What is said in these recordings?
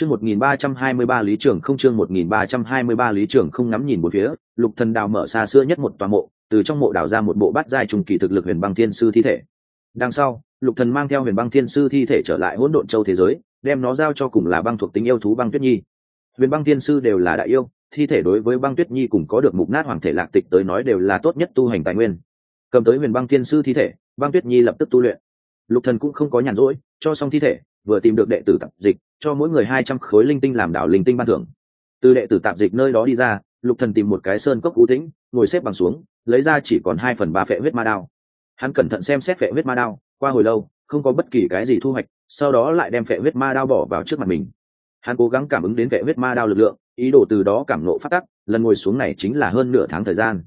Chương 1323 Lý Trường không chương 1323 Lý Trường không ngắm nhìn bốn phía, Lục Thần đào mở xa xưa nhất một tòa mộ, từ trong mộ đào ra một bộ bát giai trùng kỳ thực lực Huyền Băng Thiên sư thi thể. Đằng sau, Lục Thần mang theo Huyền Băng Thiên sư thi thể trở lại Hỗn Độn Châu thế giới, đem nó giao cho cùng là băng thuộc tính yêu thú Băng Tuyết Nhi. Huyền Băng Thiên sư đều là đại yêu, thi thể đối với Băng Tuyết Nhi cùng có được mục nát hoàng thể lạc tịch tới nói đều là tốt nhất tu hành tài nguyên. Cầm tới Huyền Băng Thiên sư thi thể, Băng Tuyết Nhi lập tức tu luyện. Lục Thần cũng không có nhàn rỗi, cho xong thi thể, vừa tìm được đệ tử tạp dịch, cho mỗi người hai trăm khối linh tinh làm đảo linh tinh ban thưởng. Từ đệ tử tạp dịch nơi đó đi ra lục thần tìm một cái sơn cốc cú tĩnh ngồi xếp bằng xuống lấy ra chỉ còn hai phần ba phệ huyết ma đao. Hắn cẩn thận xem xét phệ huyết ma đao qua hồi lâu không có bất kỳ cái gì thu hoạch sau đó lại đem phệ huyết ma đao bỏ vào trước mặt mình. Hắn cố gắng cảm ứng đến phệ huyết ma đao lực lượng ý đồ từ đó cảm nộ phát tắc lần ngồi xuống này chính là hơn nửa tháng thời gian.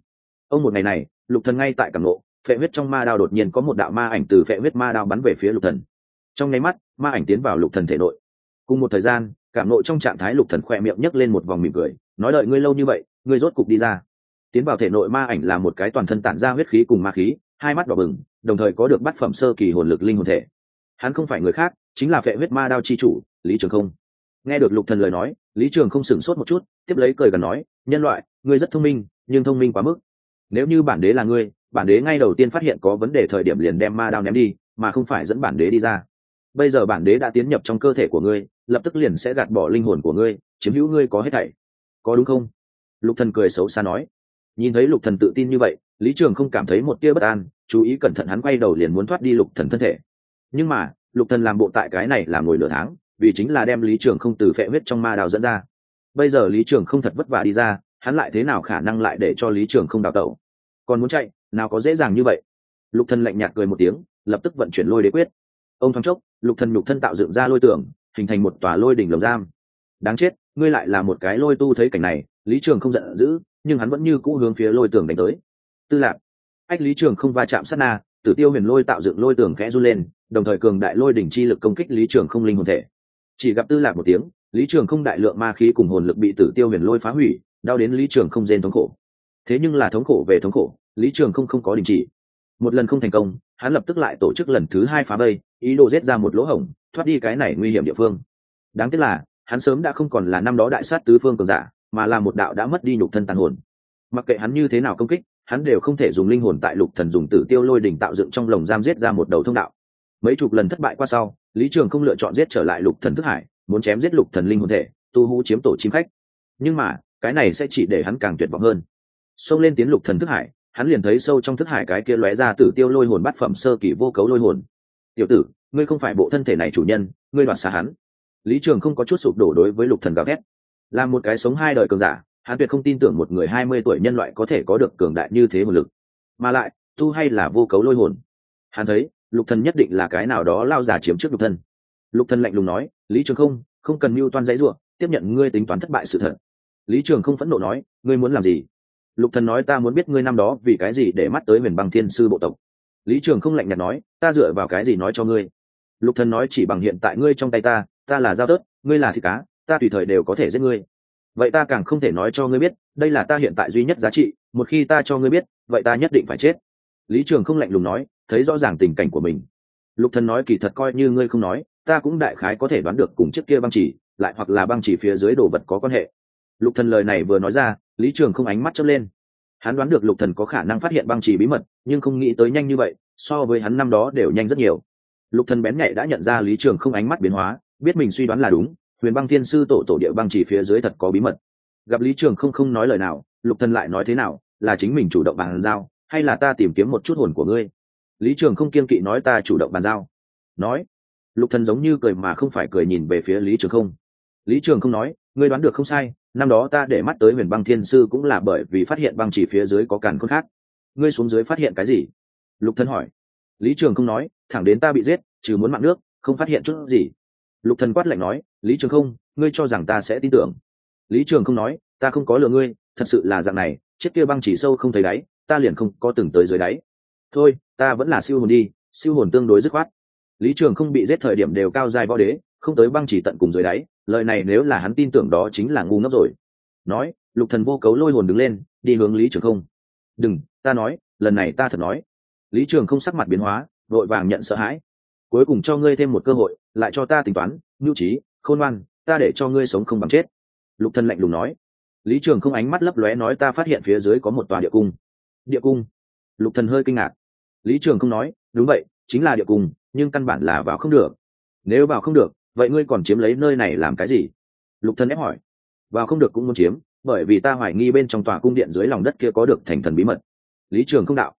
Ông một ngày này lục thần ngay tại cảm nộ phệ huyết trong ma đao đột nhiên có một đạo ma ảnh từ phệ huyết ma đao bắn về phía lục thần trong nháy mắt, ma ảnh tiến vào lục thần thể nội. Cùng một thời gian, cảm nội trong trạng thái lục thần khỏe miệng nhấc lên một vòng mỉm cười, nói đợi ngươi lâu như vậy, ngươi rốt cục đi ra. Tiến vào thể nội ma ảnh là một cái toàn thân tản ra huyết khí cùng ma khí, hai mắt đỏ bừng, đồng thời có được bát phẩm sơ kỳ hồn lực linh hồn thể. Hắn không phải người khác, chính là phệ huyết ma đao chi chủ, lý trường không. Nghe được lục thần lời nói, lý trường không sửng sốt một chút, tiếp lấy cười gần nói, nhân loại, ngươi rất thông minh, nhưng thông minh quá mức. Nếu như bản đế là ngươi, bản đế ngay đầu tiên phát hiện có vấn đề thời điểm liền đem ma đao ném đi, mà không phải dẫn bản đế đi ra bây giờ bản đế đã tiến nhập trong cơ thể của ngươi, lập tức liền sẽ gạt bỏ linh hồn của ngươi, chiếm hữu ngươi có hết thảy. Có đúng không? Lục thần cười xấu xa nói. Nhìn thấy lục thần tự tin như vậy, lý trường không cảm thấy một tia bất an, chú ý cẩn thận hắn quay đầu liền muốn thoát đi lục thần thân thể. Nhưng mà, lục thần làm bộ tại cái này làm ngồi nửa tháng, vì chính là đem lý trường không từ phệ huyết trong ma đào dẫn ra. Bây giờ lý trường không thật vất vả đi ra, hắn lại thế nào khả năng lại để cho lý trường không đào tẩu? Còn muốn chạy, nào có dễ dàng như vậy? Lục thần lạnh nhạt cười một tiếng, lập tức vận chuyển lôi đế quyết ông thoáng chốc, lục thần nhục thân tạo dựng ra lôi tưởng hình thành một tòa lôi đỉnh lồng giam. Đáng chết, ngươi lại là một cái lôi tu thấy cảnh này, lý trường không giận dữ, nhưng hắn vẫn như cũ hướng phía lôi tường đánh tới. Tư lạc ách, lý trường không va chạm sát na, tử tiêu huyền lôi tạo dựng lôi tường khẽ run lên, đồng thời cường đại lôi đỉnh chi lực công kích lý trường không linh hồn thể. Chỉ gặp tư lạc một tiếng, lý trường không đại lượng ma khí cùng hồn lực bị tử tiêu huyền lôi phá hủy, đau đến lý trường không rên thống khổ. Thế nhưng là thống khổ về thống khổ, lý trường không không có đình chỉ. Một lần không thành công, hắn lập tức lại tổ chức lần thứ hai phá bây ý đồ giết ra một lỗ hổng, thoát đi cái này nguy hiểm địa phương. Đáng tiếc là, hắn sớm đã không còn là năm đó đại sát tứ phương cường giả, mà là một đạo đã mất đi nhục thân tàn hồn. Mặc kệ hắn như thế nào công kích, hắn đều không thể dùng linh hồn tại lục thần dùng tử tiêu lôi đỉnh tạo dựng trong lồng giam giết ra một đầu thông đạo. Mấy chục lần thất bại qua sau, lý trường không lựa chọn giết trở lại lục thần thức hải, muốn chém giết lục thần linh hồn thể, tu hú chiếm tổ chim khách. Nhưng mà, cái này sẽ chỉ để hắn càng tuyệt vọng hơn. Xông lên tiến lục thần thức hải, hắn liền thấy sâu trong thức hải cái kia lóe ra tử tiêu lôi hồn bát phẩm sơ kỳ vô cấu lôi hồn tiểu tử, ngươi không phải bộ thân thể này chủ nhân, ngươi đoạt xa hắn. Lý trường không có chút sụp đổ đối với lục thần gào thét. Là một cái sống hai đời cường giả, hắn tuyệt không tin tưởng một người hai mươi tuổi nhân loại có thể có được cường đại như thế một lực. Mà lại, tu hay là vô cấu lôi hồn? Hắn thấy, lục thần nhất định là cái nào đó lao giả chiếm trước lục Thần. lục thần lạnh lùng nói, lý trường không không cần mưu toan giấy ruộng tiếp nhận ngươi tính toán thất bại sự thật. Lý trường không phẫn nộ nói, ngươi muốn làm gì? Lục thần nói, ta muốn biết ngươi năm đó vì cái gì để mắt tới huyền băng thiên sư bộ tộc lý trường không lạnh nhạt nói, ta dựa vào cái gì nói cho ngươi? Lục thần nói chỉ bằng hiện tại ngươi trong tay ta ta là giao tớt, ngươi là thịt cá, ta tùy thời đều có thể giết ngươi. Vậy ta càng không thể nói cho ngươi biết, đây là ta hiện tại duy nhất giá trị, một khi ta cho ngươi biết, vậy ta nhất định phải chết. Lý trường không lạnh lùng nói, thấy rõ ràng tình cảnh của mình. Lục thần nói kỳ thật coi như ngươi không nói, ta cũng đại khái có thể đoán được cùng trước kia băng chỉ, lại hoặc là băng chỉ phía dưới đồ vật có quan hệ. Lục thần lời này vừa nói ra, lý trường không ánh mắt chớp lên hắn đoán được lục thần có khả năng phát hiện băng chỉ bí mật, nhưng không nghĩ tới nhanh như vậy, so với hắn năm đó đều nhanh rất nhiều. Lục thần bén nhạy đã nhận ra lý trường không ánh mắt biến hóa, biết mình suy đoán là đúng, huyền băng thiên sư tổ tổ địa băng chỉ phía dưới thật có bí mật. Gặp lý trường không không nói lời nào, lục thần lại nói thế nào, là chính mình chủ động bàn giao, hay là ta tìm kiếm một chút hồn của ngươi? Lý trường không kiên kỵ nói ta chủ động bàn giao. Nói, lục thần giống như cười mà không phải cười nhìn về phía lý trường không. Lý trường không nói, ngươi đoán được không sai năm đó ta để mắt tới huyền băng thiên sư cũng là bởi vì phát hiện băng chỉ phía dưới có càn khôn khác. Ngươi xuống dưới phát hiện cái gì? Lục thần hỏi. Lý trường không nói, thẳng đến ta bị giết, trừ muốn mạng nước, không phát hiện chút gì. Lục thần quát lạnh nói, lý trường không, ngươi cho rằng ta sẽ tin tưởng. Lý trường không nói, ta không có lừa ngươi, thật sự là dạng này, chiếc kia băng chỉ sâu không thấy đáy, ta liền không có từng tới dưới đáy. Thôi, ta vẫn là siêu hồn đi, siêu hồn tương đối dứt khoát. Lý trường không bị giết thời điểm đều cao dài võ đế, không tới băng chỉ tận cùng dưới đáy lời này nếu là hắn tin tưởng đó chính là ngu ngốc rồi. Nói, lục thần vô cấu lôi hồn đứng lên, đi hướng lý trường không. Đừng, ta nói, lần này ta thật nói. Lý trường không sắc mặt biến hóa, vội vàng nhận sợ hãi. Cuối cùng cho ngươi thêm một cơ hội, lại cho ta tính toán, nhu trí, khôn ngoan, ta để cho ngươi sống không bằng chết. Lục thần lạnh lùng nói. Lý trường không ánh mắt lấp lóe nói ta phát hiện phía dưới có một tòa địa cung. Địa cung? Lục thần hơi kinh ngạc. Lý trường không nói, đúng vậy, chính là địa cung, nhưng căn bản là vào không được. Nếu vào không được vậy ngươi còn chiếm lấy nơi này làm cái gì? Lục thần ép hỏi. Vào không được cũng muốn chiếm, bởi vì ta hoài nghi bên trong tòa cung điện dưới lòng đất kia có được thành thần bí mật. Lý trường không đạo.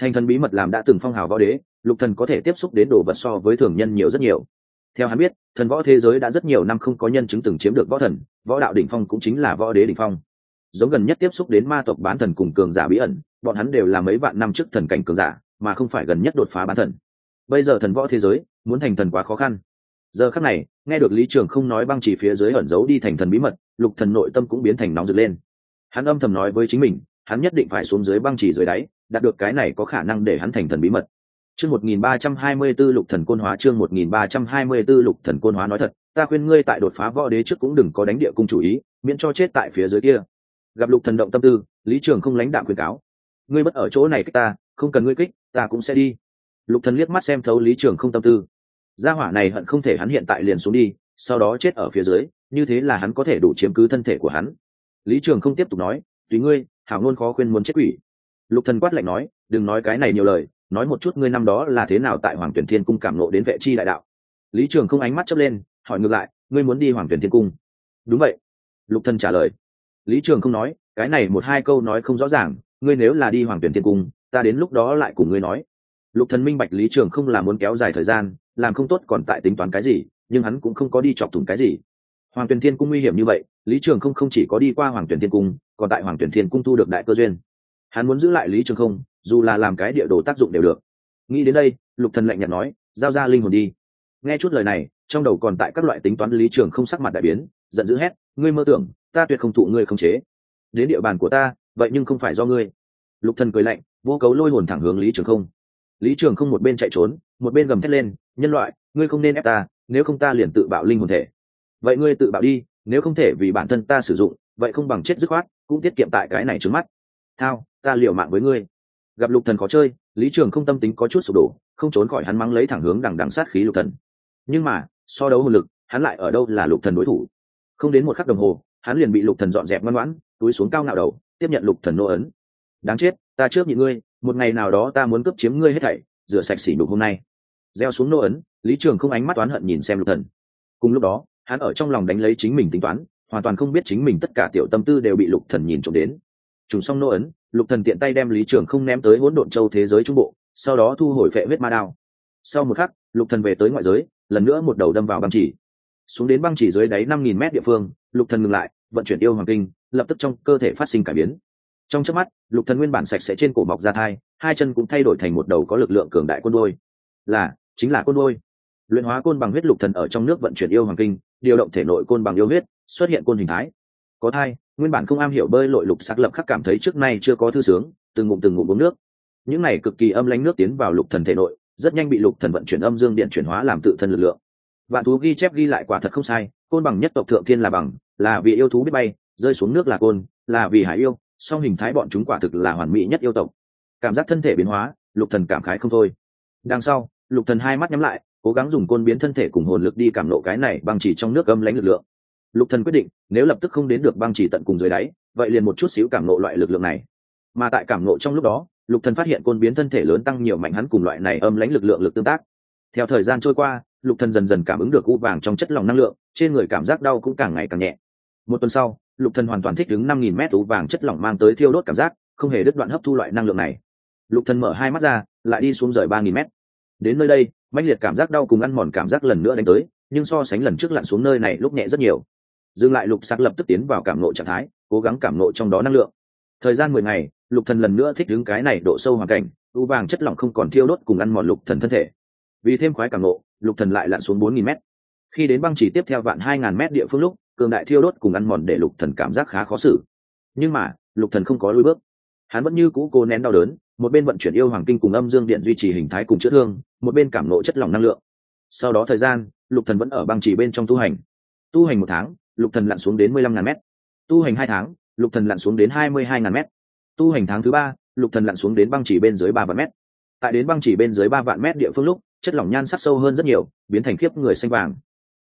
Thành thần bí mật làm đã từng phong hào võ đế, lục thần có thể tiếp xúc đến đồ vật so với thường nhân nhiều rất nhiều. Theo hắn biết, thần võ thế giới đã rất nhiều năm không có nhân chứng từng chiếm được võ thần, võ đạo đỉnh phong cũng chính là võ đế đỉnh phong. Giống gần nhất tiếp xúc đến ma tộc bán thần cùng cường giả bí ẩn, bọn hắn đều là mấy vạn năm trước thần cảnh cường giả, mà không phải gần nhất đột phá bán thần. Bây giờ thần võ thế giới, muốn thành thần quá khó khăn giờ khắc này, nghe được lý trường không nói băng chỉ phía dưới ẩn giấu đi thành thần bí mật, lục thần nội tâm cũng biến thành nóng rực lên. Hắn âm thầm nói với chính mình, hắn nhất định phải xuống dưới băng chỉ dưới đáy, đạt được cái này có khả năng để hắn thành thần bí mật. Chương 1324 lục thần côn hóa, chương 1324 lục thần côn hóa nói thật, ta khuyên ngươi tại đột phá võ đế trước cũng đừng có đánh địa cung chủ ý, miễn cho chết tại phía dưới kia. Gặp lục thần động tâm tư, lý trường không lãnh đạm khuyên cáo. Ngươi bất ở chỗ này kích ta, không cần ngươi kích, ta cũng sẽ đi. Lục thần liếc mắt xem thấu lý trường không tâm tư gia hỏa này hận không thể hắn hiện tại liền xuống đi, sau đó chết ở phía dưới, như thế là hắn có thể đủ chiếm cứ thân thể của hắn. Lý trường không tiếp tục nói, tùy ngươi, hảo ngôn khó khuyên muốn chết quỷ. Lục thần quát lạnh nói, đừng nói cái này nhiều lời, nói một chút ngươi năm đó là thế nào tại hoàng tuyển thiên cung cảm nộ đến vệ chi đại đạo. Lý trường không ánh mắt chớp lên, hỏi ngược lại, ngươi muốn đi hoàng tuyển thiên cung? Đúng vậy. Lục thần trả lời. Lý trường không nói, cái này một hai câu nói không rõ ràng, ngươi nếu là đi hoàng tuyển thiên cung, ta đến lúc đó lại cùng ngươi nói. Lục thần minh bạch lý trường không là muốn kéo dài thời gian làm không tốt còn tại tính toán cái gì, nhưng hắn cũng không có đi chọc thủng cái gì. Hoàng tuyển thiên cung nguy hiểm như vậy, lý trường không không chỉ có đi qua hoàng tuyển thiên cung, còn tại hoàng tuyển thiên cung thu được đại cơ duyên. Hắn muốn giữ lại lý trường không, dù là làm cái địa đồ tác dụng đều được. Nghĩ đến đây, lục thần lạnh nhạt nói, giao ra linh hồn đi. Nghe chút lời này, trong đầu còn tại các loại tính toán lý trường không sắc mặt đại biến, giận dữ hét, ngươi mơ tưởng, ta tuyệt không thụ ngươi không chế. Đến địa bàn của ta, vậy nhưng không phải do ngươi. Lục thần cười lạnh vô cấu lôi hồn thẳng hướng lý trường không lý trường không một bên chạy trốn, một bên gầm thét lên, nhân loại, ngươi không nên ép ta, nếu không ta liền tự bạo linh hồn thể. Vậy ngươi tự bạo đi, nếu không thể vì bản thân ta sử dụng, vậy không bằng chết dứt khoát, cũng tiết kiệm tại cái này trước mắt. Thao, ta liều mạng với ngươi. Gặp lục thần khó chơi, lý trường không tâm tính có chút sụp đổ, không trốn khỏi hắn mắng lấy thẳng hướng đằng đằng sát khí lục thần. Nhưng mà, so đấu hồn lực, hắn lại ở đâu là lục thần đối thủ? Không đến một khắc đồng hồ, hắn liền bị lục thần dọn dẹp ngoan ngoãn, túi xuống cao ngạo đầu, tiếp nhận lục thần nô ấn. Đáng chết, ta trước nhị ngươi một ngày nào đó ta muốn cướp chiếm ngươi hết thảy, rửa sạch xỉ nhục hôm nay. Gieo xuống nô ấn, lý trường không ánh mắt toán hận nhìn xem lục thần. Cùng lúc đó, hắn ở trong lòng đánh lấy chính mình tính toán, hoàn toàn không biết chính mình tất cả tiểu tâm tư đều bị lục thần nhìn trộm đến. Trùng xong nô ấn, lục thần tiện tay đem lý trường không ném tới hỗn độn châu thế giới trung bộ, sau đó thu hồi phệ huyết ma đao. Sau một khắc, lục thần về tới ngoại giới, lần nữa một đầu đâm vào băng chỉ. Xuống đến băng chỉ dưới đáy năm nghìn mét địa phương, lục thần ngừng lại, vận chuyển yêu hoàng kinh, lập tức trong cơ thể phát sinh cải biến trong chớp mắt, lục thần nguyên bản sạch sẽ trên cổ mọc ra thai, hai chân cũng thay đổi thành một đầu có lực lượng cường đại côn đôi. Là, chính là côn đôi. Luyện hóa côn bằng huyết lục thần ở trong nước vận chuyển yêu hoàng kinh, điều động thể nội côn bằng yêu huyết, xuất hiện côn hình thái. Có thai, nguyên bản không am hiểu bơi lội lục sắc lập khắc cảm thấy trước nay chưa có thư sướng, từng ngụm từng ngụm uống nước. Những này cực kỳ âm lãnh nước tiến vào lục thần thể nội, rất nhanh bị lục thần vận chuyển âm dương điện chuyển hóa làm tự thân lực lượng. Vạn thú ghi chép ghi lại quả thật không sai, côn bằng nhất tộc thượng thiên là bằng, là vì yêu thú biết bay, rơi xuống nước là côn, là vì hải yêu song hình thái bọn chúng quả thực là hoàn mỹ nhất yêu tộc. Cảm giác thân thể biến hóa, lục thần cảm khái không thôi. Đằng sau, lục thần hai mắt nhắm lại, cố gắng dùng côn biến thân thể cùng hồn lực đi cảm nộ cái này bằng chỉ trong nước âm lãnh lực lượng. Lục thần quyết định, nếu lập tức không đến được băng chỉ tận cùng dưới đáy, vậy liền một chút xíu cảm nộ loại lực lượng này. Mà tại cảm nộ trong lúc đó, lục thần phát hiện côn biến thân thể lớn tăng nhiều mạnh hắn cùng loại này âm lãnh lực lượng lực tương tác. Theo thời gian trôi qua, lục thần dần dần cảm ứng được u vàng trong chất lỏng năng lượng, trên người cảm giác đau cũng càng ngày càng nhẹ. Một tuần sau lục thần hoàn toàn thích ứng năm nghìn mét u vàng chất lỏng mang tới thiêu đốt cảm giác, không hề đứt đoạn hấp thu loại năng lượng này. Lục thần mở hai mắt ra, lại đi xuống rời ba nghìn mét. Đến nơi đây, mãnh liệt cảm giác đau cùng ăn mòn cảm giác lần nữa đánh tới, nhưng so sánh lần trước lặn xuống nơi này lúc nhẹ rất nhiều. Dừng lại, lục sắc lập tức tiến vào cảm nộ trạng thái, cố gắng cảm nộ trong đó năng lượng. Thời gian mười ngày, lục thần lần nữa thích ứng cái này độ sâu hoàn cảnh u vàng chất lỏng không còn thiêu đốt cùng ăn mòn lục thần thân thể. Vì thêm khoái cảm nộ lục thần lại lặn xuống bốn nghìn mét. Khi đến băng chỉ tiếp theo vạn hai ngàn mét địa phương lúc cường đại thiêu đốt cùng ăn mòn để lục thần cảm giác khá khó xử. Nhưng mà, lục thần không có lùi bước. Hắn vẫn như cũ cố nén đau đớn, một bên vận chuyển yêu hoàng kinh cùng âm dương điện duy trì hình thái cùng chữa thương, một bên cảm nộ chất lỏng năng lượng. Sau đó thời gian, lục thần vẫn ở băng chỉ bên trong tu hành. Tu hành một tháng, lục thần lặn xuống đến mười lăm ngàn mét. Tu hành hai tháng, lục thần lặn xuống đến hai mươi hai ngàn mét. Tu hành tháng thứ ba, lục thần lặn xuống đến băng chỉ bên dưới ba vạn mét. Tại đến băng chỉ bên dưới ba vạn mét địa phương lúc, chất lỏng nhan sắc sâu hơn rất nhiều, biến thành khiếp người xanh vàng.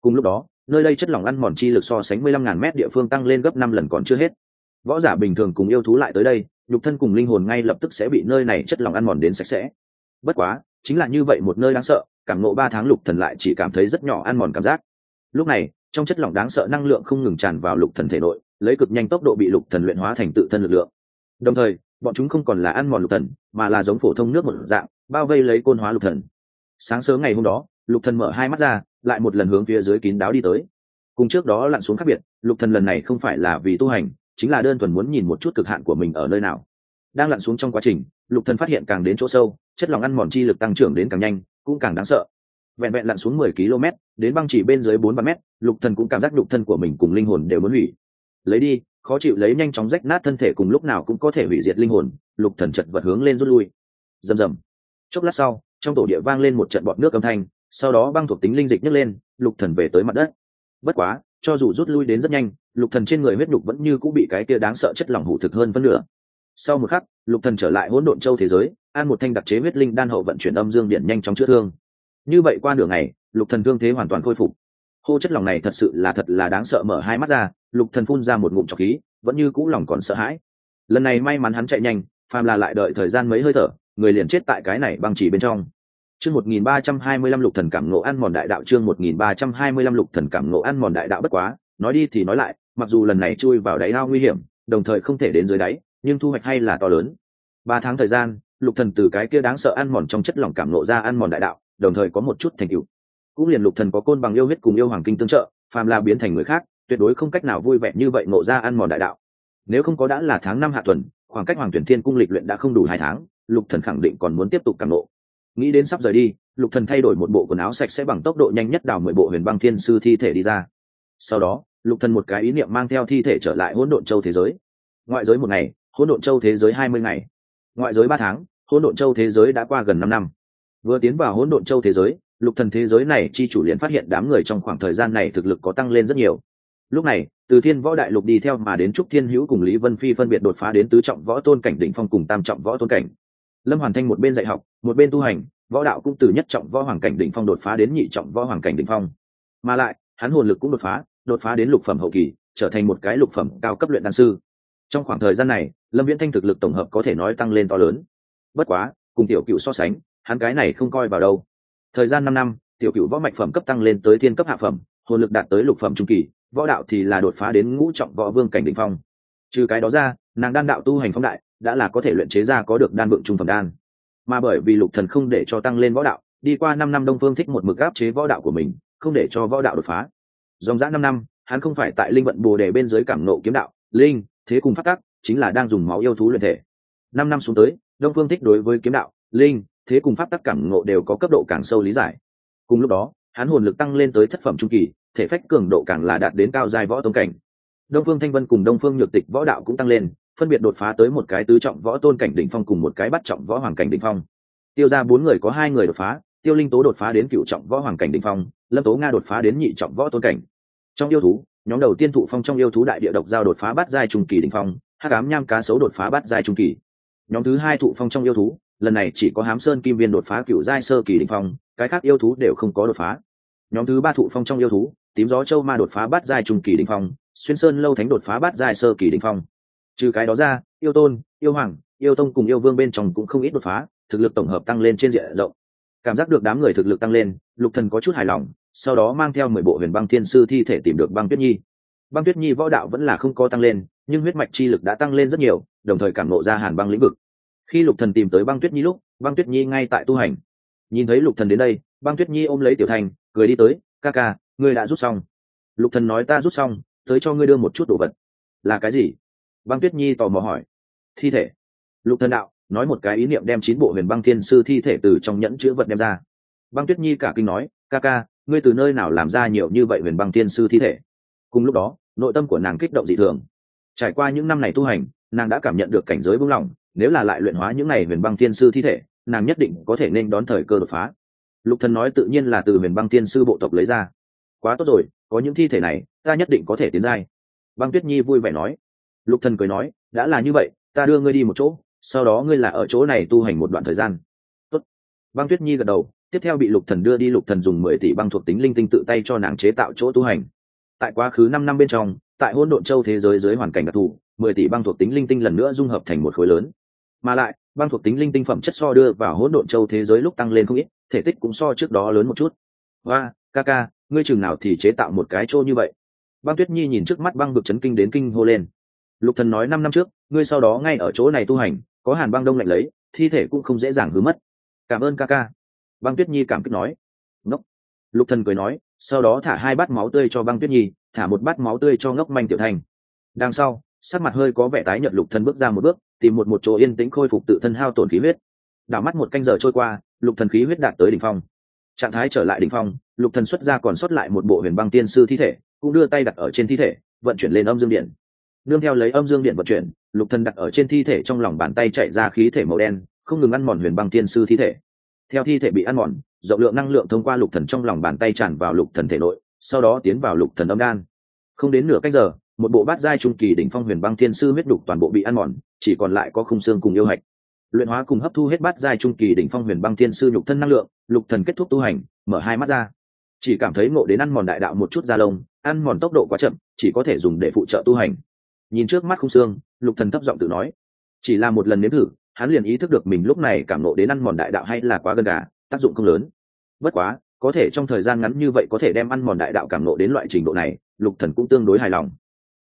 Cùng lúc đó nơi đây chất lỏng ăn mòn chi lực so sánh mươi lăm ngàn mét địa phương tăng lên gấp năm lần còn chưa hết. Võ giả bình thường cùng yêu thú lại tới đây, nhục thân cùng linh hồn ngay lập tức sẽ bị nơi này chất lỏng ăn mòn đến sạch sẽ. Bất quá, chính là như vậy một nơi đáng sợ, cảm nộ ba tháng lục thần lại chỉ cảm thấy rất nhỏ ăn mòn cảm giác. Lúc này, trong chất lỏng đáng sợ năng lượng không ngừng tràn vào lục thần thể nội, lấy cực nhanh tốc độ bị lục thần luyện hóa thành tự thân lực lượng. Đồng thời, bọn chúng không còn là ăn mòn lục thần, mà là giống phổ thông nước một dạng, bao vây lấy côn hóa lục thần. Sáng sớm ngày hôm đó, lục thần mở hai mắt ra lại một lần hướng phía dưới kín đáo đi tới. Cùng trước đó lặn xuống khác biệt, lục thần lần này không phải là vì tu hành, chính là đơn thuần muốn nhìn một chút cực hạn của mình ở nơi nào. Đang lặn xuống trong quá trình, lục thần phát hiện càng đến chỗ sâu, chất lỏng ăn mòn chi lực tăng trưởng đến càng nhanh, cũng càng đáng sợ. Vẹn vẹn lặn xuống mười km, đến băng chỉ bên dưới bốn ba m lục thần cũng cảm giác lục thân của mình cùng linh hồn đều muốn hủy. Lấy đi, khó chịu lấy nhanh chóng rách nát thân thể cùng lúc nào cũng có thể hủy diệt linh hồn, lục thần chật vật hướng lên rút lui. Rầm rầm. Chốc lát sau, trong tổ địa vang lên một trận bọt nước âm thanh sau đó băng thuộc tính linh dịch nhấc lên, lục thần về tới mặt đất. Bất quá, cho dù rút lui đến rất nhanh, lục thần trên người huyết nhục vẫn như cũng bị cái kia đáng sợ chất lỏng hủ thực hơn phân nửa. Sau một khắc, lục thần trở lại hỗn độn châu thế giới, an một thanh đặc chế huyết linh đan hậu vận chuyển âm dương điện nhanh chóng chữa thương. Như vậy qua nửa ngày, lục thần thương thế hoàn toàn khôi phục. Hô chất lỏng này thật sự là thật là đáng sợ mở hai mắt ra, lục thần phun ra một ngụm trọc khí, vẫn như cũ lòng còn sợ hãi. Lần này may mắn hắn chạy nhanh, phàm là lại đợi thời gian mấy hơi thở, người liền chết tại cái này băng chỉ bên trong chương 1325 lục thần cảm ngộ ăn mòn đại đạo, chương 1325 lục thần cảm ngộ ăn mòn đại đạo bất quá, nói đi thì nói lại, mặc dù lần này chui vào đáy ao nguy hiểm, đồng thời không thể đến dưới đáy, nhưng thu hoạch hay là to lớn. Ba tháng thời gian, lục thần từ cái kia đáng sợ ăn mòn trong chất lỏng cảm ngộ ra ăn mòn đại đạo, đồng thời có một chút thành tựu. Cũng liền lục thần có côn bằng yêu huyết cùng yêu hoàng kinh tương trợ, phàm là biến thành người khác, tuyệt đối không cách nào vui vẻ như vậy ngộ ra ăn mòn đại đạo. Nếu không có đã là tháng năm hạ tuần, khoảng cách hoàng tuyển thiên cung lịch luyện đã không đủ hai tháng, lục thần khẳng định còn muốn tiếp tục cảm ngộ nghĩ đến sắp rời đi, lục thần thay đổi một bộ quần áo sạch sẽ bằng tốc độ nhanh nhất đào mười bộ huyền băng thiên sư thi thể đi ra. Sau đó, lục thần một cái ý niệm mang theo thi thể trở lại hỗn độn châu thế giới. Ngoại giới một ngày, hỗn độn châu thế giới hai mươi ngày. Ngoại giới ba tháng, hỗn độn châu thế giới đã qua gần năm năm. Vừa tiến vào hỗn độn châu thế giới, lục thần thế giới này chi chủ liền phát hiện đám người trong khoảng thời gian này thực lực có tăng lên rất nhiều. Lúc này, từ thiên võ đại lục đi theo mà đến trúc thiên hữu cùng lý vân phi phân biệt đột phá đến tứ trọng võ tôn cảnh đỉnh phong cùng tam trọng võ tôn cảnh lâm hoàn thanh một bên dạy học, một bên tu hành, võ đạo cũng từ nhất trọng võ hoàng cảnh đỉnh phong đột phá đến nhị trọng võ hoàng cảnh đỉnh phong. Mà lại, hắn hồn lực cũng đột phá đột phá đến lục phẩm hậu kỳ, trở thành một cái lục phẩm cao cấp luyện đan sư. Trong khoảng thời gian này, lâm viễn thanh thực lực tổng hợp có thể nói tăng lên to lớn. Bất quá, cùng tiểu cựu so sánh, hắn cái này không coi vào đâu. Thời gian năm năm, tiểu cựu võ mạch phẩm cấp tăng lên tới thiên cấp hạ phẩm, hồn lực đạt tới lục phẩm trung kỳ, võ đạo thì là đột phá đến ngũ trọng võ vương cảnh đ ỉ n h phong. Trừ cái đó ra, nàng đan đạo tu hành phóng đại đã là có thể luyện chế ra có được đan vượng trung phẩm đan. Mà bởi vì lục thần không để cho tăng lên võ đạo, đi qua năm năm đông phương thích một mực áp chế võ đạo của mình, không để cho võ đạo đột phá. Dòng dã năm năm, hắn không phải tại linh vận bồ đề bên dưới cảm nộ kiếm đạo, linh, thế cùng phát tắc, chính là đang dùng máu yêu thú luyện thể. Năm năm xuống tới, đông phương thích đối với kiếm đạo, linh, thế cùng pháp tắc cảm ngộ đều có cấp độ càng sâu lý giải. Cùng lúc đó, hắn hồn lực tăng lên tới thất phẩm trung kỳ, thể phách cường độ càng là đạt đến cao giai võ tông cảnh. Đông phương thanh vân cùng đông phương nhược tịch võ đạo cũng tăng lên phân biệt đột phá tới một cái tứ trọng võ tôn cảnh đỉnh phong cùng một cái bắt trọng võ hoàng cảnh đỉnh phong. Tiêu ra bốn người có hai người đột phá, tiêu linh tố đột phá đến cựu trọng võ hoàng cảnh đỉnh phong, lâm tố nga đột phá đến nhị trọng võ tôn cảnh. Trong yêu thú, nhóm đầu tiên thụ phong trong yêu thú đại địa độc giao đột phá bát giai trung kỳ đỉnh phong, hắc ám nham cá sấu đột phá bát giai trung kỳ. Nhóm thứ hai thụ phong trong yêu thú, lần này chỉ có hám sơn kim viên đột phá cựu giai sơ kỳ đỉnh phong, cái khác yêu thú đều không có đột phá. Nhóm thứ ba thụ phong trong yêu thú, tím gió châu ma đột phá bát giai trung kỳ đỉnh phong, xuyên sơn lâu thánh đột phá bát giai sơ kỳ đỉnh phong trừ cái đó ra, yêu tôn, yêu hoàng, yêu tông cùng yêu vương bên trong cũng không ít đột phá, thực lực tổng hợp tăng lên trên diện rộng. Cảm giác được đám người thực lực tăng lên, lục thần có chút hài lòng, sau đó mang theo mười bộ huyền băng thiên sư thi thể tìm được băng tuyết nhi. Băng tuyết nhi võ đạo vẫn là không có tăng lên, nhưng huyết mạch chi lực đã tăng lên rất nhiều, đồng thời cảm nộ ra hàn băng lĩnh vực. Khi lục thần tìm tới băng tuyết nhi lúc, băng tuyết nhi ngay tại tu hành. Nhìn thấy lục thần đến đây, băng tuyết nhi ôm lấy tiểu thành, cười đi tới, ca ca, ngươi đã rút xong. Lục thần nói, ta rút xong, tới cho ngươi đưa một chút đồ vật. Là cái gì? Băng tuyết nhi tò mò hỏi. Thi thể. Lục thần đạo nói một cái ý niệm đem chín bộ huyền băng thiên sư thi thể từ trong nhẫn chữ vật đem ra. Băng tuyết nhi cả kinh nói, ca ca, ngươi từ nơi nào làm ra nhiều như vậy huyền băng thiên sư thi thể? Cùng lúc đó, nội tâm của nàng kích động dị thường. Trải qua những năm này tu hành, nàng đã cảm nhận được cảnh giới buông lỏng, nếu là lại luyện hóa những này huyền băng thiên sư thi thể, nàng nhất định có thể nên đón thời cơ đột phá. Lục thần nói tự nhiên là từ huyền băng thiên sư bộ tộc lấy ra. Quá tốt rồi, có những thi thể này, ta nhất định có thể tiến giai. Băng tuyết nhi vui vẻ nói lục thần cười nói, đã là như vậy, ta đưa ngươi đi một chỗ, sau đó ngươi là ở chỗ này tu hành một đoạn thời gian. Tốt. Băng tuyết nhi gật đầu, tiếp theo bị lục thần đưa đi, lục thần dùng mười tỷ băng thuộc tính linh tinh tự tay cho nàng chế tạo chỗ tu hành. Tại quá khứ năm năm bên trong, tại hỗn độn châu thế giới dưới hoàn cảnh đặc thù, mười tỷ băng thuộc tính linh tinh lần nữa dung hợp thành một khối lớn. Mà lại, băng thuộc tính linh tinh phẩm chất so đưa vào hỗn độn châu thế giới lúc tăng lên không ít, thể tích cũng so trước đó lớn một chút. Và ca ca, ngươi chừng nào thì chế tạo một cái chỗ như vậy? Băng tuyết nhi nhìn trước mắt băng vực chấn kinh đến kinh hô lên lục thần nói năm năm trước, ngươi sau đó ngay ở chỗ này tu hành, có hàn băng đông lạnh lấy, thi thể cũng không dễ dàng hứa mất. Cảm ơn ca ca. Băng tuyết nhi cảm kích nói. Ngốc. Lục thần cười nói, sau đó thả hai bát máu tươi cho băng tuyết nhi, thả một bát máu tươi cho ngốc manh tiểu thành. Đằng sau, sắc mặt hơi có vẻ tái nhợt, lục thần bước ra một bước, tìm một một chỗ yên tĩnh khôi phục tự thân hao tổn khí huyết. Đảo mắt một canh giờ trôi qua, lục thần khí huyết đạt tới đỉnh phong. Trạng thái trở lại đỉnh phong, lục thần xuất ra còn xuất lại một bộ huyền băng tiên sư thi thể, cũng đưa tay đặt ở trên thi thể, vận chuyển lên âm dương điện nương theo lấy âm dương điện vận chuyển, lục thần đặt ở trên thi thể trong lòng bàn tay chạy ra khí thể màu đen, không ngừng ăn mòn huyền băng tiên sư thi thể. Theo thi thể bị ăn mòn, rộng lượng năng lượng thông qua lục thần trong lòng bàn tay tràn vào lục thần thể nội, sau đó tiến vào lục thần âm đan. Không đến nửa cách giờ, một bộ bát giai trung kỳ đỉnh phong huyền băng thiên sư huyết đục toàn bộ bị ăn mòn, chỉ còn lại có khung xương cùng yêu hạch. Luyện hóa cùng hấp thu hết bát giai trung kỳ đỉnh phong huyền băng thiên sư nhục thân năng lượng, lục thần kết thúc tu hành, mở hai mắt ra. Chỉ cảm thấy ngộ đến ăn mòn đại đạo một chút da lông, ăn mòn tốc độ quá chậm, chỉ có thể dùng để phụ trợ tu hành nhìn trước mắt khung xương, lục thần thấp giọng tự nói, chỉ là một lần nếm thử, hắn liền ý thức được mình lúc này cảm nộ đến ăn mòn đại đạo hay là quá gần gà, tác dụng không lớn. Bất quá, có thể trong thời gian ngắn như vậy có thể đem ăn mòn đại đạo cảm nộ đến loại trình độ này, lục thần cũng tương đối hài lòng.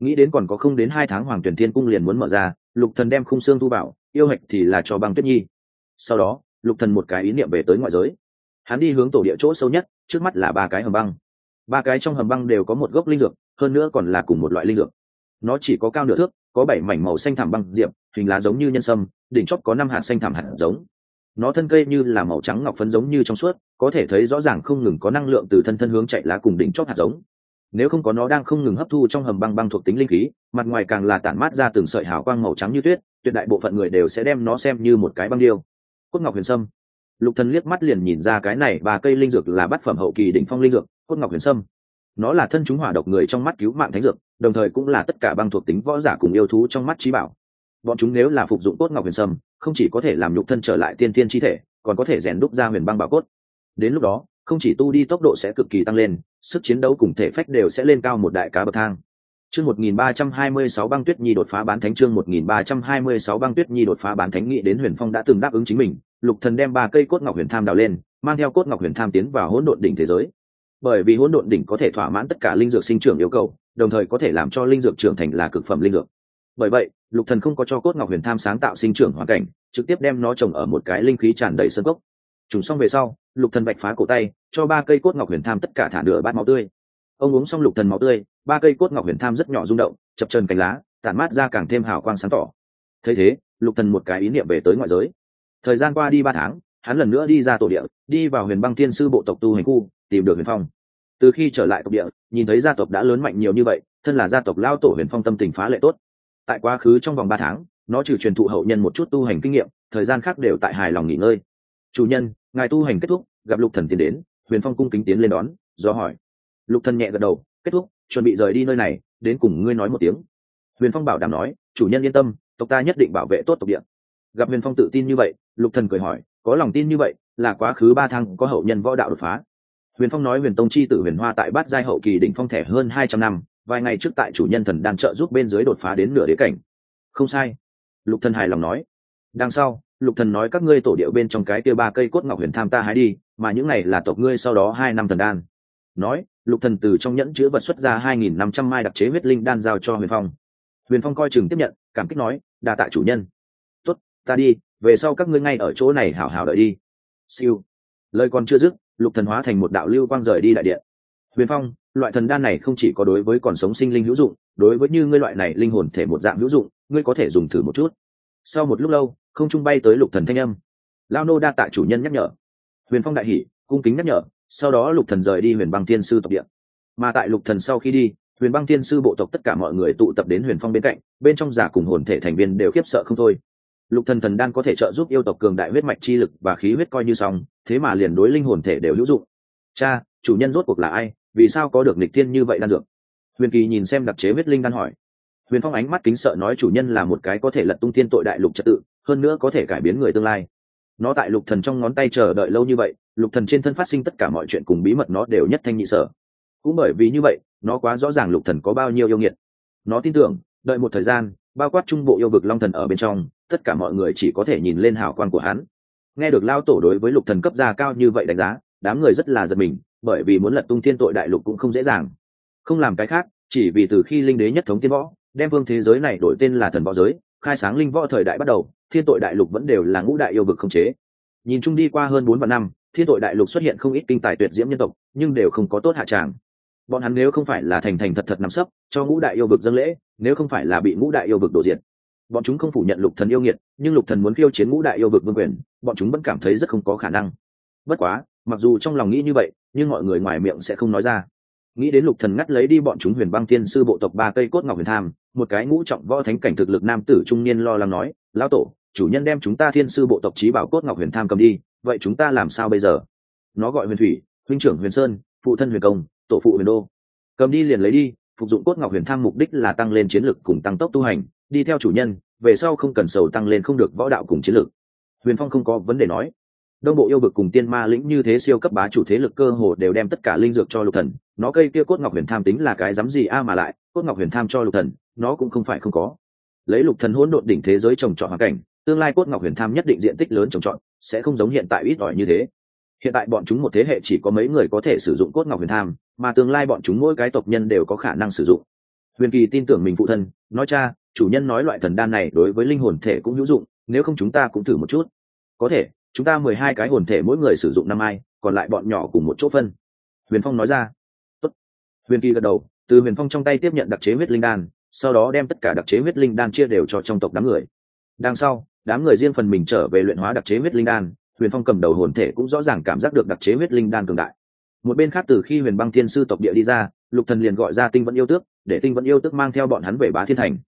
Nghĩ đến còn có không đến hai tháng hoàng tuyển thiên cung liền muốn mở ra, lục thần đem khung xương thu bảo, yêu hạch thì là cho băng tuyết nhi. Sau đó, lục thần một cái ý niệm về tới ngoại giới. Hắn đi hướng tổ địa chỗ sâu nhất, trước mắt là ba cái hầm băng. Ba cái trong hầm băng đều có một gốc linh dược, hơn nữa còn là cùng một loại linh dược nó chỉ có cao nửa thước, có bảy mảnh màu xanh thảm băng diệp, hình lá giống như nhân sâm, đỉnh chóp có năm hạt xanh thảm hạt giống. Nó thân cây như là màu trắng ngọc phấn giống như trong suốt, có thể thấy rõ ràng không ngừng có năng lượng từ thân thân hướng chạy lá cùng đỉnh chóp hạt giống. Nếu không có nó đang không ngừng hấp thu trong hầm băng băng thuộc tính linh khí, mặt ngoài càng là tản mát ra từng sợi hào quang màu trắng như tuyết, tuyệt đại bộ phận người đều sẽ đem nó xem như một cái băng điêu. Cốt ngọc huyền sâm. Lục thần liếc mắt liền nhìn ra cái này và cây linh dược là bát phẩm hậu kỳ đỉnh phong linh dược, cốt ngọc huyền sâm. Nó là thân chúng hỏa độc người trong mắt cứu mạng thánh dược đồng thời cũng là tất cả băng thuộc tính võ giả cùng yêu thú trong mắt trí bảo. Bọn chúng nếu là phục dụng cốt ngọc huyền sâm, không chỉ có thể làm nhục thân trở lại tiên tiên chi thể, còn có thể rèn đúc ra huyền băng bảo cốt. Đến lúc đó, không chỉ tu đi tốc độ sẽ cực kỳ tăng lên, sức chiến đấu cùng thể phách đều sẽ lên cao một đại cá bậc thang. Chương 1326 băng tuyết nhi đột phá bán thánh chương 1326 băng tuyết nhi đột phá bán thánh nghị đến huyền phong đã từng đáp ứng chính mình, lục thần đem ba cây cốt ngọc huyền tham đào lên, mang theo cốt ngọc huyền tham tiến vào hỗn độn đỉnh thế giới. Bởi vì hỗn độn đỉnh có thể thỏa mãn tất cả linh dược sinh trưởng yêu cầu đồng thời có thể làm cho linh dược trưởng thành là cực phẩm linh dược. Bởi vậy, lục thần không có cho cốt ngọc huyền tham sáng tạo sinh trưởng hoàn cảnh, trực tiếp đem nó trồng ở một cái linh khí tràn đầy sân cốc. Trùng xong về sau, lục thần bạch phá cổ tay, cho ba cây cốt ngọc huyền tham tất cả thả nửa bát máu tươi. Ông uống xong lục thần máu tươi, ba cây cốt ngọc huyền tham rất nhỏ rung động, chập trần cánh lá, tản mát ra càng thêm hào quang sáng tỏ. Thấy thế, lục thần một cái ý niệm về tới ngoại giới. Thời gian qua đi ba tháng, hắn lần nữa đi ra tổ địa, đi vào huyền băng thiên sư bộ tộc tu hành khu, tìm được huyền phong từ khi trở lại tộc địa, nhìn thấy gia tộc đã lớn mạnh nhiều như vậy, thân là gia tộc lao tổ huyền phong tâm tình phá lệ tốt. Tại quá khứ trong vòng ba tháng, nó trừ truyền thụ hậu nhân một chút tu hành kinh nghiệm, thời gian khác đều tại hài lòng nghỉ ngơi. Chủ nhân, ngài tu hành kết thúc, gặp lục thần tiến đến, huyền phong cung kính tiến lên đón, do hỏi. Lục thần nhẹ gật đầu, kết thúc, chuẩn bị rời đi nơi này, đến cùng ngươi nói một tiếng. Huyền phong bảo đảm nói, chủ nhân yên tâm, tộc ta nhất định bảo vệ tốt tộc địa. Gặp huyền phong tự tin như vậy, lục thần cười hỏi, có lòng tin như vậy, là quá khứ ba tháng có hậu nhân võ đạo đột phá huyền phong nói huyền tông chi tử huyền hoa tại bát giai hậu kỳ đỉnh phong thẻ hơn hai trăm năm, vài ngày trước tại chủ nhân thần đan trợ giúp bên dưới đột phá đến nửa đế cảnh. Không sai. Lục thần hài lòng nói. Đằng sau, lục thần nói các ngươi tổ điệu bên trong cái kia ba cây cốt ngọc huyền tham ta hái đi, mà những này là tộc ngươi sau đó hai năm thần đan. Nói, lục thần từ trong nhẫn chứa vật xuất ra hai nghìn năm trăm mai đặc chế huyết linh đan giao cho huyền phong. Huyền phong coi chừng tiếp nhận, cảm kích nói, đa tạ chủ nhân. Tốt, ta đi, về sau các ngươi ngay ở chỗ này hảo hảo đợi đi. Siêu. Lời còn chưa dứt lục thần hóa thành một đạo lưu quang rời đi đại điện. Huyền phong, loại thần đan này không chỉ có đối với còn sống sinh linh hữu dụng, đối với như ngươi loại này linh hồn thể một dạng hữu dụng, ngươi có thể dùng thử một chút. Sau một lúc lâu, không trung bay tới lục thần thanh âm. Lao nô đa tạ chủ nhân nhắc nhở. Huyền phong đại hỉ, cung kính nhắc nhở, sau đó lục thần rời đi huyền băng tiên sư tộc địa. Mà tại lục thần sau khi đi, huyền băng tiên sư bộ tộc tất cả mọi người tụ tập đến huyền phong bên cạnh, bên trong giả cùng hồn thể thành viên đều khiếp sợ không thôi. Lục thần thần đan có thể trợ giúp yêu tộc cường đại huyết mạch chi lực và khí huyết coi như xong thế mà liền đối linh hồn thể đều hữu dụng. Cha, chủ nhân rốt cuộc là ai? Vì sao có được nịch thiên như vậy đan dược? Huyền kỳ nhìn xem đặc chế huyết linh đan hỏi. Huyền phong ánh mắt kính sợ nói chủ nhân là một cái có thể lật tung thiên tội đại lục trật tự, hơn nữa có thể cải biến người tương lai. Nó tại lục thần trong ngón tay chờ đợi lâu như vậy, lục thần trên thân phát sinh tất cả mọi chuyện cùng bí mật nó đều nhất thanh nhị sở. Cũng bởi vì như vậy, nó quá rõ ràng lục thần có bao nhiêu yêu nghiệt. Nó tin tưởng, đợi một thời gian, bao quát trung bộ yêu vực long thần ở bên trong, tất cả mọi người chỉ có thể nhìn lên hào quang của hắn nghe được lao tổ đối với lục thần cấp gia cao như vậy đánh giá, đám người rất là giật mình, bởi vì muốn lật tung thiên tội đại lục cũng không dễ dàng. Không làm cái khác, chỉ vì từ khi linh đế nhất thống tiên võ, đem vương thế giới này đổi tên là thần võ giới, khai sáng linh võ thời đại bắt đầu, thiên tội đại lục vẫn đều là ngũ đại yêu vực không chế. Nhìn chung đi qua hơn bốn vạn năm, thiên tội đại lục xuất hiện không ít kinh tài tuyệt diễm nhân tộc, nhưng đều không có tốt hạ tràng. Bọn hắn nếu không phải là thành thành thật thật nằm sấp, cho ngũ đại yêu vực dâng lễ, nếu không phải là bị ngũ đại yêu vực đổ diện bọn chúng không phủ nhận lục thần yêu nghiệt, nhưng lục thần muốn khiêu chiến ngũ đại yêu vực vương quyền, bọn chúng vẫn cảm thấy rất không có khả năng. Bất quá, mặc dù trong lòng nghĩ như vậy, nhưng mọi người ngoài miệng sẽ không nói ra. Nghĩ đến lục thần ngắt lấy đi bọn chúng huyền băng tiên sư bộ tộc ba cây cốt ngọc huyền tham, một cái ngũ trọng võ thánh cảnh thực lực nam tử trung niên lo lắng nói, lão tổ, chủ nhân đem chúng ta thiên sư bộ tộc trí bảo cốt ngọc huyền tham cầm đi, vậy chúng ta làm sao bây giờ? Nó gọi huyền thủy, huynh trưởng huyền sơn, phụ thân huyền công, tổ phụ huyền đô. Cầm đi liền lấy đi, phục dụng cốt ngọc huyền tham mục đích là tăng lên chiến lực cùng tăng tốc tu hành đi theo chủ nhân, về sau không cần sầu tăng lên không được võ đạo cùng chiến lược. Huyền phong không có vấn đề nói. Đông bộ yêu vực cùng tiên ma lĩnh như thế siêu cấp bá chủ thế lực cơ hồ đều đem tất cả linh dược cho lục thần. Nó cây kia cốt ngọc huyền tham tính là cái dám gì a mà lại, cốt ngọc huyền tham cho lục thần, nó cũng không phải không có. Lấy lục thần hỗn độn đỉnh thế giới trồng trọt hoàn cảnh, tương lai cốt ngọc huyền tham nhất định diện tích lớn trồng trọt, sẽ không giống hiện tại ít ỏi như thế. Hiện tại bọn chúng một thế hệ chỉ có mấy người có thể sử dụng cốt ngọc huyền tham, mà tương lai bọn chúng mỗi cái tộc nhân đều có khả năng sử dụng. Huyền kỳ tin tưởng mình phụ thân, nói cha chủ nhân nói loại thần đan này đối với linh hồn thể cũng hữu dụng, nếu không chúng ta cũng thử một chút. Có thể, chúng ta mười hai cái hồn thể mỗi người sử dụng năm ai, còn lại bọn nhỏ cùng một chỗ phân. Huyền phong nói ra. Tốt. huyền kỳ gật đầu, từ huyền phong trong tay tiếp nhận đặc chế huyết linh đan, sau đó đem tất cả đặc chế huyết linh đan chia đều cho trong tộc đám người. Đằng sau, đám người riêng phần mình trở về luyện hóa đặc chế huyết linh đan, huyền phong cầm đầu hồn thể cũng rõ ràng cảm giác được đặc chế huyết linh đan cường đại. Một bên khác từ khi huyền băng thiên sư tộc địa đi ra, lục thần liền gọi ra tinh vẫn yêu tước, để tinh vẫn yêu tước mang theo bọn hắn về bá thiên thành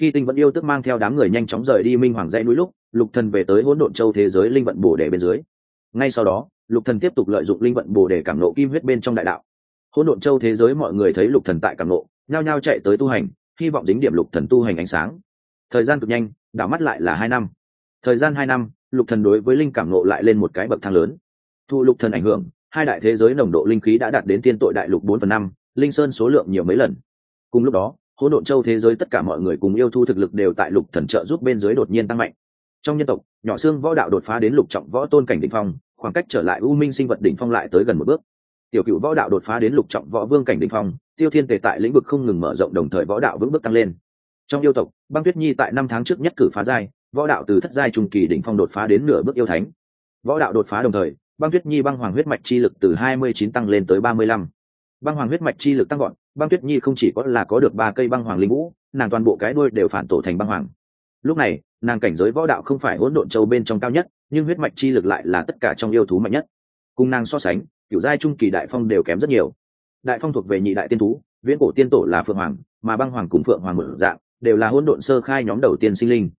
khi tinh vẫn yêu tức mang theo đám người nhanh chóng rời đi minh hoàng dãy núi lúc, lục thần về tới hỗn độn châu thế giới linh vận bổ đề bên dưới. Ngay sau đó, lục thần tiếp tục lợi dụng linh vận bổ đề cảm nộ kim huyết bên trong đại đạo. Hỗn độn châu thế giới mọi người thấy lục thần tại cảm nộ, nhao nhao chạy tới tu hành, hy vọng dính điểm lục thần tu hành ánh sáng. Thời gian cực nhanh, đảo mắt lại là hai năm. Thời gian hai năm, lục thần đối với linh cảm nộ lại lên một cái bậc thang lớn. Thu lục thần ảnh hưởng, hai đại thế giới nồng độ linh khí đã đạt đến tiên tội đại lục bốn phần năm, linh sơn số lượng nhiều mấy lần. Cùng lúc đó hỗn độn châu thế giới tất cả mọi người cùng yêu thu thực lực đều tại lục thần trợ giúp bên dưới đột nhiên tăng mạnh. Trong nhân tộc, nhỏ xương võ đạo đột phá đến lục trọng võ tôn cảnh đỉnh phong, khoảng cách trở lại u minh sinh vật đỉnh phong lại tới gần một bước. Tiểu cựu võ đạo đột phá đến lục trọng võ vương cảnh đỉnh phong, tiêu thiên tề tại lĩnh vực không ngừng mở rộng đồng thời võ đạo vững bước tăng lên. Trong yêu tộc, băng tuyết nhi tại năm tháng trước nhất cử phá giai, võ đạo từ thất giai trung kỳ đỉnh phong đột phá đến nửa bước yêu thánh. Võ đạo đột phá đồng thời, băng tuyết nhi băng hoàng huyết mạch chi lực từ hai mươi chín tăng lên tới ba mươi lăm. Băng hoàng huyết mạch chi lực tăng gọn băng tuyết nhi không chỉ có là có được ba cây băng hoàng linh vũ nàng toàn bộ cái đuôi đều phản tổ thành băng hoàng. Lúc này, nàng cảnh giới võ đạo không phải hỗn độn châu bên trong cao nhất, nhưng huyết mạch chi lực lại là tất cả trong yêu thú mạnh nhất. Cùng nàng so sánh, kiểu giai trung kỳ đại phong đều kém rất nhiều. Đại phong thuộc về nhị đại tiên thú, viễn cổ tiên tổ là phượng hoàng, mà băng hoàng cùng phượng hoàng một dạng, đều là hỗn độn sơ khai nhóm đầu tiên sinh linh.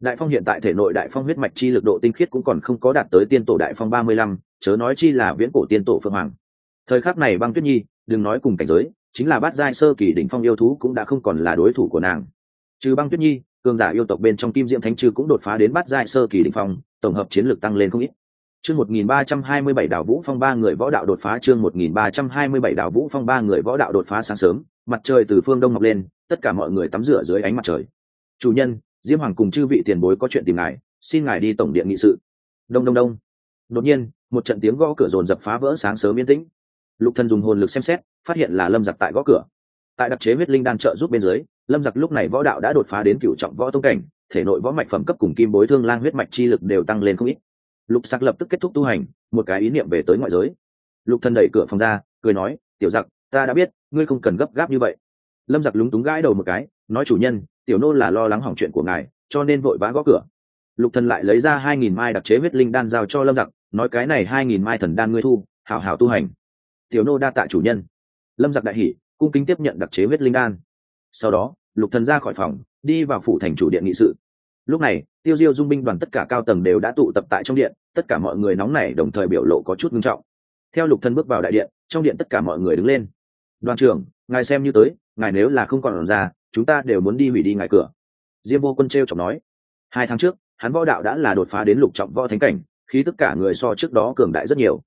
Đại phong hiện tại thể nội đại phong huyết mạch chi lực độ tinh khiết cũng còn không có đạt tới tiên tổ đại phong ba mươi lăm, chớ nói chi là viễn cổ tiên tổ phượng hoàng. Thời khắc này băng tuyết nhi, đừng nói cùng cảnh giới chính là bát giai sơ kỳ đỉnh phong yêu thú cũng đã không còn là đối thủ của nàng. Trừ băng tuyết nhi, cường giả yêu tộc bên trong kim diễm thánh trư cũng đột phá đến bát giai sơ kỳ đỉnh phong, tổng hợp chiến lược tăng lên không ít. Chương một nghìn ba trăm hai mươi bảy đảo vũ phong ba người võ đạo đột phá chương một nghìn ba trăm hai mươi bảy đảo vũ phong ba người võ đạo đột phá sáng sớm, mặt trời từ phương đông mọc lên, tất cả mọi người tắm rửa dưới ánh mặt trời. Chủ nhân, diêm hoàng cùng chư vị tiền bối có chuyện tìm ngài, xin ngài đi tổng điện nghị sự. Đông đông đông. Đột nhiên, một trận tiếng gõ cửa rồn dập phá vỡ sáng sớm yên tĩnh. Lục thần dùng hồn lực xem xét phát hiện là lâm giặc tại gõ cửa. Tại đặc chế huyết linh đan trợ giúp bên dưới, lâm giặc lúc này võ đạo đã đột phá đến cựu trọng võ tông cảnh, thể nội võ mạch phẩm cấp cùng kim bối thương lang huyết mạch chi lực đều tăng lên không ít. Lục sặc lập tức kết thúc tu hành, một cái ý niệm về tới ngoại giới. Lục thần đẩy cửa phòng ra, cười nói, tiểu giặc, ta đã biết, ngươi không cần gấp gáp như vậy. Lâm giặc lúng túng gãi đầu một cái, nói, chủ nhân, tiểu nô là lo lắng hỏng chuyện của ngài, cho nên vội vã gõ cửa. Lục thần lại lấy ra hai nghìn mai đặc chế huyết linh đan giao cho lâm giặc, nói, cái này hai nghìn mai thần đan ngươi thu, hảo hảo tu hành. Tiểu nô đa tạ chủ nhân lâm giặc đại hỷ cung kính tiếp nhận đặc chế huyết linh đan. Sau đó, lục thần ra khỏi phòng, đi vào phủ thành chủ điện nghị sự. Lúc này, tiêu diêu dung binh đoàn tất cả cao tầng đều đã tụ tập tại trong điện, tất cả mọi người nóng nảy đồng thời biểu lộ có chút nghiêm trọng. Theo lục thần bước vào đại điện, trong điện tất cả mọi người đứng lên. Đoàn trưởng, ngài xem như tới, ngài nếu là không còn ra, chúng ta đều muốn đi hủy đi ngài cửa. Diêm vô quân t r chọc nói. Hai tháng trước, hắn võ đạo đã là đột phá đến lục trọng võ thánh cảnh khi tất cả người so trước đó cường đại rất nhiều.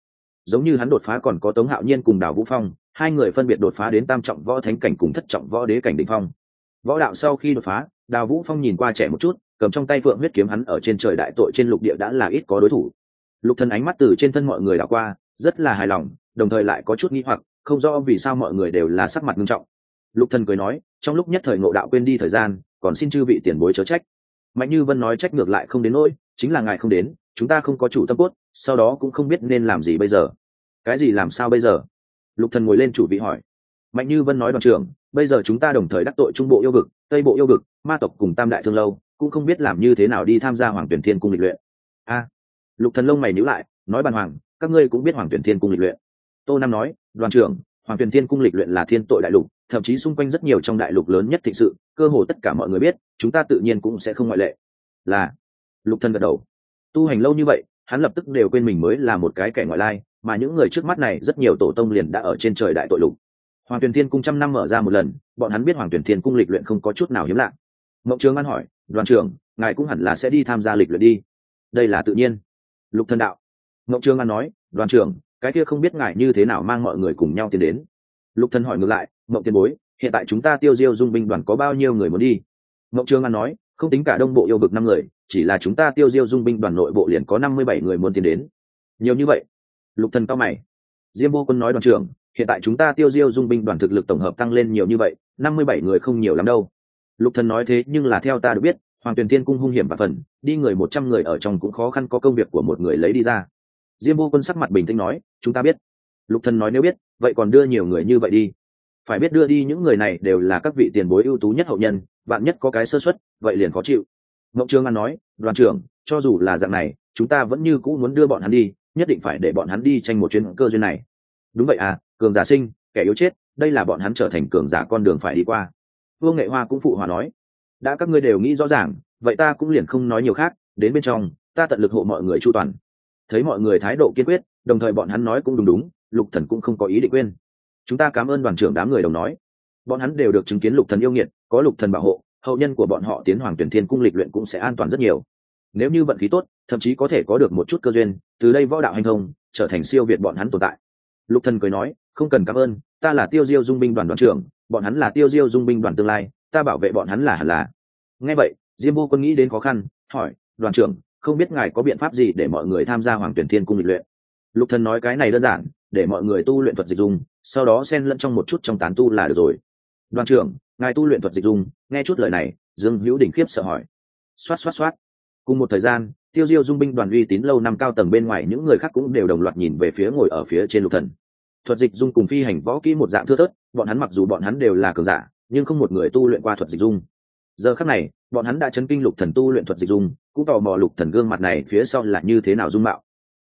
Giống như hắn đột phá còn có tống hạo nhiên cùng đào vũ phong hai người phân biệt đột phá đến tam trọng võ thánh cảnh cùng thất trọng võ đế cảnh đ ỉ n h phong. Võ đạo sau khi đột phá, đào vũ phong nhìn qua trẻ một chút, cầm trong tay phượng huyết kiếm hắn ở trên trời đại tội trên lục địa đã là ít có đối thủ. Lục thần ánh mắt từ trên thân mọi người đảo qua, rất là hài lòng, đồng thời lại có chút nghi hoặc, không rõ vì sao mọi người đều là sắc mặt nghiêm trọng. Lục thần cười nói, trong lúc nhất thời ngộ đạo quên đi thời gian, còn xin chư vị tiền bối chớ trách. Mạnh như vân nói trách ngược lại không đến nỗi, chính là ngài không đến, chúng ta không có chủ tâm cốt, sau đó cũng không biết nên làm gì bây giờ. Cái gì làm sao bây giờ? Lục thần ngồi lên chủ vị hỏi. Mạnh như vân nói đoàn trưởng, bây giờ chúng ta đồng thời đắc tội trung bộ yêu vực, tây bộ yêu vực, ma tộc cùng tam đại thương lâu, cũng không biết làm như thế nào đi tham gia hoàng tuyển thiên cung lịch luyện. A. Lục thần lông mày nhíu lại, nói bàn hoàng, các ngươi cũng biết hoàng tuyển thiên cung lịch luyện. Tô nam nói, đoàn trưởng, hoàng tuyển thiên cung lịch luyện là thiên tội đại lục, thậm chí xung quanh rất nhiều trong đại lục lớn nhất thịnh sự, cơ hồ tất cả mọi người biết, chúng ta tự nhiên cũng sẽ không ngoại lệ. Là. Lục thần gật đầu. Tu hành lâu như vậy, hắn lập tức đều quên mình mới là một cái kẻ ngoại lai mà những người trước mắt này rất nhiều tổ tông liền đã ở trên trời đại tội lục. Hoàng tuyển thiên cung trăm năm mở ra một lần, bọn hắn biết hoàng tuyển thiên cung lịch luyện không có chút nào hiếm lạ. Mộng trường an hỏi, đoàn trưởng, ngài cũng hẳn là sẽ đi tham gia lịch luyện đi. Đây là tự nhiên. Lục thần đạo. Mộng trường an nói, đoàn trưởng, cái kia không biết ngài như thế nào mang mọi người cùng nhau tiến đến. Lục thần hỏi ngược lại, mộng tiền bối, hiện tại chúng ta tiêu diêu dung binh đoàn có bao nhiêu người muốn đi? Mộng trường an nói, không tính cả đông bộ yêu vực năm người, chỉ là chúng ta tiêu diêu dung binh đoàn nội bộ liền có năm mươi bảy người muốn tiến đến. Nhiều như vậy lục thần cao mày. Diêm vô quân nói đoàn trưởng, hiện tại chúng ta tiêu diêu dung binh đoàn thực lực tổng hợp tăng lên nhiều như vậy, năm mươi bảy người không nhiều lắm đâu. Lục thần nói thế nhưng là theo ta được biết, hoàng tuyền thiên cung hung hiểm và phần, đi người một trăm người ở trong cũng khó khăn có công việc của một người lấy đi ra. Diêm vô quân sắc mặt bình tĩnh nói, chúng ta biết. Lục thần nói nếu biết, vậy còn đưa nhiều người như vậy đi. Phải biết đưa đi những người này đều là các vị tiền bối ưu tú nhất hậu nhân bạn nhất có cái sơ suất, vậy liền khó chịu. Ngọc trương an nói, đoàn trưởng, cho dù là dạng này, chúng ta vẫn như cũ muốn đưa bọn hắn đi nhất định phải để bọn hắn đi tranh một chuyến cơ duyên này. Đúng vậy à cường giả sinh, kẻ yếu chết, đây là bọn hắn trở thành cường giả con đường phải đi qua. Vương nghệ hoa cũng phụ hòa nói, đã các ngươi đều nghĩ rõ ràng, vậy ta cũng liền không nói nhiều khác, đến bên trong, ta tận lực hộ mọi người chu toàn. Thấy mọi người thái độ kiên quyết, đồng thời bọn hắn nói cũng đúng đúng, lục thần cũng không có ý định quên. Chúng ta cảm ơn đoàn trưởng đám người đồng nói. Bọn hắn đều được chứng kiến lục thần yêu nghiệt, có lục thần bảo hộ, hậu nhân của bọn họ tiến hoàng tuyển thiên cung lịch luyện cũng sẽ an toàn rất nhiều nếu như vận khí tốt, thậm chí có thể có được một chút cơ duyên, từ đây võ đạo hành thông, trở thành siêu việt bọn hắn tồn tại. Lục thần cười nói, không cần cảm ơn, ta là tiêu diêu dung binh đoàn đoàn trưởng, bọn hắn là tiêu diêu dung binh đoàn tương lai, ta bảo vệ bọn hắn là hẳn là. Nghe vậy, diêm vô quân nghĩ đến khó khăn, hỏi, đoàn trưởng, không biết ngài có biện pháp gì để mọi người tham gia hoàng tuyển thiên cung lịch luyện? Lục thần nói cái này đơn giản, để mọi người tu luyện thuật dịch dung, sau đó xen lẫn trong một chút trong tán tu là được rồi. Đoàn trưởng, ngài tu luyện thuật dịch dung, nghe chút lời này, dương hữu đỉnh khiếp sợ hỏi. Xoát xoát xoát cùng một thời gian, tiêu diêu dung binh đoàn uy tín lâu năm cao tầng bên ngoài những người khác cũng đều đồng loạt nhìn về phía ngồi ở phía trên lục thần. Thuật dịch dung cùng phi hành võ kỹ một dạng thưa thớt, bọn hắn mặc dù bọn hắn đều là cường giả, nhưng không một người tu luyện qua thuật dịch dung. Giờ khắc này, bọn hắn đã chấn kinh lục thần tu luyện thuật dịch dung, cũng tò mò lục thần gương mặt này phía sau là như thế nào dung mạo.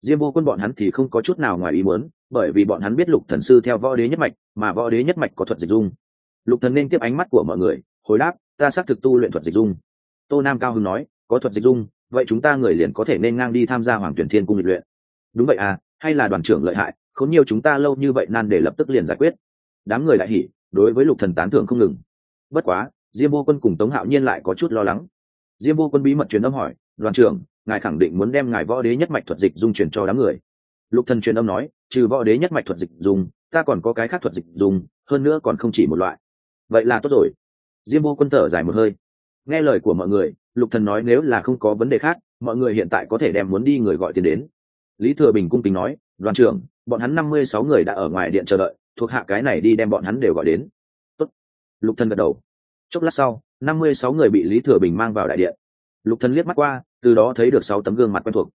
Diêm vô quân bọn hắn thì không có chút nào ngoài ý muốn, bởi vì bọn hắn biết lục thần sư theo võ đế nhất mạch, mà võ đế nhất mạch có thuật dịch dung. Lục thần nên tiếp ánh mắt của mọi người, hồi đáp, ta xác thực tu luyện thuật dịch dung. Tô nam cao hưng nói có thuật dịch dung, vậy chúng ta người liền có thể nên ngang đi tham gia hoàng tuyển thiên cung lịch luyện. Đúng vậy à hay là đoàn trưởng lợi hại, khốn nhiều chúng ta lâu như vậy nan để lập tức liền giải quyết. Đám người lại hỉ, đối với lục thần tán thưởng không ngừng. Bất quá, diêm vô quân cùng tống hạo nhiên lại có chút lo lắng. Diêm vô quân bí mật truyền âm hỏi, đoàn trưởng, ngài khẳng định muốn đem ngài võ đế nhất mạch thuật dịch dung truyền cho đám người. Lục thần truyền âm nói, trừ võ đế nhất mạch thuật dịch dung, ta còn có cái khác thuật dịch dung, hơn nữa còn không chỉ một loại. Vậy là tốt rồi. Diêm vô quân thở dài một hơi. Nghe lời của mọi người lục thần nói nếu là không có vấn đề khác, mọi người hiện tại có thể đem muốn đi người gọi tiền đến. Lý thừa bình cung kính nói, đoàn trưởng, bọn hắn năm mươi sáu người đã ở ngoài điện chờ đợi, thuộc hạ cái này đi đem bọn hắn đều gọi đến. Tốt. lục thần gật đầu. Chốc lát sau, năm mươi sáu người bị lý thừa bình mang vào đại điện. Lục thần liếc mắt qua, từ đó thấy được sáu tấm gương mặt quen thuộc.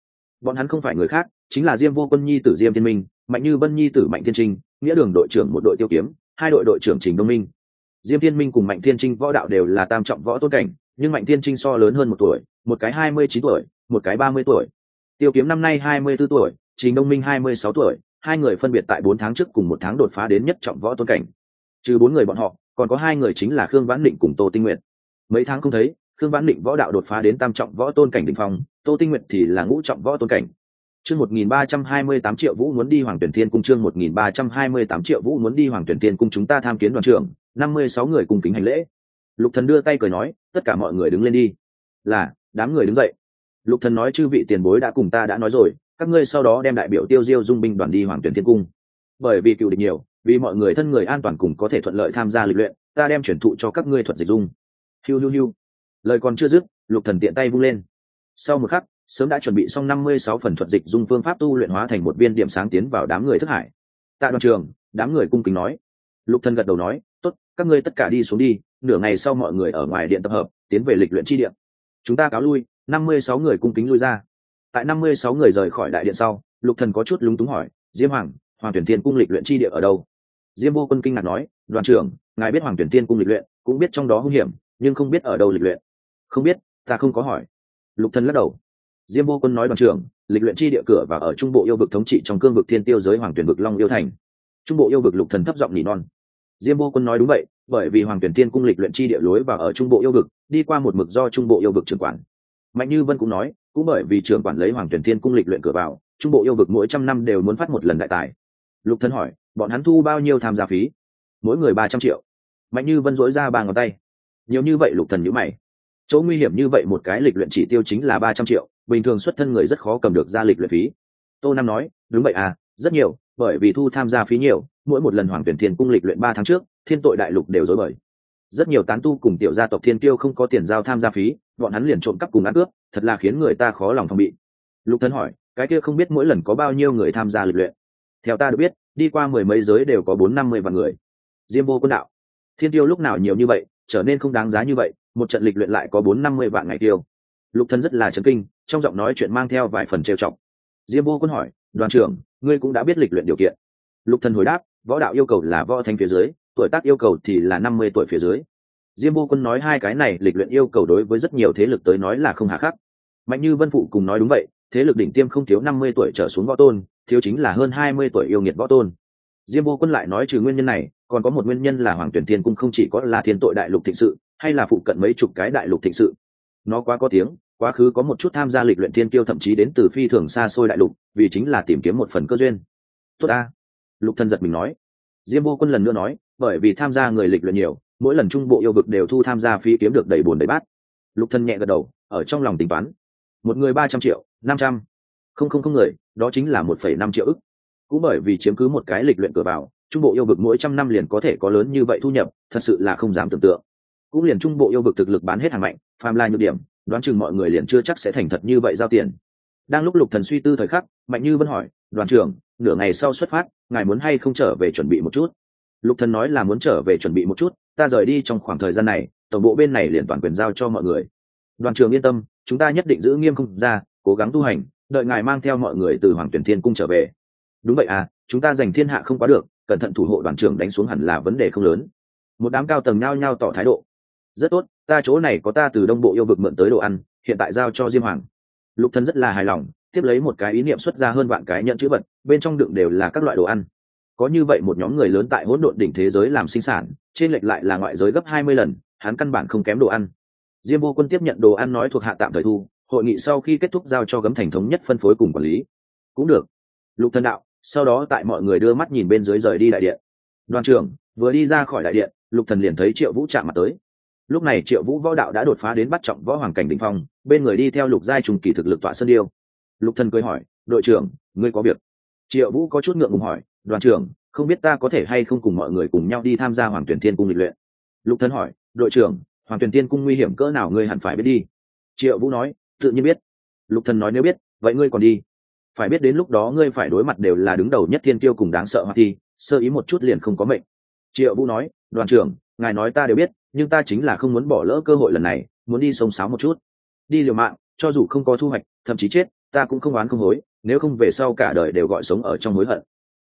Bọn hắn không phải người khác, chính là diêm vô quân nhi tử diêm thiên minh, mạnh như vân nhi tử mạnh thiên trinh, nghĩa đường đội trưởng một đội tiêu kiếm, hai đội đội trưởng trình đông minh. Diêm thiên minh cùng mạnh thiên trinh võ đạo đều là tam trọng võ tôn cảnh nhưng mạnh thiên trinh so lớn hơn một tuổi, một cái hai mươi chín tuổi, một cái ba mươi tuổi. Tiêu kiếm năm nay hai mươi b ố tuổi, trình đông minh hai mươi sáu tuổi, hai người phân biệt tại bốn tháng trước cùng một tháng đột phá đến nhất trọng võ tôn cảnh. Trừ bốn người bọn họ, còn có hai người chính là khương vãn định cùng tô tinh nguyện mấy tháng không thấy, khương vãn định võ đạo đột phá đến tam trọng võ tôn cảnh đ ỉ n h phong, tô tinh nguyện thì là ngũ trọng võ tôn cảnh. Chương một nghìn ba trăm hai mươi tám triệu vũ muốn đi hoàng tuyển thiên cung, chương một nghìn ba trăm hai mươi tám triệu vũ muốn đi hoàng tuyển thiên cung, chúng ta tham kiến đoàn trưởng, năm mươi sáu người cùng kính hành lễ lục thần đưa tay cười nói, tất cả mọi người đứng lên đi. Là, đám người đứng dậy. Lục thần nói, chư vị tiền bối đã cùng ta đã nói rồi, các ngươi sau đó đem đại biểu tiêu diêu dung binh đoàn đi hoàng tuyển thiên cung. Bởi vì cựu địch nhiều, vì mọi người thân người an toàn cùng có thể thuận lợi tham gia lịch luyện, ta đem chuyển thụ cho các ngươi thuật dịch dung. Hiu hiu hiu. Lời còn chưa dứt, lục thần tiện tay vung lên. Sau một khắc, sớm đã chuẩn bị xong năm mươi sáu phần thuật dịch dung phương pháp tu luyện hóa thành một viên điểm sáng tiến vào đám người thức hải. Tại đoàn trường, đám người cung kính nói. Lục thần gật đầu nói, tốt, các ngươi tất cả đi xuống đi nửa ngày sau mọi người ở ngoài điện tập hợp, tiến về lịch luyện chi điện. Chúng ta cáo lui, năm mươi sáu người cung kính lui ra. Tại năm mươi sáu người rời khỏi đại điện sau, lục thần có chút lúng túng hỏi, diêm hoàng hoàng tuyển thiên cung lịch luyện chi địa ở đâu? Diêm vô quân kinh ngạc nói, đoàn trưởng, ngài biết hoàng tuyển thiên cung lịch luyện, cũng biết trong đó hung hiểm, nhưng không biết ở đâu lịch luyện. Không biết, ta không có hỏi. Lục thần lắc đầu. Diêm vô quân nói, đoàn trưởng, lịch luyện chi địa cửa và ở trung bộ yêu vực thống trị trong cương vực thiên tiêu giới hoàng tuyển vực long yêu thành. Trung bộ yêu vực lục thần thấp giọng nỉ non. Diêm vô quân nói, đúng vậy bởi vì hoàng tuyển tiên cung lịch luyện chi địa lối và ở trung bộ yêu vực, đi qua một mực do trung bộ yêu vực trưởng quản. Mạnh như vân cũng nói, cũng bởi vì trưởng quản lấy hoàng tuyển tiên cung lịch luyện cửa vào, trung bộ yêu vực mỗi trăm năm đều muốn phát một lần đại tài. Lục thân hỏi, bọn hắn thu bao nhiêu tham gia phí? Mỗi người ba trăm triệu. Mạnh như vân dối ra ba ngón tay. Nhiều như vậy lục thần nhữ mày. Chỗ nguy hiểm như vậy một cái lịch luyện chỉ tiêu chính là ba trăm triệu, bình thường xuất thân người rất khó cầm được ra lịch luyện phí. Tô nam nói, đúng vậy à rất nhiều, bởi vì thu tham gia phí nhiều, mỗi một lần hoàng tuyển thiên cung lịch luyện ba tháng trước thiên tội đại lục đều dối bời. Rất nhiều tán tu cùng tiểu gia tộc thiên tiêu không có tiền giao tham gia phí, bọn hắn liền trộm cắp cùng ăn cướp thật là khiến người ta khó lòng phòng bị. Lục thân hỏi, cái kia không biết mỗi lần có bao nhiêu người tham gia lịch luyện? Theo ta được biết, đi qua mười mấy giới đều có bốn năm mươi vạn người. Diêm vô quân đạo. Thiên tiêu lúc nào nhiều như vậy, trở nên không đáng giá như vậy, một trận lịch luyện lại có bốn năm mươi vạn ngày tiêu. Lục thân rất là chấn kinh, trong giọng nói chuyện mang theo vài phần trêu chọc. Diêm vô quân hỏi, đoàn trưởng, ngươi cũng đã biết lịch luyện điều kiện? Lục thân hồi đáp, võ đạo yêu cầu là võ thanh phía dưới tuổi tác yêu cầu thì là năm mươi tuổi phía dưới. Diêm vô quân nói hai cái này lịch luyện yêu cầu đối với rất nhiều thế lực tới nói là không hà khắc. Mạnh như vân phụ cùng nói đúng vậy, thế lực đỉnh tiêm không thiếu năm mươi tuổi trở xuống võ tôn, thiếu chính là hơn hai mươi tuổi yêu nghiệt võ tôn. Diêm vô quân lại nói trừ nguyên nhân này, còn có một nguyên nhân là hoàng tuyển thiên cung không chỉ có là thiên tội đại lục thịnh sự, hay là phụ cận mấy chục cái đại lục thịnh sự. Nó quá có tiếng, quá khứ có một chút tham gia lịch luyện thiên kiêu thậm chí đến từ phi thường xa xôi đại lục, vì chính là tìm kiếm một phần cơ duyên. Tốt a. Lục Thần giật mình nói. Diêm vô quân lần nữa nói bởi vì tham gia người lịch luyện nhiều, mỗi lần trung bộ yêu vực đều thu tham gia phi kiếm được đầy bồn đầy bát. Lục thân nhẹ gật đầu, ở trong lòng tính toán. Một người ba trăm triệu, năm trăm. Không không không người, đó chính là một phẩy năm triệu ức. Cũng bởi vì chiếm cứ một cái lịch luyện cửa vào, trung bộ yêu vực mỗi trăm năm liền có thể có lớn như vậy thu nhập, thật sự là không dám tưởng tượng. Cũng liền trung bộ yêu vực thực lực bán hết hàng mạnh, phàm lai nhược điểm, đoán chừng mọi người liền chưa chắc sẽ thành thật như vậy giao tiền. Đang lúc lục thần suy tư thời khắc, mạnh như vẫn hỏi, đoàn trưởng, nửa ngày sau xuất phát, ngài muốn hay không trở về chuẩn bị một chút? Lục thần nói là muốn trở về chuẩn bị một chút, ta rời đi trong khoảng thời gian này, tổng bộ bên này liền toàn quyền giao cho mọi người. Đoàn trưởng yên tâm, chúng ta nhất định giữ nghiêm không ra, cố gắng tu hành, đợi ngài mang theo mọi người từ hoàng tuyển thiên cung trở về. Đúng vậy à chúng ta giành thiên hạ không quá được, cẩn thận thủ hộ đoàn trưởng đánh xuống hẳn là vấn đề không lớn. Một đám cao tầng nhao nhao tỏ thái độ. Rất tốt, ta chỗ này có ta từ đông bộ yêu vực mượn tới đồ ăn, hiện tại giao cho diêm hoàng. Lục thân rất là hài lòng, tiếp lấy một cái ý niệm xuất ra hơn vạn cái nhận chữ vật, bên trong đựng đều là các loại đồ ăn có như vậy một nhóm người lớn tại hỗn độn đỉnh thế giới làm sinh sản, trên lệch lại là ngoại giới gấp hai mươi lần, hắn căn bản không kém đồ ăn. Diêm vô quân tiếp nhận đồ ăn nói thuộc hạ tạm thời thu, hội nghị sau khi kết thúc giao cho gấm thành thống nhất phân phối cùng quản lý. Cũng được. Lục thần đạo, sau đó tại mọi người đưa mắt nhìn bên dưới rời đi đại điện. Đoàn trưởng, vừa đi ra khỏi đại điện, lục thần liền thấy triệu vũ chạm mặt tới. Lúc này triệu vũ võ đạo đã đột phá đến bắt trọng võ hoàng cảnh đ ỉ n h phong, bên người đi theo lục giai trùng kỳ thực lực tọa sơn điêu. Lục thần cười hỏi, đội trưởng, ngươi có việc? Triệu vũ có chút ngượng ngùng hỏi đoàn trưởng, không biết ta có thể hay không cùng mọi người cùng nhau đi tham gia hoàng tuyển thiên cung lịch luyện? Lục thần hỏi, đội trưởng, hoàng tuyển thiên cung nguy hiểm cỡ nào ngươi hẳn phải biết đi. Triệu vũ nói, tự nhiên biết. Lục thần nói, nếu biết, vậy ngươi còn đi. Phải biết đến lúc đó ngươi phải đối mặt đều là đứng đầu nhất thiên tiêu cùng đáng sợ hoa thi, sơ ý một chút liền không có mệnh. Triệu vũ nói, đoàn trưởng, ngài nói ta đều biết, nhưng ta chính là không muốn bỏ lỡ cơ hội lần này, muốn đi sông sáo một chút. Đi liều mạng, cho dù không có thu hoạch, thậm chí chết, ta cũng không oán không hối, nếu không về sau cả đời đều gọi sống ở trong hối hận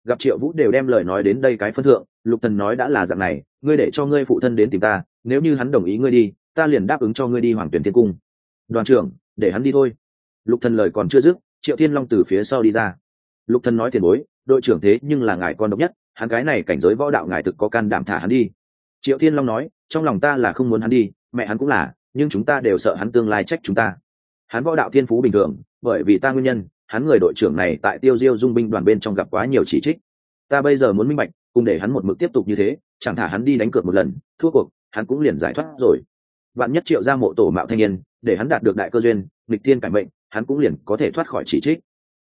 gặp triệu vũ đều đem lời nói đến đây cái phân thượng, lục thần nói đã là dạng này, ngươi để cho ngươi phụ thân đến tìm ta, nếu như hắn đồng ý ngươi đi, ta liền đáp ứng cho ngươi đi hoàng tuyển thiên cung. Đoàn trưởng, để hắn đi thôi. Lục thần lời còn chưa dứt, triệu thiên long từ phía sau đi ra. Lục thần nói tiền bối, đội trưởng thế nhưng là ngài con độc nhất, hắn cái này cảnh giới võ đạo ngài thực có can đảm thả hắn đi. Triệu thiên long nói, trong lòng ta là không muốn hắn đi, mẹ hắn cũng là, nhưng chúng ta đều sợ hắn tương lai trách chúng ta. Hắn võ đạo thiên phú bình thường, bởi vì ta nguyên nhân hắn người đội trưởng này tại tiêu diêu dung binh đoàn bên trong gặp quá nhiều chỉ trích. Ta bây giờ muốn minh bạch, cùng để hắn một mực tiếp tục như thế, chẳng thả hắn đi đánh cược một lần, thua cuộc, hắn cũng liền giải thoát rồi. Bạn nhất triệu ra mộ tổ mạo thanh niên, để hắn đạt được đại cơ duyên, nghịch tiên cải mệnh, hắn cũng liền có thể thoát khỏi chỉ trích.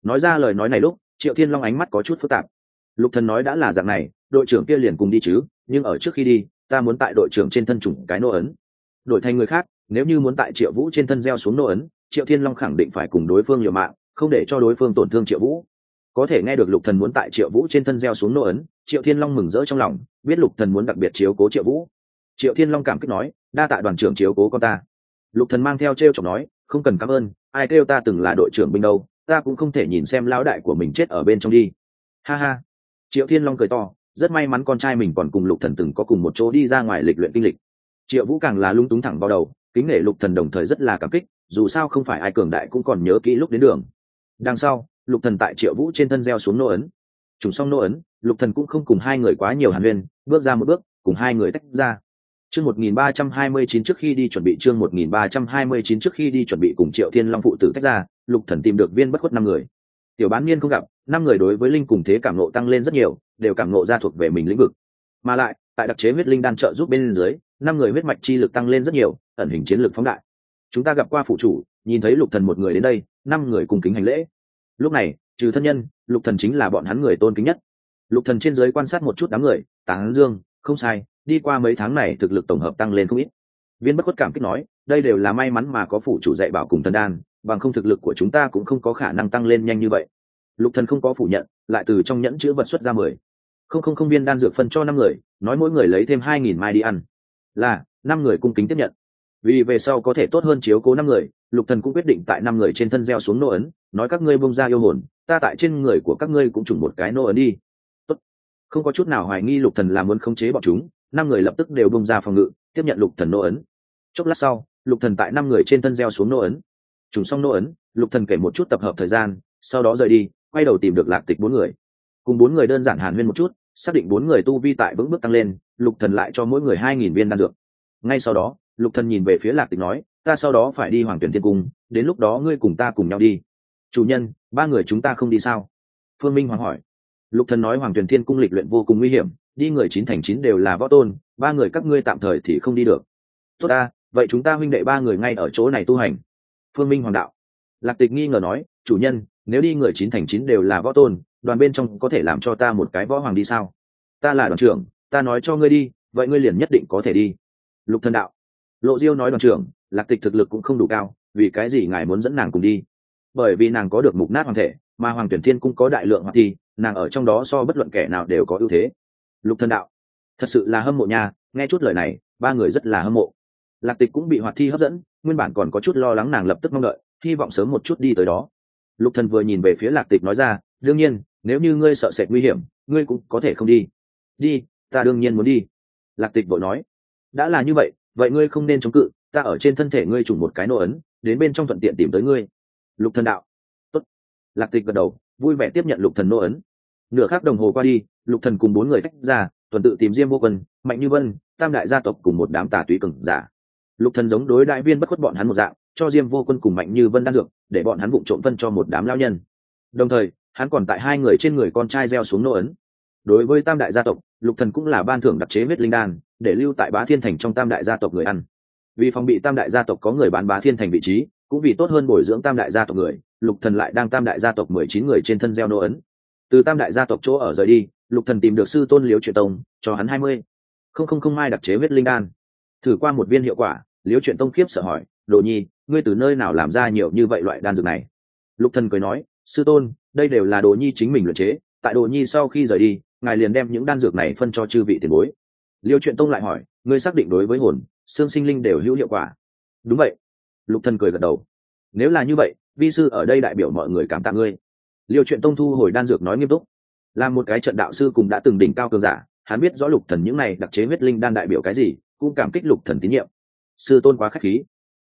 Nói ra lời nói này lúc, triệu thiên long ánh mắt có chút phức tạp. Lục thần nói đã là dạng này, đội trưởng kia liền cùng đi chứ, nhưng ở trước khi đi, ta muốn tại đội trưởng trên thân chủng cái nô ấn. Đổi thành người khác, nếu như muốn tại triệu vũ trên thân gieo xuống nô ấn, triệu thiên long khẳng định phải cùng đối phương liều mạng không để cho đối phương tổn thương triệu vũ. Có thể nghe được lục thần muốn tại triệu vũ trên thân gieo xuống nô ấn, triệu thiên long mừng rỡ trong lòng, biết lục thần muốn đặc biệt chiếu cố triệu vũ. Triệu thiên long cảm kích nói, đa tạ đoàn trưởng chiếu cố con ta. Lục thần mang theo treo chọc nói, không cần cảm ơn, ai kêu ta từng là đội trưởng binh đâu, ta cũng không thể nhìn xem lão đại của mình chết ở bên trong đi. Ha ha. Triệu thiên long cười to, rất may mắn con trai mình còn cùng lục thần từng có cùng một chỗ đi ra ngoài lịch luyện kinh lịch. Triệu vũ càng là lung túng thẳng vào đầu, kính nể lục thần đồng thời rất là cảm kích, dù sao không phải ai cường đại cũng còn nhớ kỹ lúc đến đường đằng sau, lục thần tại triệu vũ trên thân gieo xuống nô ấn. Trùng xong nô ấn, lục thần cũng không cùng hai người quá nhiều hàn huyên, bước ra một bước, cùng hai người tách ra. Chương 1329 trước khi đi chuẩn bị chương 1329 trước khi đi chuẩn bị cùng triệu thiên long phụ tử tách ra, lục thần tìm được viên bất khuất năm người. Tiểu bán niên không gặp, năm người đối với linh cùng thế cảm nộ tăng lên rất nhiều, đều cảm nộ ra thuộc về mình lĩnh vực. Mà lại, tại đặc chế huyết linh đan trợ giúp bên dưới, năm người huyết mạch chi lực tăng lên rất nhiều, ẩn hình chiến lược phóng đại. Chúng ta gặp qua phụ chủ, nhìn thấy lục thần một người đến đây năm người cùng kính hành lễ. Lúc này, trừ thân nhân, lục thần chính là bọn hắn người tôn kính nhất. Lục thần trên giới quan sát một chút đám người, tán dương, không sai, đi qua mấy tháng này thực lực tổng hợp tăng lên không ít. Viên bất khuất cảm kích nói, đây đều là may mắn mà có phụ chủ dạy bảo cùng thần đan, bằng không thực lực của chúng ta cũng không có khả năng tăng lên nhanh như vậy. Lục thần không có phủ nhận, lại từ trong nhẫn chữ vật xuất ra mười. Không không không viên đan dược phân cho năm người, nói mỗi người lấy thêm hai nghìn mai đi ăn. Là, năm người cung kính tiếp nhận. Vì về sau có thể tốt hơn chiếu cố năm người lục thần cũng quyết định tại năm người trên thân gieo xuống nô ấn, nói các ngươi bông ra yêu hồn, ta tại trên người của các ngươi cũng trùng một cái nô ấn đi. Tốt. không có chút nào hoài nghi lục thần là muốn khống chế bọn chúng, năm người lập tức đều bông ra phòng ngự, tiếp nhận lục thần nô ấn. Chốc lát sau, lục thần tại năm người trên thân gieo xuống nô ấn. Trùng xong nô ấn, lục thần kể một chút tập hợp thời gian, sau đó rời đi, quay đầu tìm được lạc tịch bốn người. Cùng bốn người đơn giản hàn huyên một chút, xác định bốn người tu vi tại vững bước tăng lên, lục thần lại cho mỗi người hai nghìn viên đan dược. Ngay sau đó, lục thần nhìn về phía lạc tịch nói ta sau đó phải đi hoàng tuyển thiên cung, đến lúc đó ngươi cùng ta cùng nhau đi. Chủ nhân, ba người chúng ta không đi sao? Phương minh hoàng hỏi. Lục thần nói hoàng tuyển thiên cung lịch luyện vô cùng nguy hiểm, đi người chín thành chín đều là võ tôn, ba người các ngươi tạm thời thì không đi được. Tốt ta, vậy chúng ta huynh đệ ba người ngay ở chỗ này tu hành. Phương minh hoàng đạo. Lạc tịch nghi ngờ nói, chủ nhân, nếu đi người chín thành chín đều là võ tôn, đoàn bên trong có thể làm cho ta một cái võ hoàng đi sao? Ta là đoàn trưởng, ta nói cho ngươi đi, vậy ngươi liền nhất định có thể đi. Lục thần đạo. Lộ diêu nói đoàn trưởng lạc tịch thực lực cũng không đủ cao, vì cái gì ngài muốn dẫn nàng cùng đi? Bởi vì nàng có được mục nát hoàng thể, mà hoàng tuyển thiên cũng có đại lượng hoàng thi, nàng ở trong đó so bất luận kẻ nào đều có ưu thế. Lục thần đạo, thật sự là hâm mộ nha, nghe chút lời này, ba người rất là hâm mộ. Lạc tịch cũng bị hoạt thi hấp dẫn, nguyên bản còn có chút lo lắng nàng lập tức mong đợi, hy vọng sớm một chút đi tới đó. Lục thần vừa nhìn về phía lạc tịch nói ra, đương nhiên, nếu như ngươi sợ sệt nguy hiểm, ngươi cũng có thể không đi. Đi, ta đương nhiên muốn đi. Lạc tịch vội nói, đã là như vậy vậy ngươi không nên chống cự ta ở trên thân thể ngươi trùng một cái nô ấn, đến bên trong thuận tiện tìm tới ngươi. Lục thần đạo. Tốt. lạc tịch gật đầu, vui vẻ tiếp nhận lục thần nô ấn. Nửa khắc đồng hồ qua đi, lục thần cùng bốn người tách ra, tuần tự tìm diêm vô quân, mạnh như vân, tam đại gia tộc cùng một đám tà túy cường giả. Lục thần giống đối đại viên bất khuất bọn hắn một dạng, cho diêm vô quân cùng mạnh như vân đan dược, để bọn hắn vụng trộm phân cho một đám lao nhân. Đồng thời, hắn còn tại hai người trên người con trai gieo xuống nô ấn. Đối với tam đại gia tộc, lục thần cũng là ban thưởng đặc chế huyết linh đan, để lưu tại bá thiên thành trong tam đại gia tộc người ăn vì phòng bị tam đại gia tộc có người bán bá thiên thành vị trí, cũng vì tốt hơn bồi dưỡng tam đại gia tộc người, lục thần lại đang tam đại gia tộc mười chín người trên thân gieo nô ấn. Từ tam đại gia tộc chỗ ở rời đi, lục thần tìm được sư tôn liếu truyện tông, cho hắn hai mươi. Không không không mai đặc chế huyết linh đan. Thử qua một viên hiệu quả liếu truyện tông khiếp sợ hỏi, đồ nhi, ngươi từ nơi nào làm ra nhiều như vậy loại đan dược này? Lục thần cười nói, sư tôn, đây đều là đồ nhi chính mình luyện chế, tại đồ nhi sau khi rời đi, ngài liền đem những đan dược này phân cho chư vị tiền bối. Liêu truyện tông lại hỏi, ngươi xác định đối với hồn xương sinh linh đều hữu hiệu quả. Đúng vậy. Lục thần cười gật đầu. Nếu là như vậy, vi sư ở đây đại biểu mọi người cảm tạ ngươi. Liêu truyện tông thu hồi đan dược nói nghiêm túc. Là một cái trận đạo sư cùng đã từng đỉnh cao cường giả, hắn biết rõ lục thần những này đặc chế huyết linh đan đại biểu cái gì, cũng cảm kích lục thần tín nhiệm. Sư tôn quá khách khí.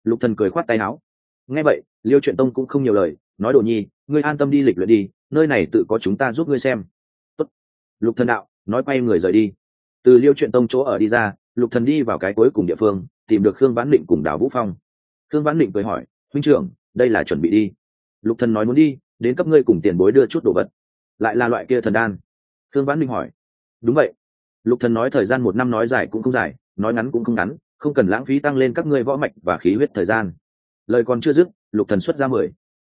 Lục thần cười khoát tay áo. Nghe vậy, liêu truyện tông cũng không nhiều lời, nói đồ nhi, ngươi an tâm đi lịch luyện đi, nơi này tự có chúng ta giúp ngươi xem. Tốt. lục thần đạo, nói quay người rời đi. Từ liêu truyện tông chỗ ở đi ra lục thần đi vào cái cuối cùng địa phương, tìm được khương vãn định cùng đào vũ phong. Khương vãn định cười hỏi, huynh trưởng, đây là chuẩn bị đi. Lục thần nói muốn đi, đến cấp ngươi cùng tiền bối đưa chút đồ vật. Lại là loại kia thần đan. Khương vãn định hỏi, đúng vậy. Lục thần nói thời gian một năm nói dài cũng không dài, nói ngắn cũng không ngắn, không cần lãng phí tăng lên các ngươi võ mạch và khí huyết thời gian. Lời còn chưa dứt, lục thần xuất ra mười.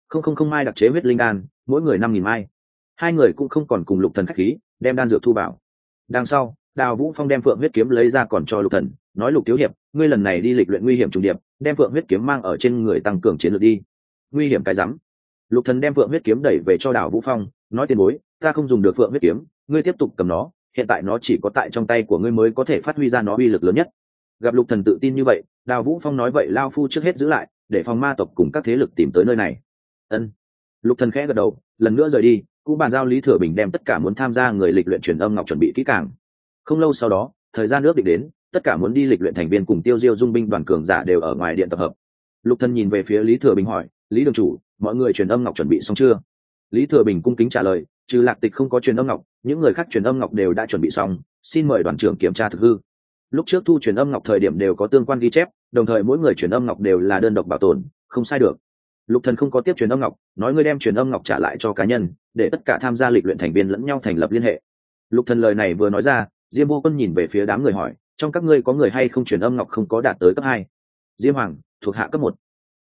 Không không không mai đặc chế huyết linh đan, mỗi người năm nghìn mai. Hai người cũng không còn cùng lục thần khách khí, đem đan dược thu vào. Đằng sau đào vũ phong đem phượng huyết kiếm lấy ra còn cho lục thần, nói, lục thiếu hiệp, ngươi lần này đi lịch luyện nguy hiểm trùng điệp, đem phượng huyết kiếm mang ở trên người tăng cường chiến lược đi. Nguy hiểm cái rắm? Lục thần đem phượng huyết kiếm đẩy về cho đào vũ phong, nói, tiền bối, ta không dùng được phượng huyết kiếm, ngươi tiếp tục cầm nó, hiện tại nó chỉ có tại trong tay của ngươi mới có thể phát huy ra nó uy lực lớn nhất. Gặp lục thần tự tin như vậy, đào vũ phong nói, vậy lao phu trước hết giữ lại, để phòng ma tộc cùng các thế lực tìm tới nơi này. Ân. Lục thần khẽ gật đầu, lần nữa rời đi, cũng bàn giao lý thừa bình đem tất cả muốn tham gia người lịch luyện truyền âm ngọc chuẩn bị kỹ càng không lâu sau đó, thời gian nước định đến, tất cả muốn đi lịch luyện thành viên cùng tiêu diêu dung binh đoàn cường giả đều ở ngoài điện tập hợp. Lục thần nhìn về phía lý thừa bình hỏi, lý đường chủ, mọi người truyền âm ngọc chuẩn bị xong chưa? Lý thừa bình cung kính trả lời, trừ lạc tịch không có truyền âm ngọc, những người khác truyền âm ngọc đều đã chuẩn bị xong, xin mời đoàn trưởng kiểm tra thực hư. Lúc trước thu truyền âm ngọc thời điểm đều có tương quan ghi chép, đồng thời mỗi người truyền âm ngọc đều là đơn độc bảo tồn, không sai được. Lục thần không có tiếp truyền âm ngọc, nói ngươi đem truyền âm ngọc trả lại cho cá nhân, để tất cả tham gia lịch luyện thành viên lẫn nhau thành lập liên hệ. Lục thần lời này vừa nói ra diêm vô quân nhìn về phía đám người hỏi, trong các ngươi có người hay không truyền âm ngọc không có đạt tới cấp hai? Diêm hoàng, thuộc hạ cấp một.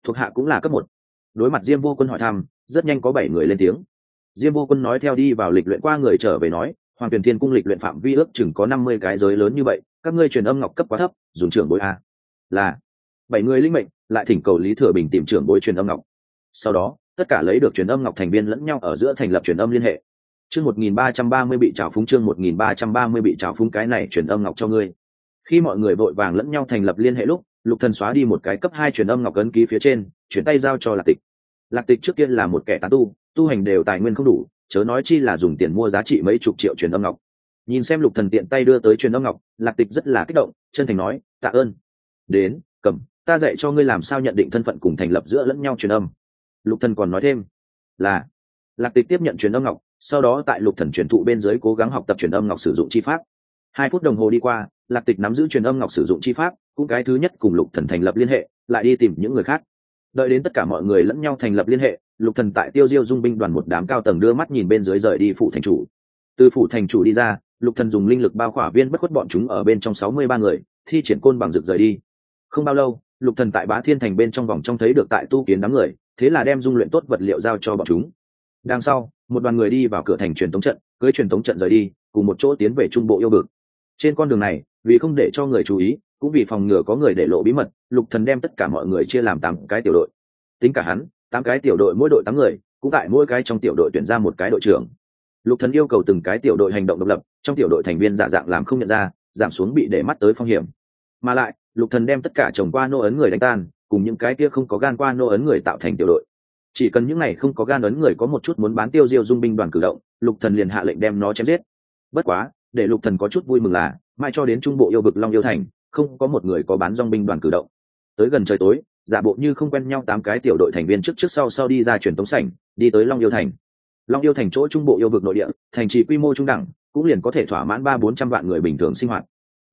Thuộc hạ cũng là cấp một. Đối mặt diêm vô quân hỏi thăm, rất nhanh có bảy người lên tiếng. Diêm vô quân nói theo đi vào lịch luyện qua người trở về nói, hoàng tuyển thiên cung lịch luyện phạm vi ước chừng có năm mươi cái giới lớn như vậy, các ngươi truyền âm ngọc cấp quá thấp, dùng trưởng bối a. Là, bảy người linh mệnh, lại thỉnh cầu lý thừa bình tìm trưởng bối truyền âm ngọc. Sau đó, tất cả lấy được truyền âm ngọc thành viên lẫn nhau ở giữa thành lập truyền âm liên hệ chương một nghìn ba trăm ba mươi bị trào phúng, chương một nghìn ba trăm ba mươi bị trào phúng, cái này truyền âm ngọc cho ngươi. Khi mọi người vội vàng lẫn nhau thành lập liên hệ lúc, lục thần xóa đi một cái cấp hai truyền âm ngọc ấn ký phía trên, chuyển tay giao cho lạc tịch. Lạc tịch trước kia là một kẻ tán tu tu hành đều tài nguyên không đủ, chớ nói chi là dùng tiền mua giá trị mấy chục triệu truyền âm ngọc. Nhìn xem lục thần tiện tay đưa tới truyền âm ngọc, lạc tịch rất là kích động, chân thành nói, tạ ơn. Đến, cầm, ta dạy cho ngươi làm sao nhận định thân phận cùng thành lập giữa lẫn nhau truyền âm. Lục thần còn nói thêm, là. Lạc tịch tiếp nhận truyền âm ngọc sau đó tại lục thần truyền thụ bên dưới cố gắng học tập truyền âm ngọc sử dụng chi pháp. Hai phút đồng hồ đi qua, lạc tịch nắm giữ truyền âm ngọc sử dụng chi pháp, cũng cái thứ nhất cùng lục thần thành lập liên hệ, lại đi tìm những người khác. Đợi đến tất cả mọi người lẫn nhau thành lập liên hệ, lục thần tại tiêu diêu dung binh đoàn một đám cao tầng đưa mắt nhìn bên dưới rời đi phủ thành chủ. Từ phủ thành chủ đi ra, lục thần dùng linh lực bao khỏa viên bất khuất bọn chúng ở bên trong sáu mươi ba người, thi triển côn bằng rực rời đi. Không bao lâu, lục thần tại bá thiên thành bên trong vòng trong thấy được tại tu kiến đám người, thế là đem dung luyện tốt vật liệu giao cho bọn chúng đằng sau, một đoàn người đi vào cửa thành truyền tống trận, cưới truyền tống trận rời đi, cùng một chỗ tiến về trung bộ yêu vực. Trên con đường này, vì không để cho người chú ý, cũng vì phòng ngừa có người để lộ bí mật, lục thần đem tất cả mọi người chia làm tám cái tiểu đội. Tính cả hắn, tám cái tiểu đội mỗi đội tám người, cũng tại mỗi cái trong tiểu đội tuyển ra một cái đội trưởng. Lục thần yêu cầu từng cái tiểu đội hành động độc lập, trong tiểu đội thành viên giả dạng làm không nhận ra, giảm xuống bị để mắt tới phong hiểm. Mà lại, lục thần đem tất cả chồng qua nô ấn người đánh tan, cùng những cái kia không có gan qua nô ấn người tạo thành tiểu đội chỉ cần những này không có gan ấn người có một chút muốn bán tiêu diêu dung binh đoàn cử động, lục thần liền hạ lệnh đem nó chém giết. Bất quá, để lục thần có chút vui mừng là, mai cho đến trung bộ yêu bực long yêu thành, không có một người có bán dong binh đoàn cử động. Tới gần trời tối, giả bộ như không quen nhau tám cái tiểu đội thành viên trước trước sau sau đi ra truyền tống sảnh, đi tới long yêu thành. Long yêu thành chỗ trung bộ yêu vực nội địa, thành trì quy mô trung đẳng, cũng liền có thể thỏa mãn ba bốn trăm vạn người bình thường sinh hoạt.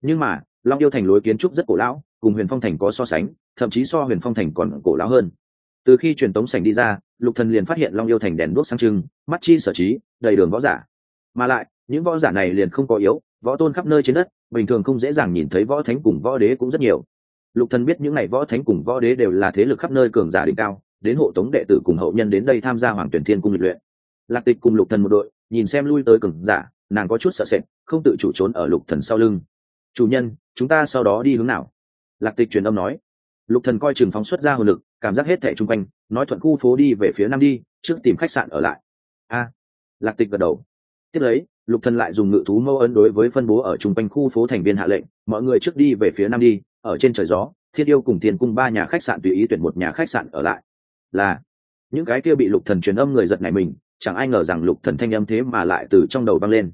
Nhưng mà, long yêu thành lối kiến trúc rất cổ lão, cùng huyền phong thành có so sánh, thậm chí so huyền phong thành còn cổ lão hơn từ khi truyền tống sảnh đi ra, lục thần liền phát hiện long yêu thành đèn đuốc sang trưng, mắt chi sở trí, đầy đường võ giả. Mà lại, những võ giả này liền không có yếu, võ tôn khắp nơi trên đất, bình thường không dễ dàng nhìn thấy võ thánh cùng võ đế cũng rất nhiều. Lục thần biết những này võ thánh cùng võ đế đều là thế lực khắp nơi cường giả đỉnh cao, đến hộ tống đệ tử cùng hậu nhân đến đây tham gia hoàng tuyển thiên cung luyện. Lạc tịch cùng lục thần một đội, nhìn xem lui tới cường giả, nàng có chút sợ sệt, không tự chủ trốn ở lục thần sau lưng. Chủ nhân, chúng ta sau đó đi hướng nào? Lạc tịch truyền âm nói. Lục thần coi chừng phóng xuất ra hồn lực cảm giác hết thẻ chung quanh, nói thuận khu phố đi về phía nam đi, trước tìm khách sạn ở lại. A, lạc tịch gật đầu. Tiếp lấy, lục thần lại dùng ngự thú mâu ấn đối với phân bố ở chung quanh khu phố thành viên hạ lệnh, mọi người trước đi về phía nam đi, ở trên trời gió thiên yêu cùng tiền cung ba nhà khách sạn tùy ý tuyển một nhà khách sạn ở lại. Là, những cái kia bị lục thần truyền âm người giật này mình, chẳng ai ngờ rằng lục thần thanh âm thế mà lại từ trong đầu vang lên.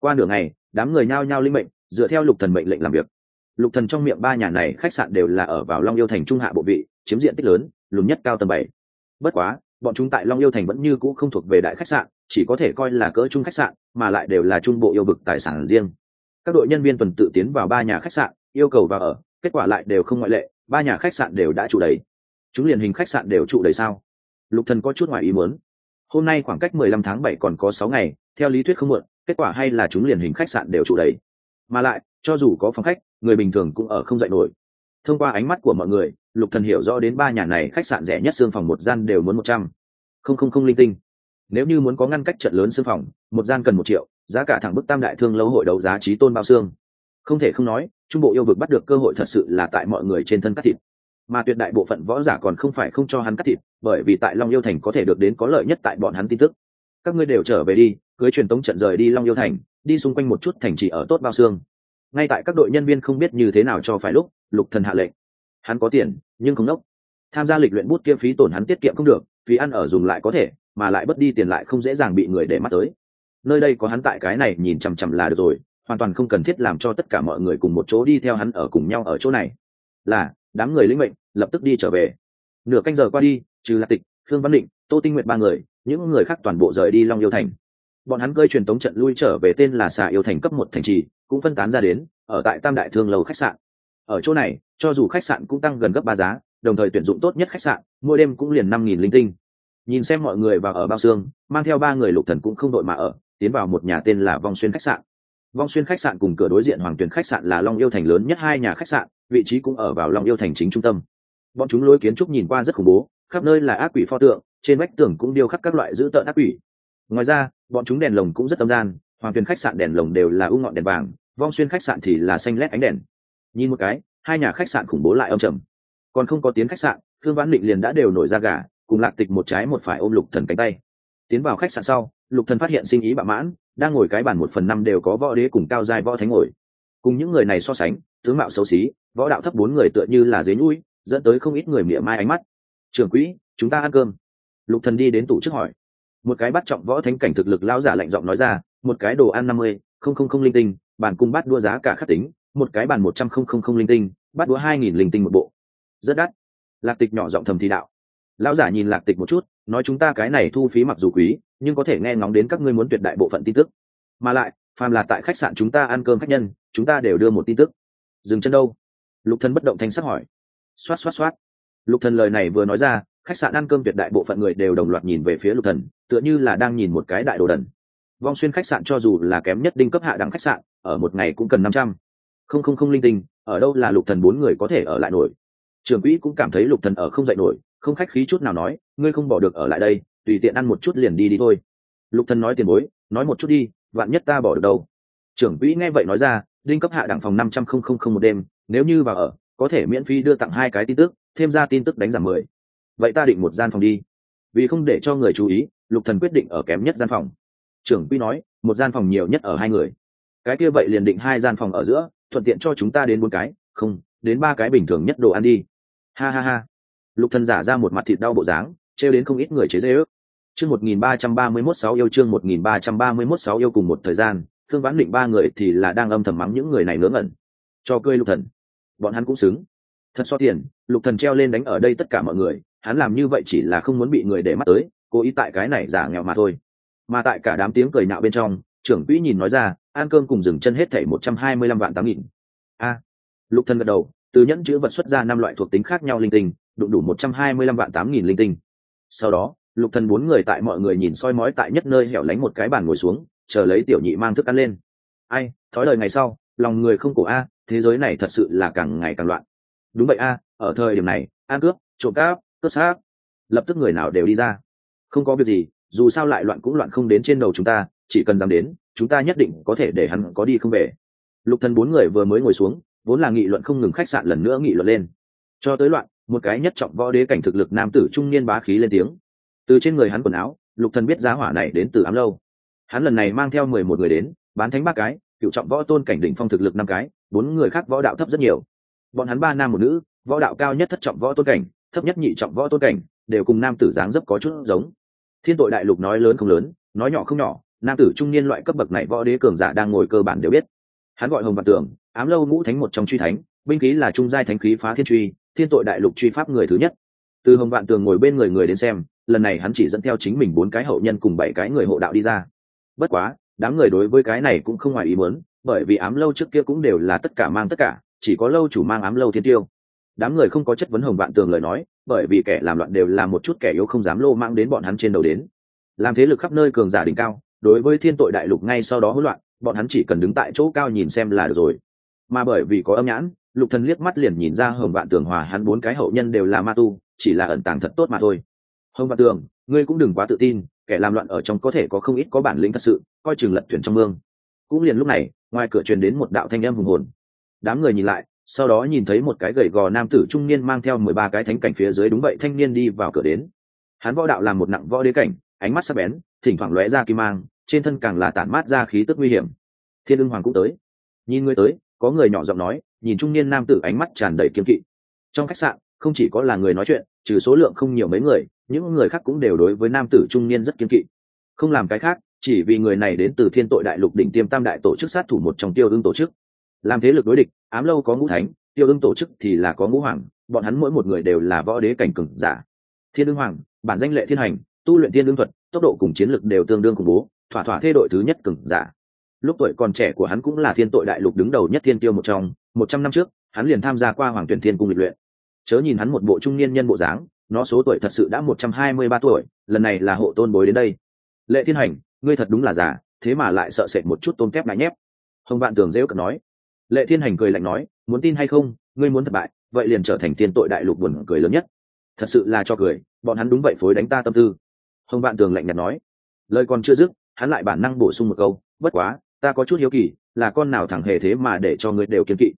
Qua nửa ngày, đám người nhao nhao linh mệnh, dựa theo lục thần mệnh lệnh làm việc. Lục thần trong miệng ba nhà này khách sạn đều là ở vào long yêu thành trung hạ bộ vị chiếm diện tích lớn, lùn nhất cao tầng bảy. Bất quá, bọn chúng tại long yêu thành vẫn như cũ không thuộc về đại khách sạn, chỉ có thể coi là cỡ trung khách sạn, mà lại đều là trung bộ yêu vực tài sản riêng. Các đội nhân viên tuần tự tiến vào ba nhà khách sạn, yêu cầu vào ở, kết quả lại đều không ngoại lệ, ba nhà khách sạn đều đã trụ đầy. Chúng liền hình khách sạn đều trụ đầy sao? Lục thần có chút ngoài ý muốn. Hôm nay khoảng cách mười lăm tháng bảy còn có sáu ngày, theo lý thuyết không muộn, kết quả hay là chúng liền hình khách sạn đều trụ đầy. Mà lại, cho dù có phòng khách, người bình thường cũng ở không dậy nổi thông qua ánh mắt của mọi người, lục thần hiểu rõ đến ba nhà này khách sạn rẻ nhất xương phòng một gian đều muốn một trăm. Không không không linh tinh. Nếu như muốn có ngăn cách trận lớn xương phòng, một gian cần một triệu, giá cả thẳng bức tam đại thương lâu hội đấu giá trí tôn bao xương. Không thể không nói, trung bộ yêu vực bắt được cơ hội thật sự là tại mọi người trên thân cắt thịt. Mà tuyệt đại bộ phận võ giả còn không phải không cho hắn cắt thịt, bởi vì tại long yêu thành có thể được đến có lợi nhất tại bọn hắn tin tức. Các ngươi đều trở về đi, cưới truyền tống trận rời đi long yêu thành, đi xung quanh một chút thành trì ở tốt bao xương ngay tại các đội nhân viên không biết như thế nào cho phải lúc, lục thần hạ lệnh. Hắn có tiền, nhưng không nốc. tham gia lịch luyện bút kia phí tổn hắn tiết kiệm không được, phí ăn ở dùng lại có thể, mà lại bất đi tiền lại không dễ dàng bị người để mắt tới. Nơi đây có hắn tại cái này nhìn chằm chằm là được rồi, hoàn toàn không cần thiết làm cho tất cả mọi người cùng một chỗ đi theo hắn ở cùng nhau ở chỗ này. Là, đám người lĩnh mệnh, lập tức đi trở về. Nửa canh giờ qua đi, trừ lạc tịch thương văn định, tô tinh nguyện ba người, những người khác toàn bộ rời đi long yêu thành bọn hắn cơi truyền tống trận lui trở về tên là xà yêu thành cấp một thành trì, cũng phân tán ra đến, ở tại tam đại thương lầu khách sạn. Ở chỗ này, cho dù khách sạn cũng tăng gần gấp ba giá, đồng thời tuyển dụng tốt nhất khách sạn, mỗi đêm cũng liền năm nghìn linh tinh. Nhìn xem mọi người vào ở bao xương, mang theo ba người lục thần cũng không đội mà ở, tiến vào một nhà tên là vong xuyên khách sạn. Vong xuyên khách sạn cùng cửa đối diện hoàng tuyển khách sạn là long yêu thành lớn nhất hai nhà khách sạn, vị trí cũng ở vào long yêu thành chính trung tâm. Bọn chúng lối kiến trúc nhìn qua rất khủng bố, khắp nơi là ác quỷ pho tượng, trên vách tường cũng điêu khắc các loại dữ tợn ác quỷ ngoài ra, bọn chúng đèn lồng cũng rất âm gian, hoàng tuyền khách sạn đèn lồng đều là u ngọn đèn vàng, vong xuyên khách sạn thì là xanh lét ánh đèn. Nhìn một cái, hai nhà khách sạn khủng bố lại âm trầm. Còn không có tiến khách sạn thương vãn định liền đã đều nổi ra gà, cùng lạc tịch một trái một phải ôm lục thần cánh tay. Tiến vào khách sạn sau, lục thần phát hiện sinh ý bạ mãn, đang ngồi cái bàn một phần năm đều có võ đế cùng cao giai võ thánh ngồi. Cùng những người này so sánh, tướng mạo xấu xí, võ đạo thấp bốn người tựa như là dế nhũi, dẫn tới không ít người mỉa mai ánh mắt. Trưởng quỹ, chúng ta ăn cơm. Lục thần đi đến tủ trước hỏi một cái bắt trọng võ thánh cảnh thực lực lão giả lạnh giọng nói ra, một cái đồ ăn năm mươi, không không không linh tinh bản cung bắt đua giá cả khắc tính, một cái bàn một trăm không không không linh tinh bắt đua hai nghìn linh tinh một bộ. Rất đắt. Lạc tịch nhỏ giọng thầm thì đạo. Lão giả nhìn lạc tịch một chút, nói chúng ta cái này thu phí mặc dù quý, nhưng có thể nghe ngóng đến các ngươi muốn tuyệt đại bộ phận tin tức. Mà lại, phàm là tại khách sạn chúng ta ăn cơm khách nhân, chúng ta đều đưa một tin tức. Dừng chân đâu? Lục thần bất động thanh sắc hỏi. Xoát xoát xoát. Lục thần lời này vừa nói ra khách sạn ăn cơm tuyệt đại bộ phận người đều đồng loạt nhìn về phía lục thần, tựa như là đang nhìn một cái đại đồ đần. Vong xuyên khách sạn cho dù là kém nhất đinh cấp hạ đẳng khách sạn, ở một ngày cũng cần năm trăm. Không không không linh tinh, ở đâu là lục thần bốn người có thể ở lại nổi. Trường quỹ cũng cảm thấy lục thần ở không dậy nổi, không khách khí chút nào nói, ngươi không bỏ được ở lại đây, tùy tiện ăn một chút liền đi đi thôi. Lục thần nói tiền bối, nói một chút đi, vạn nhất ta bỏ được đâu? Trưởng quỹ nghe vậy nói ra, đinh cấp hạ đẳng phòng năm trăm không không không một đêm, nếu như vào ở, có thể miễn phí đưa tặng hai cái tin tức, thêm ra tin tức đánh giảm mười vậy ta định một gian phòng đi. Vì không để cho người chú ý, lục thần quyết định ở kém nhất gian phòng. Trưởng quy nói, một gian phòng nhiều nhất ở hai người. Cái kia vậy liền định hai gian phòng ở giữa, thuận tiện cho chúng ta đến bốn cái, không, đến ba cái bình thường nhất đồ ăn đi. Ha ha ha. Lục thần giả ra một mặt thịt đau bộ dáng, trêu đến không ít người chế dễ ước. Chương một nghìn ba trăm ba mươi mốt sáu yêu chương một nghìn ba trăm ba mươi mốt sáu yêu cùng một thời gian, thương vãn định ba người thì là đang âm thầm mắng những người này ngớ ngẩn. Cho cười lục thần. Bọn hắn cũng xứng. Thật so tiền, lục thần treo lên đánh ở đây tất cả mọi người hắn làm như vậy chỉ là không muốn bị người để mắt tới, cố ý tại cái này giả nghèo mà thôi. Mà tại cả đám tiếng cười nhạo bên trong, trưởng quỹ nhìn nói ra, ăn cơm cùng dừng chân hết thảy một trăm hai mươi lăm vạn tám nghìn. A. Lục thần gật đầu, từ nhẫn chữ vật xuất ra năm loại thuộc tính khác nhau linh tinh, đụng đủ một trăm hai mươi lăm vạn tám nghìn linh tinh. Sau đó, lục thần bốn người tại mọi người nhìn soi mói tại nhất nơi hẻo lánh một cái bàn ngồi xuống, chờ lấy tiểu nhị mang thức ăn lên. Ai, thói lời ngày sau, lòng người không cổ a, thế giới này thật sự là càng ngày càng loạn. Đúng vậy a, ở thời điểm này a cướp, trộm cắp tốt xác. Lập tức người nào đều đi ra. Không có việc gì, dù sao lại loạn cũng loạn không đến trên đầu chúng ta, chỉ cần dám đến, chúng ta nhất định có thể để hắn có đi không về. Lục thần bốn người vừa mới ngồi xuống, vốn là nghị luận không ngừng khách sạn lần nữa nghị luận lên. Cho tới loạn, một cái nhất trọng võ đế cảnh thực lực nam tử trung niên bá khí lên tiếng. Từ trên người hắn quần áo, lục thần biết giá hỏa này đến từ ám lâu. Hắn lần này mang theo mười một người đến, bán thánh ba cái, cựu trọng võ tôn cảnh đỉnh phong thực lực năm cái, bốn người khác võ đạo thấp rất nhiều. Bọn hắn ba nam một nữ, võ đạo cao nhất thất trọng võ tôn cảnh thấp nhất nhị trọng võ tôn cảnh, đều cùng nam tử dáng dấp có chút giống. Thiên tội đại lục nói lớn không lớn, nói nhỏ không nhỏ, nam tử trung niên loại cấp bậc này võ đế cường giả đang ngồi cơ bản đều biết. Hắn gọi hồng văn tường ám lâu ngũ thánh một trong truy thánh, binh khí là trung giai thánh khí phá thiên truy, thiên tội đại lục truy pháp người thứ nhất. Từ hồng vạn tường ngồi bên người người đến xem, lần này hắn chỉ dẫn theo chính mình bốn cái hậu nhân cùng bảy cái người hộ đạo đi ra. Bất quá, đám người đối với cái này cũng không ngoài ý muốn, bởi vì ám lâu trước kia cũng đều là tất cả mang tất cả, chỉ có lâu chủ mang ám lâu thiên tiêu đám người không có chất vấn hồng vạn tường lời nói, bởi vì kẻ làm loạn đều là một chút kẻ yếu không dám lô mang đến bọn hắn trên đầu đến. Làm thế lực khắp nơi cường giả đỉnh cao, đối với thiên tội đại lục ngay sau đó hỗn loạn, bọn hắn chỉ cần đứng tại chỗ cao nhìn xem là được rồi. Mà bởi vì có âm nhãn, lục thần liếc mắt liền nhìn ra hồng vạn tường hòa hắn bốn cái hậu nhân đều là ma tu, chỉ là ẩn tàng thật tốt mà thôi. Hồng vạn tường, ngươi cũng đừng quá tự tin, kẻ làm loạn ở trong có thể có không ít có bản lĩnh thật sự, coi chừng lật thuyền trong mương. Cũng liền lúc này, ngoài cửa truyền đến một đạo thanh âm hùng hồn. Đám người nhìn lại sau đó nhìn thấy một cái gầy gò nam tử trung niên mang theo mười ba cái thánh cảnh phía dưới đúng vậy thanh niên đi vào cửa đến. Hắn võ đạo làm một nặng võ đế cảnh, ánh mắt sắc bén, thỉnh thoảng lóe ra kim mang, trên thân càng là tản mát ra khí tức nguy hiểm. Thiên ưng hoàng cũng tới. Nhìn người tới, có người nhỏ giọng nói, nhìn trung niên nam tử ánh mắt tràn đầy kiếm kỵ. Trong khách sạn, không chỉ có là người nói chuyện, trừ số lượng không nhiều mấy người, những người khác cũng đều đối với nam tử trung niên rất kiếm kỵ. Không làm cái khác, chỉ vì người này đến từ thiên tội đại lục đỉnh tiêm tam đại tổ chức sát thủ một trong tiêu ưng tổ chức làm thế lực đối địch, ám lâu có ngũ thánh, tiêu ưng tổ chức thì là có ngũ hoàng, bọn hắn mỗi một người đều là võ đế cảnh cừng giả. Thiên ưng hoàng, bản danh lệ thiên hành, tu luyện thiên ưng thuật, tốc độ cùng chiến lực đều tương đương khủng bố, thỏa thỏa thê đội thứ nhất cừng giả. Lúc tuổi còn trẻ của hắn cũng là thiên tội đại lục đứng đầu nhất thiên tiêu một trong, một trăm năm trước, hắn liền tham gia qua hoàng tuyển thiên cung lịch luyện. Chớ nhìn hắn một bộ trung niên nhân bộ dáng, nó số tuổi thật sự đã một trăm hai mươi ba tuổi, lần này là hộ tôn bối đến đây. Lệ thiên hành, ngươi thật đúng là già, thế mà lại sợ sệt một chút tôn kép ngại nhép. Hồng vạn tường dễ cận nói lệ thiên hành cười lạnh nói, muốn tin hay không, ngươi muốn thất bại, vậy liền trở thành tiên tội đại lục buồn cười lớn nhất. Thật sự là cho cười, bọn hắn đúng vậy phối đánh ta tâm tư. Hồng vạn tường lạnh nhạt nói. Lời còn chưa dứt, hắn lại bản năng bổ sung một câu, bất quá, ta có chút hiếu kỳ, là con nào thẳng hề thế mà để cho ngươi đều kiên kỵ?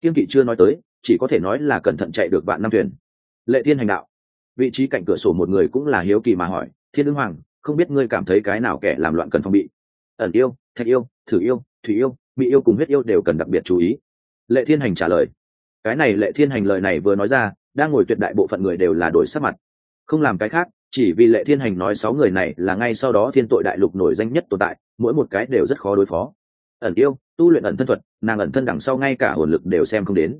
Kiên kỵ chưa nói tới, chỉ có thể nói là cẩn thận chạy được vạn năm thuyền. Lệ thiên hành đạo, vị trí cạnh cửa sổ một người cũng là hiếu kỳ mà hỏi, thiên ưng hoàng, không biết ngươi cảm thấy cái nào kẻ làm loạn cần phòng bị? Ẩn yêu, thạch yêu, thử yêu, thủy yêu bị yêu cùng huyết yêu đều cần đặc biệt chú ý. Lệ thiên hành trả lời, cái này lệ thiên hành lời này vừa nói ra, đang ngồi tuyệt đại bộ phận người đều là đổi sắc mặt. Không làm cái khác, chỉ vì lệ thiên hành nói sáu người này là ngay sau đó thiên tội đại lục nổi danh nhất tồn tại, mỗi một cái đều rất khó đối phó. Ẩn yêu, tu luyện ẩn thân thuật, nàng ẩn thân đằng sau ngay cả hồn lực đều xem không đến.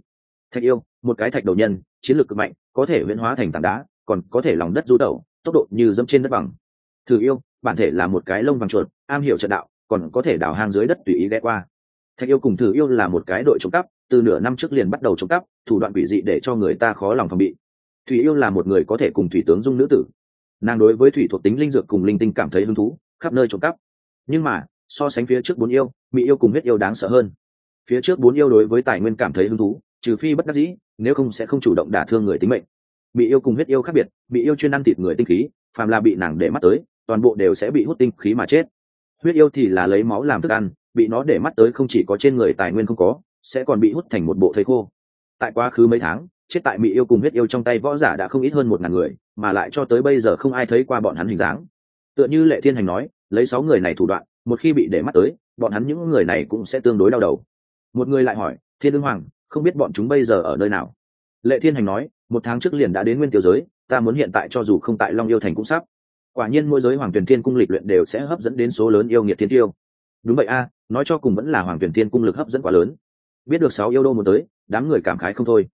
Thạch yêu, một cái thạch đầu nhân, chiến lược cực mạnh, có thể huyễn hóa thành tảng đá, còn có thể lòng đất du tẩu, tốc độ như dẫm trên đất bằng. Thử yêu, bản thể là một cái lông vàng chuột, am hiểu trận đạo, còn có thể đào hang dưới đất tùy ý ghé qua thạch yêu cùng thử yêu là một cái đội trộm cắp, từ nửa năm trước liền bắt đầu trộm cắp, thủ đoạn quỷ dị để cho người ta khó lòng phòng bị. Thủy yêu là một người có thể cùng thủy tướng dung nữ tử. Nàng đối với thủy thuộc tính linh dược cùng linh tinh cảm thấy hứng thú, khắp nơi trộm cắp. Nhưng mà, so sánh phía trước bốn yêu, mỹ yêu cùng huyết yêu đáng sợ hơn. Phía trước bốn yêu đối với tài nguyên cảm thấy hứng thú, trừ phi bất đắc dĩ, nếu không sẽ không chủ động đả thương người tính mệnh. Bị yêu cùng huyết yêu khác biệt bị yêu chuyên ăn thịt người tinh khí, phàm là bị nàng để mắt tới, toàn bộ đều sẽ bị hút tinh khí mà chết. Huyết yêu thì là lấy máu làm thức ăn bị nó để mắt tới không chỉ có trên người tài nguyên không có, sẽ còn bị hút thành một bộ thây khô. Tại quá khứ mấy tháng, chết tại mỹ yêu cùng huyết yêu trong tay võ giả đã không ít hơn một ngàn người, mà lại cho tới bây giờ không ai thấy qua bọn hắn hình dáng. Tựa như lệ thiên hành nói, lấy sáu người này thủ đoạn, một khi bị để mắt tới, bọn hắn những người này cũng sẽ tương đối đau đầu. Một người lại hỏi, thiên đương hoàng, không biết bọn chúng bây giờ ở nơi nào? Lệ thiên hành nói, một tháng trước liền đã đến nguyên tiêu giới, ta muốn hiện tại cho dù không tại long yêu thành cũng sắp. Quả nhiên mỗi giới hoàng tuyển thiên cung lịch luyện đều sẽ hấp dẫn đến số lớn yêu nghiệt thiên tiêu. Đúng vậy a nói cho cùng vẫn là hoàng tuyển thiên cung lực hấp dẫn quá lớn. Biết được sáu yêu đô muốn tới, đám người cảm khái không thôi.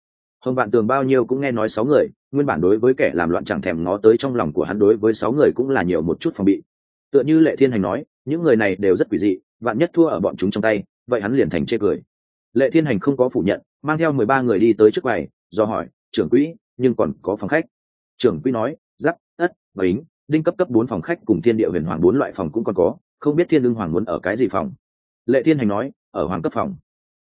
Hồng vạn tường bao nhiêu cũng nghe nói sáu người, nguyên bản đối với kẻ làm loạn chẳng thèm ngó tới trong lòng của hắn đối với sáu người cũng là nhiều một chút phòng bị. Tựa như lệ thiên hành nói, những người này đều rất quỷ dị, vạn nhất thua ở bọn chúng trong tay, vậy hắn liền thành chê cười. Lệ thiên hành không có phủ nhận, mang theo mười ba người đi tới trước quầy, do hỏi, trưởng quỹ, nhưng còn có phòng khách? Trưởng quỹ nói, giáp, ất, bính, đinh cấp cấp bốn phòng khách cùng thiên địa huyền hoàng bốn loại phòng cũng còn có, không biết thiên đương hoàng muốn ở cái gì phòng? Lệ thiên hành nói, ở hoàng cấp phòng.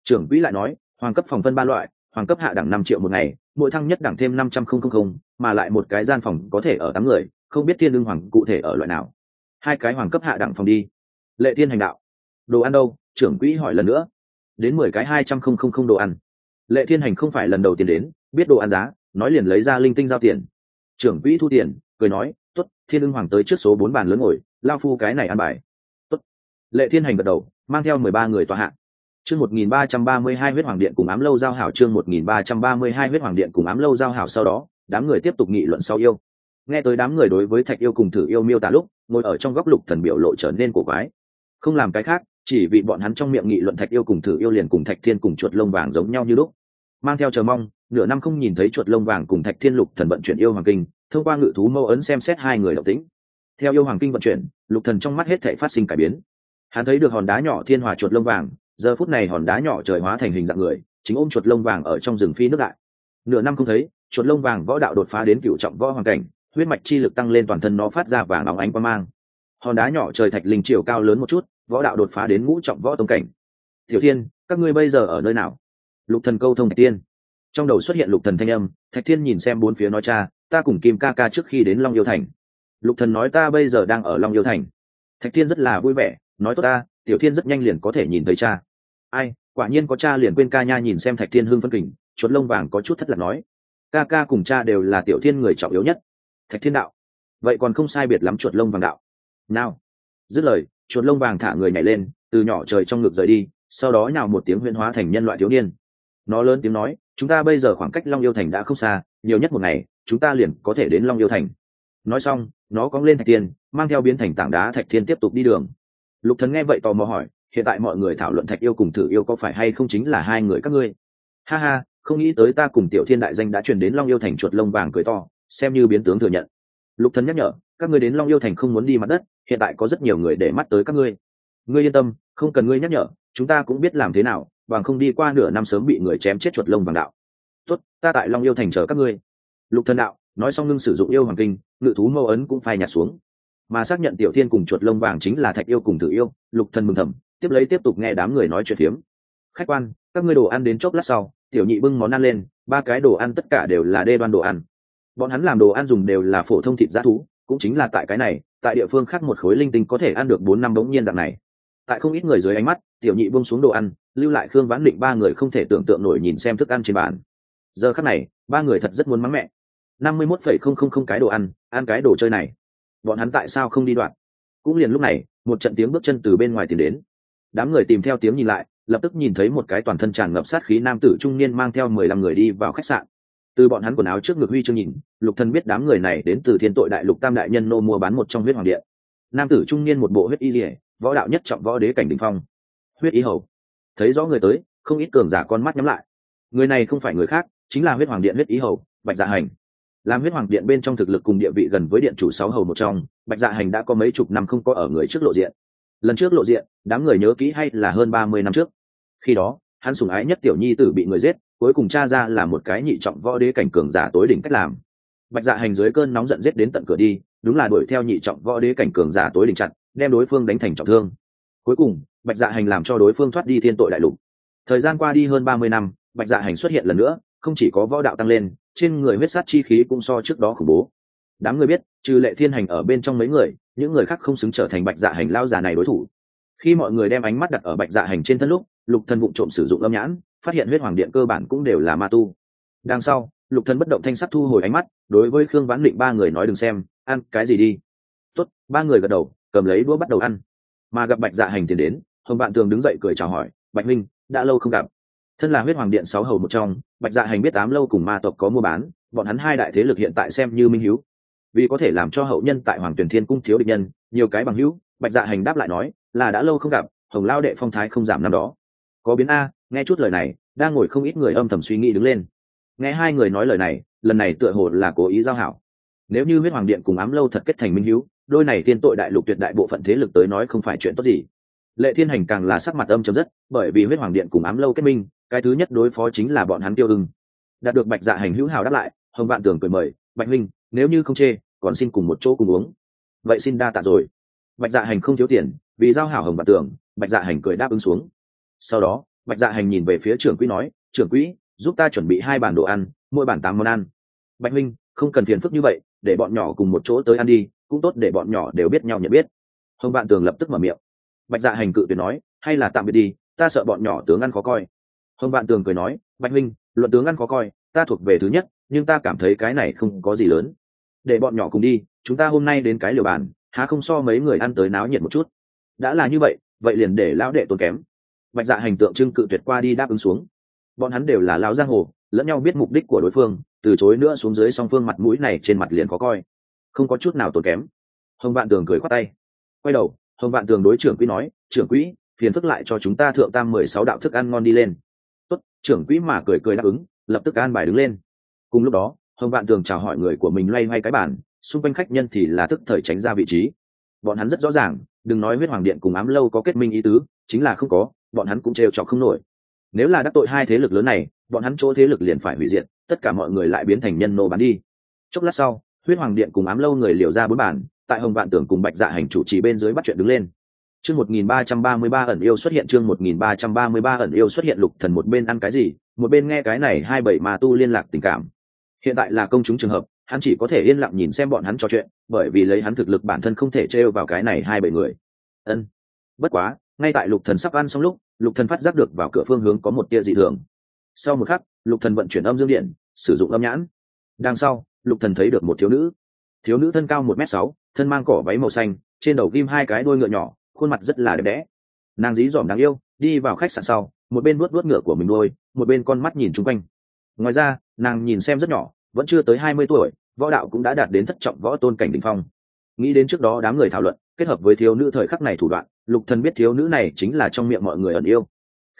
Trưởng quỹ lại nói, hoàng cấp phòng phân ba loại, hoàng cấp hạ đẳng năm triệu một ngày, mỗi thăng nhất đẳng thêm năm trăm không không không, mà lại một cái gian phòng có thể ở tám người, không biết thiên lương hoàng cụ thể ở loại nào. Hai cái hoàng cấp hạ đẳng phòng đi. Lệ thiên hành đạo. Đồ ăn đâu? Trưởng quỹ hỏi lần nữa. Đến mười cái hai trăm không không không đồ ăn. Lệ thiên hành không phải lần đầu tiên đến, biết đồ ăn giá, nói liền lấy ra linh tinh giao tiền. Trưởng quỹ thu tiền, cười nói t ố t thiên ưng hoàng tới trước số bốn bàn lớn ngồi, lao phu cái này ăn bài. T ố t lệ thiên hành gật đầu mang theo mười ba người tòa hạng chương một nghìn ba trăm ba mươi hai huyết hoàng điện cùng ám lâu giao hảo, chương một nghìn ba trăm ba mươi hai huyết hoàng điện cùng ám lâu giao hảo sau đó, đám người tiếp tục nghị luận sau yêu. Nghe tới đám người đối với thạch yêu cùng thử yêu miêu tả lúc, ngồi ở trong góc lục thần biểu lộ trở nên cổ quái. Không làm cái khác, chỉ vì bọn hắn trong miệng nghị luận thạch yêu cùng thử yêu liền cùng thạch thiên cùng chuột lông vàng giống nhau như lúc. Mang theo chờ mong, nửa năm không nhìn thấy chuột lông vàng cùng thạch thiên lục thần vận chuyển yêu hoàng kinh, thông qua ngự thú mâu ấn xem xét hai người động tĩnh. theo yêu hoàng kinh vận chuyển, lục thần trong mắt hết thảy phát sinh cải biến hắn thấy được hòn đá nhỏ thiên hòa chuột lông vàng, giờ phút này hòn đá nhỏ trời hóa thành hình dạng người, chính ôm chuột lông vàng ở trong rừng phi nước đại. Nửa năm không thấy, chuột lông vàng võ đạo đột phá đến cựu trọng võ hoàng cảnh, huyết mạch chi lực tăng lên toàn thân nó phát ra vàng óng ánh qua mang. Hòn đá nhỏ trời thạch linh chiều cao lớn một chút, võ đạo đột phá đến ngũ trọng võ tông cảnh. Tiểu thiên, các ngươi bây giờ ở nơi nào? Lục thần câu thông thạch tiên trong đầu xuất hiện lục thần thanh âm, thạch thiên nhìn xem bốn phía nói, cha, ta cùng kim ca ca trước khi đến long yêu thành. Lục thần nói, ta bây giờ đang ở long yêu thành. Thạch thiên rất là vui vẻ nói tốt ta, tiểu thiên rất nhanh liền có thể nhìn thấy cha. Ai, quả nhiên có cha liền quên ca nha nhìn xem thạch thiên hưng phân kình, chuột lông vàng có chút thất lạc nói. Ca ca cùng cha đều là tiểu thiên người trọng yếu nhất. Thạch thiên đạo. Vậy còn không sai biệt lắm chuột lông vàng đạo. Nào. Dứt lời, chuột lông vàng thả người nhảy lên, từ nhỏ trời trong ngực rời đi, sau đó nào một tiếng huyên hóa thành nhân loại thiếu niên. Nó lớn tiếng nói, chúng ta bây giờ khoảng cách long yêu thành đã không xa, nhiều nhất một ngày, chúng ta liền có thể đến long yêu thành. Nói xong, nó cóng lên thạch thiên, mang theo biến thành tảng đá thạch thiên tiếp tục đi đường lục thần nghe vậy tò mò hỏi, hiện tại mọi người thảo luận thạch yêu cùng thử yêu có phải hay không chính là hai người các ngươi? Ha ha, không nghĩ tới ta cùng tiểu thiên đại danh đã truyền đến long yêu thành chuột lông vàng cười to, xem như biến tướng thừa nhận. Lục thần nhắc nhở, các ngươi đến long yêu thành không muốn đi mặt đất, hiện tại có rất nhiều người để mắt tới các ngươi. Ngươi yên tâm, không cần ngươi nhắc nhở, chúng ta cũng biết làm thế nào, bằng không đi qua nửa năm sớm bị người chém chết chuột lông vàng đạo. Tốt, ta tại long yêu thành chờ các ngươi. Lục thần đạo, nói xong ngưng sử dụng yêu hoàng kinh, ngự thú mâu ấn cũng phai nhạt xuống mà xác nhận tiểu thiên cùng chuột lông vàng chính là thạch yêu cùng tử yêu, lục thần mừng thầm, tiếp lấy tiếp tục nghe đám người nói chuyện phiếm. Khách quan, các ngươi đồ ăn đến chốc lát sau, tiểu nhị bưng món ăn lên, ba cái đồ ăn tất cả đều là đê đoan đồ ăn. Bọn hắn làm đồ ăn dùng đều là phổ thông thịt g thú, cũng chính là tại cái này, tại địa phương khác một khối linh tinh có thể ăn được bốn năm bỗng nhiên dạng này. Tại không ít người dưới ánh mắt, tiểu nhị bưng xuống đồ ăn, lưu lại khương vãn định ba người không thể tưởng tượng nổi nhìn xem thức ăn trên bàn. Giờ khắc này, ba người thật rất muốn mắng mẹ. Năm mươi mốt phẩy không không không cái đồ ăn ăn cái đồ chơi này bọn hắn tại sao không đi đoạn? Cũng liền lúc này, một trận tiếng bước chân từ bên ngoài tìm đến. Đám người tìm theo tiếng nhìn lại, lập tức nhìn thấy một cái toàn thân tràn ngập sát khí nam tử trung niên mang theo mười lăm người đi vào khách sạn. Từ bọn hắn quần áo trước ngực huy chương nhìn, lục thần biết đám người này đến từ thiên tội đại lục tam đại nhân nô mua bán một trong huyết hoàng điện nam tử trung niên một bộ huyết y rỉa võ đạo nhất trọng võ đế cảnh đỉnh phong. Huyết y hầu. Thấy rõ người tới, không ít cường giả con mắt nhắm lại. Người này không phải người khác, chính là huyết hoàng điện huyết y hầu, bạch dạ hành làm huyết hoàng điện bên trong thực lực cùng địa vị gần với điện chủ sáu hầu một trong, bạch dạ hành đã có mấy chục năm không có ở người trước lộ diện. Lần trước lộ diện, đám người nhớ kỹ hay là hơn ba mươi năm trước. Khi đó, hắn sùng ái nhất tiểu nhi tử bị người giết, cuối cùng cha ra là một cái nhị trọng võ đế cảnh cường giả tối đỉnh cách làm. Bạch dạ hành dưới cơn nóng giận giết đến tận cửa đi, đúng là đuổi theo nhị trọng võ đế cảnh cường giả tối đỉnh chặt, đem đối phương đánh thành trọng thương. Cuối cùng, bạch dạ hành làm cho đối phương thoát đi thiên tội đại lục. Thời gian qua đi hơn ba mươi năm, bạch dạ hành xuất hiện lần nữa, không chỉ có võ đạo tăng lên trên người huyết sát chi khí cũng so trước đó khủng bố. Đám người biết, trừ lệ thiên hành ở bên trong mấy người, những người khác không xứng trở thành bạch dạ hành lao già này đối thủ. Khi mọi người đem ánh mắt đặt ở bạch dạ hành trên thân lúc, lục thần vụng trộm sử dụng âm nhãn, phát hiện huyết hoàng điện cơ bản cũng đều là ma tu. Đằng sau, lục thần bất động thanh sắc thu hồi ánh mắt, đối với khương vãn định ba người nói đừng xem, ăn cái gì đi. Tốt, ba người gật đầu, cầm lấy đũa bắt đầu ăn. Mà gặp bạch dạ hành tiền đến, hồng bạn tường đứng dậy cười chào hỏi, bạch minh, đã lâu không gặp thân là huyết hoàng điện sáu hầu một trong, bạch dạ hành biết tám lâu cùng ma tộc có mua bán, bọn hắn hai đại thế lực hiện tại xem như minh hữu vì có thể làm cho hậu nhân tại hoàng tuyển thiên cung thiếu địch nhân, nhiều cái bằng hữu, bạch dạ hành đáp lại nói, là đã lâu không gặp, hồng lao đệ phong thái không giảm năm đó. Có biến a, nghe chút lời này, đang ngồi không ít người âm thầm suy nghĩ đứng lên. Nghe hai người nói lời này, lần này tựa hồ là cố ý giao hảo. Nếu như huyết hoàng điện cùng ám lâu thật kết thành minh hữu đôi này tiên tội đại lục tuyệt đại bộ phận thế lực tới nói không phải chuyện tốt gì. Lệ thiên hành càng là sắc mặt âm chấm dứt bởi vì huyết hoàng điện cùng ám lâu kết minh cái thứ nhất đối phó chính là bọn hắn tiêu ưng. Đạt được bạch dạ hành hữu hào đáp lại, hồng vạn tưởng cười mời, bạch huynh, nếu như không chê, còn xin cùng một chỗ cùng uống. Vậy xin đa tạ rồi. Bạch dạ hành không thiếu tiền, vì giao hảo hồng vạn tưởng, bạch dạ hành cười đáp ứng xuống. Sau đó, bạch dạ hành nhìn về phía trưởng quỹ nói, trưởng quỹ, giúp ta chuẩn bị hai bản đồ ăn, mỗi bản tám món ăn. Bạch huynh, không cần phiền phức như vậy, để bọn nhỏ cùng một chỗ tới ăn đi, cũng tốt để bọn nhỏ đều biết nhau nhận biết. Hồng vạn tường lập tức mở miệng. Bạch dạ hành cự tuyệt nói, hay là tạm biệt đi, ta sợ bọn nhỏ tướng ăn khó coi hồng vạn tường cười nói bạch minh, luận tướng ăn khó coi ta thuộc về thứ nhất nhưng ta cảm thấy cái này không có gì lớn. Để bọn nhỏ cùng đi chúng ta hôm nay đến cái liều bàn há không so mấy người ăn tới náo nhiệt một chút. Đã là như vậy vậy liền để lão đệ tốn kém. Bạch dạ hành tượng trưng cự tuyệt qua đi đáp ứng xuống. Bọn hắn đều là lão giang hồ lẫn nhau biết mục đích của đối phương từ chối nữa xuống dưới song phương mặt mũi này trên mặt liền khó coi. Không có chút nào tốn kém. Hồng vạn tường cười khoát tay. Quay đầu hồng vạn tường đối trưởng quỹ nói trưởng quỹ phiền phức lại cho chúng ta thượng tam mười sáu đạo thức ăn ngon đi lên trưởng quỹ mà cười cười đáp ứng, lập tức an bài đứng lên. Cùng lúc đó, hồng vạn tường chào hỏi người của mình loay hoay cái bản xung quanh khách nhân thì là tức thời tránh ra vị trí. Bọn hắn rất rõ ràng, đừng nói huyết hoàng điện cùng ám lâu có kết minh ý tứ, chính là không có, bọn hắn cũng trêu trọc không nổi. Nếu là đắc tội hai thế lực lớn này, bọn hắn chỗ thế lực liền phải hủy diệt, tất cả mọi người lại biến thành nhân nô bán đi. Chốc lát sau, huyết hoàng điện cùng ám lâu người liều ra bốn bản tại hồng vạn tưởng cùng bạch dạ hành chủ trì bên dưới bắt chuyện đứng lên chương một nghìn ba trăm ba mươi ba ẩn yêu xuất hiện, chương một nghìn ba trăm ba mươi ba ẩn yêu xuất hiện, lục thần một bên ăn cái gì? Một bên nghe cái này hai bảy mà tu liên lạc tình cảm. Hiện tại là công chúng trường hợp, hắn chỉ có thể yên lặng nhìn xem bọn hắn trò chuyện, bởi vì lấy hắn thực lực bản thân không thể trêu vào cái này hai bảy người. Ân. Bất quá, ngay tại lục thần sắp ăn xong lúc, lục thần phát giác được vào cửa phương hướng có một tia dị thường. Sau một khắc, lục thần vận chuyển âm dương điện, sử dụng âm nhãn. Đằng sau, lục thần thấy được một thiếu nữ. Thiếu nữ thân cao một m sáu, thân mang cỏ váy màu xanh, trên đầu ghim hai cái đuôi ngựa nhỏ khuôn mặt rất là đẹp đẽ. Nàng dí dỏm đáng yêu, đi vào khách sạn sau, một bên vuốt vuốt ngựa của mình đôi một bên con mắt nhìn chung quanh. Ngoài ra, nàng nhìn xem rất nhỏ, vẫn chưa tới hai mươi tuổi, võ đạo cũng đã đạt đến thất trọng võ tôn cảnh đỉnh phong. Nghĩ đến trước đó đám người thảo luận, kết hợp với thiếu nữ thời khắc này thủ đoạn, lục thần biết thiếu nữ này chính là trong miệng mọi người ẩn yêu.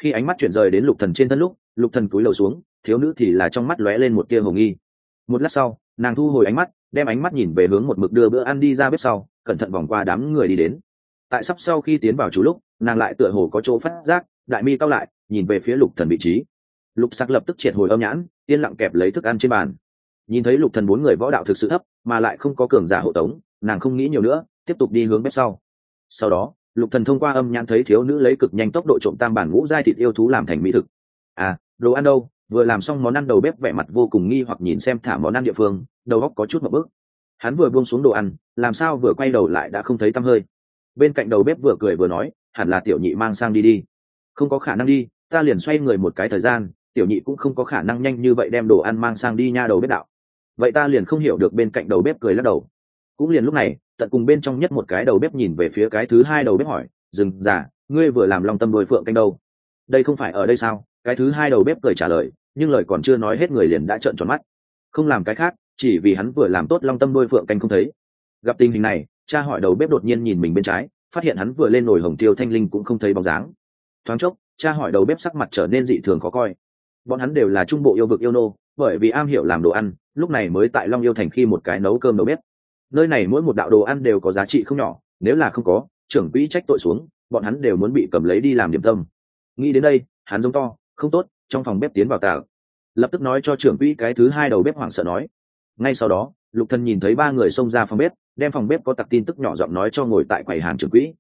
Khi ánh mắt chuyển rời đến lục thần trên thân lúc, lục thần cúi đầu xuống, thiếu nữ thì là trong mắt lóe lên một tia hồ nghi. Một lát sau, nàng thu hồi ánh mắt, đem ánh mắt nhìn về hướng một mực đưa bữa ăn đi ra bếp sau, cẩn thận vòng qua đám người đi đến tại sắp sau khi tiến vào chú lúc, nàng lại tựa hồ có chỗ phát giác, đại mi cao lại, nhìn về phía lục thần vị trí. Lục sắc lập tức triệt hồi âm nhãn, yên lặng kẹp lấy thức ăn trên bàn. Nhìn thấy lục thần bốn người võ đạo thực sự thấp, mà lại không có cường giả hộ tống, nàng không nghĩ nhiều nữa, tiếp tục đi hướng bếp sau. Sau đó, lục thần thông qua âm nhãn thấy thiếu nữ lấy cực nhanh tốc độ trộm tam bản ngũ giai thịt yêu thú làm thành mỹ thực. À đồ ăn đâu? Vừa làm xong món ăn đầu bếp vẻ mặt vô cùng nghi hoặc nhìn xem thả món ăn địa phương, đầu óc có chút một bước. Hắn vừa buông xuống đồ ăn, làm sao vừa quay đầu lại đã không thấy tăm hơi bên cạnh đầu bếp vừa cười vừa nói, hẳn là tiểu nhị mang sang đi đi. Không có khả năng đi, ta liền xoay người một cái thời gian, tiểu nhị cũng không có khả năng nhanh như vậy đem đồ ăn mang sang đi nha đầu bếp đạo. Vậy ta liền không hiểu được bên cạnh đầu bếp cười lắc đầu. Cũng liền lúc này, tận cùng bên trong nhất một cái đầu bếp nhìn về phía cái thứ hai đầu bếp hỏi, dừng giả ngươi vừa làm lòng tâm đôi phượng canh đâu? Đây không phải ở đây sao? Cái thứ hai đầu bếp cười trả lời, nhưng lời còn chưa nói hết người liền đã trợn tròn mắt. Không làm cái khác, chỉ vì hắn vừa làm tốt long tâm đôi phượng canh không thấy. Gặp tình hình này cha hỏi đầu bếp đột nhiên nhìn mình bên trái, phát hiện hắn vừa lên nồi hồng tiêu thanh linh cũng không thấy bóng dáng. Thoáng chốc, cha hỏi đầu bếp sắc mặt trở nên dị thường khó coi. Bọn hắn đều là trung bộ yêu vực yêu nô, bởi vì am hiểu làm đồ ăn, lúc này mới tại long yêu thành khi một cái nấu cơm đầu bếp. Nơi này mỗi một đạo đồ ăn đều có giá trị không nhỏ, nếu là không có, trưởng quỹ trách tội xuống, bọn hắn đều muốn bị cầm lấy đi làm điểm tâm. Nghĩ đến đây, hắn giống to, không tốt, trong phòng bếp tiến vào tạo lập tức nói cho trưởng quỹ cái thứ hai đầu bếp hoảng sợ nói. Ngay sau đó, lục thần nhìn thấy ba người xông ra phòng bếp đem phòng bếp có tặc tin tức nhỏ giọng nói cho ngồi tại quầy hàng trưởng quỹ.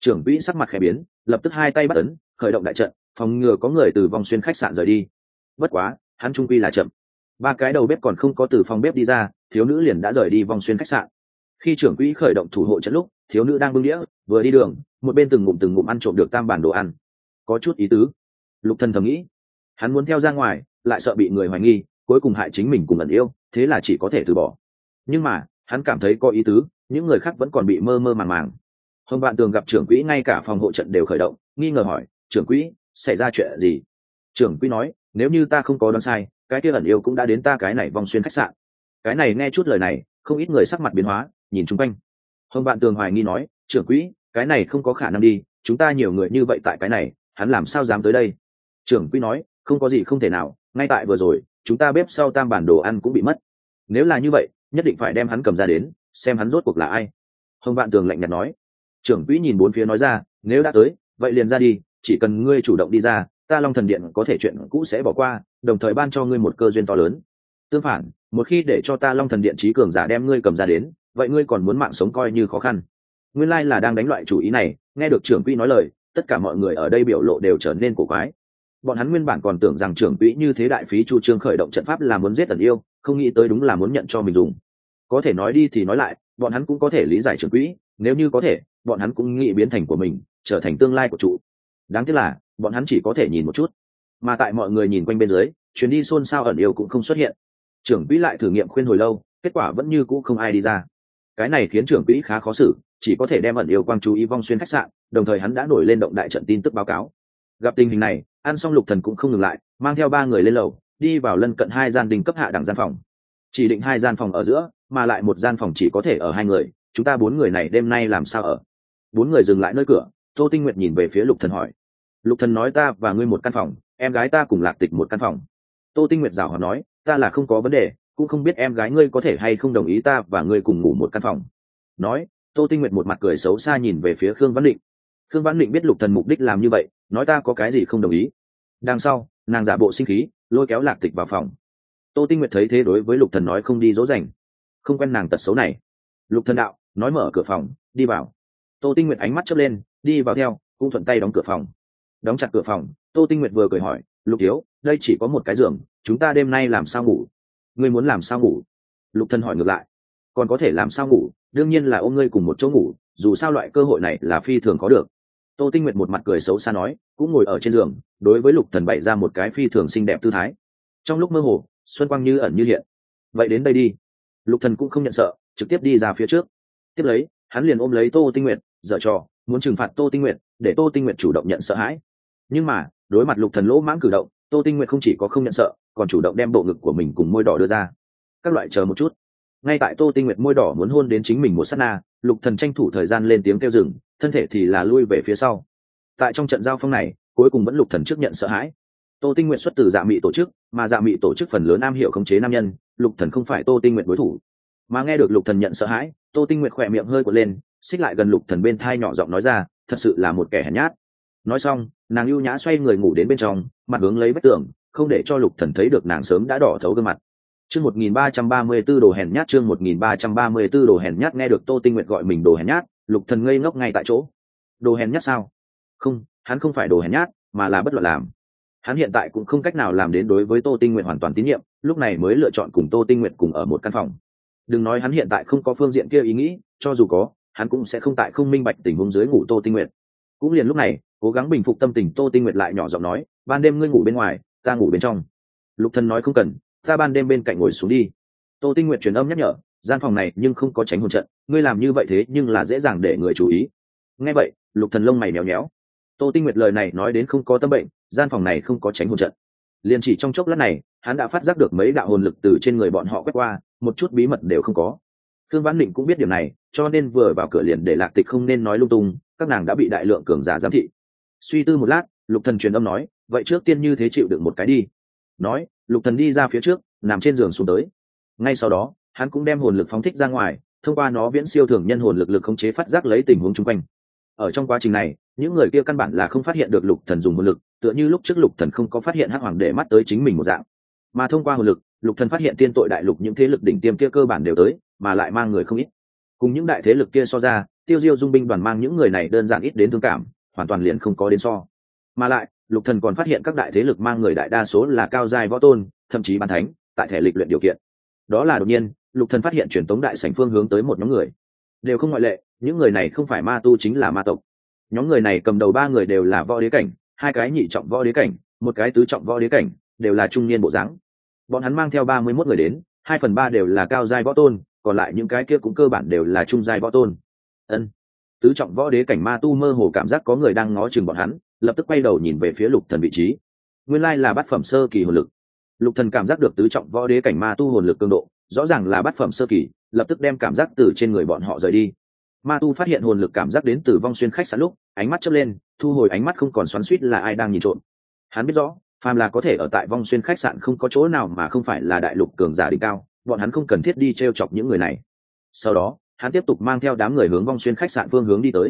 Trưởng quỹ sắc mặt khẽ biến, lập tức hai tay bắt ấn, khởi động đại trận, phòng ngừa có người từ vòng xuyên khách sạn rời đi. Bất quá, hắn trung quy là chậm. Ba cái đầu bếp còn không có từ phòng bếp đi ra, thiếu nữ liền đã rời đi vòng xuyên khách sạn. Khi trưởng quỹ khởi động thủ hộ trận lúc, thiếu nữ đang bưng đĩa, vừa đi đường, một bên từng ngụm từng ngụm ăn trộm được tam bản đồ ăn. Có chút ý tứ. Lục thần thầm nghĩ. Hắn muốn theo ra ngoài, lại sợ bị người hoài nghi, cuối cùng hại chính mình cùng ẩn yêu, thế là chỉ có thể từ bỏ. Nhưng mà hắn cảm thấy có ý tứ, những người khác vẫn còn bị mơ mơ màng màng. Hồng vạn tường gặp trưởng quỹ ngay cả phòng hộ trận đều khởi động, nghi ngờ hỏi, trưởng quỹ, xảy ra chuyện gì? Trưởng quỹ nói, nếu như ta không có đoán sai, cái kia ẩn yêu cũng đã đến ta cái này vòng xuyên khách sạn. Cái này nghe chút lời này, không ít người sắc mặt biến hóa, nhìn chung quanh. Hồng vạn tường hoài nghi nói, trưởng quỹ, cái này không có khả năng đi, chúng ta nhiều người như vậy tại cái này, hắn làm sao dám tới đây? Trưởng quỹ nói, không có gì không thể nào, ngay tại vừa rồi, chúng ta bếp sau tam bản đồ ăn cũng bị mất. Nếu là như vậy nhất định phải đem hắn cầm ra đến, xem hắn rốt cuộc là ai. Hồng vạn tường lạnh nhạt nói. Trưởng quỹ nhìn bốn phía nói ra, nếu đã tới, vậy liền ra đi, chỉ cần ngươi chủ động đi ra, ta long thần điện có thể chuyện cũ sẽ bỏ qua, đồng thời ban cho ngươi một cơ duyên to lớn. Tương phản, một khi để cho ta long thần điện trí cường giả đem ngươi cầm ra đến, vậy ngươi còn muốn mạng sống coi như khó khăn. Nguyên lai là đang đánh loại chủ ý này, nghe được trưởng quỹ nói lời, tất cả mọi người ở đây biểu lộ đều trở nên cổ quái bọn hắn nguyên bản còn tưởng rằng trưởng quỹ như thế đại phí chu trương khởi động trận pháp là muốn giết tần yêu, không nghĩ tới đúng là muốn nhận cho mình dùng. Có thể nói đi thì nói lại, bọn hắn cũng có thể lý giải trưởng quỹ, nếu như có thể, bọn hắn cũng nghĩ biến thành của mình, trở thành tương lai của trụ đáng tiếc là, bọn hắn chỉ có thể nhìn một chút. Mà tại mọi người nhìn quanh bên dưới, chuyến đi xôn xao ẩn yêu cũng không xuất hiện. Trưởng quỹ lại thử nghiệm khuyên hồi lâu, kết quả vẫn như cũ không ai đi ra. Cái này khiến trưởng quỹ khá khó xử, chỉ có thể đem ẩn yêu quang chú ý vong xuyên khách sạn, đồng thời hắn đã nổi lên động đại trận tin tức báo cáo. Gặp tình hình này ăn xong lục thần cũng không ngừng lại, mang theo ba người lên lầu, đi vào lân cận hai gian đình cấp hạ đẳng gian phòng. Chỉ định hai gian phòng ở giữa, mà lại một gian phòng chỉ có thể ở hai người, chúng ta bốn người này đêm nay làm sao ở? Bốn người dừng lại nơi cửa, tô tinh nguyệt nhìn về phía lục thần hỏi. Lục thần nói ta và ngươi một căn phòng, em gái ta cùng lạc tịch một căn phòng. Tô tinh nguyệt rào hỏi nói, ta là không có vấn đề, cũng không biết em gái ngươi có thể hay không đồng ý ta và ngươi cùng ngủ một căn phòng. Nói, tô tinh nguyệt một mặt cười xấu xa nhìn về phía khương văn định. Khương văn định biết lục thần mục đích làm như vậy, nói ta có cái gì không đồng ý đằng sau, nàng giả bộ sinh khí, lôi kéo lạc tịch vào phòng. Tô tinh nguyệt thấy thế đối với lục thần nói không đi dỗ dành. Không quen nàng tật xấu này. Lục thần đạo, nói mở cửa phòng, đi vào. Tô tinh nguyệt ánh mắt chớp lên, đi vào theo, cũng thuận tay đóng cửa phòng. Đóng chặt cửa phòng, tô tinh nguyệt vừa cười hỏi, lục thiếu, đây chỉ có một cái giường, chúng ta đêm nay làm sao ngủ? Ngươi muốn làm sao ngủ? Lục thần hỏi ngược lại. Còn có thể làm sao ngủ? Đương nhiên là ôm ngươi cùng một chỗ ngủ, dù sao loại cơ hội này là phi thường có được tô tinh nguyệt một mặt cười xấu xa nói, cũng ngồi ở trên giường, đối với lục thần bày ra một cái phi thường xinh đẹp tư thái. Trong lúc mơ hồ, xuân quang như ẩn như hiện. Vậy đến đây đi. Lục thần cũng không nhận sợ, trực tiếp đi ra phía trước. Tiếp lấy, hắn liền ôm lấy tô tinh nguyệt, dở trò, muốn trừng phạt tô tinh nguyệt, để tô tinh nguyệt chủ động nhận sợ hãi. Nhưng mà, đối mặt lục thần lỗ mãng cử động, tô tinh nguyệt không chỉ có không nhận sợ, còn chủ động đem bộ ngực của mình cùng môi đỏ đưa ra. Các loại chờ một chút. Ngay tại tô tinh nguyệt môi đỏ muốn hôn đến chính mình một sát na, lục thần tranh thủ thời gian lên tiếng kêu rừng thân thể thì là lui về phía sau. Tại trong trận giao phong này, cuối cùng vẫn lục thần trước nhận sợ hãi. Tô tinh nguyện xuất từ dạ mị tổ chức, mà dạ mị tổ chức phần lớn am hiểu khống chế nam nhân, lục thần không phải tô tinh nguyện đối thủ. Mà nghe được lục thần nhận sợ hãi, tô tinh nguyện khỏe miệng hơi quật lên, xích lại gần lục thần bên thai nhỏ giọng nói ra, thật sự là một kẻ hèn nhát. Nói xong, nàng ưu nhã xoay người ngủ đến bên trong, mặt hướng lấy vách tường, không để cho lục thần thấy được nàng sớm đã đỏ thấu gương mặt. Chương 1334 đồ hèn nhát, chương 1334 đồ hèn nhát, nghe được tô tinh nguyện gọi mình đồ hèn nhát lục thần ngây ngốc ngay tại chỗ. Đồ hèn nhát sao? Không, hắn không phải đồ hèn nhát, mà là bất luận làm. Hắn hiện tại cũng không cách nào làm đến đối với tô tinh nguyện hoàn toàn tín nhiệm, lúc này mới lựa chọn cùng tô tinh nguyện cùng ở một căn phòng. Đừng nói hắn hiện tại không có phương diện kia ý nghĩ, cho dù có, hắn cũng sẽ không tại không minh bạch tình huống dưới ngủ tô tinh nguyện cũng liền lúc này, cố gắng bình phục tâm tình, tô tinh nguyện lại nhỏ giọng nói, ban đêm ngươi ngủ bên ngoài, ta ngủ bên trong. Lục thần nói không cần, ta ban đêm bên cạnh ngồi xuống đi. Tô tinh nguyện truyền âm nhắc nhở gian phòng này nhưng không có tránh hồn trận, ngươi làm như vậy thế nhưng là dễ dàng để người chú ý. Nghe vậy, lục thần lông mày méo méo. Tô tinh nguyệt lời này nói đến không có tâm bệnh, gian phòng này không có tránh hồn trận. Liền chỉ trong chốc lát này, hắn đã phát giác được mấy đạo hồn lực từ trên người bọn họ quét qua, một chút bí mật đều không có. Thương văn định cũng biết điều này, cho nên vừa vào cửa liền để lạc tịch không nên nói lung tung, các nàng đã bị đại lượng cường giả giám thị. Suy tư một lát, lục thần truyền âm nói, vậy trước tiên như thế chịu được một cái đi. Nói, lục thần đi ra phía trước, nằm trên giường xuống tới. Ngay sau đó hắn cũng đem hồn lực phóng thích ra ngoài, thông qua nó viễn siêu thường nhân hồn lực lực khống chế phát giác lấy tình huống chung quanh. Ở trong quá trình này, những người kia căn bản là không phát hiện được lục thần dùng hồn lực, tựa như lúc trước lục thần không có phát hiện hắc hoàng để mắt tới chính mình một dạng. Mà thông qua hồn lực, lục thần phát hiện tiên tội đại lục những thế lực đỉnh tiêm kia cơ bản đều tới, mà lại mang người không ít. Cùng những đại thế lực kia so ra, tiêu diêu dung binh đoàn mang những người này đơn giản ít đến thương cảm, hoàn toàn liền không có đến so. Mà lại, lục thần còn phát hiện các đại thế lực mang người đại đa số là cao giai võ tôn, thậm chí ban thánh, tại thể lịch luyện điều kiện. Đó là đột nhiên lục thần phát hiện truyền tống đại sảnh phương hướng tới một nhóm người. Đều không ngoại lệ, những người này không phải ma tu chính là ma tộc. Nhóm người này cầm đầu ba người đều là võ đế cảnh, hai cái nhị trọng võ đế cảnh, một cái tứ trọng võ đế cảnh, đều là trung niên bộ dáng. Bọn hắn mang theo ba mươi mốt người đến, hai phần ba đều là cao giai võ tôn, còn lại những cái kia cũng cơ bản đều là trung giai võ tôn. Ân. Tứ trọng võ đế cảnh ma tu mơ hồ cảm giác có người đang ngó chừng bọn hắn, lập tức quay đầu nhìn về phía lục thần vị trí. Nguyên lai là bát phẩm sơ kỳ hồn lực. Lục thần cảm giác được tứ trọng võ đế cảnh ma tu hồn lực cường độ rõ ràng là bát phẩm sơ kỳ, lập tức đem cảm giác từ trên người bọn họ rời đi. Ma tu phát hiện hồn lực cảm giác đến từ vong xuyên khách sạn lúc, ánh mắt chớp lên, thu hồi ánh mắt không còn xoắn suýt là ai đang nhìn trộm. Hắn biết rõ, phàm là có thể ở tại vong xuyên khách sạn không có chỗ nào mà không phải là đại lục cường giả đỉnh cao, bọn hắn không cần thiết đi t r e o chọc những người này. Sau đó, hắn tiếp tục mang theo đám người hướng vong xuyên khách sạn phương hướng đi tới.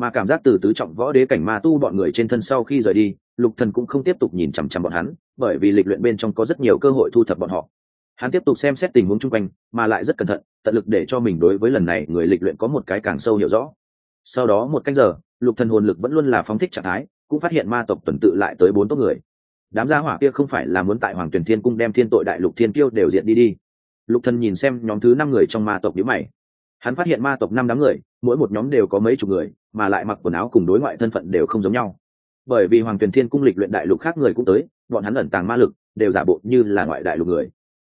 Mà cảm giác từ tứ trọng võ đế cảnh ma tu bọn người trên thân sau khi rời đi, lục thần cũng không tiếp tục nhìn chằm chằm bọn hắn, bởi vì lịch luyện bên trong có rất nhiều cơ hội thu thập bọn họ hắn tiếp tục xem xét tình huống chung quanh, mà lại rất cẩn thận, tận lực để cho mình đối với lần này người lịch luyện có một cái càng sâu hiểu rõ. Sau đó một canh giờ, lục thần hồn lực vẫn luôn là phóng thích trạng thái, cũng phát hiện ma tộc tuần tự lại tới bốn tốt người. Đám gia hỏa kia không phải là muốn tại hoàng tuyển thiên cung đem thiên tội đại lục thiên kiêu đều diện đi đi. Lục thần nhìn xem nhóm thứ năm người trong ma tộc nhíu mày. Hắn phát hiện ma tộc năm đám người, mỗi một nhóm đều có mấy chục người, mà lại mặc quần áo cùng đối ngoại thân phận đều không giống nhau. Bởi vì hoàng tuyển thiên cung lịch luyện đại lục khác người cũng tới, bọn hắn ẩn tàng ma lực, đều giả bộ như là ngoại đại lục người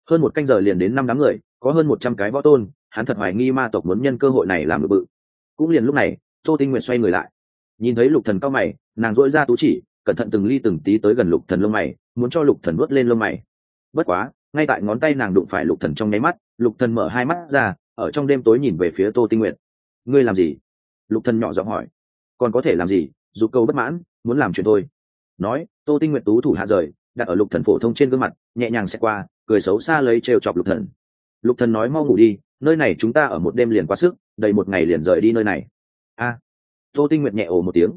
hơn một canh giờ liền đến năm đám người, có hơn một trăm cái võ tôn, hắn thật hoài nghi ma tộc muốn nhân cơ hội này làm được bự. Cũng liền lúc này, tô tinh nguyện xoay người lại. Nhìn thấy lục thần cao mày, nàng dỗi ra tú chỉ, cẩn thận từng ly từng tí tới gần lục thần lông mày, muốn cho lục thần vớt lên lông mày. Bất quá, ngay tại ngón tay nàng đụng phải lục thần trong nháy mắt, lục thần mở hai mắt ra, ở trong đêm tối nhìn về phía tô tinh nguyện ngươi làm gì? Lục thần nhỏ giọng hỏi. Còn có thể làm gì? Dù câu bất mãn, muốn làm chuyện thôi. Nói, tô tinh nguyện tú thủ hạ rời, đặt ở lục thần phổ thông trên gương mặt, nhẹ nhàng xẹt qua cười xấu xa lấy trêu chọc lục thần. Lục thần nói mau ngủ đi, nơi này chúng ta ở một đêm liền quá sức, đầy một ngày liền rời đi nơi này. A. Tô tinh nguyệt nhẹ ồ một tiếng.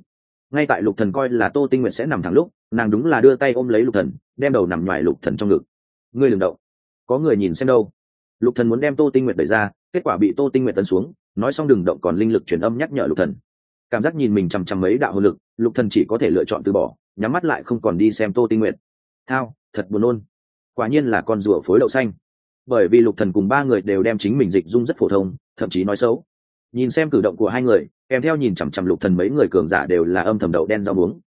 Ngay tại lục thần coi là tô tinh nguyệt sẽ nằm thẳng lúc, nàng đúng là đưa tay ôm lấy lục thần, đem đầu nằm ngoài lục thần trong ngực. Ngươi đừng động. Có người nhìn xem đâu. Lục thần muốn đem tô tinh nguyệt đẩy ra, kết quả bị tô tinh nguyệt tấn xuống, nói xong đừng động còn linh lực truyền âm nhắc nhở lục thần. Cảm giác nhìn mình chằm chằm mấy đạo hồn lực, lục thần chỉ có thể lựa chọn từ bỏ, nhắm mắt lại không còn đi xem tô tinh nguyệt. Thao, thật buồn nôn quả nhiên là con rùa phối đậu xanh. Bởi vì lục thần cùng ba người đều đem chính mình dịch dung rất phổ thông, thậm chí nói xấu. Nhìn xem cử động của hai người, kèm theo nhìn chằm chằm lục thần mấy người cường giả đều là âm thầm đậu đen rau muống.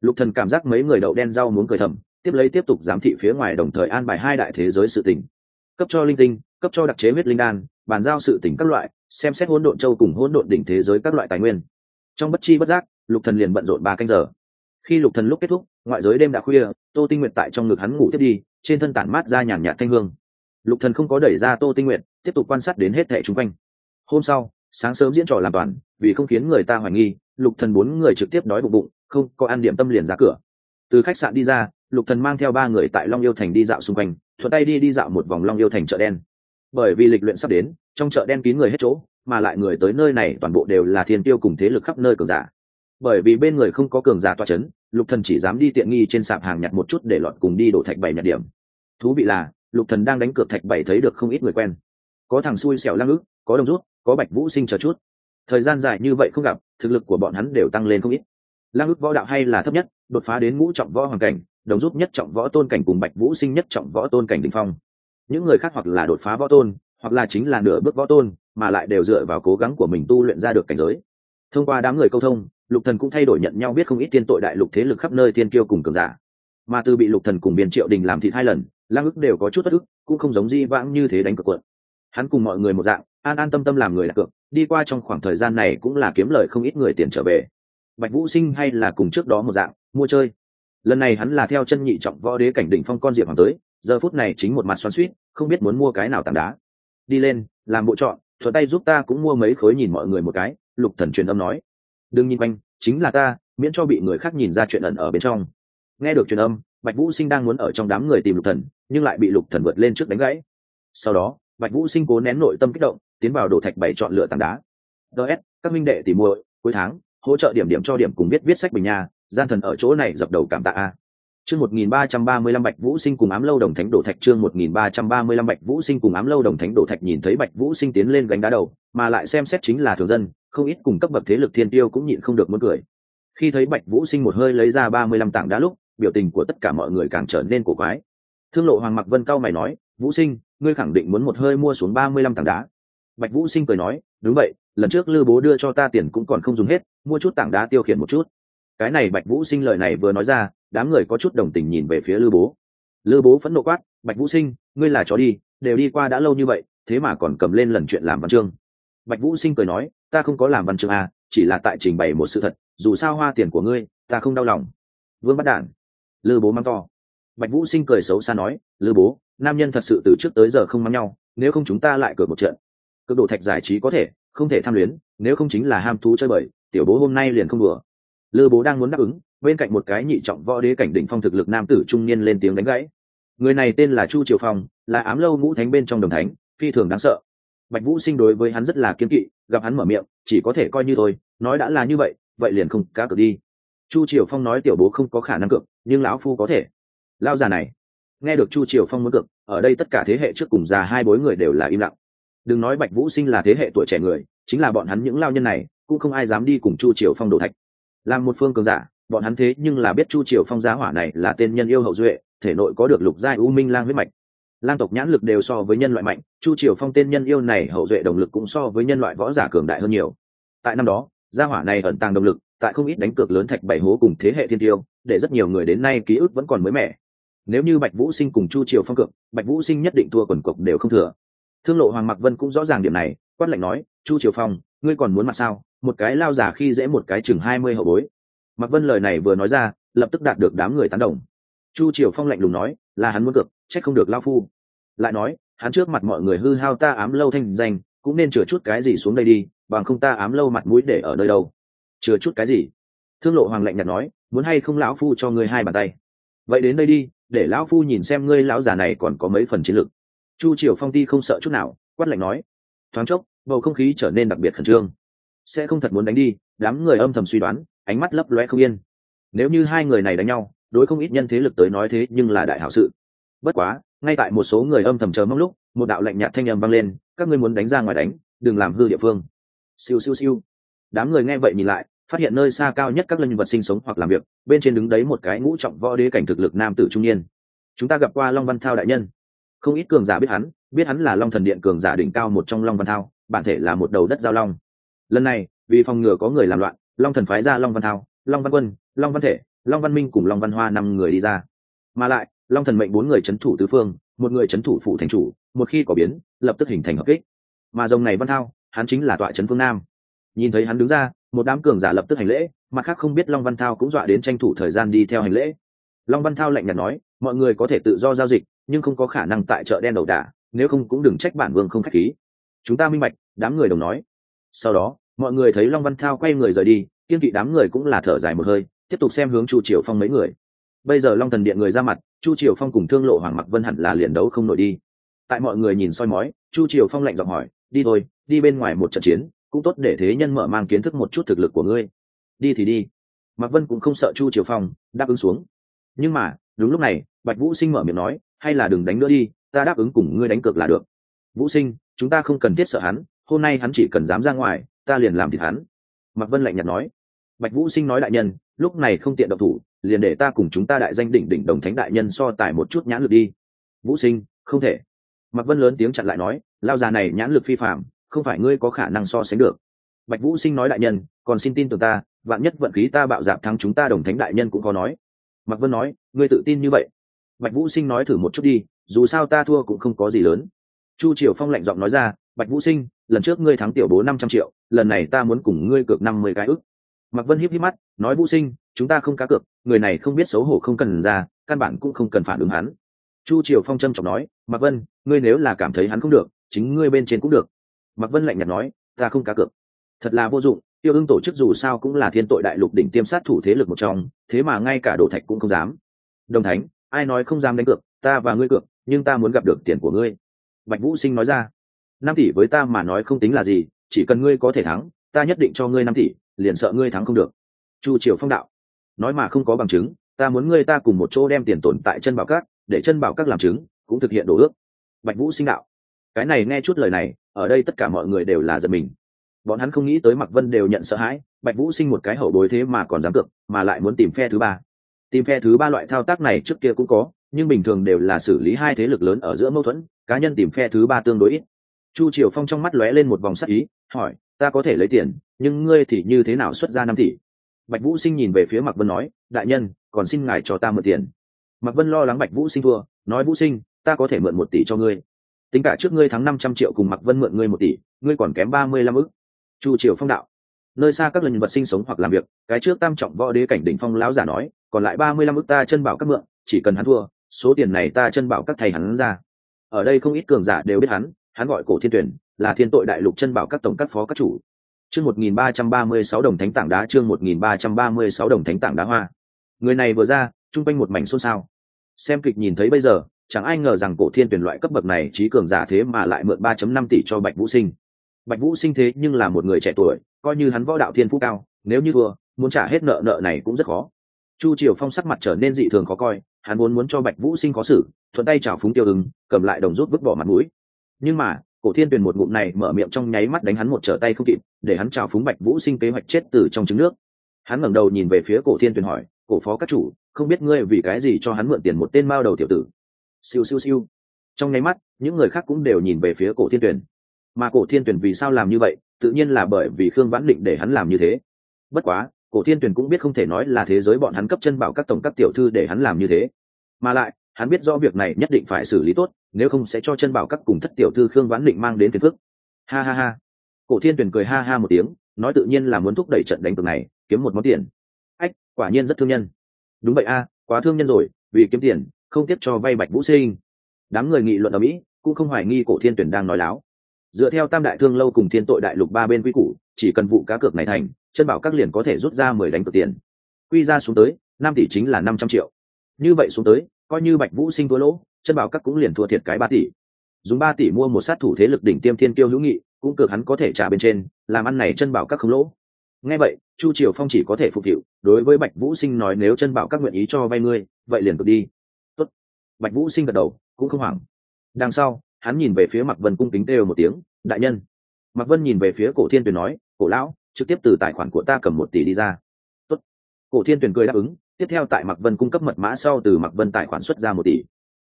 Lục thần cảm giác mấy người đậu đen rau muống cười thầm, tiếp lấy tiếp tục giám thị phía ngoài đồng thời an bài hai đại thế giới sự tình. Cấp cho linh tinh, cấp cho đặc chế huyết linh đan, bàn giao sự tỉnh các loại, xem xét hỗn độn châu cùng hỗn độn đỉnh thế giới các loại tài nguyên. Trong bất chi bất giác, lục thần liền bận rộn ba canh giờ. Khi lục thần lúc kết thúc, ngoại giới đêm đã khuya, tô tinh nguyệt tại trong ngực hắn ngủ tiếp đi trên thân tản mát ra nhàn nhạt thanh hương. Lục thần không có đẩy ra tô tinh nguyệt, tiếp tục quan sát đến hết hệ chung quanh. Hôm sau, sáng sớm diễn trò làm toàn, vì không khiến người ta hoài nghi, lục thần bốn người trực tiếp đói bụng bụng, không có ăn điểm tâm liền ra cửa. Từ khách sạn đi ra, lục thần mang theo ba người tại long yêu thành đi dạo xung quanh, thuận tay đi đi dạo một vòng long yêu thành chợ đen. Bởi vì lịch luyện sắp đến, trong chợ đen kín người hết chỗ, mà lại người tới nơi này toàn bộ đều là thiên tiêu cùng thế lực khắp nơi cường giả bởi vì bên người không có cường giả toa c h ấ n lục thần chỉ dám đi tiện nghi trên sạp hàng nhặt một chút để lọt cùng đi đổ thạch bảy nhặt điểm. Thú vị là, lục thần đang đánh cược thạch bảy thấy được không ít người quen. Có thằng xui xẻo lăng ức, có đồng rút, có bạch vũ sinh chờ chút. Thời gian dài như vậy không gặp, thực lực của bọn hắn đều tăng lên không ít. Lăng ức võ đạo hay là thấp nhất, đột phá đến ngũ trọng võ hoàng cảnh, đồng rút nhất trọng võ tôn cảnh cùng bạch vũ sinh nhất trọng võ tôn cảnh đình phong. Những người khác hoặc là đột phá võ tôn, hoặc là chính là nửa bước võ tôn, mà lại đều dựa vào cố gắng của mình tu luyện ra được cảnh giới. Thông qua đám người câu thông lục thần cũng thay đổi nhận nhau biết không ít tiên tội đại lục thế lực khắp nơi tiên kiêu cùng cường giả. Mà từ bị lục thần cùng biên triệu đình làm thịt hai lần, lang ức đều có chút bất ức, cũng không giống di vãng như thế đánh cược quận hắn cùng mọi người một dạng, an an tâm tâm làm người đặt cược, đi qua trong khoảng thời gian này cũng là kiếm lời không ít người tiền trở về. Bạch vũ sinh hay là cùng trước đó một dạng, mua chơi. Lần này hắn là theo chân nhị trọng võ đế cảnh đỉnh phong con diệp hoàng tới, giờ phút này chính một mặt xoắn suýt không biết muốn mua cái nào tảng đá. Đi lên, làm bộ chọn, thuận tay giúp ta cũng mua mấy khối nhìn mọi người một cái, lục thần truyền âm nói đừng nhìn quanh chính là ta miễn cho bị người khác nhìn ra chuyện ẩn ở bên trong. Nghe được truyền âm bạch vũ sinh đang muốn ở trong đám người tìm lục thần nhưng lại bị lục thần vượt lên trước đánh gãy. Sau đó bạch vũ sinh cố nén nội tâm kích động tiến vào đổ thạch bảy chọn lựa tảng đá. DS, các minh đệ tìm muội, cuối tháng hỗ trợ điểm điểm cho điểm cùng biết viết sách bình nha gian thần ở chỗ này dập đầu cảm tạ a. Chương 1335 Bạch Vũ Sinh cùng Ám Lâu Đồng Thánh đổ thạch chương 1335 Bạch Vũ Sinh cùng Ám Lâu Đồng Thánh đổ thạch nhìn thấy Bạch Vũ Sinh tiến lên gánh đá đầu, mà lại xem xét chính là thường dân, không ít cùng cấp bậc thế lực thiên tiêu cũng nhịn không được muốn cười. Khi thấy Bạch Vũ Sinh một hơi lấy ra 35 tảng đá lúc, biểu tình của tất cả mọi người càng trở nên cổ quái. Thương Lộ Hoàng Mặc Vân cao mày nói, "Vũ Sinh, ngươi khẳng định muốn một hơi mua xuống 35 tảng đá?" Bạch Vũ Sinh cười nói, "Đúng vậy, lần trước Lư Bố đưa cho ta tiền cũng còn không dùng hết, mua chút tảng đá tiêu khiển một chút." Cái này Bạch Vũ Sinh lời này vừa nói ra, đám người có chút đồng tình nhìn về phía lư bố lư bố phẫn nộ quát bạch vũ sinh ngươi là chó đi đều đi qua đã lâu như vậy thế mà còn cầm lên lần chuyện làm văn chương bạch vũ sinh cười nói ta không có làm văn chương à chỉ là tại trình bày một sự thật, dù sao hoa tiền của ngươi, ta không đau lòng. Vương bắt đản, lư bố mắng to. Bạch vũ sinh cười xấu xa nói, lư bố, nam nhân thật sự từ trước tới giờ không mắng nhau, nếu không chúng ta lại cược một trận. Cực độ thạch giải trí có thể, không thể tham luyến, nếu không chính là ham thú chơi bời, tiểu bố hôm nay liền không vừa lư bố đang muốn đáp ứng, bên cạnh một cái nhị trọng võ đế cảnh đỉnh phong thực lực nam tử trung niên lên tiếng đánh gãy. Người này tên là chu triều phong, là ám lâu ngũ thánh bên trong đồng thánh, phi thường đáng sợ. Bạch vũ sinh đối với hắn rất là kiên kỵ gặp hắn mở miệng, chỉ có thể coi như thôi, nói đã là như vậy vậy liền không cá cược đi. Chu triều phong nói tiểu bố không có khả năng cược, nhưng lão phu có thể. Lao già này, nghe được chu triều phong muốn cược, ở đây tất cả thế hệ trước cùng già hai bối người đều là im lặng. Đừng nói bạch vũ sinh là thế hệ tuổi trẻ người, chính là bọn hắn những lao nhân này, cũng không ai dám đi cùng chu triều phong đổ thạch. Làm một phương cường giả, bọn hắn thế nhưng là biết chu triều phong giá hỏa này là tên nhân yêu hậu duệ, thể nội có được lục giai u minh lang huyết mạch lang tộc nhãn lực đều so với nhân loại mạnh chu triều phong tên nhân yêu này hậu duệ đồng lực cũng so với nhân loại võ giả cường đại hơn nhiều. Tại năm đó gia hỏa này ẩn tàng động lực tại không ít đánh cược lớn thạch bảy hố cùng thế hệ thiên tiêu để rất nhiều người đến nay ký ức vẫn còn mới mẻ. Nếu như bạch vũ sinh cùng chu triều phong cược bạch vũ sinh nhất định thua quần cộc đều không thừa. Thương lộ hoàng mặc vân cũng rõ ràng điểm này quát lạnh nói chu triều phong ngươi còn muốn mặt sao? Một cái lao giả khi dễ một cái chừng hai mươi hậu bối. Mạc Vân lời này vừa nói ra, lập tức đạt được đám người tán đồng. Chu Triều Phong lạnh lùng nói, là hắn muốn cực, trách không được lao phu. Lại nói, hắn trước mặt mọi người hư hao ta ám lâu thanh danh, cũng nên chừa chút cái gì xuống đây đi, bằng không ta ám lâu mặt mũi để ở nơi đâu. Chừa chút cái gì? Thương Lộ Hoàng lạnh nhạt nói, muốn hay không lão phu cho ngươi hai bàn tay. Vậy đến đây đi, để lão phu nhìn xem ngươi lão già này còn có mấy phần chiến lực. Chu Triều Phong ti không sợ chút nào, quát lạnh nói. Thoáng chốc, bầu không khí trở nên đặc biệt khẩn trương. Sẽ không thật muốn đánh đi, đám người âm thầm suy đoán, ánh mắt lấp loe không yên nếu như hai người này đánh nhau đối không ít nhân thế lực tới nói thế nhưng là đại hảo sự bất quá ngay tại một số người âm thầm chờ mong lúc, một đạo lạnh nhạt thanh âm vang lên, các ngươi muốn đánh ra ngoài đánh, đừng làm hư địa phương. Siêu siêu siêu. Đám người nghe vậy nhìn lại, phát hiện nơi xa cao nhất các linh vật sinh sống hoặc làm việc, bên trên đứng đấy một cái ngũ trọng võ đế cảnh thực lực nam tử trung niên. Chúng ta gặp qua long văn thao đại nhân. Không ít cường giả biết hắn biết hắn là long thần điện cường giả đỉnh cao một trong long văn thao, bản thể là một đầu đất giao long. Lần này, vì phòng ngừa có người làm loạn, long thần phái ra long văn thao, long văn quân, long văn thể, long văn minh cùng long văn hoa năm người đi ra. Mà lại long thần mệnh bốn người c h ấ n thủ tứ phương, một người c h ấ n thủ phụ thành chủ, một khi có biến, lập tức hình thành hợp kích. Mà dòng này văn thao, hắn chính là tọa trấn phương nam. Nhìn thấy hắn đứng ra, một đám cường giả lập tức hành lễ, mặt khác không biết long văn thao cũng dọa đến tranh thủ thời gian đi theo hành lễ. Long văn thao lạnh nhạt nói, mọi người có thể tự do giao dịch, nhưng không có khả năng tại chợ đen đầu đà, nếu không cũng đừng trách bản vương không k h á c h khí. Chúng ta minh bạch, đám người đồng nói. Sau đó, mọi người thấy long văn thao quay người rời đi, kiên kỵ đám người cũng là thở dài một hơi, tiếp tục xem hướng chu triều phong mấy người. Bây giờ long thần điện người ra mặt chu triều phong cùng thương lộ hoàng mặc vân hẳn là liền đấu không nổi đi. Tại mọi người nhìn soi mói, chu triều phong lạnh giọng hỏi, đi thôi, đi bên ngoài một trận chiến, cũng tốt để thế nhân mở mang kiến thức một chút thực lực của ngươi. Đi thì đi. Mặc vân cũng không sợ chu triều phong đáp ứng xuống. Nhưng mà, đúng lúc này, bạch vũ sinh mở miệng nói, hay là đừng đánh nữa đi, ta đáp ứng cùng ngươi đánh cược là được. Vũ sinh, chúng ta không cần thiết sợ hắn, hôm nay hắn chỉ cần dám ra ngoài, ta liền làm thịt hắn. Mặc vân lạnh nhạt nói. Bạch vũ sinh nói đại nhân, lúc này không tiện độc thủ liền để ta cùng chúng ta đại danh đỉnh đỉnh đồng thánh đại nhân so tài một chút nhãn lực đi. Vũ sinh, không thể. Mạc vân lớn tiếng chặn lại nói, lao già này nhãn lực phi phạm không phải ngươi có khả năng so sánh được. Bạch vũ sinh nói đại nhân, còn xin tin tưởng ta, vạn nhất vận khí ta bạo dạp thắng chúng ta đồng thánh đại nhân cũng có nói. Mạc vân nói, ngươi tự tin như vậy. Bạch vũ sinh nói thử một chút đi, dù sao ta thua cũng không có gì lớn. Chu triều phong lạnh giọng nói ra, bạch vũ sinh, lần trước ngươi thắng tiểu bố năm trăm triệu, lần này ta muốn cùng ngươi cược năm mươi cái ức. Mạc vân híp híp mắt, nói vũ sinh, chúng ta không cá cược người này không biết xấu hổ không cần ra, căn bản cũng không cần phản ứng hắn. Chu triều phong trâm trọng nói, mạc vân, ngươi nếu là cảm thấy hắn không được, chính ngươi bên trên cũng được. Mạc vân lạnh nhạt nói, ta không cá cược. Thật là vô dụng tiêu ưng tổ chức dù sao cũng là thiên tội đại lục đỉnh tiêm sát thủ thế lực một trong, thế mà ngay cả đồ thạch cũng không dám. Đồng thánh, ai nói không dám đánh cược, ta và ngươi cược, nhưng ta muốn gặp được tiền của ngươi. Bạch vũ sinh nói ra, năm tỷ với ta mà nói không tính là gì, chỉ cần ngươi có thể thắng, ta nhất định cho ngươi năm tỷ, liền sợ ngươi thắng không được. Chu triều phong đạo nói mà không có bằng chứng, ta muốn ngươi ta cùng một chỗ đem tiền tồn tại chân bảo các, để chân bảo các làm chứng, cũng thực hiện đồ ước. Bạch vũ sinh đạo. Cái này nghe chút lời này, ở đây tất cả mọi người đều là giật mình. Bọn hắn không nghĩ tới mặc vân đều nhận sợ hãi, bạch vũ sinh một cái hậu bối thế mà còn dám cược, mà lại muốn tìm phe thứ ba. Tìm phe thứ ba loại thao tác này trước kia cũng có, nhưng bình thường đều là xử lý hai thế lực lớn ở giữa mâu thuẫn, cá nhân tìm phe thứ ba tương đối ít. Chu triều phong trong mắt lóe lên một vòng sắc ý, hỏi, ta có thể lấy tiền, nhưng ngươi thì như thế nào xuất ra năm tỷ? Bạch vũ sinh nhìn về phía mạc vân nói, đại nhân, còn xin ngài cho ta mượn tiền. Mạc vân lo lắng bạch vũ sinh thua, nói, vũ sinh, ta có thể mượn một tỷ cho ngươi. Tính cả trước ngươi thắng năm trăm triệu cùng mạc vân mượn ngươi một tỷ, ngươi còn kém ba mươi lăm ức. Chu triều phong đạo, nơi xa các lần vật sinh sống hoặc làm việc, cái trước tam trọng võ đế cảnh đỉnh phong lão giả nói, còn lại ba mươi lăm ức ta chân bảo các mượn, chỉ cần hắn thua, số tiền này ta chân bảo các thầy hắn ra. Ở đây không ít cường giả đều biết hắn hắn gọi cổ thiên tuyển, là thiên tội đại lục chân bảo các tổng các phó các chủ chương một nghìn ba trăm ba mươi sáu đồng thánh tảng đá, chương một nghìn ba trăm ba mươi sáu đồng thánh tảng đá hoa. Người này vừa ra, chung quanh một mảnh xôn xao. Xem kịch nhìn thấy bây giờ, chẳng ai ngờ rằng cổ thiên tuyển loại cấp bậc này trí cường giả thế mà lại mượn ba chấm năm tỷ cho bạch vũ sinh. Bạch vũ sinh thế nhưng là một người trẻ tuổi, coi như hắn võ đạo thiên phú cao, nếu như thua, muốn trả hết nợ nợ này cũng rất khó. Chu triều phong sắc mặt trở nên dị thường khó coi, hắn muốn muốn cho bạch vũ sinh có xử, thuận tay chào phúng tiêu ứng cầm lại đồng rút vứt bỏ mặt mũi. Nhưng mà, cổ thiên tuyền một ngụm này mở miệng trong nháy mắt đánh hắn một trở tay không kịp để hắn chào phúng bạch vũ sinh kế hoạch chết từ trong trứng nước. Hắn ngẩng đầu nhìn về phía cổ thiên tuyền hỏi, cổ phó các chủ, không biết ngươi vì cái gì cho hắn mượn tiền một tên mao đầu tiểu tử? Siêu siêu siêu. Trong nháy mắt, những người khác cũng đều nhìn về phía cổ thiên tuyền. Mà cổ thiên tuyền vì sao làm như vậy? Tự nhiên là bởi vì khương vãn định để hắn làm như thế. Bất quá, cổ thiên tuyền cũng biết không thể nói là thế giới bọn hắn cấp chân bảo các tổng các tiểu thư để hắn làm như thế. Mà lại, hắn biết do việc này nhất định phải xử lý tốt, nếu không sẽ cho chân bảo các cùng thất tiểu thư khương vãn định mang đến phiền phức. Ha ha ha cổ thiên tuyển cười ha ha một tiếng, nói tự nhiên là muốn thúc đẩy trận đánh cược này, kiếm một món tiền. Ách, quả nhiên rất thương nhân. Đúng vậy a, quá thương nhân rồi, vì kiếm tiền, không tiếp cho vay bạch vũ sinh. Đám người nghị luận ở mỹ, cũng không hoài nghi cổ thiên tuyển đang nói láo. Dựa theo tam đại thương lâu cùng thiên tội đại lục ba bên quy củ, chỉ cần vụ cá cược này thành, chân bảo các liền có thể rút ra mười đánh cược tiền. Quy ra xuống tới, năm tỷ chính là năm trăm triệu. Như vậy xuống tới, coi như bạch vũ sinh thua lỗ, chân bảo các cũng liền thua thiệt cái ba tỷ. Dùng ba tỷ mua một sát thủ thế lực đỉnh tiêm thiên kiêu hữu nghị cũng cược hắn có thể trả bên trên, làm ăn này chân bảo các không lỗ. Nghe vậy, chu triều phong chỉ có thể phục vụ đối với bạch vũ sinh nói nếu chân bảo các nguyện ý cho vay ngươi, vậy liền cực đi. Tốt. bạch vũ sinh gật đầu, cũng không hoảng. Đằng sau, hắn nhìn về phía mặc vân cung kính đều một tiếng, đại nhân. Mặc vân nhìn về phía cổ thiên tuyền nói, cổ lão, trực tiếp từ tài khoản của ta cầm một tỷ đi ra. Tốt. cổ thiên tuyền cười đáp ứng, tiếp theo tại mặc vân cung cấp mật mã sau từ mặc vân tài khoản xuất ra một tỷ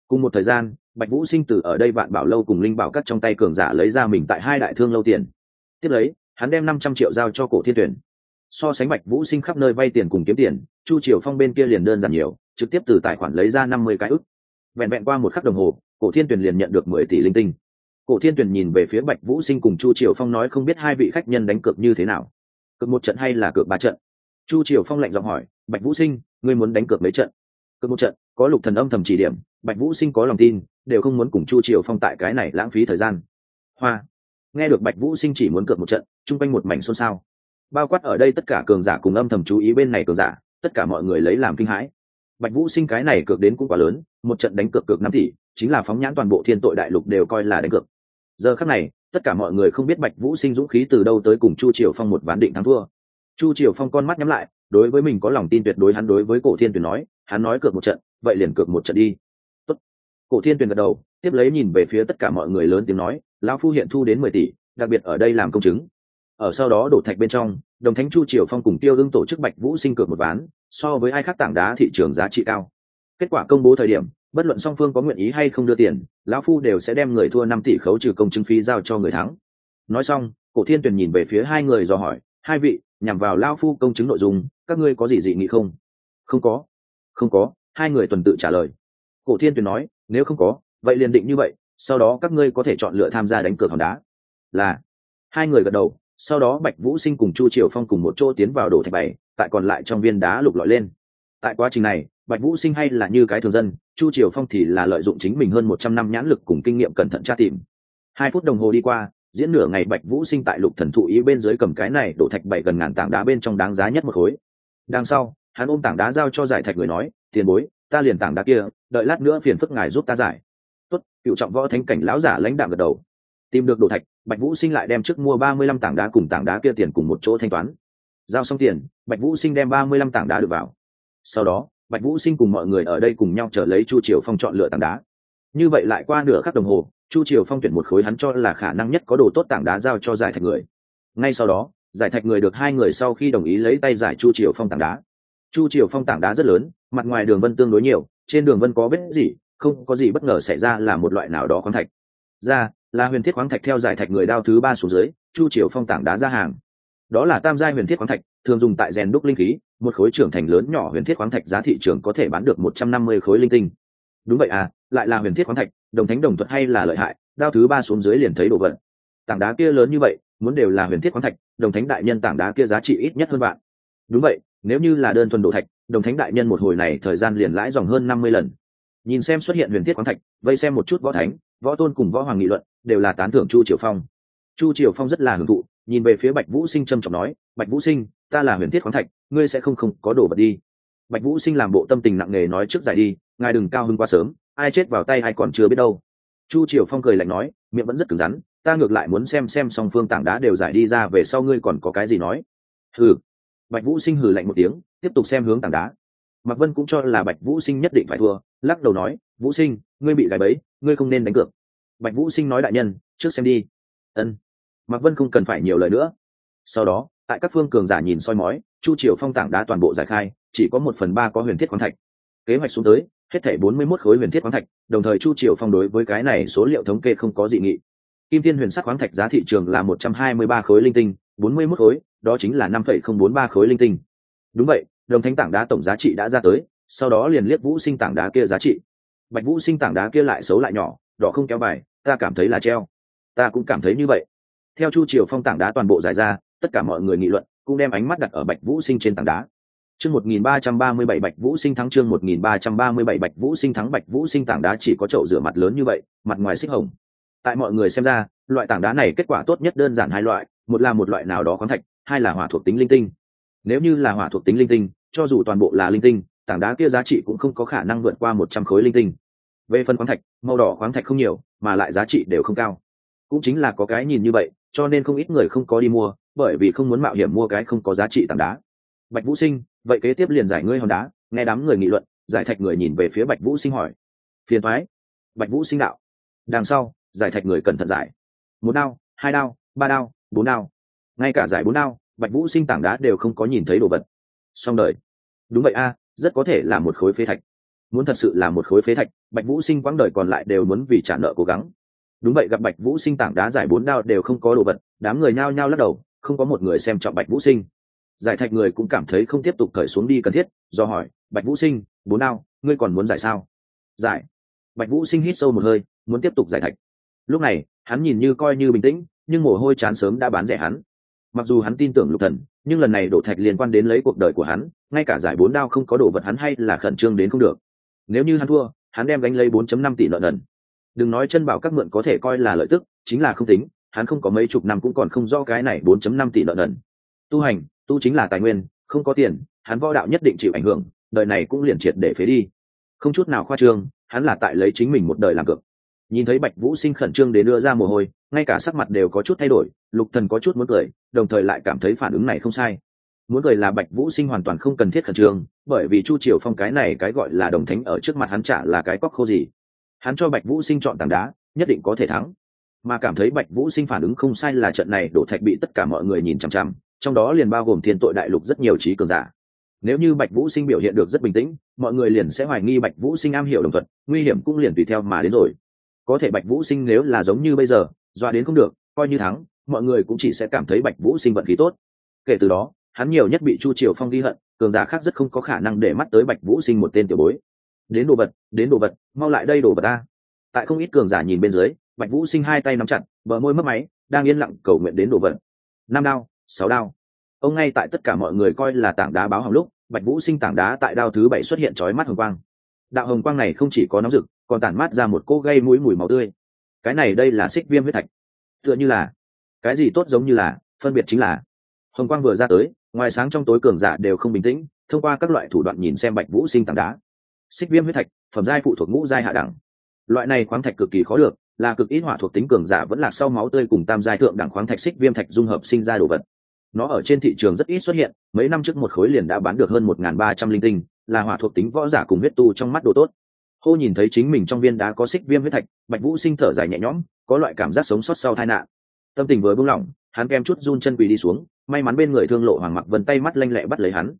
cùng một thời gian, bạch vũ sinh từ ở đây vạn bảo lâu cùng linh bảo cắt trong tay cường giả lấy ra mình tại hai đại thương lâu tiền. Tiếp lấy, hắn đem năm trăm triệu giao cho cổ thiên tuyển. So sánh bạch vũ sinh khắp nơi vay tiền cùng kiếm tiền, chu triều phong bên kia liền đơn giản nhiều, trực tiếp từ tài khoản lấy ra năm mươi cái ức. Vẹn vẹn qua một khắc đồng hồ, cổ thiên tuyển liền nhận được mười tỷ linh tinh. Cổ thiên tuyển nhìn về phía bạch vũ sinh cùng chu triều phong nói không biết hai vị khách nhân đánh cược như thế nào. Cược một trận hay là cược ba trận? Chu triều phong lạnh giọng hỏi, bạch vũ sinh, ngươi muốn đánh cược mấy trận? Cược một trận có lục thần âm thầm chỉ điểm, bạch vũ sinh có lòng tin, đều không muốn cùng chu triều phong tại cái này lãng phí thời gian. Hoa. Nghe được bạch vũ sinh chỉ muốn cược một trận, chung quanh một mảnh xôn xao. Bao quát ở đây tất cả cường giả cùng âm thầm chú ý bên này cường giả, tất cả mọi người lấy làm kinh hãi. Bạch vũ sinh cái này cược đến cũng quá lớn, một trận đánh cược cược năm tỷ, chính là phóng nhãn toàn bộ thiên tội đại lục đều coi là đánh cược. Giờ khắc này, tất cả mọi người không biết bạch vũ sinh dũng khí từ đâu tới cùng chu triều phong một ván định thắng thua. Chu triều phong con mắt nhắm lại, đối với mình có lòng tin tuyệt đối hắn đối với cổ thiên tuyển nói, hắn nói cược một trận vậy liền cược một trận đi. Tốt. cổ thiên tuyền gật đầu, tiếp lấy nhìn về phía tất cả mọi người lớn tiếng nói, lão phu hiện thu đến mười tỷ, đặc biệt ở đây làm công chứng. Ở sau đó đổ thạch bên trong, đồng thánh chu triều phong cùng tiêu ưng tổ chức bạch vũ sinh cược một ván, so với ai khác tảng đá thị trường giá trị cao. Kết quả công bố thời điểm, bất luận song phương có nguyện ý hay không đưa tiền, lão phu đều sẽ đem người thua năm tỷ khấu trừ công chứng phí giao cho người thắng. Nói xong, cổ thiên tuyền nhìn về phía hai người do hỏi, hai vị, nhằm vào lao phu công chứng nội dung, các ngươi có gì dị nghị không? Không có. Không có hai người tuần tự trả lời. Cổ thiên tuyền nói, nếu không có, vậy liền định như vậy, sau đó các ngươi có thể chọn lựa tham gia đánh cược hòn đá. Là. Hai người gật đầu, sau đó bạch vũ sinh cùng chu triều phong cùng một chỗ tiến vào đổ thạch bảy tại còn lại trong viên đá lục lọi lên. Tại quá trình này, bạch vũ sinh hay là như cái thường dân, chu triều phong thì là lợi dụng chính mình hơn một trăm năm nhãn lực cùng kinh nghiệm cẩn thận tra tìm. Hai phút đồng hồ đi qua, diễn nửa ngày bạch vũ sinh tại lục thần thụ ý bên dưới cầm cái này đổ thạch bảy gần ngàn tảng đá bên trong đáng giá nhất một khối. Đằng sau, hắn ôm tảng đá giao cho giải thạch người nói tiền bối, ta liền tảng đá kia, đợi lát nữa phiền phức ngài giúp ta giải. Tốt. Cựu trọng võ thánh cảnh lão giả lãnh đạm gật đầu. Tìm được đồ thạch, bạch vũ sinh lại đem trước mua ba mươi lăm tảng đá cùng tảng đá kia tiền cùng một chỗ thanh toán. Giao xong tiền, bạch vũ sinh đem ba mươi lăm tảng đá được vào. Sau đó, bạch vũ sinh cùng mọi người ở đây cùng nhau trở lấy chu triều phong chọn lựa tảng đá. Như vậy lại qua nửa khắc đồng hồ, chu triều phong tuyển một khối hắn cho là khả năng nhất có đồ tốt tảng đá giao cho giải thạch người. Ngay sau đó, giải thạch người được hai người sau khi đồng ý lấy tay giải chu triều phong tảng đá. Chu triều phong tảng đá rất lớn mặt ngoài đường vân tương đối nhiều trên đường vân có vết gì không có gì bất ngờ xảy ra là một loại nào đó khoáng thạch. Ra là huyền thiết khoáng thạch theo giải thạch người đao thứ ba xuống dưới chu triều phong tảng đá ra hàng. Đó là tam giai huyền thiết khoáng thạch thường dùng tại rèn đúc linh khí một khối trưởng thành lớn nhỏ huyền thiết khoáng thạch giá thị trường có thể bán được một trăm năm mươi khối linh tinh. Đúng vậy à lại là huyền thiết khoáng thạch đồng thánh đồng thuật hay là lợi hại đao thứ ba xuống dưới liền thấy đồ vật. Tảng đá kia lớn như vậy muốn đều là huyền thiết khoáng thạch đồng thánh đại nhân tảng đá kia giá trị ít nhất hơn bạn đúng vậy nếu như là đơn thuần đồ thạch đồng thánh đại nhân một hồi này thời gian liền lãi dòng hơn năm mươi lần. Nhìn xem xuất hiện huyền thiết khoáng thạch, vây xem một chút võ thánh, võ tôn cùng võ hoàng nghị luận, đều là tán thưởng chu triều phong. Chu triều phong rất là hưởng thụ, nhìn về phía bạch vũ sinh trầm trọng nói, bạch vũ sinh, ta là huyền thiết khoáng thạch, ngươi sẽ không không có đồ vật đi. Bạch vũ sinh làm bộ tâm tình nặng nề nói trước giải đi, ngài đừng cao hơn quá sớm, ai chết vào tay ai còn chưa biết đâu. Chu triều phong cười lạnh nói, miệng vẫn rất cứng rắn, ta ngược lại muốn xem xem song phương tảng đá đều giải đi ra về sau ngươi còn có cái gì nói. Hừ bạch vũ sinh hừ lạnh một tiếng, tiếp tục xem hướng tảng đá. Mạc vân cũng cho là bạch vũ sinh nhất định phải thua, lắc đầu nói, vũ sinh, ngươi bị gài bẫy, ngươi không nên đánh cược. Bạch vũ sinh nói đại nhân, trước xem đi. Ân. Mạc vân không cần phải nhiều lời nữa. Sau đó, tại các phương cường giả nhìn soi mói, chu triều phong tảng đá toàn bộ giải khai, chỉ có một phần ba có huyền thiết khoáng thạch. Kế hoạch xuống tới, hết thảy bốn mươi 41 khối huyền thiết khoáng thạch, đồng thời chu triều phong đối với cái này số liệu thống kê không có dị nghị. Kim tiên huyền sắc khoáng thạch giá thị trường là một trăm hai mươi ba khối linh tinh, bốn mươi 41 khối đó chính là năm phẩy không bốn ba khối linh tinh. Đúng vậy, đồng thánh tảng đá tổng giá trị đã ra tới, sau đó liền liếc vũ sinh tảng đá kia giá trị. Bạch vũ sinh tảng đá kia lại xấu lại nhỏ, đỏ không kéo bài, ta cảm thấy là treo. Ta cũng cảm thấy như vậy. Theo chu triều phong tảng đá toàn bộ giải ra, tất cả mọi người nghị luận, cũng đem ánh mắt đặt ở bạch vũ sinh trên tảng đá. Chương một nghìn ba trăm ba mươi bảy bạch vũ sinh thắng chương một nghìn ba trăm ba mươi bảy bạch vũ sinh thắng bạch vũ sinh tảng đá chỉ có chậu rửa mặt lớn như vậy, mặt ngoài xích hồng. Tại mọi người xem ra, loại tảng đá này kết quả tốt nhất đơn giản hai loại, một là một loại nào đó khoáng thạch hai là hỏa thuộc tính linh tinh. Nếu như là hỏa thuộc tính linh tinh, cho dù toàn bộ là linh tinh, tảng đá kia giá trị cũng không có khả năng vượt qua một trăm khối linh tinh. Về phần khoáng thạch, màu đỏ khoáng thạch không nhiều, mà lại giá trị đều không cao. Cũng chính là có cái nhìn như vậy, cho nên không ít người không có đi mua, bởi vì không muốn mạo hiểm mua cái không có giá trị tảng đá. Bạch vũ sinh, vậy kế tiếp liền giải ngươi hòn đá, nghe đám người nghị luận, giải thạch người nhìn về phía bạch vũ sinh hỏi. Phiền thoái bạch vũ sinh đạo. Đằng sau, giải thạch người cẩn thận giải. Một đao, hai đao, ba đao, bốn đao ngay cả giải bốn đao, bạch vũ sinh tảng đá đều không có nhìn thấy đồ vật. Xong đời. Đúng vậy a, rất có thể là một khối phế thạch. Muốn thật sự là một khối phế thạch, bạch vũ sinh quãng đời còn lại đều muốn vì trả nợ cố gắng. Đúng vậy, gặp bạch vũ sinh tảng đá giải bốn đao đều không có đồ vật, đám người nhao nhao lắc đầu, không có một người xem trọng bạch vũ sinh. Giải thạch người cũng cảm thấy không tiếp tục cởi xuống đi cần thiết, do hỏi, bạch vũ sinh, bốn đao, ngươi còn muốn giải sao? Giải. Bạch vũ sinh hít sâu một hơi, muốn tiếp tục giải thạch. Lúc này, hắn nhìn như coi như bình tĩnh, nhưng mồ hôi chán sớm đã bán rẻ hắn mặc dù hắn tin tưởng lục thần, nhưng lần này đổ thạch liên quan đến lấy cuộc đời của hắn, ngay cả giải bốn đao không có đồ vật hắn hay là khẩn trương đến không được. Nếu như hắn thua, hắn đem gánh lấy 4.5 tỷ nợ nần. Đừng nói chân bảo các mượn có thể coi là lợi tức, chính là không tính, hắn không có mấy chục năm cũng còn không do cái này 4.5 tỷ nợ nần. Tu hành, tu chính là tài nguyên, không có tiền, hắn võ đạo nhất định chịu ảnh hưởng, đời này cũng liền triệt để phế đi. Không chút nào khoa trương, hắn là tại lấy chính mình một đời làm cược nhìn thấy bạch vũ sinh khẩn trương đến đưa ra mồ hôi, ngay cả sắc mặt đều có chút thay đổi, lục thần có chút muốn cười, đồng thời lại cảm thấy phản ứng này không sai. Muốn cười là bạch vũ sinh hoàn toàn không cần thiết khẩn trương, bởi vì chu triều phong cái này cái gọi là đồng thánh ở trước mặt hắn chả là cái cóc khô gì. Hắn cho bạch vũ sinh chọn tảng đá, nhất định có thể thắng. Mà cảm thấy bạch vũ sinh phản ứng không sai là trận này đổ thạch bị tất cả mọi người nhìn chằm chằm, trong đó liền bao gồm thiên tội đại lục rất nhiều trí cường giả. Nếu như bạch vũ sinh biểu hiện được rất bình tĩnh, mọi người liền sẽ hoài nghi bạch vũ sinh am hiểu đồng thuận, nguy hiểm cũng liền tùy theo mà đến rồi có thể bạch vũ sinh nếu là giống như bây giờ, dọa đến không được, coi như thắng, mọi người cũng chỉ sẽ cảm thấy bạch vũ sinh vận khí tốt. Kể từ đó, hắn nhiều nhất bị chu triều phong ghi hận, cường giả khác rất không có khả năng để mắt tới bạch vũ sinh một tên tiểu bối. Đến đồ vật, đến đồ vật, mau lại đây đồ vật ta. Tại không ít cường giả nhìn bên dưới, bạch vũ sinh hai tay nắm chặt, bờ môi mất máy, đang yên lặng cầu nguyện đến đồ vật. Năm đao, sáu đao. Ông ngay tại tất cả mọi người coi là tảng đá báo hỏng lúc, bạch vũ sinh tảng đá tại đao thứ bảy xuất hiện trói mắt hồng quang. Đạo hồng quang này không chỉ có nóng rực còn tản mát ra một cô gây mũi mùi máu tươi. Cái này đây là xích viêm huyết thạch. Tựa như là, cái gì tốt giống như là, phân biệt chính là. Hồng quang vừa ra tới, ngoài sáng trong tối cường giả đều không bình tĩnh, thông qua các loại thủ đoạn nhìn xem bạch vũ sinh tảng đá. Xích viêm huyết thạch, phẩm giai phụ thuộc ngũ giai hạ đẳng. Loại này khoáng thạch cực kỳ khó được, là cực ít hỏa thuộc tính cường giả vẫn là sau máu tươi cùng tam giai thượng đẳng khoáng thạch xích viêm thạch dung hợp sinh ra đồ vật. Nó ở trên thị trường rất ít xuất hiện, mấy năm trước một khối liền đã bán được hơn một ba trăm linh tinh, là hỏa thuộc tính võ giả cùng huyết tu trong mắt đồ tốt hô nhìn thấy chính mình trong viên đá có xích viêm huyết thạch, bạch vũ sinh thở dài nhẹ nhõm, có loại cảm giác sống sót sau tai nạn. Tâm tình vừa buông lỏng, hắn kem chút run chân quỳ đi xuống, may mắn bên người thương lộ hoàng mặc vân tay mắt lanh lẹ bắt lấy hắn.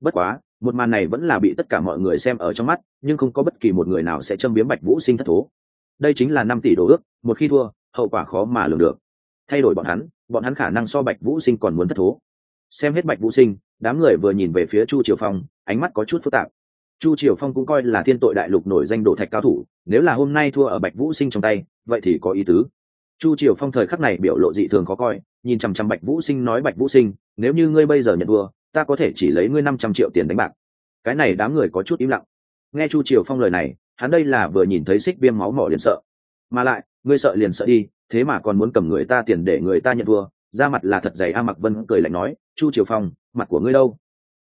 Bất quá, một màn này vẫn là bị tất cả mọi người xem ở trong mắt, nhưng không có bất kỳ một người nào sẽ châm biếm bạch vũ sinh thất thố. Đây chính là năm tỷ đồ ước, một khi thua, hậu quả khó mà lường được. Thay đổi bọn hắn bọn hắn khả năng so bạch vũ sinh còn muốn thất thố. Xem hết bạch vũ sinh, đám người vừa nhìn về phía chu triều phong, ánh mắt có chút phức tạp chu triều phong cũng coi là thiên tội đại lục nổi danh đổ thạch cao thủ, nếu là hôm nay thua ở bạch vũ sinh trong tay, vậy thì có ý tứ. Chu triều phong thời khắc này biểu lộ dị thường khó coi, nhìn chằm chằm bạch vũ sinh nói, bạch vũ sinh, nếu như ngươi bây giờ nhận thua, ta có thể chỉ lấy ngươi năm trăm triệu tiền đánh bạc. Cái này đám người có chút im lặng. Nghe chu triều phong lời này, hắn đây là vừa nhìn thấy xích viêm máu mỏ liền sợ. Mà lại, ngươi sợ liền sợ đi, thế mà còn muốn cầm người ta tiền để người ta nhận thua. Ra mặt là thật dày a mặc vân cười lạnh nói, chu triều phong, mặt của ngươi đâu?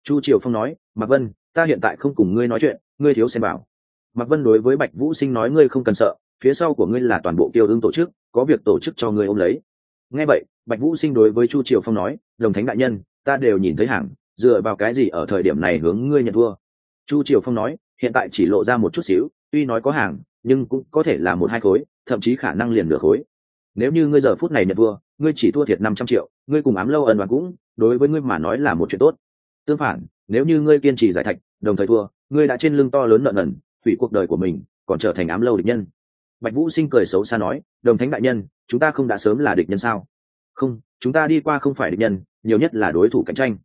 Chu triều phong nói mặc vân ta hiện tại không cùng ngươi nói chuyện, ngươi thiếu xem bảo. Mạc vân đối với bạch vũ sinh nói ngươi không cần sợ, phía sau của ngươi là toàn bộ Tiêu ương tổ chức, có việc tổ chức cho ngươi ôm lấy. Nghe vậy, bạch vũ sinh đối với chu triều phong nói, đồng thánh đại nhân, ta đều nhìn thấy hàng, dựa vào cái gì ở thời điểm này hướng ngươi nhận thua? Chu triều phong nói, hiện tại chỉ lộ ra một chút xíu, tuy nói có hàng, nhưng cũng có thể là một hai khối, thậm chí khả năng liền nửa khối. Nếu như ngươi giờ phút này nhận thua, ngươi chỉ thua thiệt năm trăm triệu, ngươi cùng ám lâu ẩn đoàn cũng, đối với ngươi mà nói là một chuyện tốt. Tương phản, nếu như ngươi kiên trì giải thạch đồng thời thua, ngươi đã trên lưng to lớn nợ nần, hủy cuộc đời của mình, còn trở thành ám lâu địch nhân. Bạch vũ sinh cười xấu xa nói, đồng thánh đại nhân, chúng ta không đã sớm là địch nhân sao? Không, chúng ta đi qua không phải địch nhân, nhiều nhất là đối thủ cạnh tranh.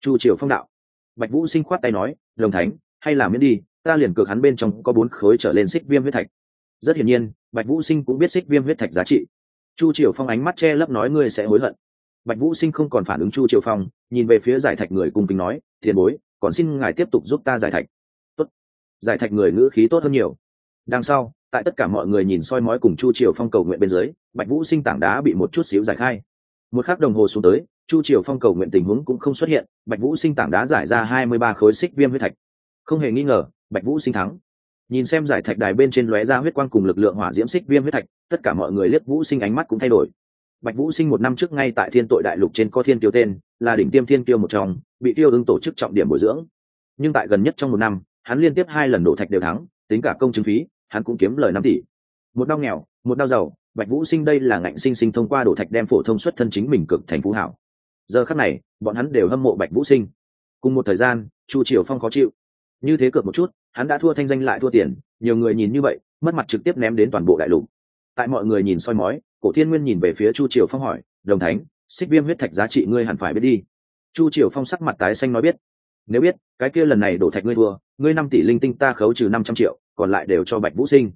Chu triều phong đạo. Bạch vũ sinh khoát tay nói, đồng thánh, hay là miễn đi, ta liền cược hắn bên trong có bốn khối trở lên xích viêm huyết thạch. Rất hiển nhiên, bạch vũ sinh cũng biết xích viêm huyết thạch giá trị. Chu triều phong ánh mắt che lấp nói, ngươi sẽ hối hận. Bạch vũ sinh không còn phản ứng chu triều phong, nhìn về phía giải thạch người cung kính nói, tiền bối còn xin ngài tiếp tục giúp ta giải thạch. Tốt. Giải thạch người ngữ khí tốt hơn nhiều. Đằng sau, tại tất cả mọi người nhìn soi mói cùng chu triều phong cầu nguyện bên dưới, bạch vũ sinh tảng đá bị một chút xíu giải khai. Một khắc đồng hồ xuống tới, chu triều phong cầu nguyện tình huống cũng không xuất hiện, bạch vũ sinh tảng đá giải ra hai mươi ba khối xích viêm huyết thạch. Không hề nghi ngờ, bạch vũ sinh thắng. Nhìn xem giải thạch đài bên trên lóe ra huyết quang cùng lực lượng hỏa diễm xích viêm huyết thạch, tất cả mọi người liếc vũ sinh ánh mắt cũng thay đổi. Bạch vũ sinh một năm trước ngay tại thiên tội đại lục trên có thiên tiêu tên, là đỉnh tiêm thiên tiêu một trong bị tiêu ưng tổ chức trọng điểm bồi dưỡng. Nhưng tại gần nhất trong một năm, hắn liên tiếp hai lần đổ thạch đều thắng, tính cả công chứng phí, hắn cũng kiếm lời năm tỷ. Một đau nghèo, một đau giàu, bạch vũ sinh đây là ngạnh sinh sinh thông qua đổ thạch đem phổ thông xuất thân chính mình cực thành phú hảo. Giờ khắc này, bọn hắn đều hâm mộ bạch vũ sinh. Cùng một thời gian, chu triều phong khó chịu. Như thế cược một chút, hắn đã thua thanh danh lại thua tiền, nhiều người nhìn như vậy, mất mặt trực tiếp ném đến toàn bộ đại lục. Tại mọi người nhìn soi mói, cổ thiên nguyên nhìn về phía chu triều phong hỏi, đồng thánh, xích viêm huyết thạch giá trị ngươi hẳn phải biết đi chu triều phong sắc mặt tái xanh nói biết, nếu biết, cái kia lần này đổ thạch ngươi thua, ngươi năm tỷ linh tinh ta khấu trừ năm trăm triệu, còn lại đều cho bạch vũ sinh.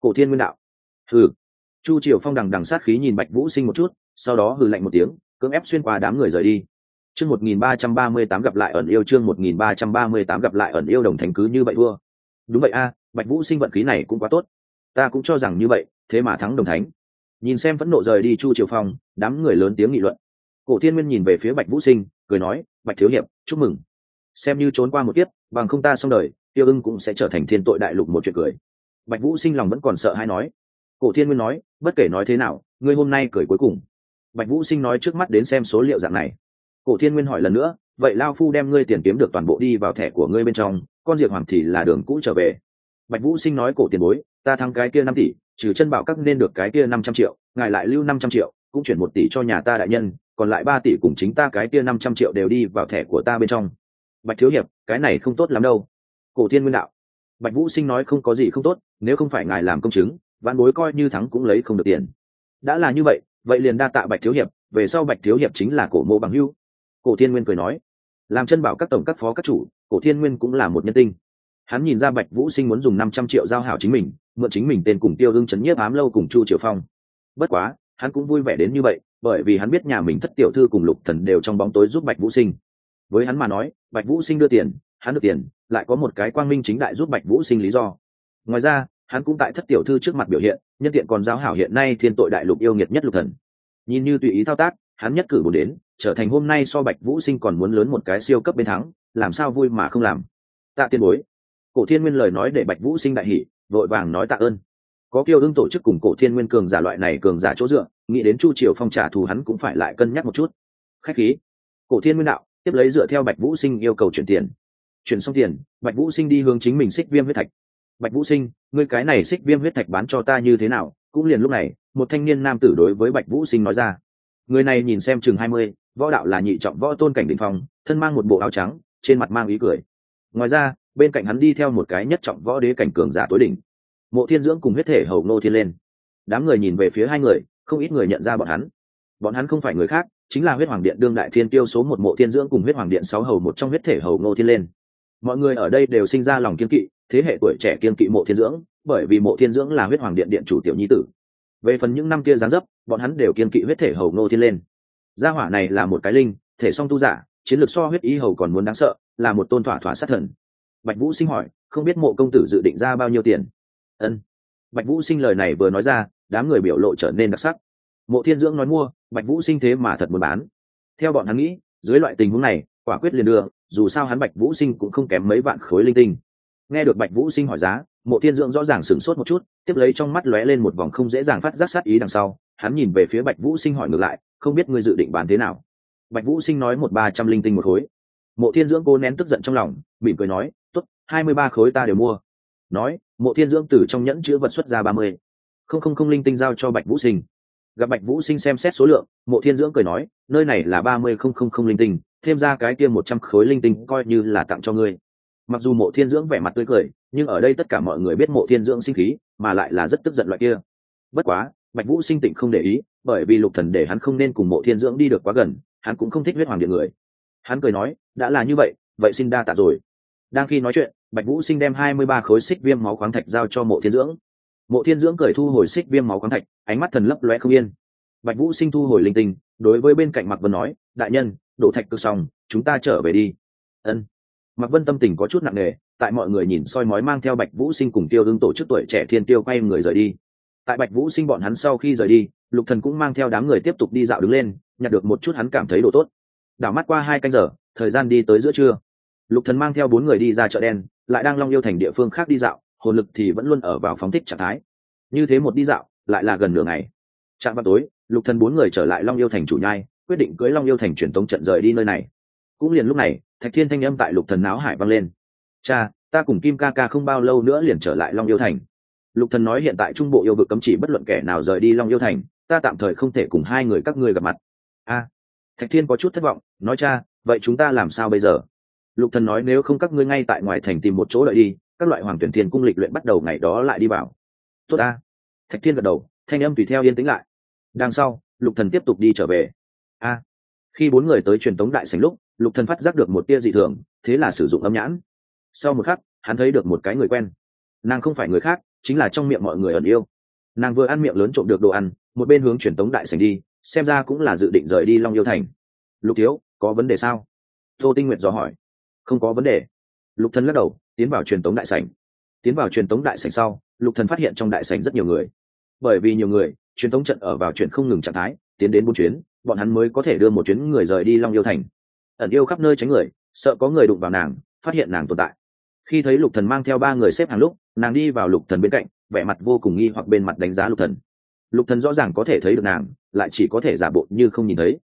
Cổ thiên nguyên đạo, hừ. Chu triều phong đằng đằng sát khí nhìn bạch vũ sinh một chút, sau đó hừ lạnh một tiếng, cưỡng ép xuyên qua đám người rời đi. Chương một nghìn ba trăm ba mươi tám gặp lại ẩn yêu, chương một nghìn ba trăm ba mươi tám gặp lại ẩn yêu đồng thành cứ như vậy thua. Đúng vậy a, bạch vũ sinh vận khí này cũng quá tốt. Ta cũng cho rằng như vậy, thế mà thắng đồng thánh. Nhìn xem phẫn nộ rời đi chu triều phong, đám người lớn tiếng nghị luận cổ thiên nguyên nhìn về phía bạch vũ sinh, cười nói, bạch thiếu hiệp, chúc mừng. Xem như trốn qua một kiếp, bằng không ta xong đời, tiêu ưng cũng sẽ trở thành thiên tội đại lục một chuyện cười. Bạch vũ sinh lòng vẫn còn sợ hay nói. Cổ thiên nguyên nói, bất kể nói thế nào, ngươi hôm nay cười cuối cùng. Bạch vũ sinh nói trước mắt đến xem số liệu dạng này. Cổ thiên nguyên hỏi lần nữa, vậy lao phu đem ngươi tiền kiếm được toàn bộ đi vào thẻ của ngươi bên trong, con diệp hoàng thì là đường cũ trở về. Bạch vũ sinh nói, cổ tiền bối, ta thắng cái kia năm tỷ, trừ chân bảo các nên được cái kia năm trăm triệu, ngài lại lưu năm trăm triệu, cũng chuyển một tỷ cho nhà ta đại nhân còn lại ba tỷ cùng chính ta cái kia năm trăm triệu đều đi vào thẻ của ta bên trong. Bạch thiếu hiệp, cái này không tốt lắm đâu. Cổ thiên nguyên đạo. Bạch vũ sinh nói không có gì không tốt, nếu không phải ngài làm công chứng văn bối coi như thắng cũng lấy không được tiền. Đã là như vậy vậy liền đa tạ bạch thiếu hiệp, về sau bạch thiếu hiệp chính là cổ mộ bằng hưu cổ thiên nguyên cười nói, làm chân bảo các tổng các phó các chủ, cổ thiên nguyên cũng là một nhân tinh. Hắn nhìn ra bạch vũ sinh muốn dùng năm trăm triệu giao hảo chính mình, mượn chính mình tên cùng tiêu hưng chấn nhiếp ám lâu cùng chu triều phong. Bất quá hắn cũng vui vẻ đến như vậy bởi vì hắn biết nhà mình thất tiểu thư cùng lục thần đều trong bóng tối giúp bạch vũ sinh. Với hắn mà nói bạch vũ sinh đưa tiền hắn được tiền lại có một cái quang minh chính đại giúp bạch vũ sinh lý do. Ngoài ra hắn cũng tại thất tiểu thư trước mặt biểu hiện nhân tiện còn giáo hảo hiện nay thiên tội đại lục yêu nghiệt nhất lục thần. Nhìn như tùy ý thao tác hắn nhất cử bốn đến trở thành hôm nay so bạch vũ sinh còn muốn lớn một cái siêu cấp bên thắng làm sao vui mà không làm. Tạ tiên bối. Cổ thiên nguyên lời nói để bạch vũ sinh đại hỉ, vội vàng nói tạ ơn có kiêu ưng tổ chức cùng cổ thiên nguyên cường giả loại này cường giả chỗ dựa, nghĩ đến chu triều phong trả thù hắn cũng phải lại cân nhắc một chút. Khách khí. Cổ thiên nguyên đạo, tiếp lấy dựa theo bạch vũ sinh yêu cầu chuyển tiền. Chuyển xong tiền, bạch vũ sinh đi hướng chính mình xích viêm huyết thạch. Bạch vũ sinh, ngươi cái này xích viêm huyết thạch bán cho ta như thế nào? Cũng liền lúc này, một thanh niên nam tử đối với bạch vũ sinh nói ra. Người này nhìn xem chừng hai mươi, võ đạo là nhị trọng võ tôn cảnh định phong, thân mang một bộ áo trắng, trên mặt mang ý cười. Ngoài ra, bên cạnh hắn đi theo một cái nhất trọng võ đế cảnh cường giả tối đỉnh mộ thiên dưỡng cùng huyết thể hầu nô thiên lên. Đám người nhìn về phía hai người, không ít người nhận ra bọn hắn. Bọn hắn không phải người khác, chính là huyết hoàng điện đương đại thiên tiêu số một mộ thiên dưỡng cùng huyết hoàng điện sáu hầu một trong huyết thể hầu nô thiên lên. Mọi người ở đây đều sinh ra lòng kiên kỵ, thế hệ tuổi trẻ kiên kỵ mộ thiên dưỡng, bởi vì mộ thiên dưỡng là huyết hoàng điện điện chủ tiểu nhi tử. Về phần những năm kia giáng dấp, bọn hắn đều kiên kỵ huyết thể hầu nô thiên lên. Gia hỏa này là một cái linh, thể song tu giả, chiến lược so huyết ý hầu còn muốn đáng sợ, là một tôn thỏa thỏa sát thần. Bạch vũ sinh hỏi, không biết mộ công tử dự định ra bao nhiêu tiền? Ân. Bạch vũ sinh lời này vừa nói ra, đám người biểu lộ trở nên đặc sắc. Mộ thiên dưỡng nói mua, bạch vũ sinh thế mà thật muốn bán. Theo bọn hắn nghĩ, dưới loại tình huống này, quả quyết liền đưa, dù sao hắn bạch vũ sinh cũng không kém mấy vạn khối linh tinh. Nghe được bạch vũ sinh hỏi giá, mộ thiên dưỡng rõ ràng sửng sốt một chút, tiếp lấy trong mắt lóe lên một vòng không dễ dàng phát giác sát ý đằng sau, hắn nhìn về phía bạch vũ sinh hỏi ngược lại, không biết ngươi dự định bán thế nào? Bạch vũ sinh nói một ba trăm linh tinh một khối. Mộ thiên dưỡng cố nén tức giận trong lòng, mỉm cười nói t ố t hai mươi ba khối ta đều mua. Nói mộ thiên dưỡng từ trong nhẫn chữ vật xuất ra ba mươi. Không không không linh tinh giao cho bạch vũ sinh. Gặp bạch vũ sinh xem xét số lượng, mộ thiên dưỡng cười nói, nơi này là ba mươi không không không linh tinh, thêm ra cái kia một trăm khối linh tinh coi như là tặng cho ngươi. Mặc dù mộ thiên dưỡng vẻ mặt tươi cười, nhưng ở đây tất cả mọi người biết mộ thiên dưỡng sinh khí, mà lại là rất tức giận loại kia. Bất quá, bạch vũ sinh tịnh không để ý, bởi vì lục thần để hắn không nên cùng mộ thiên dưỡng đi được quá gần, hắn cũng không thích huyết hoàng điện người. Hắn cười nói, đã là như vậy vậy xin đa tạ rồi. Đang khi nói chuyện bạch vũ sinh đem hai mươi ba khối xích viêm máu khoáng thạch giao cho mộ thiên dưỡng. Mộ thiên dưỡng cởi thu hồi xích viêm máu khoáng thạch, ánh mắt thần lấp loe không yên. Bạch vũ sinh thu hồi linh tinh, đối với bên cạnh mạc vân nói, đại nhân, đổ thạch cực xong, chúng ta trở về đi. Ân. Mạc vân tâm tình có chút nặng nề, tại mọi người nhìn soi mói mang theo bạch vũ sinh cùng tiêu hưng tổ chức tuổi trẻ thiên tiêu quay người rời đi. Tại bạch vũ sinh bọn hắn sau khi rời đi, lục thần cũng mang theo đám người tiếp tục đi dạo đứng lên, nhặt được một chút hắn cảm thấy đồ tốt. Đảo mắt qua hai canh giờ, thời gian đi tới giữa trưa. Lục thần mang theo bốn người đi ra chợ đen lại đang long yêu thành địa phương khác đi dạo, hồn lực thì vẫn luôn ở vào phóng thích trạng thái. Như thế một đi dạo, lại là gần nửa ngày. Trạng vào tối, lục thần bốn người trở lại long yêu thành chủ nhai, quyết định cưới long yêu thành truyền tống trận rời đi nơi này. Cũng liền lúc này, thạch thiên thanh âm tại lục thần náo hải vang lên. Cha, ta cùng kim ca ca không bao lâu nữa liền trở lại long yêu thành. Lục thần nói hiện tại trung bộ yêu vực cấm chỉ bất luận kẻ nào rời đi long yêu thành, ta tạm thời không thể cùng hai người các ngươi gặp mặt. A. Thạch thiên có chút thất vọng, nói cha, vậy chúng ta làm sao bây giờ? Lục thần nói, nếu không các ngươi ngay tại ngoài thành tìm một chỗ đợi đi, các loại hoàng tuyển thiên cung lịch luyện bắt đầu ngày đó lại đi vào. Tốt a thạch thiên gật đầu, thanh âm tùy theo yên tĩnh lại. Đằng sau, lục thần tiếp tục đi trở về. A, khi bốn người tới truyền tống đại sảnh lúc, lục thần phát giác được một tia dị thường, thế là sử dụng âm nhãn. Sau một khắc, hắn thấy được một cái người quen. Nàng không phải người khác, chính là trong miệng mọi người ẩn yêu. Nàng vừa ăn miệng lớn trộm được đồ ăn, một bên hướng truyền tống đại sảnh đi, xem ra cũng là dự định rời đi long yêu thành. Lục thiếu, có vấn đề sao? Tô tinh nguyệt dò hỏi không có vấn đề. Lục thần lắc đầu, tiến vào truyền tống đại sảnh. Tiến vào truyền tống đại sảnh sau, lục thần phát hiện trong đại sảnh rất nhiều người. Bởi vì nhiều người, truyền tống trận ở vào chuyện không ngừng trạng thái, tiến đến bốn chuyến, bọn hắn mới có thể đưa một chuyến người rời đi long yêu thành. Ẩn yêu khắp nơi tránh người, sợ có người đụng vào nàng, phát hiện nàng tồn tại. Khi thấy lục thần mang theo ba người xếp hàng lúc, nàng đi vào lục thần bên cạnh, vẻ mặt vô cùng nghi hoặc bên mặt đánh giá lục thần. Lục thần rõ ràng có thể thấy được nàng, lại chỉ có thể giả bộ như không nhìn thấy.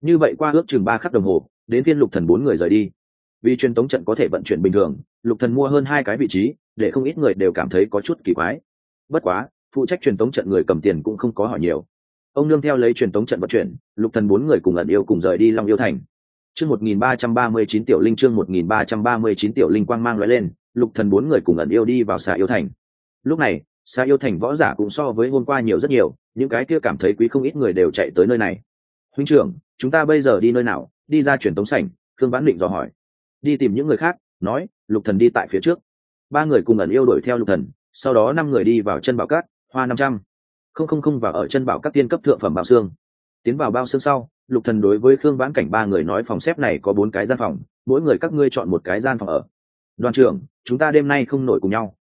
Như vậy qua ước chừng ba khắc đồng hồ, đến phiên lục thần bốn người rời đi vì truyền tống trận có thể vận chuyển bình thường, lục thần mua hơn hai cái vị trí, để không ít người đều cảm thấy có chút kỳ quái. Bất quá, phụ trách truyền tống trận người cầm tiền cũng không có hỏi nhiều. Ông nương theo lấy truyền tống trận vận chuyển, lục thần bốn người cùng ẩn yêu cùng rời đi long yêu thành. Chương một nghìn ba trăm ba mươi chín tiểu linh chương một nghìn ba trăm ba mươi chín tiểu linh quang mang lóe lên, lục thần bốn người cùng ẩn yêu đi vào xà yêu thành. Lúc này xà yêu thành võ giả cũng so với hôm qua nhiều rất nhiều, những cái kia cảm thấy quý không ít người đều chạy tới nơi này. Huynh trưởng, chúng ta bây giờ đi nơi nào? Đi ra truyền tống sảnh. Thương vãn định dò hỏi đi tìm những người khác, nói, lục thần đi tại phía trước. Ba người cùng ẩn yêu đuổi theo lục thần, sau đó năm người đi vào chân bảo cát, hoa năm trăm. Không không không vào ở chân bảo các tiên cấp thượng phẩm bảo xương. Tiến vào bao xương sau, lục thần đối với khương vãn cảnh ba người nói phòng xếp này có bốn cái gian phòng, mỗi người các ngươi chọn một cái gian phòng ở. Đoàn trưởng, chúng ta đêm nay không nổi cùng nhau.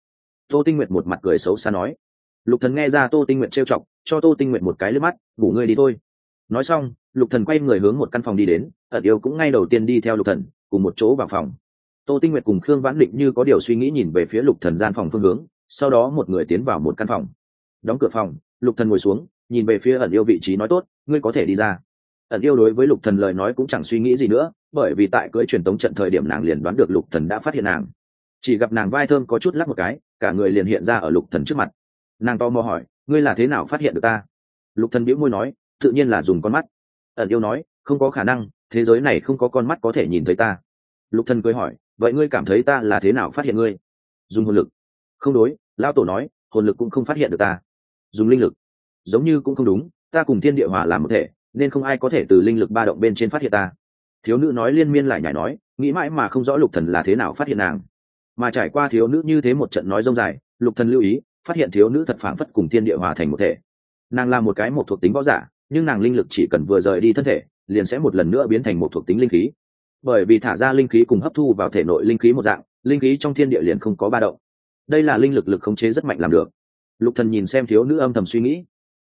Tô tinh nguyệt một mặt cười xấu xa nói. Lục thần nghe ra tô tinh nguyệt trêu chọc, cho tô tinh nguyệt một cái lướt mắt, ngủ ngươi đi thôi. Nói xong, lục thần quay người hướng một căn phòng đi đến, ẩn yêu cũng ngay đầu tiên đi theo lục thần cùng một chỗ vào phòng. Tô tinh nguyệt cùng khương vãn định như có điều suy nghĩ nhìn về phía lục thần gian phòng phương hướng, sau đó một người tiến vào một căn phòng. Đóng cửa phòng, lục thần ngồi xuống, nhìn về phía ẩn yêu vị trí nói tốt, ngươi có thể đi ra. Ẩn yêu đối với lục thần lời nói cũng chẳng suy nghĩ gì nữa, bởi vì tại cưỡi truyền tống trận thời điểm nàng liền đoán được lục thần đã phát hiện nàng. Chỉ gặp nàng vai thơm có chút lắc một cái, cả người liền hiện ra ở lục thần trước mặt. Nàng to mò hỏi, ngươi là thế nào phát hiện được ta? Lục thần bĩu môi nói, tự nhiên là dùng con mắt. Ẩn yêu nói, không có khả năng thế giới này không có con mắt có thể nhìn thấy ta. Lục thần cười hỏi, vậy ngươi cảm thấy ta là thế nào phát hiện ngươi? Dùng hồn lực. Không đối lao tổ nói, hồn lực cũng không phát hiện được ta. Dùng linh lực. Giống như cũng không đúng, ta cùng thiên địa hòa làm một thể, nên không ai có thể từ linh lực ba động bên trên phát hiện ta. Thiếu nữ nói liên miên lại nhảy nói, nghĩ mãi mà không rõ lục thần là thế nào phát hiện nàng. Mà trải qua thiếu nữ như thế một trận nói rông dài, lục thần lưu ý, phát hiện thiếu nữ thật phảng phất cùng thiên địa hòa thành một thể. Nàng là một cái một thuộc tính võ giả, nhưng nàng linh lực chỉ cần vừa rời đi thân thể liền sẽ một lần nữa biến thành một thuộc tính linh khí. Bởi vì thả ra linh khí cùng hấp thu vào thể nội linh khí một dạng, linh khí trong thiên địa liền không có ba động. Đây là linh lực lực khống chế rất mạnh làm được. Lục thần nhìn xem thiếu nữ âm thầm suy nghĩ.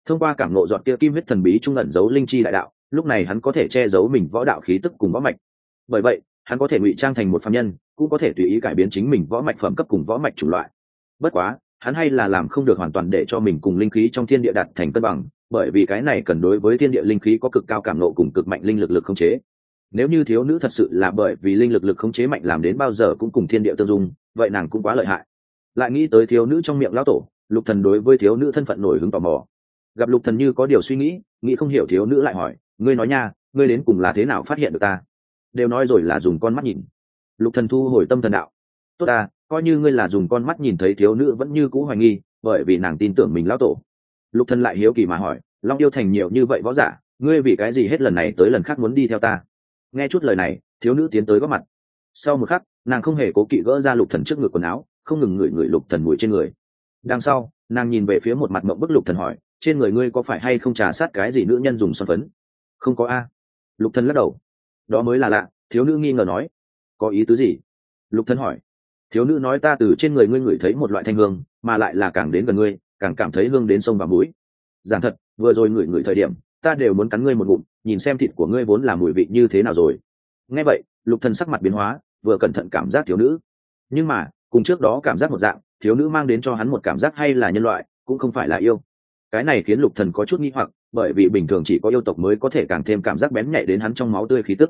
Thông qua cảm nộ giọt kia kim huyết thần bí trung ẩn giấu linh chi đại đạo, lúc này hắn có thể che giấu mình võ đạo khí tức cùng võ mạch. Bởi vậy, hắn có thể ngụy trang thành một phạm nhân, cũng có thể tùy ý cải biến chính mình võ mạch phẩm cấp cùng võ mạch chủng loại. Bất quá, hắn hay là làm không được hoàn toàn để cho mình cùng linh khí trong thiên địa đạt thành cân bằng bởi vì cái này cần đối với thiên địa linh khí có cực cao cảm nộ cùng cực mạnh linh lực lực khống chế. Nếu như thiếu nữ thật sự là bởi vì linh lực lực khống chế mạnh làm đến bao giờ cũng cùng thiên địa tương dung, vậy nàng cũng quá lợi hại. Lại nghĩ tới thiếu nữ trong miệng lão tổ, lục thần đối với thiếu nữ thân phận nổi hứng tò mò. Gặp lục thần như có điều suy nghĩ nghĩ không hiểu thiếu nữ lại hỏi, ngươi nói nha, ngươi đến cùng là thế nào phát hiện được ta? Đều nói rồi là dùng con mắt nhìn. Lục thần thu hồi tâm thần đạo, tốt ta, coi như ngươi là dùng con mắt nhìn thấy thiếu nữ vẫn như cũ hoài nghi, bởi vì nàng tin tưởng mình lão tổ lục thần lại hiếu kỳ mà hỏi, long yêu thành nhiều như vậy võ giả, ngươi vì cái gì hết lần này tới lần khác muốn đi theo ta? Nghe chút lời này, thiếu nữ tiến tới góp mặt. Sau một khắc, nàng không hề cố kỵ gỡ ra lục thần trước ngực quần áo, không ngừng ngửi ngửi lục thần mùi trên người. Đằng sau, nàng nhìn về phía một mặt mộng bức lục thần hỏi, trên người ngươi có phải hay không trà sát cái gì nữ nhân dùng son phấn? Không có a. Lục thần lắc đầu. Đó mới là lạ, thiếu nữ nghi ngờ nói. Có ý tứ gì? Lục thần hỏi. Thiếu nữ nói ta từ trên người ngươi ngửi thấy một loại thanh hương, mà lại là càng đến gần ngươi càng cảm thấy hương đến sông và mũi. Giản thật, vừa rồi ngửi ngửi thời điểm, ta đều muốn cắn ngươi một ngụm, nhìn xem thịt của ngươi vốn là mùi vị như thế nào rồi. Nghe vậy, lục thần sắc mặt biến hóa, vừa cẩn thận cảm giác thiếu nữ. Nhưng mà, cùng trước đó cảm giác một dạng, thiếu nữ mang đến cho hắn một cảm giác hay là nhân loại, cũng không phải là yêu. Cái này khiến lục thần có chút nghi hoặc, bởi vì bình thường chỉ có yêu tộc mới có thể càng thêm cảm giác bén nhạy đến hắn trong máu tươi khí tức.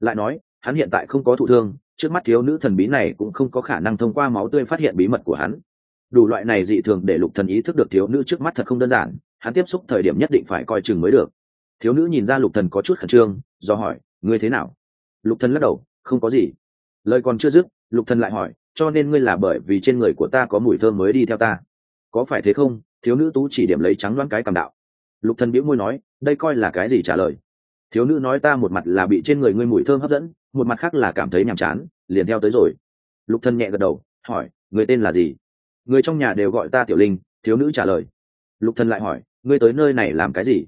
Lại nói, hắn hiện tại không có thụ thương, trước mắt thiếu nữ thần bí này cũng không có khả năng thông qua máu tươi phát hiện bí mật của hắn đủ loại này dị thường để lục thần ý thức được thiếu nữ trước mắt thật không đơn giản, hắn tiếp xúc thời điểm nhất định phải coi chừng mới được. Thiếu nữ nhìn ra lục thần có chút khẩn trương, do hỏi, ngươi thế nào? Lục thần lắc đầu, không có gì. Lời còn chưa dứt, lục thần lại hỏi, cho nên ngươi là bởi vì trên người của ta có mùi thơm mới đi theo ta? Có phải thế không? Thiếu nữ tú chỉ điểm lấy trắng đoán cái cầm đạo. Lục thần bĩu môi nói, đây coi là cái gì trả lời? Thiếu nữ nói ta một mặt là bị trên người ngươi mùi thơm hấp dẫn, một mặt khác là cảm thấy nhàm chán, liền theo tới rồi. Lục thần nhẹ gật đầu, hỏi người tên là gì? Người trong nhà đều gọi ta tiểu linh, thiếu nữ trả lời. Lục thần lại hỏi, ngươi tới nơi này làm cái gì?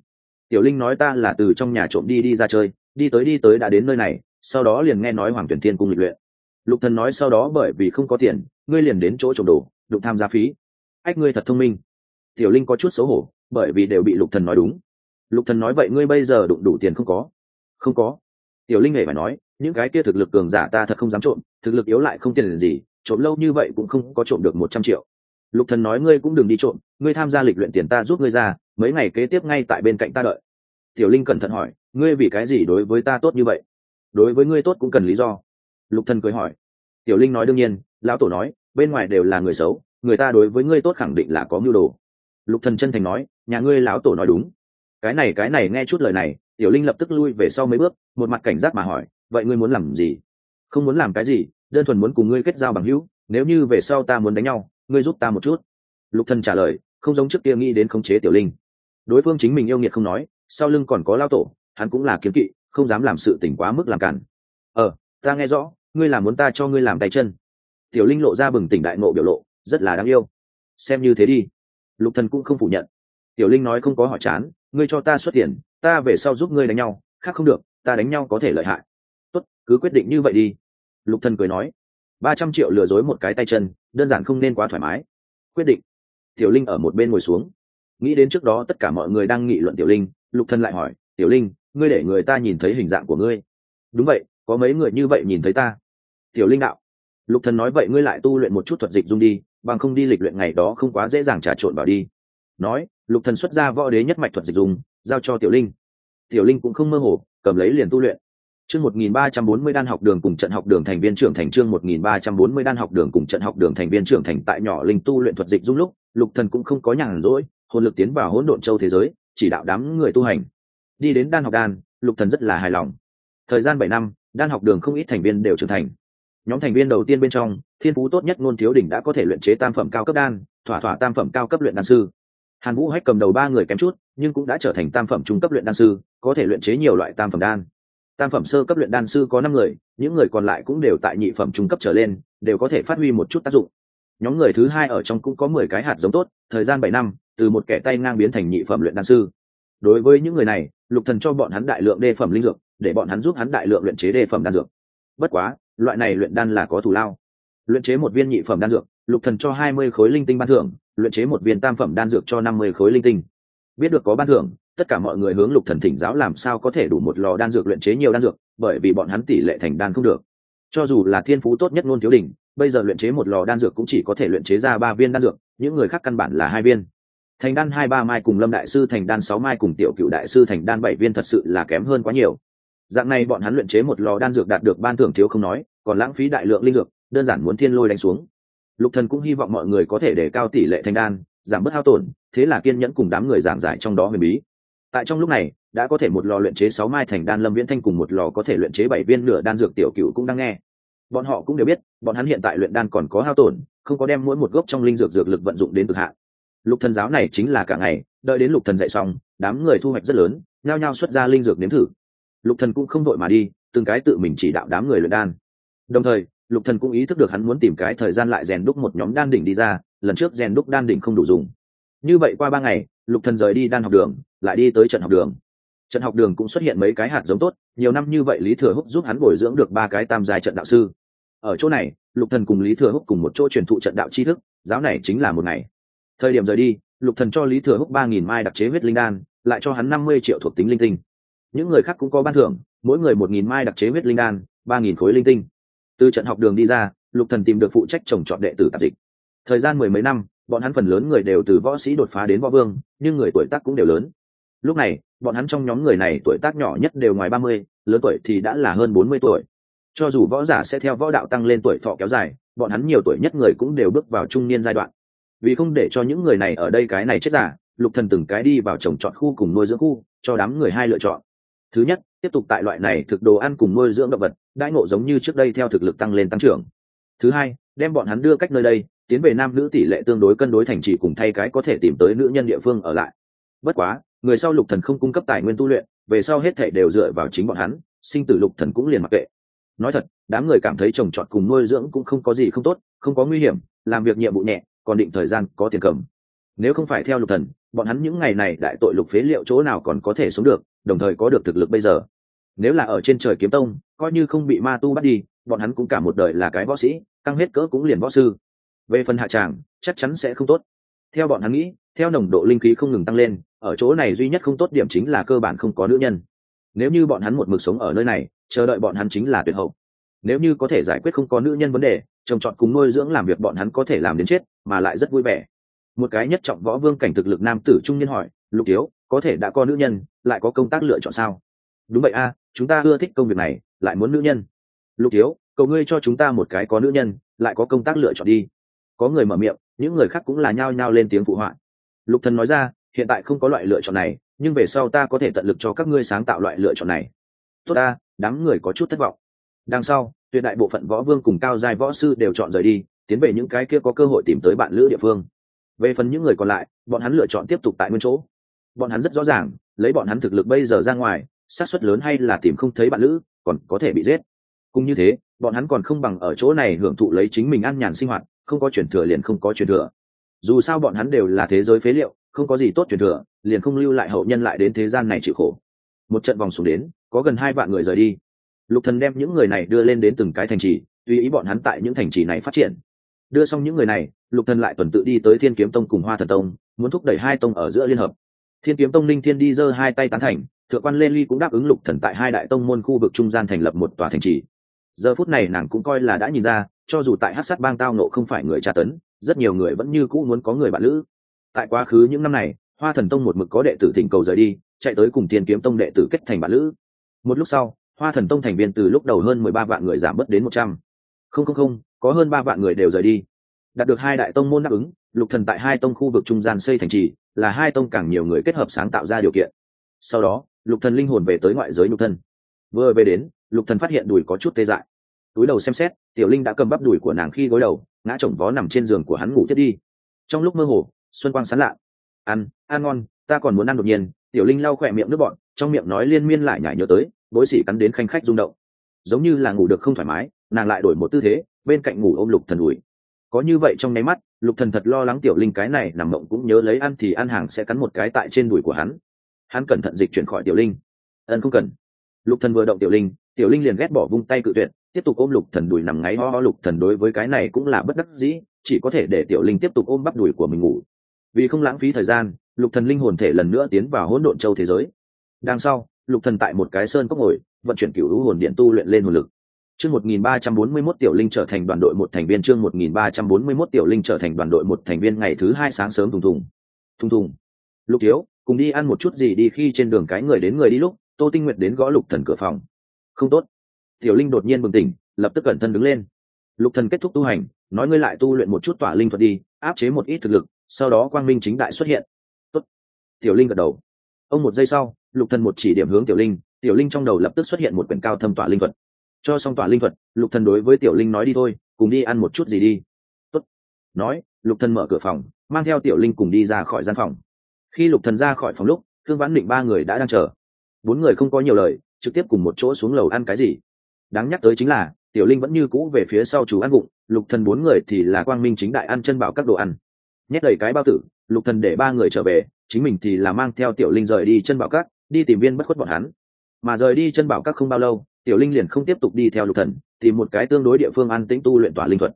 Tiểu linh nói, ta là từ trong nhà trộm đi đi ra chơi, đi tới đi tới đã đến nơi này, sau đó liền nghe nói hoàng tuyển thiên cung lịch luyện. Lục thần nói, sau đó bởi vì không có tiền, ngươi liền đến chỗ trộm đồ, đụng tham gia phí. Ách, ngươi thật thông minh. Tiểu linh có chút xấu hổ, bởi vì đều bị lục thần nói đúng. Lục thần nói, vậy ngươi bây giờ đụng đủ tiền không có? Không có. Tiểu linh hề phải nói, những cái kia thực lực cường giả ta thật không dám trộm, thực lực yếu lại không tiền gì trộm lâu như vậy cũng không có trộm được một trăm triệu. Lục thần nói, ngươi cũng đừng đi trộm, ngươi tham gia lịch luyện tiền ta giúp ngươi ra, mấy ngày kế tiếp ngay tại bên cạnh ta đợi. Tiểu linh cẩn thận hỏi, ngươi vì cái gì đối với ta tốt như vậy? Đối với ngươi tốt cũng cần lý do. Lục thần cười hỏi. Tiểu linh nói, đương nhiên. Lão tổ nói, bên ngoài đều là người xấu, người ta đối với ngươi tốt khẳng định là có mưu đồ. Lục thần chân thành nói, nhà ngươi lão tổ nói đúng. Cái này cái này nghe chút lời này, tiểu linh lập tức lui về sau mấy bước, một mặt cảnh giác mà hỏi, vậy ngươi muốn làm gì? Không muốn làm cái gì đơn thuần muốn cùng ngươi kết giao bằng hữu, nếu như về sau ta muốn đánh nhau, ngươi giúp ta một chút. Lục thần trả lời, không giống trước kia nghĩ đến khống chế tiểu linh. Đối phương chính mình yêu nghiệt không nói, sau lưng còn có lao tổ, hắn cũng là kiếm kỵ, không dám làm sự tỉnh quá mức làm cản ờ ta nghe rõ, ngươi là muốn ta cho ngươi làm tay chân. Tiểu linh lộ ra bừng tỉnh đại nộ biểu lộ, rất là đáng yêu. Xem như thế đi. Lục thần cũng không phủ nhận. Tiểu linh nói không có hỏi chán, ngươi cho ta xuất tiền, ta về sau giúp ngươi đánh nhau, khác không được, ta đánh nhau có thể lợi hại. Tốt, cứ quyết định như vậy đi lục thần cười nói, ba trăm triệu lừa dối một cái tay chân, đơn giản không nên quá thoải mái. Quyết định, tiểu linh ở một bên ngồi xuống. Nghĩ đến trước đó tất cả mọi người đang nghị luận tiểu linh, lục thần lại hỏi, tiểu linh, ngươi để người ta nhìn thấy hình dạng của ngươi. Đúng vậy, có mấy người như vậy nhìn thấy ta? Tiểu linh đạo. Lục thần nói, vậy ngươi lại tu luyện một chút thuật dịch dung đi, bằng không đi lịch luyện ngày đó không quá dễ dàng trà trộn vào đi. Nói, lục thần xuất ra võ đế nhất mạch thuật dịch dung, giao cho tiểu linh. Tiểu linh cũng không mơ hồ, cầm lấy liền tu luyện chương 1340 đan học đường cùng trận học đường thành viên trưởng thành chương 1340 đan học đường cùng trận học đường thành viên trưởng thành tại nhỏ linh tu luyện thuật dịch dung lúc, lục thần cũng không có nhàn rỗi, hồn lực tiến vào hỗn độn châu thế giới, chỉ đạo đám người tu hành. Đi đến đan học đan, lục thần rất là hài lòng. Thời gian bảy năm, đan học đường không ít thành viên đều trưởng thành. Nhóm thành viên đầu tiên bên trong, thiên phú tốt nhất luôn thiếu đỉnh đã có thể luyện chế tam phẩm cao cấp đan, thỏa thỏa tam phẩm cao cấp luyện đan sư. Hàn vũ hách cầm đầu ba người kém chút, nhưng cũng đã trở thành tam phẩm trung cấp luyện đan sư, có thể luyện chế nhiều loại tam phẩm đan tam phẩm sơ cấp luyện đan sư có năm người, những người còn lại cũng đều tại nhị phẩm trung cấp trở lên, đều có thể phát huy một chút tác dụng. Nhóm người thứ hai ở trong cũng có mười cái hạt giống tốt, thời gian bảy năm, từ một kẻ tay ngang biến thành nhị phẩm luyện đan sư. Đối với những người này, lục thần cho bọn hắn đại lượng đề phẩm linh dược, để bọn hắn giúp hắn đại lượng luyện chế đề phẩm đan dược. Bất quá, loại này luyện đan là có thù lao. Luyện chế một viên nhị phẩm đan dược, lục thần cho hai mươi khối linh tinh ban thưởng, luyện chế một viên tam phẩm đan dược cho năm mươi khối linh tinh. Biết được có ban thưởng tất cả mọi người hướng lục thần thỉnh giáo làm sao có thể đủ một lò đan dược luyện chế nhiều đan dược, bởi vì bọn hắn tỷ lệ thành đan không được. Cho dù là thiên phú tốt nhất ngôn thiếu đỉnh, bây giờ luyện chế một lò đan dược cũng chỉ có thể luyện chế ra ba viên đan dược, những người khác căn bản là hai viên. Thành đan hai ba mai cùng lâm đại sư, thành đan sáu mai cùng tiểu cựu đại sư, thành đan bảy viên thật sự là kém hơn quá nhiều. Dạng này bọn hắn luyện chế một lò đan dược đạt được ban thưởng thiếu không nói, còn lãng phí đại lượng linh dược, đơn giản muốn thiên lôi đánh xuống. Lục thần cũng hy vọng mọi người có thể để cao tỷ lệ thành đan, giảm bớt hao tổn, thế là kiên nhẫn cùng đám người giảng giải trong đó huyền bí tại trong lúc này, đã có thể một lò luyện chế sáu mai thành đan lâm viễn thanh cùng một lò có thể luyện chế bảy viên nửa đan dược tiểu cựu cũng đang nghe. Bọn họ cũng đều biết, bọn hắn hiện tại luyện đan còn có hao tổn, không có đem mỗi một gốc trong linh dược dược lực vận dụng đến cực hạn. Lục thần giáo này chính là cả ngày, đợi đến lục thần dạy xong, đám người thu hoạch rất lớn, nhao nhao xuất ra linh dược nếm thử. Lục thần cũng không đội mà đi, từng cái tự mình chỉ đạo đám người luyện đan. Đồng thời, lục thần cũng ý thức được hắn muốn tìm cái thời gian lại rèn đúc một nhóm đan đỉnh đi ra, lần trước rèn đúc đan đỉnh không đủ dùng. Như vậy qua ba ngày, lục thần rời đi đan học đường lại đi tới trận học đường. Trận học đường cũng xuất hiện mấy cái hạt giống tốt, nhiều năm như vậy lý thừa húc giúp hắn bồi dưỡng được ba cái tam giai trận đạo sư. Ở chỗ này, lục thần cùng lý thừa húc cùng một chỗ truyền thụ trận đạo tri thức, giáo này chính là một ngày. Thời điểm rời đi, lục thần cho lý thừa húc ba nghìn mai đặc chế huyết linh đan, lại cho hắn năm mươi triệu thuộc tính linh tinh. Những người khác cũng có ban thưởng, mỗi người một nghìn mai đặc chế huyết linh đan, ba nghìn khối linh tinh. Từ trận học đường đi ra, lục thần tìm được phụ trách trồng trọt đệ tử tạp dịch. Thời gian mười mấy năm, bọn hắn phần lớn người đều từ võ sĩ đột phá đến võ vương, nhưng người tuổi tác cũng đều lớn lúc này, bọn hắn trong nhóm người này tuổi tác nhỏ nhất đều ngoài ba mươi, lớn tuổi thì đã là hơn bốn mươi tuổi. Cho dù võ giả sẽ theo võ đạo tăng lên tuổi thọ kéo dài, bọn hắn nhiều tuổi nhất người cũng đều bước vào trung niên giai đoạn. Vì không để cho những người này ở đây cái này chết giả, lục thần từng cái đi vào trồng trọt khu cùng nuôi dưỡng khu, cho đám người hai lựa chọn. Thứ nhất, tiếp tục tại loại này thực đồ ăn cùng nuôi dưỡng động vật, đãi ngộ giống như trước đây theo thực lực tăng lên tăng trưởng. Thứ hai, đem bọn hắn đưa cách nơi đây, tiến về nam nữ tỷ lệ tương đối cân đối thành trì cùng thay cái có thể tìm tới nữ nhân địa phương ở lại bất quá, người sau lục thần không cung cấp tài nguyên tu luyện, về sau hết thể đều dựa vào chính bọn hắn, sinh tử lục thần cũng liền mặc kệ. Nói thật, đám người cảm thấy trồng trọt cùng nuôi dưỡng cũng không có gì không tốt, không có nguy hiểm, làm việc nhiệm vụ nhẹ, còn định thời gian có tiền cầm. Nếu không phải theo lục thần, bọn hắn những ngày này đại tội lục phế liệu chỗ nào còn có thể sống được, đồng thời có được thực lực bây giờ. Nếu là ở trên trời kiếm tông, coi như không bị ma tu bắt đi, bọn hắn cũng cả một đời là cái võ sĩ, căng hết cỡ cũng liền võ sư. Về phần hạ tràng, chắc chắn sẽ không tốt. Theo bọn hắn nghĩ, theo nồng độ linh khí không ngừng tăng lên ở chỗ này duy nhất không tốt điểm chính là cơ bản không có nữ nhân. Nếu như bọn hắn một mực sống ở nơi này, chờ đợi bọn hắn chính là tuyệt hậu. Nếu như có thể giải quyết không có nữ nhân vấn đề, trồng trọt cùng nuôi dưỡng làm việc bọn hắn có thể làm đến chết, mà lại rất vui vẻ. Một cái nhất trọng võ vương cảnh thực lực nam tử trung niên hỏi, lục thiếu, có thể đã có nữ nhân, lại có công tác lựa chọn sao? Đúng vậy a, chúng ta ưa thích công việc này, lại muốn nữ nhân. Lục thiếu, cầu ngươi cho chúng ta một cái có nữ nhân, lại có công tác lựa chọn đi. Có người mở miệng, những người khác cũng là nhao nhao lên tiếng phụ họa. Lục thần nói ra hiện tại không có loại lựa chọn này, nhưng về sau ta có thể tận lực cho các ngươi sáng tạo loại lựa chọn này. Tốt ta, đám người có chút thất vọng. Đằng sau, tuyệt đại bộ phận võ vương cùng cao giai võ sư đều chọn rời đi, tiến về những cái kia có cơ hội tìm tới bạn lữ địa phương. Về phần những người còn lại, bọn hắn lựa chọn tiếp tục tại nguyên chỗ. Bọn hắn rất rõ ràng, lấy bọn hắn thực lực bây giờ ra ngoài, xác suất lớn hay là tìm không thấy bạn lữ, còn có thể bị giết. Cũng như thế, bọn hắn còn không bằng ở chỗ này hưởng thụ lấy chính mình ăn nhàn sinh hoạt, không có chuyển thừa liền không có chuyển thừa. Dù sao bọn hắn đều là thế giới phế liệu không có gì tốt truyền thừa, liền không lưu lại hậu nhân lại đến thế gian này chịu khổ. Một trận vòng xuống đến, có gần hai vạn người rời đi. Lục thần đem những người này đưa lên đến từng cái thành trì, tùy ý bọn hắn tại những thành trì này phát triển. Đưa xong những người này, lục thần lại tuần tự đi tới thiên kiếm tông cùng hoa thần tông, muốn thúc đẩy hai tông ở giữa liên hợp. Thiên kiếm tông ninh thiên đi giơ hai tay tán thành, thượng quan lê ly cũng đáp ứng lục thần tại hai đại tông môn khu vực trung gian thành lập một tòa thành trì. Giờ phút này nàng cũng coi là đã nhìn ra, cho dù tại hát sát bang tao nộ không phải người tra tấn, rất nhiều người vẫn như cũ muốn có người bạn lữ tại quá khứ những năm này, hoa thần tông một mực có đệ tử thỉnh cầu rời đi, chạy tới cùng thiên kiếm tông đệ tử kết thành bạn lữ. Một lúc sau, hoa thần tông thành viên từ lúc đầu hơn mười ba vạn người giảm bớt đến một trăm. Không không không, có hơn ba vạn người đều rời đi. Đạt được hai đại tông môn đáp ứng, lục thần tại hai tông khu vực trung gian xây thành trì, là hai tông càng nhiều người kết hợp sáng tạo ra điều kiện. Sau đó, lục thần linh hồn về tới ngoại giới nhục thân. Vừa về đến, lục thần phát hiện đùi có chút tê dại. Túi đầu xem xét, tiểu linh đã cầm bắp đùi của nàng khi gối đầu, ngã chồng vó nằm trên giường của hắn ngủ thiết đi. Trong lúc mơ hồ xuân quang sán lạ. Ăn ăn ngon, ta còn muốn ăn đột nhiên. Tiểu linh lau khỏe miệng nước bọn trong miệng nói liên miên lại nhảy nhớ tới, bối xỉ cắn đến khanh khách rung động. Giống như là ngủ được không thoải mái, nàng lại đổi một tư thế, bên cạnh ngủ ôm lục thần ủi. Có như vậy trong nháy mắt, lục thần thật lo lắng tiểu linh cái này nằm mộng cũng nhớ lấy ăn thì ăn hàng sẽ cắn một cái tại trên đùi của hắn. Hắn cẩn thận dịch chuyển khỏi tiểu linh. Ân không cần. Lục thần vừa động tiểu linh tiểu linh liền ghét bỏ vung tay cự tuyệt, tiếp tục ôm lục thần đùi nằm ngáy ho ho lục thần đối với cái này cũng là bất đắc dĩ, chỉ có thể để tiểu linh tiếp tục ôm bắp đùi của mình ngủ vì không lãng phí thời gian lục thần linh hồn thể lần nữa tiến vào hỗn độn châu thế giới đằng sau lục thần tại một cái sơn cốc ngồi vận chuyển cửu hồn điện tu luyện lên hồn lực Chương 1341 tiểu linh trở thành đoàn đội một thành viên chương 1341 tiểu linh trở thành đoàn đội một thành viên ngày thứ hai sáng sớm thùng thùng. Thùng thùng. Lục thiếu, cùng đi ăn một chút gì đi khi trên đường cái người đến người đi lúc, Tô Tinh Nguyệt đến gõ Lục Thần cửa phòng. Không tốt. Tiểu Linh đột nhiên bừng tỉnh, lập tức cẩn thận đứng lên. Lục Thần kết thúc tu hành, nói ngươi lại tu luyện một chút tỏa linh thuật đi, áp chế một ít thực lực, sau đó quang minh chính đại xuất hiện. Tốt. Tiểu Linh gật đầu. Ông một giây sau, Lục Thần một chỉ điểm hướng Tiểu Linh, Tiểu Linh trong đầu lập tức xuất hiện một quyển cao thâm tỏa linh thuật cho xong tỏa linh thuật lục thần đối với tiểu linh nói đi thôi cùng đi ăn một chút gì đi Tốt. nói lục thần mở cửa phòng mang theo tiểu linh cùng đi ra khỏi gian phòng khi lục thần ra khỏi phòng lúc thương vãn định ba người đã đang chờ bốn người không có nhiều lời trực tiếp cùng một chỗ xuống lầu ăn cái gì đáng nhắc tới chính là tiểu linh vẫn như cũ về phía sau chú ăn bụng lục thần bốn người thì là quang minh chính đại ăn chân bảo các đồ ăn nhét đầy cái bao tử, lục thần để ba người trở về, chính mình thì là mang theo tiểu linh rời đi chân bảo các, đi tìm viên bất khuất bọn hắn. Mà rời đi chân bảo các không bao lâu, tiểu linh liền không tiếp tục đi theo lục thần, tìm một cái tương đối địa phương an tĩnh tu luyện tỏa linh thuật.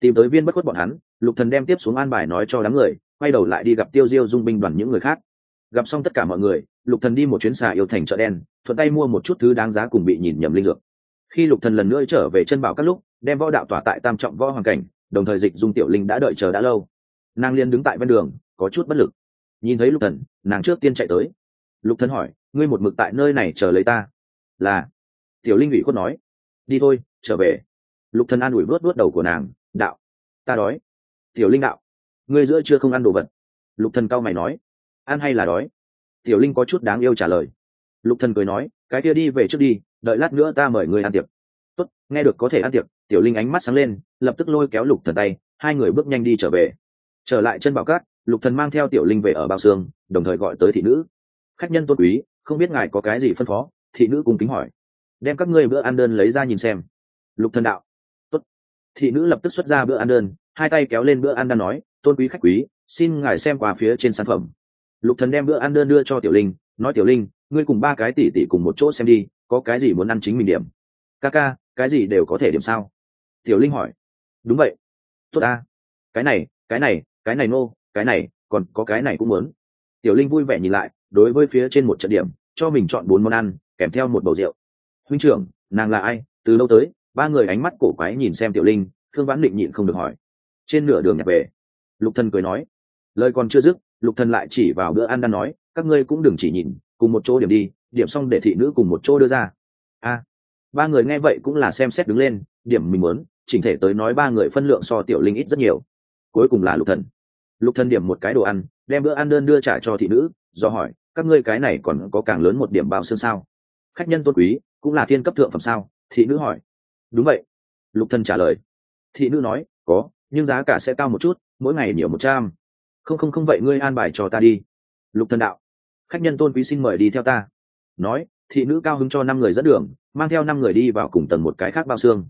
Tìm tới viên bất khuất bọn hắn, lục thần đem tiếp xuống an bài nói cho đám người, quay đầu lại đi gặp tiêu diêu dung binh đoàn những người khác. Gặp xong tất cả mọi người, lục thần đi một chuyến xà yêu thành chợ đen, thuận tay mua một chút thứ đáng giá cùng bị nhìn nhầm linh dược. Khi lục thần lần nữa trở về chân bảo các lúc, đem võ đạo tỏa tại tam trọng võ hoàng cảnh, đồng thời dịch dung tiểu linh đã đợi chờ đã lâu nàng liền đứng tại bên đường, có chút bất lực. Nhìn thấy lục thần, nàng trước tiên chạy tới. Lục thần hỏi, ngươi một mực tại nơi này chờ lấy ta? Là. Tiểu linh ủy khuất nói, đi thôi, trở về. Lục thần an ủi vớt vớt đầu của nàng, đạo, ta đói. Tiểu linh đạo, ngươi giữa chưa không ăn đồ vật. Lục thần cao mày nói, ăn hay là đói? Tiểu linh có chút đáng yêu trả lời. Lục thần cười nói, cái kia đi về trước đi, đợi lát nữa ta mời ngươi ăn tiệc. Tốt, nghe được có thể ăn tiệc. Tiểu linh ánh mắt sáng lên, lập tức lôi kéo lục thần tay, hai người bước nhanh đi trở về trở lại chân bảo cát, lục thần mang theo tiểu linh về ở bao xương, đồng thời gọi tới thị nữ. Khách nhân tôn quý, không biết ngài có cái gì phân phó? Thị nữ cùng kính hỏi. Đem các ngươi bữa ăn đơn lấy ra nhìn xem. Lục thần đạo. Tốt. thị nữ lập tức xuất ra bữa ăn đơn, hai tay kéo lên bữa ăn đang nói, tôn quý khách quý, xin ngài xem qua phía trên sản phẩm. Lục thần đem bữa ăn đơn đưa cho tiểu linh, nói, tiểu linh, ngươi cùng ba cái tỷ tỷ cùng một chỗ xem đi, có cái gì muốn ăn chính mình điểm? Ca ca, cái gì đều có thể điểm sao? Tiểu linh hỏi. Đúng vậy. Tốt a cái này cái này cái này nô cái này, còn có cái này cũng muốn. Tiểu linh vui vẻ nhìn lại, đối với phía trên một trận điểm, cho mình chọn bốn món ăn, kèm theo một bầu rượu. Huynh trưởng, nàng là ai? Từ lâu tới, ba người ánh mắt cổ quái nhìn xem tiểu linh, thương vãn định nhịn không được hỏi. Trên nửa đường nhặt về. Lục thần cười nói. Lời còn chưa dứt, lục thần lại chỉ vào bữa ăn đang nói, các ngươi cũng đừng chỉ nhìn, cùng một chỗ điểm đi, điểm xong để thị nữ cùng một chỗ đưa ra. A. Ba người nghe vậy cũng là xem xét đứng lên, điểm mình muốn, chỉnh thể tới nói ba người phân lượng so tiểu linh ít rất nhiều cuối cùng là lục thần. Lục thần điểm một cái đồ ăn, đem bữa ăn đơn đưa trả cho thị nữ, do hỏi, các ngươi cái này còn có càng lớn một điểm bao xương sao? Khách nhân tôn quý, cũng là thiên cấp thượng phẩm sao? Thị nữ hỏi. Đúng vậy. Lục thần trả lời. Thị nữ nói, có, nhưng giá cả sẽ cao một chút, mỗi ngày nhiều một trăm. Không không không, vậy ngươi an bài cho ta đi. Lục thần đạo. Khách nhân tôn quý xin mời đi theo ta. Nói, thị nữ cao hứng cho năm người dẫn đường, mang theo năm người đi vào cùng tầng một cái khác bao xương.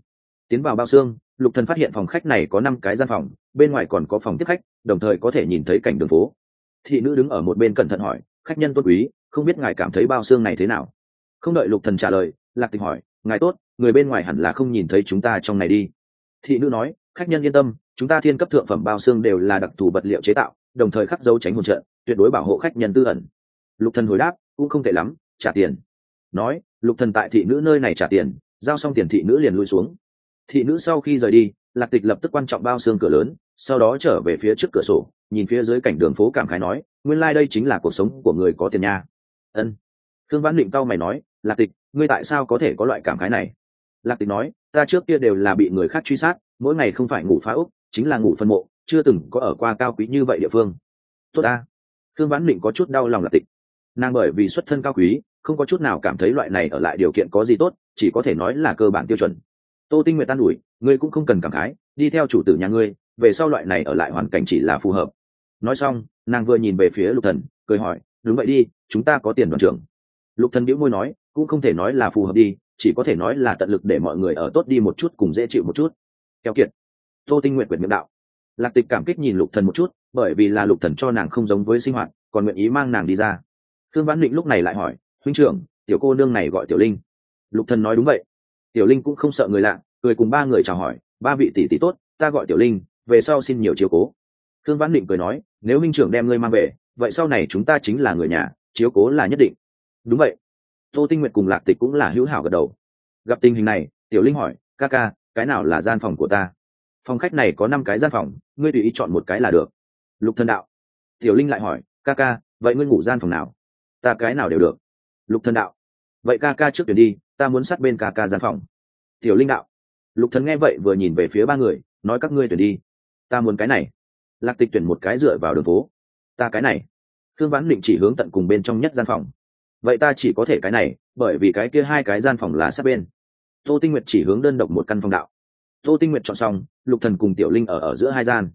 Tiến vào bao xương, lục thần phát hiện phòng khách này có năm cái gian phòng bên ngoài còn có phòng tiếp khách, đồng thời có thể nhìn thấy cảnh đường phố. Thị nữ đứng ở một bên cẩn thận hỏi, khách nhân tôn quý, không biết ngài cảm thấy bao xương này thế nào? Không đợi lục thần trả lời, lạc tịch hỏi, ngài tốt, người bên ngoài hẳn là không nhìn thấy chúng ta trong này đi. Thị nữ nói, khách nhân yên tâm, chúng ta thiên cấp thượng phẩm bao xương đều là đặc thù vật liệu chế tạo, đồng thời khắc dấu tránh hồn trận, tuyệt đối bảo hộ khách nhân tư ẩn. Lục thần hồi đáp, cũng không tệ lắm, trả tiền. Nói, lục thần tại thị nữ nơi này trả tiền, giao xong tiền thị nữ liền lui xuống. Thị nữ sau khi rời đi lạc tịch lập tức quan trọng bao xương cửa lớn, sau đó trở về phía trước cửa sổ, nhìn phía dưới cảnh đường phố cảm khái nói, nguyên lai、like、đây chính là cuộc sống của người có tiền nha. Ân. Thương vãn định cao mày nói, lạc tịch, ngươi tại sao có thể có loại cảm khái này? Lạc tịch nói, ta trước kia đều là bị người khác truy sát, mỗi ngày không phải ngủ phá úc, chính là ngủ phân mộ, chưa từng có ở qua cao quý như vậy địa phương. Tốt ta. Thương vãn định có chút đau lòng lạc tịch. Nàng bởi vì xuất thân cao quý, không có chút nào cảm thấy loại này ở lại điều kiện có gì tốt, chỉ có thể nói là cơ bản tiêu chuẩn tô tinh Nguyệt tan ủi, ngươi cũng không cần cảm khái, đi theo chủ tử nhà ngươi, về sau loại này ở lại hoàn cảnh chỉ là phù hợp. Nói xong, nàng vừa nhìn về phía lục thần, cười hỏi, đúng vậy đi, chúng ta có tiền đoàn trưởng. Lục thần bĩu môi nói, cũng không thể nói là phù hợp đi, chỉ có thể nói là tận lực để mọi người ở tốt đi một chút cùng dễ chịu một chút. Kéo kiệt. Tô tinh nguyện quyển miệng đạo. Lạc tịch cảm kích nhìn lục thần một chút, bởi vì là lục thần cho nàng không giống với sinh hoạt, còn nguyện ý mang nàng đi ra. Thương vãn định lúc này lại hỏi, huynh trưởng, tiểu cô nương này gọi tiểu linh. Lục thần nói, đúng vậy tiểu linh cũng không sợ người lạ, cười cùng ba người chào hỏi, ba vị tỷ tỷ tốt, ta gọi tiểu linh, về sau xin nhiều chiếu cố. Thương vãn định cười nói, nếu minh trưởng đem ngươi mang về, vậy sau này chúng ta chính là người nhà, chiếu cố là nhất định. Đúng vậy. Tô tinh nguyệt cùng lạc tịch cũng là hữu hảo gật đầu. Gặp tình hình này, tiểu linh hỏi, ca ca, cái nào là gian phòng của ta? Phòng khách này có năm cái gian phòng, ngươi tùy ý chọn một cái là được. Lục thần đạo. Tiểu linh lại hỏi, ca ca, vậy ngươi ngủ gian phòng nào? Ta cái nào đều được. Lục thần đạo vậy ca ca trước tuyển đi, ta muốn sát bên ca ca gian phòng. Tiểu linh đạo. Lục thần nghe vậy vừa nhìn về phía ba người, nói các ngươi tuyển đi. Ta muốn cái này. Lạc tịch tuyển một cái dựa vào đường phố. Ta cái này. Thương vãn định chỉ hướng tận cùng bên trong nhất gian phòng. Vậy ta chỉ có thể cái này, bởi vì cái kia hai cái gian phòng là sát bên. Tô tinh nguyệt chỉ hướng đơn độc một căn phòng đạo. Tô tinh nguyệt chọn xong, lục thần cùng tiểu linh ở ở giữa hai gian.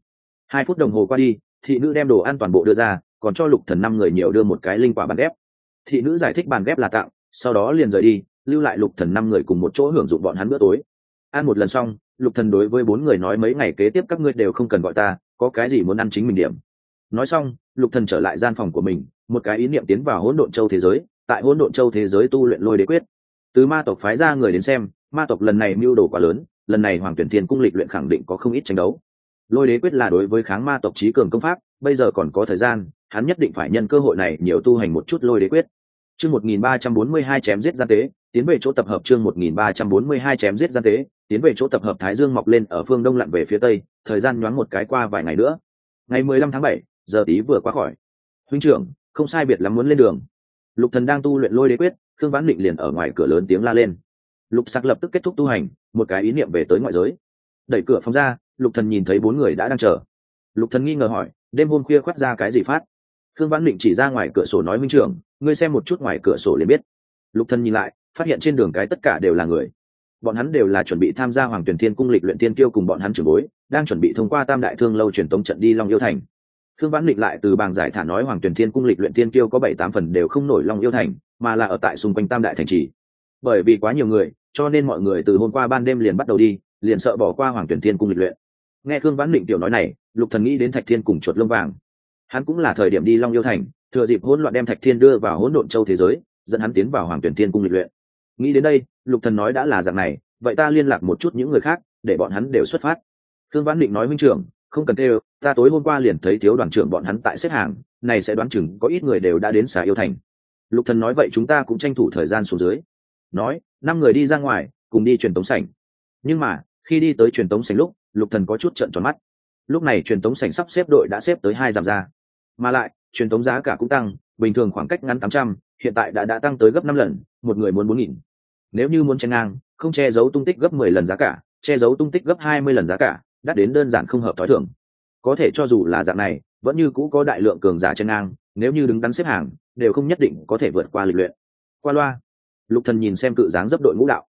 Hai phút đồng hồ qua đi, thị nữ đem đồ ăn toàn bộ đưa ra, còn cho lục thần năm người nhiều đưa một cái linh quả bàn ghép. Thị nữ giải thích bàn ghép là tặng sau đó liền rời đi, lưu lại lục thần năm người cùng một chỗ hưởng dụng bọn hắn bữa tối. Ăn một lần xong, lục thần đối với bốn người nói mấy ngày kế tiếp các ngươi đều không cần gọi ta, có cái gì muốn ăn chính mình điểm. Nói xong, lục thần trở lại gian phòng của mình, một cái ý niệm tiến vào hỗn độn châu thế giới, tại hỗn độn châu thế giới tu luyện lôi đế quyết. Từ ma tộc phái ra người đến xem, ma tộc lần này mưu đồ quá lớn, lần này hoàng tuyển thiên cung lịch luyện khẳng định có không ít tranh đấu. Lôi đế quyết là đối với kháng ma tộc trí cường công pháp, bây giờ còn có thời gian, hắn nhất định phải nhân cơ hội này nhiều tu hành một chút lôi đế quyết chương một nghìn ba trăm bốn mươi hai chém giết gian tế, tiến về chỗ tập hợp chương một nghìn ba trăm bốn mươi hai chém giết gian tế, tiến về chỗ tập hợp thái dương mọc lên ở phương đông lặn về phía tây, thời gian nhoáng một cái qua vài ngày nữa. Ngày mười lăm tháng bảy, giờ tí vừa qua khỏi. Huynh trưởng, không sai biệt lắm muốn lên đường. Lục thần đang tu luyện lôi đế quyết, khương vãn định liền ở ngoài cửa lớn tiếng la lên. Lục sắc lập tức kết thúc tu hành, một cái ý niệm về tới ngoại giới. Đẩy cửa phòng ra, lục thần nhìn thấy bốn người đã đang chờ. Lục thần nghi ngờ hỏi, đêm hôm khuya khoát ra cái gì phát? Khương vãn định chỉ ra ngoài cửa sổ nói minh trưởng ngươi xem một chút ngoài cửa sổ liền biết. Lục thần nhìn lại, phát hiện trên đường cái tất cả đều là người. Bọn hắn đều là chuẩn bị tham gia hoàng tuyển thiên cung lịch luyện tiên tiêu cùng bọn hắn trưởng bối, đang chuẩn bị thông qua tam đại thương lâu truyền tống trận đi long yêu thành. Thương vãn Lịch lại từ bàng giải thả nói hoàng tuyển thiên cung lịch luyện tiên tiêu có bảy tám phần đều không nổi long yêu thành, mà là ở tại xung quanh tam đại thành trì. Bởi vì quá nhiều người, cho nên mọi người từ hôm qua ban đêm liền bắt đầu đi, liền sợ bỏ qua hoàng tuyển thiên cung lịch luyện. Nghe thương vãn Lịch tiểu nói này, lục thần nghĩ đến thạch thiên cùng chuột lông vàng. Hắn cũng là thời điểm đi long yêu thành thừa dịp hỗn loạn đem thạch thiên đưa vào hỗn độn châu thế giới, dẫn hắn tiến vào hoàng tuyển thiên cung lịch luyện. Nghĩ đến đây, lục thần nói đã là dạng này, vậy ta liên lạc một chút những người khác, để bọn hắn đều xuất phát. Thương văn định nói huynh trưởng, không cần kêu, ta tối hôm qua liền thấy thiếu đoàn trưởng bọn hắn tại xếp hàng, này sẽ đoán chừng có ít người đều đã đến xà yêu thành. Lục thần nói vậy chúng ta cũng tranh thủ thời gian xuống dưới. Nói, năm người đi ra ngoài, cùng đi truyền tống sảnh. Nhưng mà, khi đi tới truyền tống sảnh lúc, lục thần có chút trợn tròn mắt. Lúc này truyền tống sảnh sắp xếp đội đã xếp tới hai giảm ra mà lại, truyền thống giá cả cũng tăng, bình thường khoảng cách ngắn tám trăm, hiện tại đã đã tăng tới gấp năm lần, một người muốn bốn nghìn. Nếu như muốn chen ngang, không che giấu tung tích gấp mười lần giá cả, che giấu tung tích gấp hai mươi lần giá cả, đắt đến đơn giản không hợp t h ó i thưởng có thể cho dù là dạng này, vẫn như cũ có đại lượng cường giả chen ngang, nếu như đứng đắn xếp hàng, đều không nhất định có thể vượt qua lịch luyện. Qua loa, lục thần nhìn xem cự dáng dấp đội ngũ đạo.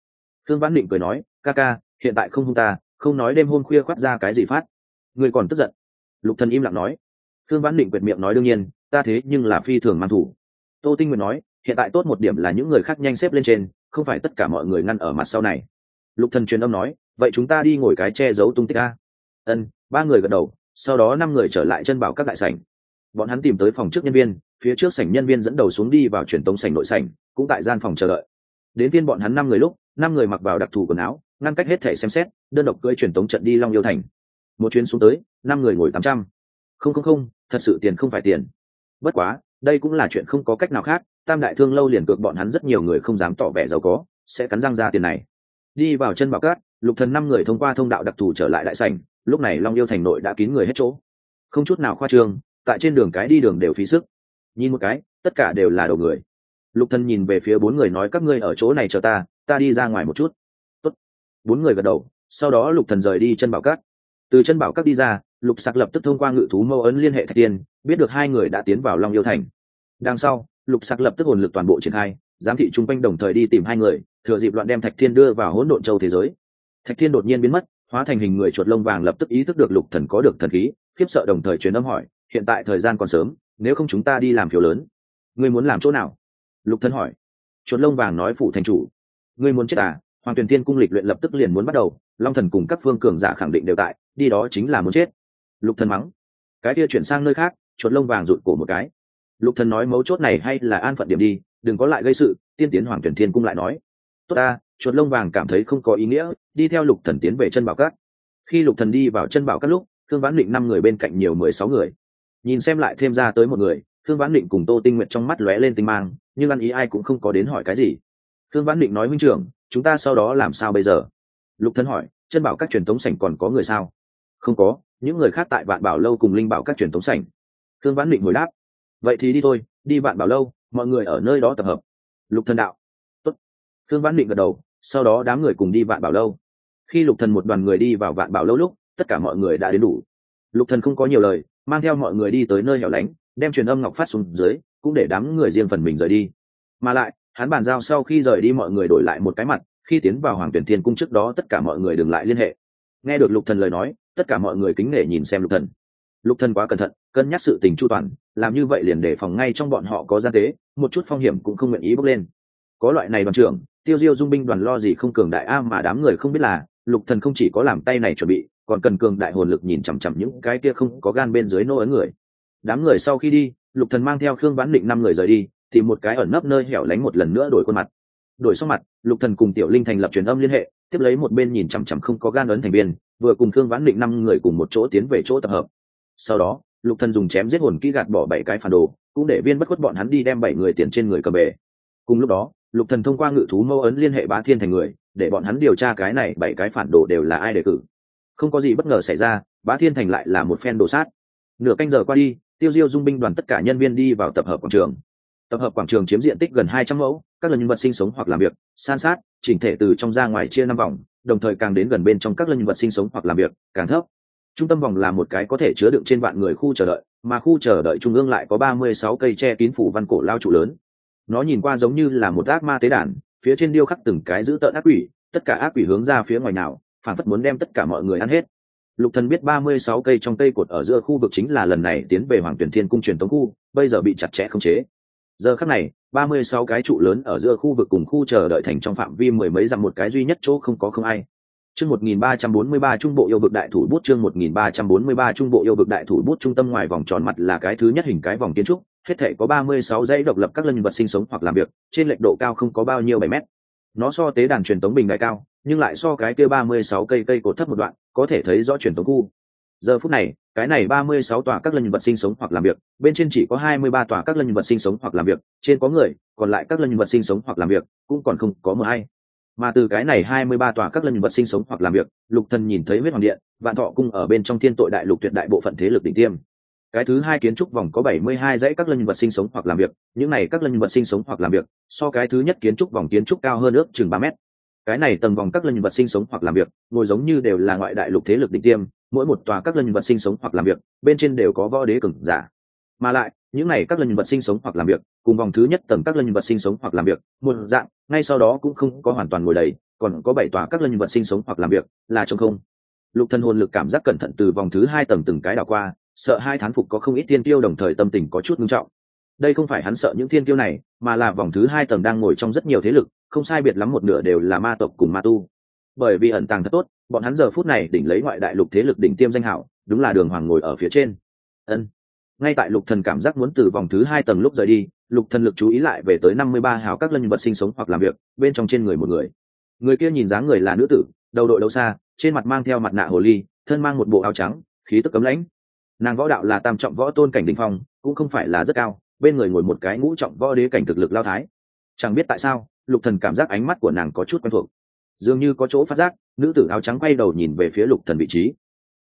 Thương vãn định cười nói, ca ca, hiện tại không hung ta, không nói đêm hôm khuya khoát ra cái gì phát. Người còn tức giận. Lục thần im lặng nói khương vãn định quyệt miệng nói đương nhiên, ta thế nhưng là phi thường mang thủ. Tô tinh nguyện nói, hiện tại tốt một điểm là những người khác nhanh xếp lên trên, không phải tất cả mọi người ngăn ở mặt sau này. Lục thần truyền âm nói, vậy chúng ta đi ngồi cái che giấu tung tích a. Ân, ba người gật đầu, sau đó năm người trở lại chân bảo các đại sảnh. Bọn hắn tìm tới phòng trước nhân viên, phía trước sảnh nhân viên dẫn đầu xuống đi vào truyền tống sảnh nội sảnh, cũng tại gian phòng chờ đợi. Đến tiên bọn hắn năm người lúc, năm người mặc vào đặc thù quần áo, ngăn cách hết thể xem xét, đơn độc cưỡi truyền tống trận đi long yêu thành. Một chuyến xuống tới, năm người ngồi tám trăm. Không không không thật sự tiền không phải tiền. Bất quá, đây cũng là chuyện không có cách nào khác, tam đại thương lâu liền cược bọn hắn rất nhiều người không dám tỏ vẻ giàu có, sẽ cắn răng ra tiền này. Đi vào chân bảo cát, lục thần năm người thông qua thông đạo đặc thù trở lại đại sảnh, lúc này long yêu thành nội đã kín người hết chỗ. Không chút nào khoa trương, tại trên đường cái đi đường đều phí sức. Nhìn một cái, tất cả đều là đầu người. Lục thần nhìn về phía bốn người nói, các ngươi ở chỗ này chờ ta ta đi ra ngoài một chút. Tốt. bốn người gật đầu, sau đó lục thần rời đi chân bảo cát. Từ chân bảo cát đi ra lục sặc lập tức thông qua ngự thú mâu ấn liên hệ thạch tiên, biết được hai người đã tiến vào long yêu thành. Đằng sau, lục sặc lập tức hồn lực toàn bộ triển khai, giám thị chung quanh đồng thời đi tìm hai người, thừa dịp loạn đem thạch thiên đưa vào hỗn độn châu thế giới. Thạch thiên đột nhiên biến mất, hóa thành hình người chuột lông vàng lập tức ý thức được lục thần có được thần khí, khiếp sợ đồng thời truyền âm hỏi, hiện tại thời gian còn sớm, nếu không chúng ta đi làm phiếu lớn, ngươi muốn làm chỗ nào? Lục thần hỏi. Chuột lông vàng nói phụ thành chủ. Ngươi muốn chết à? Hoàng tuyền thiên cung lịch luyện lập tức liền muốn bắt đầu, long thần cùng các phương cường giả khẳng định đều tại, đi đó chính là muốn chết lục thần mắng. Cái kia chuyển sang nơi khác, chuột lông vàng rụt cổ một cái. Lục thần nói mấu chốt này hay là an phận điểm đi, đừng có lại gây sự, tiên tiến hoàng tuyển thiên cung lại nói. Tốt ta, chuột lông vàng cảm thấy không có ý nghĩa, đi theo lục thần tiến về chân bảo cát khi lục thần đi vào chân bảo cát lúc, thương vãn định năm người bên cạnh nhiều mười sáu người. Nhìn xem lại thêm ra tới một người, thương vãn định cùng tô tinh nguyện trong mắt lóe lên tinh mang, nhưng ăn ý ai cũng không có đến hỏi cái gì. Thương vãn định nói huynh trưởng, chúng ta sau đó làm sao bây giờ? Lục thần hỏi, chân bảo các truyền thống sảnh còn có người sao? Không có những người khác tại vạn bảo lâu cùng linh bảo các truyền thống sảnh. Thương vãn định hồi đáp, vậy thì đi thôi, đi vạn bảo lâu, mọi người ở nơi đó tập hợp. Lục thần đạo, Tốt. thương vãn định gật đầu, sau đó đám người cùng đi vạn bảo lâu. Khi lục thần một đoàn người đi vào vạn bảo lâu lúc, tất cả mọi người đã đến đủ. Lục thần không có nhiều lời, mang theo mọi người đi tới nơi hẻo lánh, đem truyền âm ngọc phát xuống dưới, cũng để đám người riêng phần mình rời đi. Mà lại, hắn bàn giao sau khi rời đi mọi người đổi lại một cái mặt, khi tiến vào hoàng tuyển thiên cung trước đó tất cả mọi người đừng lại liên hệ. Nghe được lục thần lời nói tất cả mọi người kính nể nhìn xem lục thần. Lục thần quá cẩn thận, cân nhắc sự tình chu toàn, làm như vậy liền để phòng ngay trong bọn họ có gian tế, một chút phong hiểm cũng không nguyện ý bước lên. Có loại này đoàn trưởng, tiêu diêu dung binh đoàn lo gì không cường đại a mà đám người không biết là, lục thần không chỉ có làm tay này chuẩn bị, còn cần cường đại hồn lực nhìn chằm chằm những cái kia không có gan bên dưới nô ấn người. Đám người sau khi đi, lục thần mang theo khương vãn định năm người rời đi, tìm một cái ẩn nấp nơi hẻo lánh một lần nữa đổi khuôn mặt. Đổi xong mặt, lục thần cùng tiểu linh thành lập truyền âm liên hệ, tiếp lấy một bên nhìn chằm chằm không có gan ấn thành viên vừa cùng thương vãn định năm người cùng một chỗ tiến về chỗ tập hợp. Sau đó, lục thần dùng chém giết hồn kỹ gạt bỏ bảy cái phản đồ, cũng để viên bất khuất bọn hắn đi đem bảy người tiền trên người cầm về. Cùng lúc đó, lục thần thông qua ngự thú mâu ấn liên hệ bá thiên thành người, để bọn hắn điều tra cái này bảy cái phản đồ đều là ai đề cử. Không có gì bất ngờ xảy ra, bá thiên thành lại là một phen đồ sát. Nửa canh giờ qua đi, tiêu diêu dung binh đoàn tất cả nhân viên đi vào tập hợp quảng trường. Tập hợp quảng trường chiếm diện tích gần hai trăm mẫu các lần nhân vật sinh sống hoặc làm việc, san sát, chỉnh thể từ trong ra ngoài chia năm vòng, đồng thời càng đến gần bên trong các lần nhân vật sinh sống hoặc làm việc, càng thấp. Trung tâm vòng là một cái có thể chứa đựng trên vạn người khu chờ đợi, mà khu chờ đợi trung ương lại có ba mươi sáu cây che kín phủ văn cổ lao trụ lớn. Nó nhìn qua giống như là một ác ma tế đàn, phía trên điêu khắc từng cái giữ tợn ác quỷ, tất cả ác quỷ hướng ra phía ngoài nào phản phất muốn đem tất cả mọi người ăn hết. Lục thần biết ba mươi sáu cây trong cây cột ở giữa khu vực chính là lần này tiến về hoàng tuyển thiên cung truyền tống khu, bây giờ bị chặt chẽ không chế. Giờ khắc này ba mươi sáu cái trụ lớn ở giữa khu vực cùng khu chờ đợi thành trong phạm vi mười mấy dặm một cái duy nhất chỗ không có không ai. Chương một nghìn ba trăm bốn mươi ba trung bộ yêu vực đại thủ bút chương một nghìn ba trăm bốn mươi ba trung bộ yêu vực đại thủ bút trung tâm ngoài vòng tròn mặt là cái thứ nhất hình cái vòng kiến trúc, hết thể có ba mươi sáu dãy độc lập các lân vật sinh sống hoặc làm việc, trên lệch độ cao không có bao nhiêu bảy mét. Nó so tế đàn truyền tống bình đại cao, nhưng lại so cái kia ba mươi sáu cây cây cột thấp một đoạn, có thể thấy rõ truyền tống khu giờ phút này, cái này ba mươi sáu tòa các lân vật sinh sống hoặc làm việc, bên trên chỉ có hai mươi ba tòa các lân vật sinh sống hoặc làm việc, trên có người, còn lại các lân vật sinh sống hoặc làm việc, cũng còn không có mờ hay mà từ cái này hai mươi ba tòa các lân vật sinh sống hoặc làm việc, lục thần nhìn thấy huyết hoàng điện, vạn thọ cung ở bên trong thiên tội đại lục tuyệt đại bộ phận thế lực đỉnh tiêm. Cái thứ hai kiến trúc vòng có bảy mươi hai dãy các lân vật sinh sống hoặc làm việc, những này các lân vật sinh sống hoặc làm việc, so cái thứ nhất kiến trúc vòng kiến trúc cao hơn ước chừng ba mét. Cái này tầng vòng các lân vật sinh sống hoặc làm việc, ngồi giống như đều là ngoại đại lục thế lực đỉnh tiêm mỗi một tòa các lân vật sinh sống hoặc làm việc, bên trên đều có võ đế cường giả. Mà lại, những này các lân vật sinh sống hoặc làm việc, cùng vòng thứ nhất tầng các lân vật sinh sống hoặc làm việc, một dạng, ngay sau đó cũng không có hoàn toàn ngồi đầy, còn có bảy tòa các lân vật sinh sống hoặc làm việc, là trong không. Lục thân hồn lực cảm giác cẩn thận từ vòng thứ hai tầng từng cái đảo qua, sợ hai thán phục có không ít thiên tiêu đồng thời tâm tình có chút nghiêm trọng. Đây không phải hắn sợ những thiên tiêu này, mà là vòng thứ hai tầng đang ngồi trong rất nhiều thế lực, không sai biệt lắm một nửa đều là ma tộc cùng ma tu bởi vì ẩn tàng thật tốt, bọn hắn giờ phút này đỉnh lấy ngoại đại lục thế lực đỉnh tiêm danh hảo, đúng là đường hoàng ngồi ở phía trên. Ân. Ngay tại lục thần cảm giác muốn từ vòng thứ hai tầng lúc rời đi, lục thần lực chú ý lại về tới năm mươi ba hào các lân vật sinh sống hoặc làm việc, bên trong trên người một người. Người kia nhìn dáng người là nữ tử, đầu đội đấu xa, trên mặt mang theo mặt nạ hồ ly, thân mang một bộ áo trắng, khí tức cấm lãnh. Nàng võ đạo là tam trọng võ tôn cảnh đỉnh phong, cũng không phải là rất cao, bên người ngồi một cái ngũ trọng võ đế cảnh thực lực lao thái. Chẳng biết tại sao, lục thần cảm giác ánh mắt của nàng có chút quen thuộc dường như có chỗ phát giác, nữ tử áo trắng quay đầu nhìn về phía lục thần vị trí.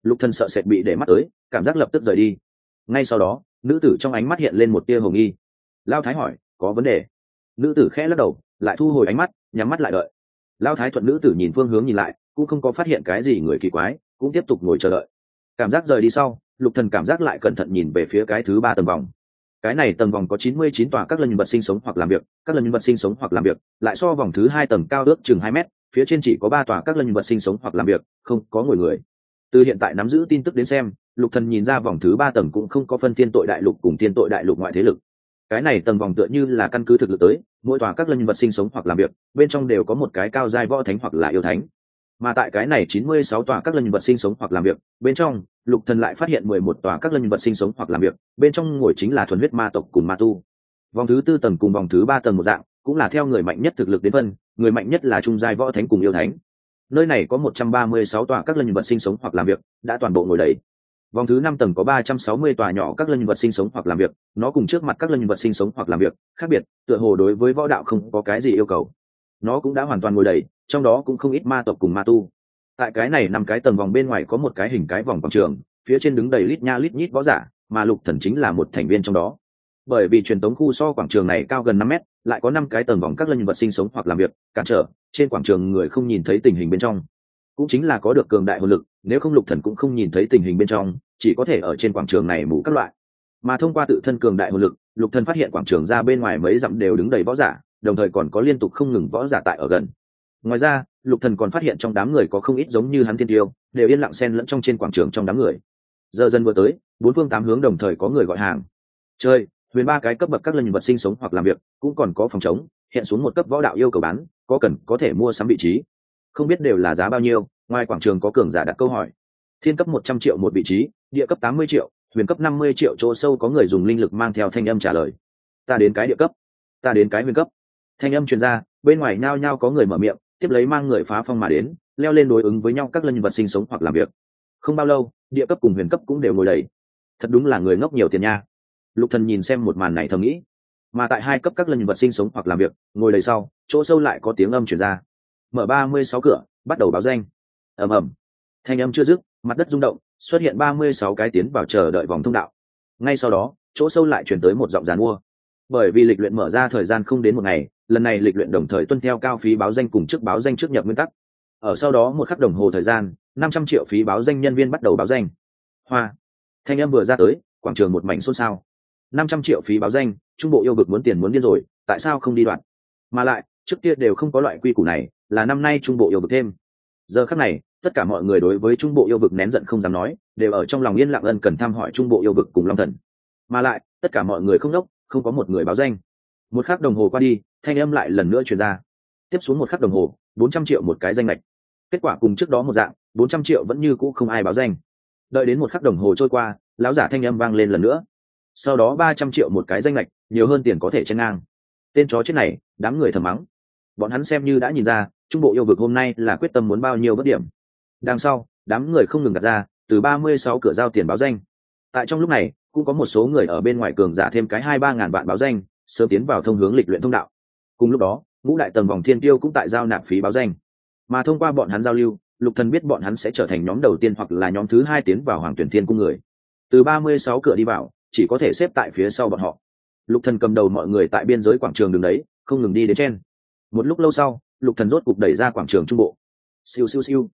Lục thần sợ sệt bị để mắt tới, cảm giác lập tức rời đi. Ngay sau đó, nữ tử trong ánh mắt hiện lên một tia hồng nghi. Lao thái hỏi, có vấn đề? Nữ tử khẽ lắc đầu, lại thu hồi ánh mắt, nhắm mắt lại đợi. Lao thái thuận nữ tử nhìn phương hướng nhìn lại, cũng không có phát hiện cái gì người kỳ quái, cũng tiếp tục ngồi chờ đợi. Cảm giác rời đi sau, lục thần cảm giác lại cẩn thận nhìn về phía cái thứ ba tầng vòng. Cái này tầng vòng có chín mươi chín tòa các lần vật sinh sống hoặc làm việc, các lần vật sinh sống hoặc làm việc, lại so vòng thứ hai tầng cao ước chừng hai mét phía trên chỉ có ba tòa các lân vật sinh sống hoặc làm việc, không có ngồi người. Từ hiện tại nắm giữ tin tức đến xem, lục thần nhìn ra vòng thứ ba tầng cũng không có phân thiên tội đại lục cùng thiên tội đại lục ngoại thế lực. Cái này tầng vòng tựa như là căn cứ thực lực tới, mỗi tòa các lân vật sinh sống hoặc làm việc, bên trong đều có một cái cao giai võ thánh hoặc là yêu thánh. Mà tại cái này chín mươi sáu tòa các lân vật sinh sống hoặc làm việc, bên trong, lục thần lại phát hiện mười một tòa các lân vật sinh sống hoặc làm việc, bên trong ngồi chính là thuần huyết ma tộc cùng ma tu. Vòng thứ tư tầng cùng vòng thứ ba tầng một dạng cũng là theo người mạnh nhất thực lực đến phân, người mạnh nhất là trung giai võ thánh cùng yêu thánh. Nơi này có một trăm ba mươi sáu tòa các lân vật sinh sống hoặc làm việc, đã toàn bộ ngồi đầy. Vòng thứ năm tầng có ba trăm sáu mươi tòa nhỏ các lân vật sinh sống hoặc làm việc, nó cùng trước mặt các lân vật sinh sống hoặc làm việc, khác biệt, tựa hồ đối với võ đạo không có cái gì yêu cầu. Nó cũng đã hoàn toàn ngồi đầy, trong đó cũng không ít ma tộc cùng ma tu. Tại cái này năm cái tầng vòng bên ngoài có một cái hình cái vòng quảng trường, phía trên đứng đầy lít nha lít nhít võ giả, mà lục thần chính là một thành viên trong đó. Bởi vì truyền tống khu so quảng trường này cao gần năm mét lại có năm cái tầng vòng các lân vật sinh sống hoặc làm việc, cản trở, trên quảng trường người không nhìn thấy tình hình bên trong. Cũng chính là có được cường đại hồn lực, nếu không lục thần cũng không nhìn thấy tình hình bên trong, chỉ có thể ở trên quảng trường này mù các loại. Mà thông qua tự thân cường đại hồn lực, lục thần phát hiện quảng trường ra bên ngoài mấy dặm đều đứng đầy võ giả, đồng thời còn có liên tục không ngừng võ giả tại ở gần. Ngoài ra, lục thần còn phát hiện trong đám người có không ít giống như hắn thiên tiêu, đều yên lặng xen lẫn trong trên quảng trường trong đám người. Giờ dần vừa tới, bốn phương tám hướng đồng thời có người gọi hàng. Chơi! Huyền ba cái cấp bậc các lần vật sinh sống hoặc làm việc cũng còn có phòng chống, hiện xuống một cấp võ đạo yêu cầu bán, có cần, có thể mua sắm vị trí. Không biết đều là giá bao nhiêu, ngoài quảng trường có cường giả đặt câu hỏi. Thiên cấp một trăm triệu một vị trí, địa cấp tám mươi triệu, huyền cấp năm mươi triệu chỗ sâu có người dùng linh lực mang theo thanh âm trả lời. Ta đến cái địa cấp. Ta đến cái huyền cấp. Thanh âm truyền ra, bên ngoài nhao nhao có người mở miệng, tiếp lấy mang người phá phong mà đến, leo lên đối ứng với nhau các lân vật sinh sống hoặc làm việc. Không bao lâu, địa cấp cùng huyền cấp cũng đều ngồi đầy. Thật đúng là người ngốc nhiều tiền nha lục thần nhìn xem một màn này thầm nghĩ. Mà tại hai cấp các lân vật sinh sống hoặc làm việc, ngồi đầy sau, chỗ sâu lại có tiếng âm truyền ra. Mở ba mươi sáu cửa, bắt đầu báo danh. Ầm ầm. Thanh âm chưa dứt, mặt đất rung động, xuất hiện ba mươi sáu cái tiến vào chờ đợi vòng thông đạo. Ngay sau đó, chỗ sâu lại chuyển tới một giọng giàn mua. Bởi vì lịch luyện mở ra thời gian không đến một ngày, lần này lịch luyện đồng thời tuân theo cao phí báo danh cùng trước báo danh trước nhập nguyên tắc. Ở sau đó một khắc đồng hồ thời gian, năm trăm triệu phí báo danh nhân viên bắt đầu báo danh. Hoa. Thanh âm vừa ra tới, quảng trường một mảnh xôn xao năm trăm triệu phí báo danh, trung bộ yêu vực muốn tiền muốn điên rồi, tại sao không đi đoạn? Mà lại, trước kia đều không có loại quy củ này, là năm nay trung bộ yêu vực thêm. Giờ khắc này, tất cả mọi người đối với trung bộ yêu vực nén giận không dám nói, đều ở trong lòng yên lặng ân cần thăm hỏi trung bộ yêu vực cùng long thần. Mà lại, tất cả mọi người không đốc, không có một người báo danh. Một khắc đồng hồ qua đi, thanh âm lại lần nữa truyền ra. Tiếp xuống một khắc đồng hồ, bốn trăm triệu một cái danh lệch kết quả cùng trước đó một dạng, bốn trăm triệu vẫn như cũ không ai báo danh. Đợi đến một khắc đồng hồ trôi qua, lão giả thanh âm vang lên lần nữa sau đó ba trăm triệu một cái danh lệch, nhiều hơn tiền có thể chen ngang. Tên chó chết này, đám người thầm mắng. Bọn hắn xem như đã nhìn ra, trung bộ yêu vực hôm nay là quyết tâm muốn bao nhiêu bất điểm. Đằng sau, đám người không ngừng đặt ra, từ ba mươi sáu cửa giao tiền báo danh. Tại trong lúc này, cũng có một số người ở bên ngoài cường giả thêm cái hai ba ngàn vạn báo danh, sớm tiến vào thông hướng lịch luyện thông đạo. Cùng lúc đó, ngũ đại tầng vòng thiên tiêu cũng tại giao nạp phí báo danh. Mà thông qua bọn hắn giao lưu, lục thần biết bọn hắn sẽ trở thành nhóm đầu tiên hoặc là nhóm thứ hai tiến vào hoàng tuyển thiên cung người. Từ ba mươi sáu cửa đi vào chỉ có thể xếp tại phía sau bọn họ. Lục thần cầm đầu mọi người tại biên giới quảng trường đường đấy, không ngừng đi đến trên. Một lúc lâu sau, lục thần rốt cục đẩy ra quảng trường trung bộ. Siêu siêu siêu.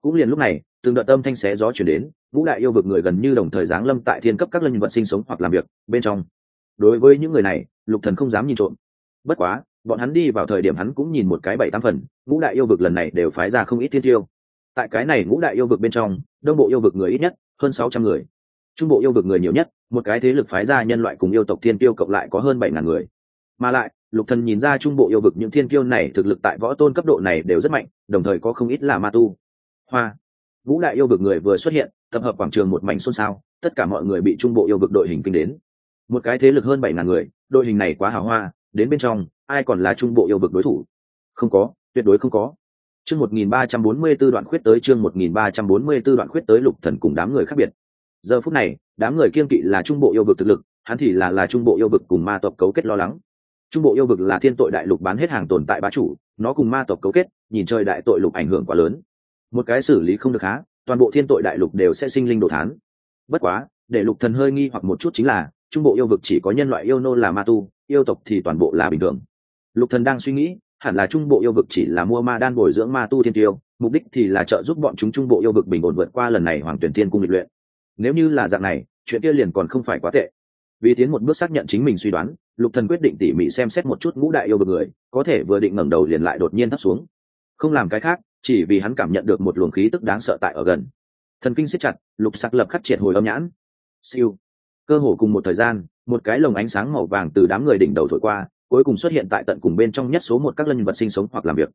Cũng liền lúc này, từng đợt âm thanh xé gió chuyển đến ngũ đại yêu vực người gần như đồng thời giáng lâm tại thiên cấp các lân vật sinh sống hoặc làm việc bên trong. Đối với những người này, lục thần không dám nhìn trộm. Bất quá, bọn hắn đi vào thời điểm hắn cũng nhìn một cái bảy tám phần ngũ đại yêu vực lần này đều phái ra không ít thiên tiêu. Tại cái này ngũ đại yêu vực bên trong, đông bộ yêu vực người ít nhất hơn sáu trăm người trung bộ yêu vực người nhiều nhất, một cái thế lực phái ra nhân loại cùng yêu tộc thiên tiêu cộng lại có hơn bảy ngàn người. Mà lại, lục thần nhìn ra trung bộ yêu vực những thiên kiêu này thực lực tại võ tôn cấp độ này đều rất mạnh, đồng thời có không ít là ma tu. Hoa. Vũ đại yêu vực người vừa xuất hiện, tập hợp quảng trường một mảnh xôn xao, tất cả mọi người bị trung bộ yêu vực đội hình kinh đến. Một cái thế lực hơn bảy ngàn người, đội hình này quá hào hoa, đến bên trong, ai còn là trung bộ yêu vực đối thủ? Không có, tuyệt đối không có. Chương 1344 đoạn khuyết tới chương 1344 đoạn khuyết tới lục thần cùng đám người khác biệt giờ phút này, đám người kiên kỵ là trung bộ yêu vực thực lực, hắn thì là là trung bộ yêu vực cùng ma tộc cấu kết lo lắng. Trung bộ yêu vực là thiên tội đại lục bán hết hàng tồn tại bá chủ, nó cùng ma tộc cấu kết, nhìn chơi đại tội lục ảnh hưởng quá lớn. Một cái xử lý không được há, toàn bộ thiên tội đại lục đều sẽ sinh linh đồ thán. Bất quá, để lục thần hơi nghi hoặc một chút chính là, trung bộ yêu vực chỉ có nhân loại yêu nô là ma tu, yêu tộc thì toàn bộ là bình thường. Lục thần đang suy nghĩ, hẳn là trung bộ yêu vực chỉ là mua ma đan bồi dưỡng ma tu thiên tiêu, mục đích thì là trợ giúp bọn chúng trung bộ yêu vực bình ổn vượt qua lần này hoàng tuyển thiên cung lịch luyện nếu như là dạng này, chuyện kia liền còn không phải quá tệ. Vì tiến một bước xác nhận chính mình suy đoán, lục thần quyết định tỉ mỉ xem xét một chút ngũ đại yêu vực người, có thể vừa định ngẩng đầu liền lại đột nhiên thấp xuống. Không làm cái khác, chỉ vì hắn cảm nhận được một luồng khí tức đáng sợ tại ở gần. Thần kinh siết chặt, lục sạc lập khắc triệt hồi âm nhãn. Siêu. Cơ hồ cùng một thời gian, một cái lồng ánh sáng màu vàng từ đám người đỉnh đầu thổi qua, cuối cùng xuất hiện tại tận cùng bên trong nhất số một các lân vật sinh sống hoặc làm việc.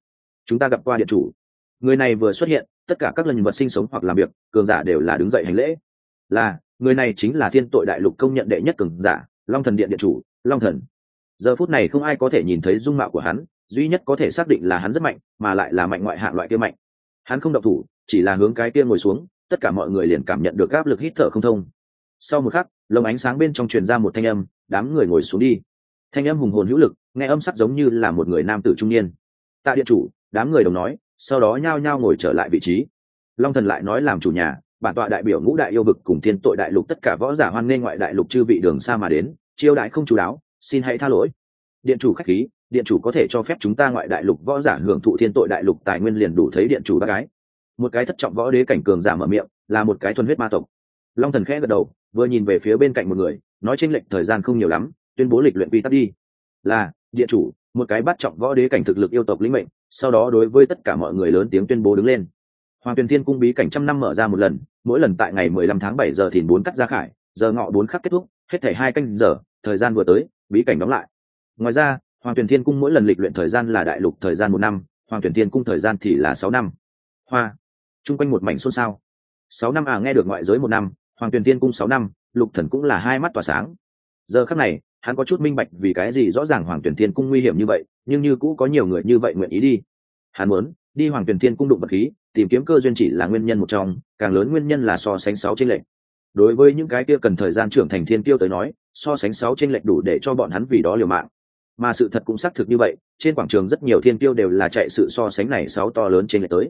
Chúng ta gặp qua điện chủ. Người này vừa xuất hiện, tất cả các lân vật sinh sống hoặc làm việc, cường giả đều là đứng dậy hành lễ là, người này chính là thiên tội đại lục công nhận đệ nhất cường giả, long thần điện điện chủ, long thần. Giờ phút này không ai có thể nhìn thấy dung mạo của hắn, duy nhất có thể xác định là hắn rất mạnh, mà lại là mạnh ngoại hạng loại kia mạnh. Hắn không độc thủ, chỉ là hướng cái kia ngồi xuống, tất cả mọi người liền cảm nhận được áp lực hít thở không thông. Sau một khắc, lồng ánh sáng bên trong truyền ra một thanh âm, đám người ngồi xuống đi. Thanh âm hùng hồn hữu lực, nghe âm sắc giống như là một người nam tử trung niên. Tạ điện chủ, đám người đồng nói, sau đó nhao nhao ngồi trở lại vị trí. Long thần lại nói làm chủ nhà bản tọa đại biểu ngũ đại yêu vực cùng thiên tội đại lục tất cả võ giả hoan nghênh ngoại đại lục chư vị đường xa mà đến, chiêu đại không chú đáo, xin hãy tha lỗi. Điện chủ khách khí, điện chủ có thể cho phép chúng ta ngoại đại lục võ giả hưởng thụ thiên tội đại lục tài nguyên liền đủ thấy điện chủ bác gái. Một cái thất trọng võ đế cảnh cường giả mở miệng, là một cái thuần huyết ma tộc. Long thần khẽ gật đầu, vừa nhìn về phía bên cạnh một người, nói tranh lệch thời gian không nhiều lắm, tuyên bố lịch luyện quy tắc đi. Là, điện chủ, một cái bắt trọng võ đế cảnh thực lực yêu tộc lĩnh mệnh, sau đó đối với tất cả mọi người lớn tiếng tuyên bố đứng lên. Hoàng tuyền thiên cung bí cảnh trăm năm mở ra một lần mỗi lần tại ngày mười lăm tháng bảy giờ thì bốn cắt ra khải, giờ ngọ bốn khắc kết thúc, hết thể hai canh giờ, thời gian vừa tới, bí cảnh đóng lại. Ngoài ra, hoàng tuyển thiên cung mỗi lần lịch luyện thời gian là đại lục thời gian một năm, hoàng tuyển thiên cung thời gian thì là sáu năm. Hoa, chung quanh một mảnh xôn xao. Sáu năm à nghe được ngoại giới một năm, hoàng tuyển thiên cung sáu năm, lục thần cũng là hai mắt tỏa sáng. Giờ khắc này, hắn có chút minh bạch vì cái gì rõ ràng hoàng tuyển thiên cung nguy hiểm như vậy, nhưng như cũ có nhiều người như vậy nguyện ý đi. Hắn muốn đi hoàng tuyển thiên cung đụng vật khí tìm kiếm cơ duyên chỉ là nguyên nhân một trong, càng lớn nguyên nhân là so sánh sáu trên lệnh đối với những cái kia cần thời gian trưởng thành thiên tiêu tới nói, so sánh sáu trên lệnh đủ để cho bọn hắn vì đó liều mạng. Mà sự thật cũng xác thực như vậy, trên quảng trường rất nhiều thiên tiêu đều là chạy sự so sánh này sáu to lớn trên lệnh tới.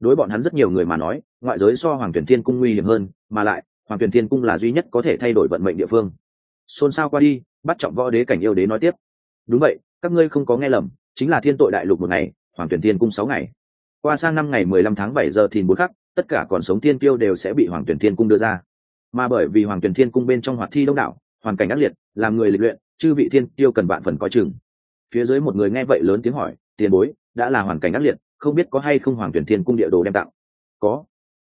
Đối bọn hắn rất nhiều người mà nói, ngoại giới so hoàng tuyển thiên cung nguy hiểm hơn, mà lại, hoàng tuyển thiên cung là duy nhất có thể thay đổi vận mệnh địa phương. Xôn xao qua đi, bắt trọng võ đế cảnh yêu đế nói tiếp. Đúng vậy, các ngươi không có nghe lầm, chính là thiên tội đại lục một ngày, hoàng tuyển thiên cung sáu ngày qua sang năm ngày mười lăm tháng bảy giờ thì bốn khắc, tất cả còn sống thiên tiêu đều sẽ bị hoàng tuyển thiên cung đưa ra. Mà bởi vì hoàng tuyển thiên cung bên trong hoạt thi đông đảo, hoàn cảnh ác liệt, làm người lịch luyện, chư vị thiên tiêu cần bạn phần coi chừng. Phía dưới một người nghe vậy lớn tiếng hỏi, tiền bối, đã là hoàn cảnh ác liệt, không biết có hay không hoàng tuyển thiên cung địa đồ đem tặng? Có.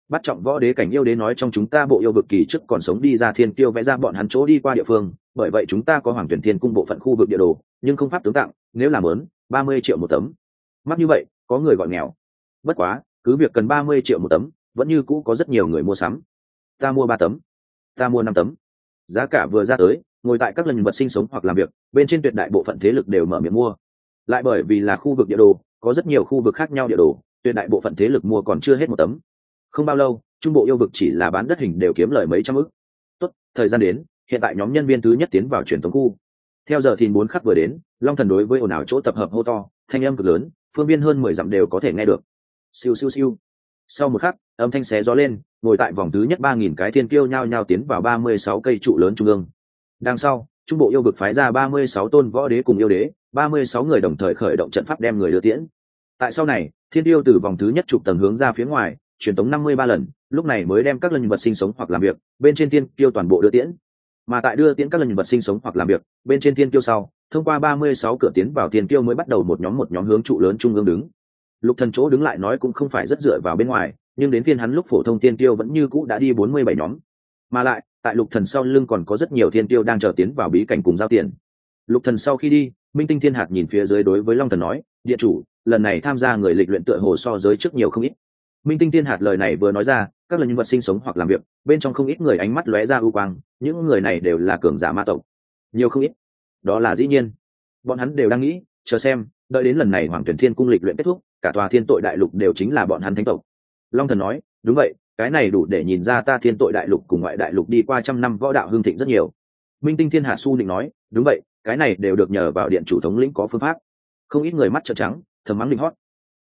Bắt trọng võ đế cảnh yêu đế nói trong chúng ta bộ yêu vực kỳ trước còn sống đi ra thiên tiêu vẽ ra bọn hắn chỗ đi qua địa phương, bởi vậy chúng ta có hoàng tuyển thiên cung bộ phận khu vực địa đồ, nhưng không pháp tướng tặng, nếu làm lớn, ba mươi triệu một tấm. Mắc như vậy, có người gọi nghèo bất quá, cứ việc cần ba mươi triệu một tấm, vẫn như cũ có rất nhiều người mua sắm. Ta mua ba tấm. Ta mua năm tấm. Giá cả vừa ra tới, ngồi tại các lần vật sinh sống hoặc làm việc, bên trên tuyệt đại bộ phận thế lực đều mở miệng mua. Lại bởi vì là khu vực địa đồ, có rất nhiều khu vực khác nhau địa đồ, tuyệt đại bộ phận thế lực mua còn chưa hết một tấm. Không bao lâu, trung bộ yêu vực chỉ là bán đất hình đều kiếm lời mấy trăm ức. Tốt, thời gian đến, hiện tại nhóm nhân viên thứ nhất tiến vào truyền thống khu. Theo giờ thì bốn khắc vừa đến, long thần đối với ồn ào chỗ tập hợp hô to, thanh âm cực lớn, phương viên hơn mười dặm đều có thể nghe được siêu siêu siêu. Sau một khắc, âm thanh xé gió lên, ngồi tại vòng thứ nhất ba nghìn cái thiên kiêu nhao nhao tiến vào ba mươi sáu cây trụ lớn trung ương. Đằng sau, trung bộ yêu vực phái ra ba mươi sáu tôn võ đế cùng yêu đế, ba mươi sáu người đồng thời khởi động trận pháp đem người đưa tiễn. Tại sau này, thiên tiêu từ vòng thứ nhất chụp tầng hướng ra phía ngoài, truyền tống năm mươi ba lần, lúc này mới đem các lần vật sinh sống hoặc làm việc, bên trên thiên tiêu toàn bộ đưa tiễn. Mà tại đưa tiễn các lần vật sinh sống hoặc làm việc, bên trên thiên tiêu sau, thông qua ba mươi sáu cửa tiến vào thiên tiêu mới bắt đầu một nhóm một nhóm hướng trụ lớn trung ương đứng lục thần chỗ đứng lại nói cũng không phải rất dựa vào bên ngoài, nhưng đến phiên hắn lúc phổ thông thiên tiêu vẫn như cũ đã đi bốn mươi bảy nhóm. Mà lại, tại lục thần sau lưng còn có rất nhiều thiên tiêu đang chờ tiến vào bí cảnh cùng giao tiền. Lục thần sau khi đi, minh tinh thiên hạt nhìn phía dưới đối với long thần nói, địa chủ, lần này tham gia người lịch luyện tựa hồ so giới trước nhiều không ít. Minh tinh thiên hạt lời này vừa nói ra, các lần nhân vật sinh sống hoặc làm việc, bên trong không ít người ánh mắt lóe ra ưu quang, những người này đều là cường giả ma tộc. Nhiều không ít. Đó là dĩ nhiên. Bọn hắn đều đang nghĩ, chờ xem, đợi đến lần này hoàng tuyển thiên cung lịch luyện kết thúc cả tòa thiên tội đại lục đều chính là bọn hắn thánh tộc. Long thần nói, đúng vậy, cái này đủ để nhìn ra ta thiên tội đại lục cùng ngoại đại lục đi qua trăm năm võ đạo hương thịnh rất nhiều. Minh tinh thiên hạ su định nói, đúng vậy, cái này đều được nhờ vào điện chủ thống lĩnh có phương pháp. Không ít người mắt trợn trắng, thầm mắng linh hót.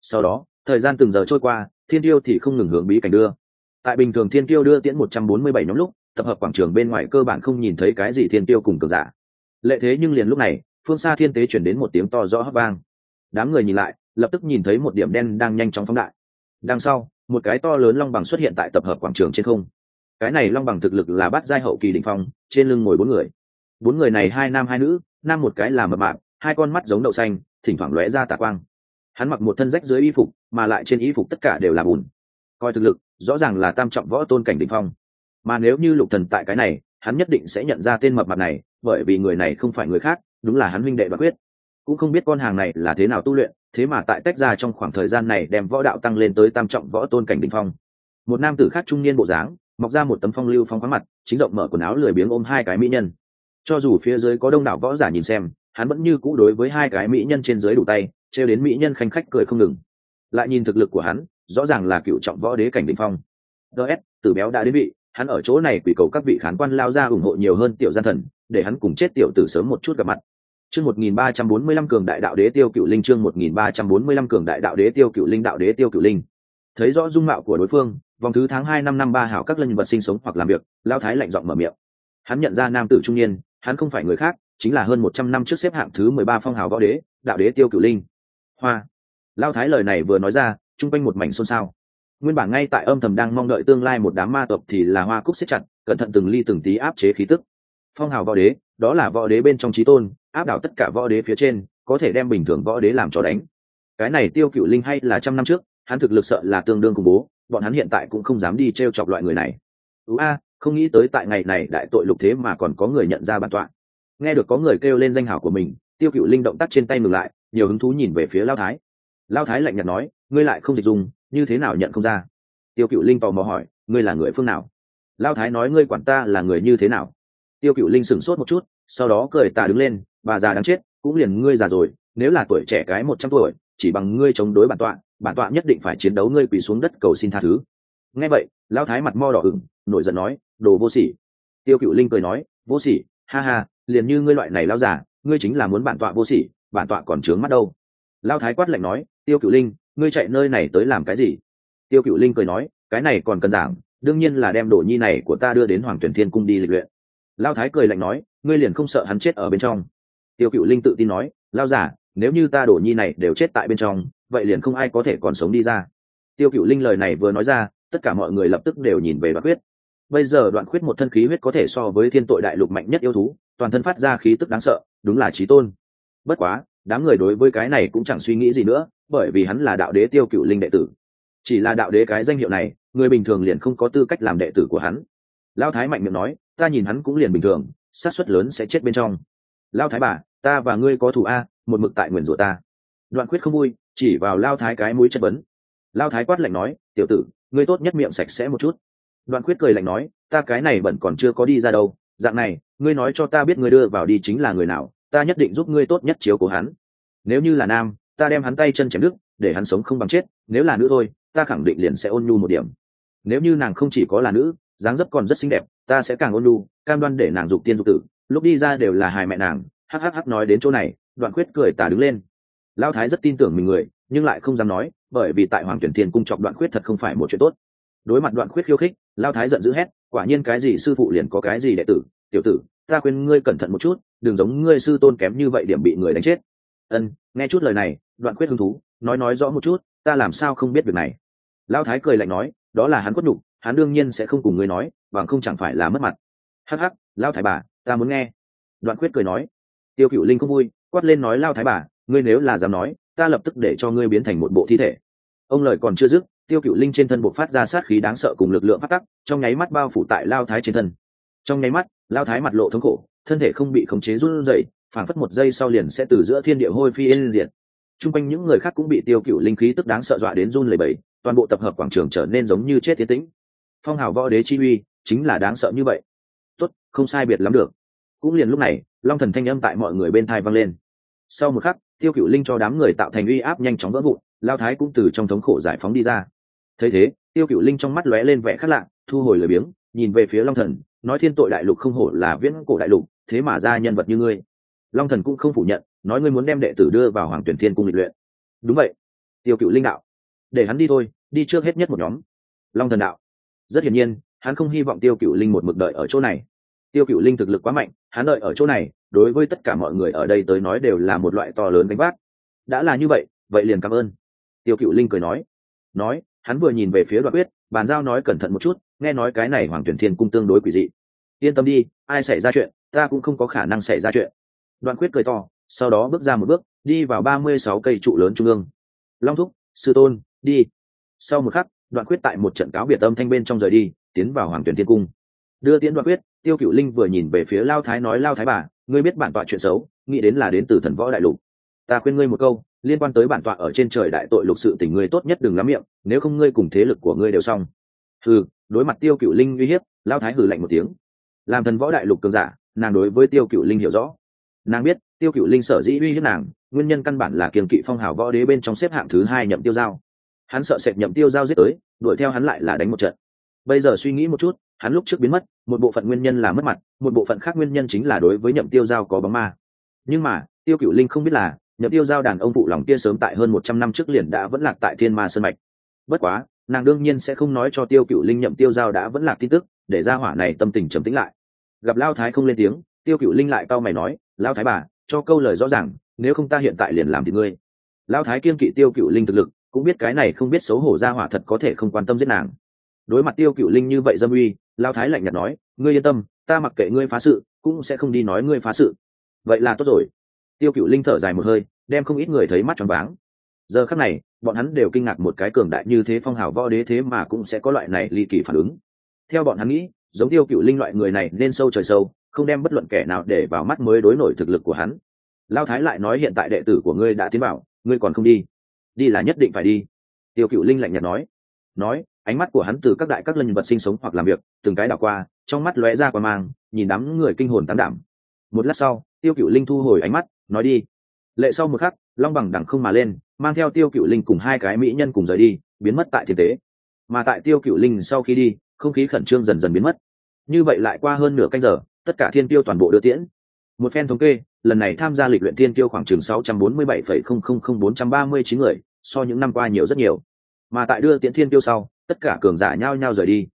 Sau đó, thời gian từng giờ trôi qua, thiên tiêu thì không ngừng hướng bí cảnh đưa. Tại bình thường thiên tiêu đưa tiễn một trăm bốn mươi bảy nhóm lúc, tập hợp quảng trường bên ngoài cơ bản không nhìn thấy cái gì thiên tiêu cùng cường giả. Lệ thế nhưng liền lúc này, phương xa thiên tế chuyển đến một tiếng to rõ hấp vang. Đám người nhìn lại lập tức nhìn thấy một điểm đen đang nhanh chóng phóng đại. Đằng sau, một cái to lớn long bằng xuất hiện tại tập hợp quảng trường trên không. Cái này long bằng thực lực là bát giai hậu kỳ đỉnh phong, trên lưng ngồi bốn người. Bốn người này hai nam hai nữ, nam một cái là mập mạp, hai con mắt giống đậu xanh, thỉnh thoảng lóe ra tà quang. Hắn mặc một thân rách dưới y phục, mà lại trên y phục tất cả đều là bùn. Coi thực lực, rõ ràng là tam trọng võ tôn cảnh đỉnh phong. Mà nếu như lục thần tại cái này, hắn nhất định sẽ nhận ra tên mập mạp này, bởi vì người này không phải người khác, đúng là hắn huynh đệ đoạt quyết. Cũng không biết con hàng này là thế nào tu luyện thế mà tại tách ra trong khoảng thời gian này đem võ đạo tăng lên tới tam trọng võ tôn cảnh đỉnh phong. Một nam tử khác trung niên bộ dáng, mọc ra một tấm phong lưu phong khoáng mặt, chính rộng mở quần áo lười biếng ôm hai cái mỹ nhân. Cho dù phía dưới có đông đảo võ giả nhìn xem, hắn vẫn như cũ đối với hai cái mỹ nhân trên dưới đủ tay, trêu đến mỹ nhân khanh khách cười không ngừng. Lại nhìn thực lực của hắn, rõ ràng là cựu trọng võ đế cảnh đỉnh phong. Ts tử béo đã đến vị, hắn ở chỗ này quỷ cầu các vị khán quan lao ra ủng hộ nhiều hơn tiểu gian thần, để hắn cùng chết tiểu tử sớm một chút gặp mặt. Chương 1345 cường đại đạo đế tiêu cựu linh chương 1345 cường đại đạo đế tiêu cựu linh đạo đế tiêu cựu linh. Thấy rõ dung mạo của đối phương, vòng thứ tháng hai năm năm ba hảo các lân vật sinh sống hoặc làm việc, lão thái lạnh giọng mở miệng. Hắn nhận ra nam tử trung niên, hắn không phải người khác, chính là hơn một trăm năm trước xếp hạng thứ mười ba phong hào võ đế, đạo đế tiêu cựu linh. Hoa. Lão thái lời này vừa nói ra, trung quanh một mảnh xôn xao. Nguyên bản ngay tại âm thầm đang mong đợi tương lai một đám ma tộc thì là hoa cúc siết chặt, cẩn thận từng ly từng tí áp chế khí tức. Phong hào võ đế, đó là võ đế bên trong trí tôn, áp đảo tất cả võ đế phía trên, có thể đem bình thường võ đế làm cho đánh. Cái này tiêu cựu linh hay là trăm năm trước, hắn thực lực sợ là tương đương khủng bố, bọn hắn hiện tại cũng không dám đi t r e o chọc loại người này. Ú a, không nghĩ tới tại ngày này đại tội lục thế mà còn có người nhận ra bản tọa. Nghe được có người kêu lên danh hảo của mình, tiêu cựu linh động tác trên tay ngừng lại, nhiều hứng thú nhìn về phía lao thái. Lao thái lạnh nhạt nói, ngươi lại không dịch dùng như thế nào nhận không ra? Tiêu cựu linh tò mò hỏi, ngươi là người phương nào? Lao thái nói, ngươi quản ta là người như thế nào? Tiêu cựu linh sửng sốt một chút, sau đó cười tà đứng lên bà già đáng chết, cũng liền ngươi già rồi, nếu là tuổi trẻ cái một trăm tuổi, chỉ bằng ngươi chống đối bản tọa bản tọa nhất định phải chiến đấu ngươi quỳ xuống đất cầu xin tha thứ. Nghe vậy, lão thái mặt mo đỏ ửng, nổi giận nói, đồ vô sỉ. Tiêu cựu linh cười nói, vô sỉ, ha ha, liền như ngươi loại này lao già, ngươi chính là muốn bản tọa vô sỉ, bản tọa còn trướng mắt đâu. Lao thái quát lạnh nói, tiêu cựu linh, ngươi chạy nơi này tới làm cái gì? Tiêu cựu linh cười nói, cái này còn cần giảng, đương nhiên là đem đồ nhi này của ta đưa đến hoàng tuyển thiên cung đi lịch luyện. Lao thái cười lạnh nói, ngươi liền không sợ hắn chết ở bên trong tiêu cựu linh tự tin nói, lao giả, nếu như ta đổ nhi này đều chết tại bên trong, vậy liền không ai có thể còn sống đi ra. Tiêu cựu linh lời này vừa nói ra, tất cả mọi người lập tức đều nhìn về đoạn khuyết. bây giờ đoạn khuyết một thân khí huyết có thể so với thiên tội đại lục mạnh nhất yêu thú, toàn thân phát ra khí tức đáng sợ, đúng là trí tôn. Bất quá, đám người đối với cái này cũng chẳng suy nghĩ gì nữa, bởi vì hắn là đạo đế tiêu cựu linh đệ tử. Chỉ là đạo đế cái danh hiệu này, người bình thường liền không có tư cách làm đệ tử của hắn. Lao thái mạnh miệng nói, ta nhìn hắn cũng liền bình thường sát suất lớn sẽ chết bên trong. Lao thái bà ta và ngươi có thù a, một mực tại nguyền rủa ta. Đoạn quyết không vui, chỉ vào lao thái cái mũi chất vấn. Lao thái quát lạnh nói, tiểu tử, ngươi tốt nhất miệng sạch sẽ một chút. Đoạn quyết cười lạnh nói, ta cái này bẩn còn chưa có đi ra đâu, dạng này, ngươi nói cho ta biết ngươi đưa vào đi chính là người nào, ta nhất định giúp ngươi tốt nhất chiếu của hắn. Nếu như là nam, ta đem hắn tay chân chém đứt, để hắn sống không bằng chết, nếu là nữ thôi, ta khẳng định liền sẽ ôn nhu một điểm. Nếu như nàng không chỉ có là nữ, dáng dấp còn rất xinh đẹp, ta sẽ càng ôn nhu, cam đoan để nàng dục tiên dục tử, lúc đi ra đều là hài mẹ nàng hhh nói đến chỗ này, đoạn Khuyết cười tà đứng lên. Lao thái rất tin tưởng mình người, nhưng lại không dám nói, bởi vì tại hoàng tuyển thiên cung chọc đoạn Khuyết thật không phải một chuyện tốt. Đối mặt đoạn Khuyết khiêu khích lao thái giận dữ hét, quả nhiên cái gì sư phụ liền có cái gì đệ tử, tiểu tử, ta khuyên ngươi cẩn thận một chút, đừng giống ngươi sư tôn kém như vậy điểm bị người đánh chết. Ân, nghe chút lời này, đoạn Khuyết hứng thú, nói nói rõ một chút, ta làm sao không biết việc này. Lao thái cười lạnh nói, đó là hắn quất nhục, hắn đương nhiên sẽ không cùng ngươi nói, bằng không chẳng phải là mất mặt. Hắc hắc lao thái bà, ta muốn nghe. Đoạn Khuyết cười nói tiêu cựu linh không vui quát lên nói lao thái bà ngươi nếu là dám nói ta lập tức để cho ngươi biến thành một bộ thi thể. Ông lời còn chưa dứt tiêu cựu linh trên thân buộc phát ra sát khí đáng sợ cùng lực lượng phát tắc trong nháy mắt bao phủ tại lao thái trên thân. Trong nháy mắt lao thái mặt lộ thống khổ thân thể không bị khống chế run rẩy phảng phất một giây sau liền sẽ từ giữa thiên địa hôi phi lên diện t r u n g quanh những người khác cũng bị tiêu cựu linh khí tức đáng sợ dọa đến run lầy bẩy, toàn bộ tập hợp quảng trường trở nên giống như chết tiến tĩnh. Phong hào võ đế chi uy chính là đáng sợ như vậy. Tốt không sai biệt lắm được. Cũng liền lúc này long thần thanh âm tại mọi người bên thai vang lên. Sau một khắc, tiêu cựu linh cho đám người tạo thành uy áp nhanh chóng vỡ vụn, lao thái cũng từ trong thống khổ giải phóng đi ra. Thấy thế, tiêu cựu linh trong mắt lóe lên vẻ khác lạ, thu hồi lời biếng, nhìn về phía long thần, nói thiên tội đại lục không hổ là viễn cổ đại lục, thế mà ra nhân vật như ngươi. Long thần cũng không phủ nhận, nói ngươi muốn đem đệ tử đưa vào hoàng tuyển thiên cung lịch luyện. Đúng vậy. Tiêu cựu linh đạo, để hắn đi thôi, đi trước hết nhất một nhóm. Long thần đạo, rất hiển nhiên, hắn không hy vọng tiêu cựu linh một mực đợi ở chỗ này. Tiêu cựu linh thực lực quá mạnh, hắn đợi ở chỗ này đối với tất cả mọi người ở đây tới nói đều là một loại to lớn gánh vác. Đã là như vậy vậy liền cảm ơn. Tiêu cựu linh cười nói. Nói, hắn vừa nhìn về phía đoạn quyết, bàn giao nói cẩn thận một chút, nghe nói cái này hoàng tuyển thiên cung tương đối quỷ dị. Yên tâm đi, ai xảy ra chuyện, ta cũng không có khả năng xảy ra chuyện. Đoạn quyết cười to, sau đó bước ra một bước, đi vào ba mươi sáu cây trụ lớn trung ương. Long thúc, sư tôn, đi. Sau một khắc đoạn quyết tại một trận cáo biệt âm thanh bên trong rời đi, tiến vào hoàng tuyển thiên cung. Đưa tiến đoạn quyết, tiêu cựu linh vừa nhìn về phía lao thái nói, lao thái bà ngươi biết bản tọa chuyện xấu, nghĩ đến là đến từ thần võ đại lục. Ta khuyên ngươi một câu, liên quan tới bản tọa ở trên trời đại tội lục sự tình ngươi tốt nhất đừng lắm miệng, nếu không ngươi cùng thế lực của ngươi đều xong. Hừ, đối mặt tiêu cựu linh uy hiếp lao thái hử lạnh một tiếng. Làm thần võ đại lục cường giả, nàng đối với tiêu cựu linh hiểu rõ. Nàng biết, tiêu cựu linh sở dĩ uy hiếp nàng, nguyên nhân căn bản là kiềm kỵ phong hào võ đế bên trong xếp hạng thứ hai nhậm tiêu giao. Hắn sợ sệt nhậm tiêu giao giết tới, đuổi theo hắn lại là đánh một trận. Bây giờ suy nghĩ một chút hắn lúc trước biến mất, một bộ phận nguyên nhân là mất mặt, một bộ phận khác nguyên nhân chính là đối với nhậm tiêu giao có bóng ma. Nhưng mà, tiêu cựu linh không biết là, nhậm tiêu giao đàn ông phụ lòng kia sớm tại hơn một trăm năm trước liền đã vẫn lạc tại thiên ma sơn mạch. Bất quá, nàng đương nhiên sẽ không nói cho tiêu cựu linh nhậm tiêu giao đã vẫn lạc tin tức, để ra hỏa này tâm tình trầm tĩnh lại. Gặp lao thái không lên tiếng, tiêu cựu linh lại cau mày nói, lao thái bà, cho câu lời rõ ràng, nếu không ta hiện tại liền làm thì ngươi. Lao thái kiên kỵ tiêu cựu linh thực lực, cũng biết cái này không biết xấu hổ ra hỏa thật có thể không quan tâm giết nàng. Đối mặt tiêu cựu linh như vậy dâm uy lao thái lạnh nhạt nói, ngươi yên tâm, ta mặc kệ ngươi phá sự, cũng sẽ không đi nói ngươi phá sự. Vậy là tốt rồi. Tiêu cựu linh thở dài một hơi, đem không ít người thấy mắt tròn váng. Giờ khắc này, bọn hắn đều kinh ngạc một cái cường đại như thế phong hào võ đế thế mà cũng sẽ có loại này ly kỳ phản ứng. Theo bọn hắn nghĩ, giống tiêu cựu linh loại người này nên sâu trời sâu, không đem bất luận kẻ nào để vào mắt mới đối nổi thực lực của hắn. Lao thái lại nói hiện tại đệ tử của ngươi đã tiến bảo ngươi còn không đi. Đi là nhất định phải đi. Tiêu cựu linh lạnh nhạt nói. Nói ánh mắt của hắn từ các đại các lân vật sinh sống hoặc làm việc, từng cái đảo qua, trong mắt lóe ra qua mang, nhìn đám người kinh hồn tán đảm. Một lát sau, tiêu cựu linh thu hồi ánh mắt, nói đi. Lệ sau một khắc, long bằng đẳng không mà lên, mang theo tiêu cựu linh cùng hai cái mỹ nhân cùng rời đi, biến mất tại thiên tế. Mà tại tiêu cựu linh sau khi đi, không khí khẩn trương dần dần biến mất. Như vậy lại qua hơn nửa canh giờ, tất cả thiên tiêu toàn bộ đưa tiễn. Một phen thống kê, lần này tham gia lịch luyện thiên tiêu khoảng chừng sáu trăm bốn mươi bảy phẩy không không không bốn trăm ba mươi chín người, so những năm qua nhiều rất nhiều. Mà tại đưa tiễn thiên tiêu sau tất cả cường giả nhao nhao rời đi.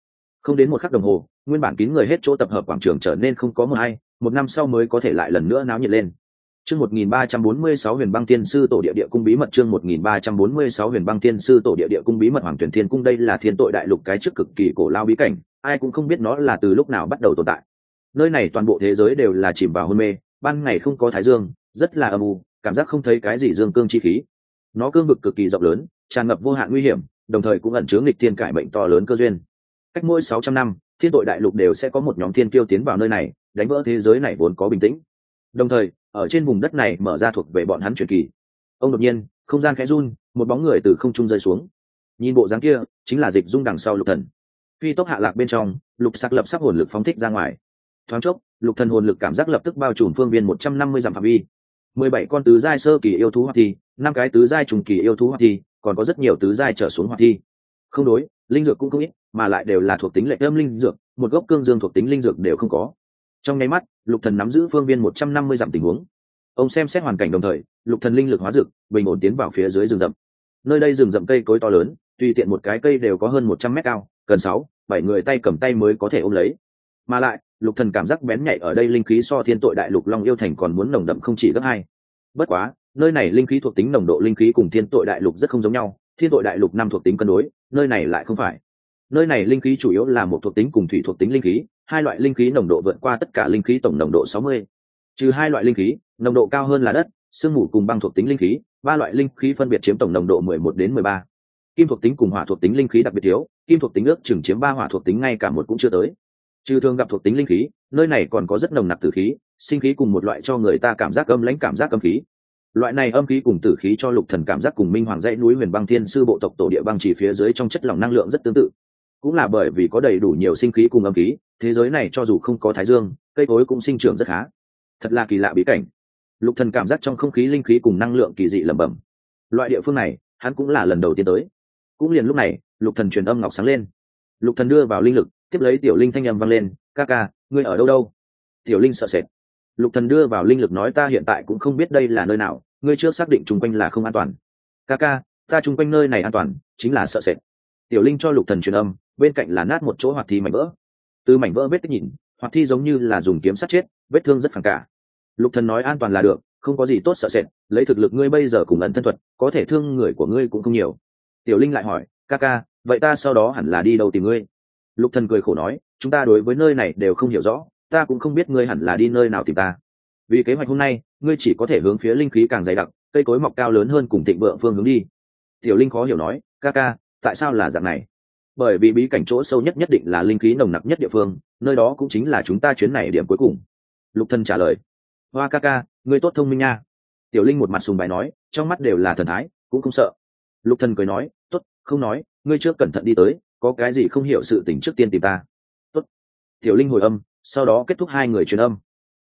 Không đến một khắc đồng hồ nguyên bản kín người hết chỗ tập hợp quảng trường trở nên không có mờ hay một năm sau mới có thể lại lần nữa náo nhiệt lên. Chương 1346 Huyền Băng Tiên sư tổ địa địa cung bí mật chương 1346 Huyền Băng Tiên sư tổ địa địa cung bí mật Hoàng Tuyển Thiên cung đây là thiên tội đại lục cái trước cực kỳ cổ lao bí cảnh, ai cũng không biết nó là từ lúc nào bắt đầu tồn tại. Nơi này toàn bộ thế giới đều là chìm vào hôn mê, ban ngày không có thái dương, rất là âm u, cảm giác không thấy cái gì dương cương chi khí. Nó cương vực cực kỳ rộng lớn tràn ngập vô hạn nguy hiểm đồng thời cũng ẩn chứa nghịch thiên cải mệnh to lớn cơ duyên. Cách mỗi sáu trăm năm, thiên tội đại lục đều sẽ có một nhóm thiên kiêu tiến vào nơi này, đánh vỡ thế giới này vốn có bình tĩnh. Đồng thời, ở trên vùng đất này mở ra thuộc về bọn hắn truyền kỳ. Ông đột nhiên, không gian khẽ run, một bóng người từ không trung rơi xuống. Nhìn bộ dáng kia, chính là dịch dung đằng sau lục thần. Phi tốc hạ lạc bên trong, lục sắc lập sắc hồn lực phóng thích ra ngoài. Thoáng chốc, lục thần hồn lực cảm giác lập tức bao trùm phương viên một trăm năm mươi dặm phạm vi. Mười bảy con tứ giai sơ kỳ yêu thú hoạt thi, năm cái tứ giai trùng kỳ yêu thú hoạt thi còn có rất nhiều tứ giai trở xuống hoạt thi. Không đối, linh dược cũng không ít, mà lại đều là thuộc tính lệ âm linh dược, một gốc cương dương thuộc tính linh dược đều không có. Trong nháy mắt, lục thần nắm giữ phương viên một trăm năm mươi dặm tình huống. Ông xem xét hoàn cảnh đồng thời, lục thần linh lực hóa dược, bình ổn tiến vào phía dưới rừng rậm. Nơi đây rừng rậm cây cối to lớn, tùy tiện một cái cây đều có hơn một trăm mét cao, cần sáu, bảy người tay cầm tay mới có thể ôm lấy. Mà lại, lục thần cảm giác bén nhạy ở đây linh khí so thiên tội đại lục long yêu thành còn muốn nồng đậm không chỉ gấp hai. Bất quá nơi này linh khí thuộc tính nồng độ linh khí cùng thiên tội đại lục rất không giống nhau thiên tội đại lục năm thuộc tính cân đối nơi này lại không phải nơi này linh khí chủ yếu là một thuộc tính cùng thủy thuộc tính linh khí hai loại linh khí nồng độ vượt qua tất cả linh khí tổng nồng độ sáu mươi trừ hai loại linh khí nồng độ cao hơn là đất sương mù cùng băng thuộc tính linh khí ba loại linh khí phân biệt chiếm tổng nồng độ mười một đến mười ba kim thuộc tính cùng hỏa thuộc tính linh khí đặc biệt thiếu kim thuộc tính ước chừng chiếm ba hỏa thuộc tính ngay cả một cũng chưa tới trừ thường gặp thuộc tính linh khí nơi này còn có rất nồng nặc tử khí sinh khí cùng một loại cho người ta cảm giác âm lãnh cảm giác âm khí loại này âm khí cùng tử khí cho lục thần cảm giác cùng minh hoàng dãy núi huyền băng thiên sư bộ tộc tổ địa băng chỉ phía dưới trong chất lỏng năng lượng rất tương tự. Cũng là bởi vì có đầy đủ nhiều sinh khí cùng âm khí, thế giới này cho dù không có thái dương, cây cối cũng sinh trưởng rất khá. Thật là kỳ lạ bí cảnh. Lục thần cảm giác trong không khí linh khí cùng năng lượng kỳ dị lẩm bẩm. Loại địa phương này, hắn cũng là lần đầu tiên tới. Cũng liền lúc này, lục thần truyền âm ngọc sáng lên. Lục thần đưa vào linh lực, tiếp lấy tiểu linh thanh âm vang lên, ca ca, ngươi ở đâu đâu? Tiểu linh sợ sệt lục thần đưa vào linh lực nói ta hiện tại cũng không biết đây là nơi nào, ngươi chưa xác định chung quanh là không an toàn. Ca ca, ta chung quanh nơi này an toàn, chính là sợ sệt. Tiểu linh cho lục thần truyền âm, bên cạnh là nát một chỗ hoạt thi mảnh vỡ. Từ mảnh vỡ vết tích nhìn, hoạt thi giống như là dùng kiếm sát chết, vết thương rất phản cả lục thần nói an toàn là được, không có gì tốt sợ sệt, lấy thực lực ngươi bây giờ cùng ẩn thân thuật, có thể thương người của ngươi cũng không nhiều. Tiểu linh lại hỏi, ca ca, vậy ta sau đó hẳn là đi đâu tìm ngươi? Lục thần cười khổ nói, chúng ta đối với nơi này đều không hiểu rõ ta cũng không biết ngươi hẳn là đi nơi nào tìm ta. Vì kế hoạch hôm nay, ngươi chỉ có thể hướng phía linh khí càng dày đặc, cây cối mọc cao lớn hơn cùng thịnh vượng phương hướng đi. Tiểu linh khó hiểu nói, ca ca, tại sao là dạng này? Bởi vì bí cảnh chỗ sâu nhất nhất định là linh khí nồng nặc nhất địa phương, nơi đó cũng chính là chúng ta chuyến này điểm cuối cùng. Lục thần trả lời, hoa ca ca, ngươi tốt thông minh nha. Tiểu linh một mặt sùng bài nói, trong mắt đều là thần thái, cũng không sợ. Lục thần cười nói, tốt, không nói, ngươi trước cẩn thận đi tới, có cái gì không hiểu sự tình trước tiên tìm ta. Tốt. Tiểu linh hồi âm sau đó kết thúc hai người truyền âm.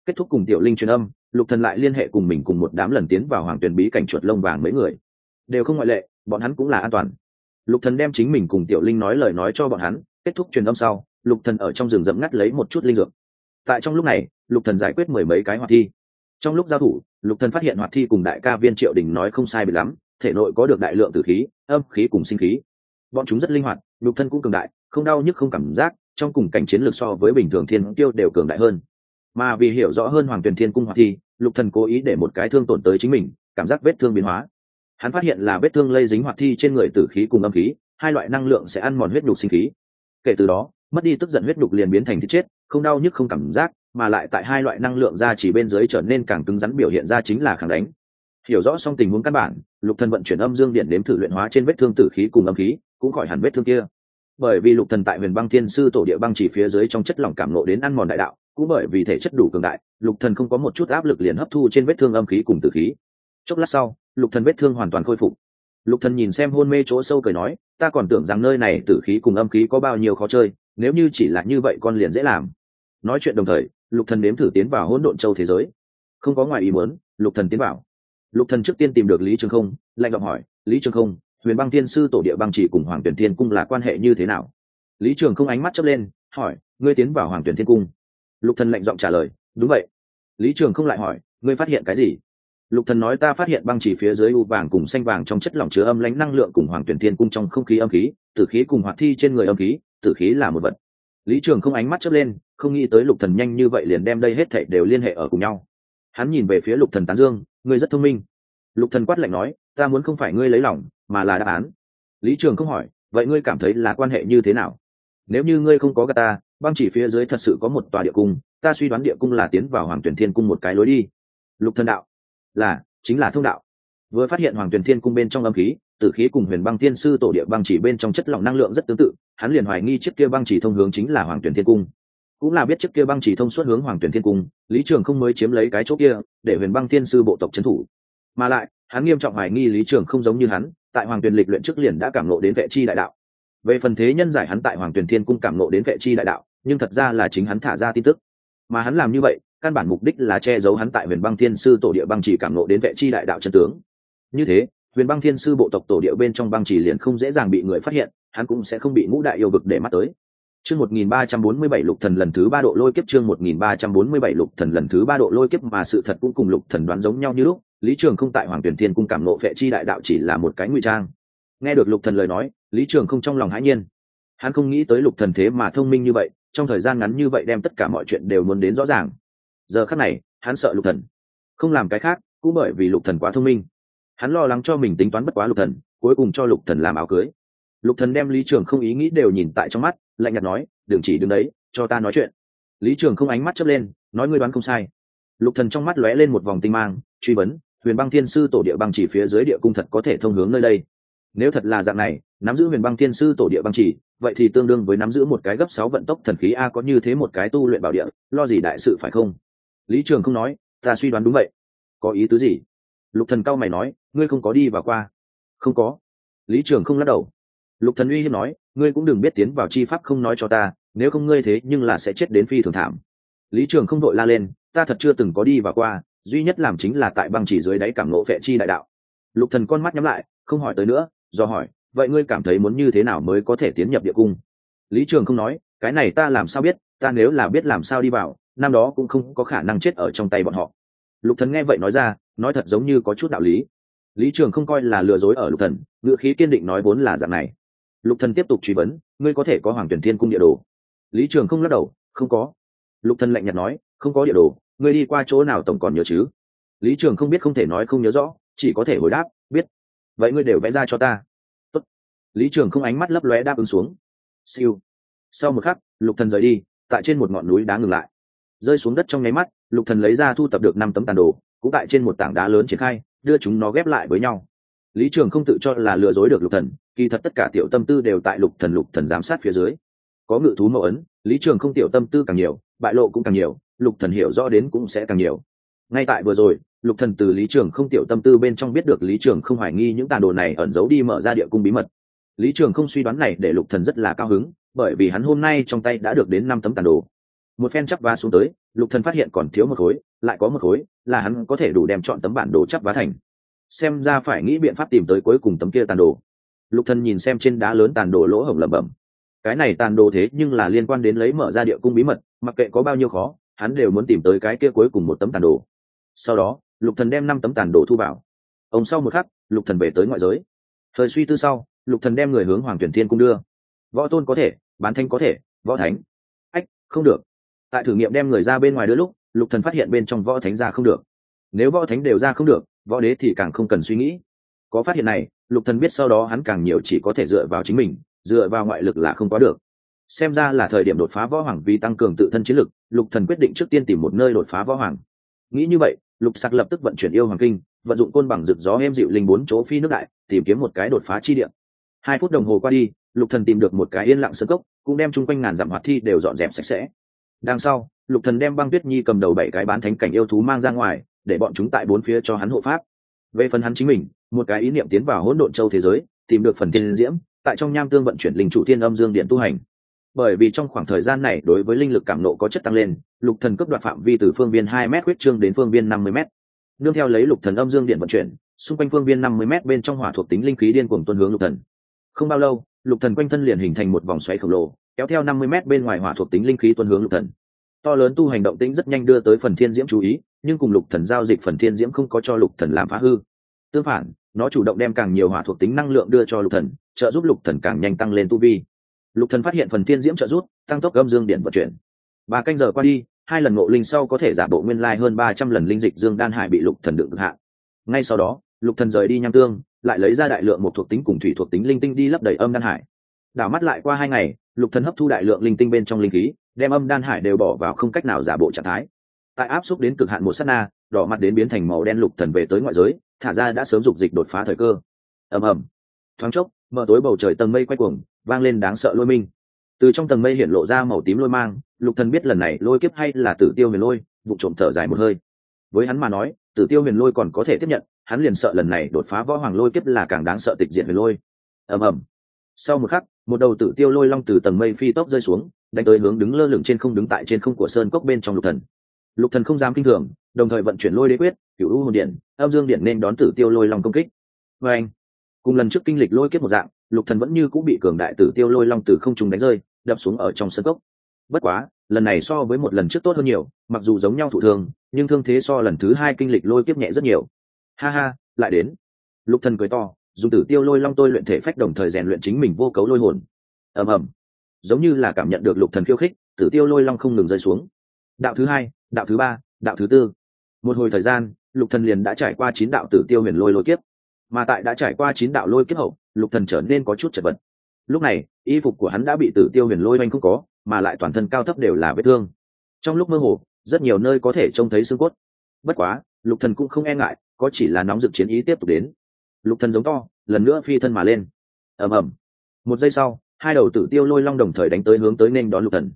Kết thúc cùng tiểu linh truyền âm, lục thần lại liên hệ cùng mình cùng một đám lần tiến vào hoàng tuyển bí cảnh chuột lông vàng mấy người. Đều không ngoại lệ, bọn hắn cũng là an toàn. Lục thần đem chính mình cùng tiểu linh nói lời nói cho bọn hắn, kết thúc truyền âm sau, lục thần ở trong rừng rậm ngắt lấy một chút linh dược. Tại trong lúc này, lục thần giải quyết mười mấy cái hoạt thi. Trong lúc giao thủ, lục thần phát hiện hoạt thi cùng đại ca viên triệu đình nói không sai bị lắm, thể nội có được đại lượng tử khí, âm khí cùng sinh khí. Bọn chúng rất linh hoạt, lục thân cũng cường đại, không đau nhức không cảm giác trong cùng cảnh chiến lược so với bình thường thiên tiêu đều cường đại hơn. Mà vì hiểu rõ hơn hoàng tuyền thiên cung hoạt thi, lục thần cố ý để một cái thương tổn tới chính mình, cảm giác vết thương biến hóa. Hắn phát hiện là vết thương lây dính hoạt thi trên người tử khí cùng âm khí, hai loại năng lượng sẽ ăn mòn huyết nhục sinh khí. Kể từ đó, mất đi tức giận huyết nhục liền biến thành thiết chết, không đau nhức không cảm giác, mà lại tại hai loại năng lượng ra chỉ bên dưới trở nên càng cứng rắn biểu hiện ra chính là kháng đánh. Hiểu rõ xong tình huống căn bản, lục thần vận chuyển âm dương điện đếm thử luyện hóa trên vết thương tử khí cùng âm khí, cũng khỏi hẳn vết thương kia bởi vì lục thần tại huyền băng thiên sư tổ địa băng chỉ phía dưới trong chất lỏng cảm ngộ đến ăn mòn đại đạo, cũng bởi vì thể chất đủ cường đại, lục thần không có một chút áp lực liền hấp thu trên vết thương âm khí cùng tử khí. Chốc lát sau, lục thần vết thương hoàn toàn khôi phục. Lục thần nhìn xem hôn mê chỗ sâu cười nói, ta còn tưởng rằng nơi này tử khí cùng âm khí có bao nhiêu khó chơi, nếu như chỉ là như vậy con liền dễ làm. Nói chuyện đồng thời, lục thần nếm thử tiến vào hỗn độn châu thế giới. Không có ngoài ý muốn, lục thần tiến vào. Lục thần trước tiên tìm được lý trường không, lạnh giọng hỏi, lý trường không huyền băng tiên sư tổ địa băng chỉ cùng hoàng tuyển thiên cung là quan hệ như thế nào? Lý trường không ánh mắt chớp lên, hỏi, ngươi tiến vào hoàng tuyển thiên cung? Lục thần lạnh giọng trả lời, đúng vậy. Lý trường không lại hỏi, ngươi phát hiện cái gì? Lục thần nói, ta phát hiện băng chỉ phía dưới u vàng cùng xanh vàng trong chất lỏng chứa âm lãnh năng lượng cùng hoàng tuyển thiên cung trong không khí âm khí, tử khí cùng hoạt thi trên người âm khí, tử khí là một vật. Lý trường không ánh mắt chớp lên, không nghĩ tới lục thần nhanh như vậy liền đem đây hết thảy đều liên hệ ở cùng nhau. Hắn nhìn về phía lục thần tán dương, ngươi rất thông minh. Lục thần quát lạnh nói ta muốn không phải ngươi lấy lòng, mà là đáp án. Lý trường không hỏi, vậy ngươi cảm thấy là quan hệ như thế nào? Nếu như ngươi không có gà ta, băng chỉ phía dưới thật sự có một tòa địa cung, ta suy đoán địa cung là tiến vào hoàng tuyển thiên cung một cái lối đi. Lục thần đạo, là, chính là thông đạo. Vừa phát hiện hoàng tuyền thiên cung bên trong âm khí, tử khí cùng huyền băng thiên sư tổ địa băng chỉ bên trong chất lỏng năng lượng rất tương tự, hắn liền hoài nghi chiếc kia băng chỉ thông hướng chính là hoàng tuyền thiên cung. Cũng là biết chiếc kia băng chỉ thông suốt hướng hoàng tuyền thiên cung, lý trường không mới chiếm lấy cái chỗ kia, để huyền băng thiên sư bộ tộc trấn thủ. Mà lại hắn nghiêm trọng hoài nghi lý trường không giống như hắn, tại hoàng tuyền lịch luyện trước liền đã cảm nộ đến vệ chi đại đạo. Về phần thế nhân giải hắn tại hoàng tuyền thiên cung cảm nộ đến vệ chi đại đạo, nhưng thật ra là chính hắn thả ra tin tức. Mà hắn làm như vậy, căn bản mục đích là che giấu hắn tại huyền băng thiên sư tổ địa băng chỉ cảm nộ đến vệ chi đại đạo chân tướng. Như thế, huyền băng thiên sư bộ tộc tổ địa bên trong băng chỉ liền không dễ dàng bị người phát hiện, hắn cũng sẽ không bị ngũ đại yêu vực để mắt tới. Chương một nghìn ba trăm bốn mươi bảy lục thần lần thứ ba độ lôi kiếp, chương một nghìn ba trăm bốn mươi bảy lục thần lần thứ ba độ lôi kiếp mà sự thật cũng cùng lục thần đoán giống nhau như lúc lý trường không tại hoàng tuyển thiên cung cảm nộ vệ chi đại đạo chỉ là một cái ngụy trang. Nghe được lục thần lời nói, lý trường không trong lòng hãi nhiên. Hắn không nghĩ tới lục thần thế mà thông minh như vậy, trong thời gian ngắn như vậy đem tất cả mọi chuyện đều muốn đến rõ ràng. Giờ khắc này, hắn sợ lục thần. Không làm cái khác, cũng bởi vì lục thần quá thông minh. Hắn lo lắng cho mình tính toán bất quá lục thần, cuối cùng cho lục thần làm áo cưới. Lục thần đem lý trường không ý nghĩ đều nhìn tại trong mắt, lạnh nhạt nói, đừng chỉ đứng đấy, cho ta nói chuyện. Lý trường không ánh mắt chớp lên, nói, ngươi đoán không sai. Lục thần trong mắt lóe lên một vòng tinh mang, truy vấn huyền băng thiên sư tổ địa băng chỉ phía dưới địa cung thật có thể thông hướng nơi đây. Nếu thật là dạng này, nắm giữ huyền băng thiên sư tổ địa băng chỉ, vậy thì tương đương với nắm giữ một cái gấp sáu vận tốc thần khí a có như thế một cái tu luyện bảo địa, lo gì đại sự phải không? Lý trường không nói, ta suy đoán đúng vậy. Có ý tứ gì? Lục thần cao mày nói, ngươi không có đi vào qua. Không có. Lý trường không lắc đầu. Lục thần uy hiếp nói, ngươi cũng đừng biết tiến vào chi pháp không nói cho ta, nếu không ngươi thế nhưng là sẽ chết đến phi thường thảm. Lý trường không đội la lên, ta thật chưa từng có đi vào qua duy nhất làm chính là tại băng chỉ dưới đáy cảm nộ vệ chi đại đạo. Lục thần con mắt nhắm lại, không hỏi tới nữa, do hỏi, vậy ngươi cảm thấy muốn như thế nào mới có thể tiến nhập địa cung? Lý trường không nói, cái này ta làm sao biết, ta nếu là biết làm sao đi vào, năm đó cũng không có khả năng chết ở trong tay bọn họ. Lục thần nghe vậy nói ra, nói thật giống như có chút đạo lý. Lý trường không coi là lừa dối ở lục thần ngựa khí kiên định nói vốn là dạng này. Lục thần tiếp tục truy vấn, ngươi có thể có hoàng tuyển thiên cung địa đồ? Lý trường không lắc đầu, không có. Lục thần lạnh nhạt nói, không có địa đồ ngươi đi qua chỗ nào tổng còn nhớ chứ? Lý trường không biết không thể nói không nhớ rõ, chỉ có thể hồi đáp, biết. Vậy ngươi đều vẽ ra cho ta. Tốt. lý trường không ánh mắt lấp lóe đáp ứng xuống. Siêu. Sau một khắc, lục thần rời đi, tại trên một ngọn núi đá ngừng lại. Rơi xuống đất trong nháy mắt, lục thần lấy ra thu tập được năm tấm tàn đồ, cũng tại trên một tảng đá lớn triển khai, đưa chúng nó ghép lại với nhau. Lý trường không tự cho là lừa dối được lục thần, kỳ thật tất cả tiểu tâm tư đều tại lục thần lục thần giám sát phía dưới. Có ngự thú mẫu ấn, lý trường không tiểu tâm tư càng nhiều, bại lộ cũng càng nhiều lục thần hiểu rõ đến cũng sẽ càng nhiều. Ngay tại vừa rồi, lục thần từ lý trường không tiểu tâm tư bên trong biết được lý trường không hoài nghi những tàn đồ này ẩn giấu đi mở ra địa cung bí mật. Lý trường không suy đoán này để lục thần rất là cao hứng, bởi vì hắn hôm nay trong tay đã được đến năm tấm tàn đồ. Một phen chắp vá xuống tới, lục thần phát hiện còn thiếu một khối, lại có một khối, là hắn có thể đủ đem chọn tấm bản đồ chắp vá thành. Xem ra phải nghĩ biện pháp tìm tới cuối cùng tấm kia tàn đồ. Lục thần nhìn xem trên đá lớn tàn đồ lỗ hổng lẩm bẩm. Cái này tàn đồ thế nhưng là liên quan đến lấy mở ra địa cung bí mật, mặc kệ có bao nhiêu khó hắn đều muốn tìm tới cái kia cuối cùng một tấm tàn đồ. Sau đó, lục thần đem năm tấm tàn đồ thu vào. Ông sau một khắc, lục thần về tới ngoại giới. Thời suy tư sau, lục thần đem người hướng hoàng tuyển thiên cung đưa. Võ tôn có thể, bán thanh có thể, võ thánh. Ách, không được. Tại thử nghiệm đem người ra bên ngoài đôi lúc, lục thần phát hiện bên trong võ thánh ra không được. Nếu võ thánh đều ra không được, võ đế thì càng không cần suy nghĩ. Có phát hiện này, lục thần biết sau đó hắn càng nhiều chỉ có thể dựa vào chính mình, dựa vào ngoại lực là không có được xem ra là thời điểm đột phá võ hoàng vì tăng cường tự thân chiến lực, lục thần quyết định trước tiên tìm một nơi đột phá võ hoàng. Nghĩ như vậy, lục sặc lập tức vận chuyển yêu hoàng kinh, vận dụng côn bằng rực gió êm dịu linh bốn chỗ phi nước đại, tìm kiếm một cái đột phá chi địa. Hai phút đồng hồ qua đi, lục thần tìm được một cái yên lặng sơ cốc, cũng đem chung quanh ngàn dặm hoạt thi đều dọn dẹp sạch sẽ. Đằng sau, lục thần đem băng tuyết nhi cầm đầu bảy cái bán thánh cảnh yêu thú mang ra ngoài, để bọn chúng tại bốn phía cho hắn hộ pháp. Về phần hắn chính mình, một cái ý niệm tiến vào hỗn độn châu thế giới, tìm được phần thiên diễm, tại trong nham tương vận chuyển linh chủ thiên âm dương điện tu hành bởi vì trong khoảng thời gian này đối với linh lực cảm nộ có chất tăng lên, lục thần cấp đoạt phạm vi từ phương viên hai m huyết trương đến phương viên năm mươi m nương theo lấy lục thần âm dương điện vận chuyển, xung quanh phương viên năm mươi m bên trong hỏa thuộc tính linh khí điên cuồng tuân hướng lục thần. Không bao lâu, lục thần quanh thân liền hình thành một vòng xoáy khổng lồ, kéo theo năm mươi m bên ngoài hỏa thuộc tính linh khí tuân hướng lục thần. To lớn tu hành động tĩnh rất nhanh đưa tới phần thiên diễm chú ý, nhưng cùng lục thần giao dịch phần thiên diễm không có cho lục thần làm phá hư. Tương phản, nó chủ động đem càng nhiều hỏa thuộc tính năng lượng đưa cho lục thần, trợ giúp lục thần càng nhanh tăng lên tu vi lục thần phát hiện phần thiên diễm trợ giúp, tăng tốc âm dương điện vận chuyển. Ba canh giờ qua đi, hai lần ngộ linh sau có thể giả bộ nguyên lai hơn ba trăm lần linh dịch dương đan hải bị lục thần đựng cực hạn. Ngay sau đó, lục thần rời đi nham tương, lại lấy ra đại lượng một thuộc tính cùng thủy thuộc tính linh tinh đi lấp đầy âm đan hải. Đảo mắt lại qua hai ngày, lục thần hấp thu đại lượng linh tinh bên trong linh khí, đem âm đan hải đều bỏ vào không cách nào giả bộ trạng thái. Tại áp xúc đến cực hạn một sát na, đỏ mặt đến biến thành màu đen lục thần về tới ngoại giới, thả ra đã sớm dục dịch đột phá thời cơ. Ầm ầm. Thoáng chốc mở tối bầu trời tầng mây quay cuồng vang lên đáng sợ lôi minh. Từ trong tầng mây hiện lộ ra màu tím lôi mang, lục thần biết lần này lôi kiếp hay là tử tiêu huyền lôi, vụ trộm thở dài một hơi. Với hắn mà nói, tử tiêu huyền lôi còn có thể tiếp nhận, hắn liền sợ lần này đột phá võ hoàng lôi kiếp là càng đáng sợ tịch diện huyền lôi. Ầm ầm. Sau một khắc, một đầu tử tiêu lôi long từ tầng mây phi tốc rơi xuống, đánh tới hướng đứng lơ lửng trên không đứng tại trên không của sơn cốc bên trong lục thần. Lục thần không dám kinh thường, đồng thời vận chuyển lôi đế quyết, cửu u hồn điện, âm dương điện nên đón tử tiêu lôi long công kích. Với anh, cùng lần trước kinh lịch lôi kiếp một dạng lục thần vẫn như cũng bị cường đại tử tiêu lôi long từ không trung đánh rơi, đập xuống ở trong sân cốc. Bất quá, lần này so với một lần trước tốt hơn nhiều, mặc dù giống nhau thụ thương, nhưng thương thế so lần thứ hai kinh lịch lôi kiếp nhẹ rất nhiều. Ha ha, lại đến. Lục thần cười to, dùng tử tiêu lôi long tôi luyện thể phách đồng thời rèn luyện chính mình vô cấu lôi hồn. Ầm ầm. Giống như là cảm nhận được lục thần khiêu khích, tử tiêu lôi long không ngừng rơi xuống. Đạo thứ hai, đạo thứ ba, đạo thứ tư. Một hồi thời gian, lục thần liền đã trải qua chín đạo tử tiêu huyền lôi lôi kiếp. Mà tại đã trải qua chín đạo lôi kiếp hậu lục thần trở nên có chút chật vật. Lúc này, y phục của hắn đã bị tử tiêu huyền lôi oanh không có, mà lại toàn thân cao thấp đều là vết thương. Trong lúc mơ hồ, rất nhiều nơi có thể trông thấy xương cốt. Bất quá, lục thần cũng không e ngại, có chỉ là nóng dực chiến ý tiếp tục đến. Lục thần giống to, lần nữa phi thân mà lên. Ầm ầm. Một giây sau, hai đầu tử tiêu lôi long đồng thời đánh tới hướng tới nên đón lục thần.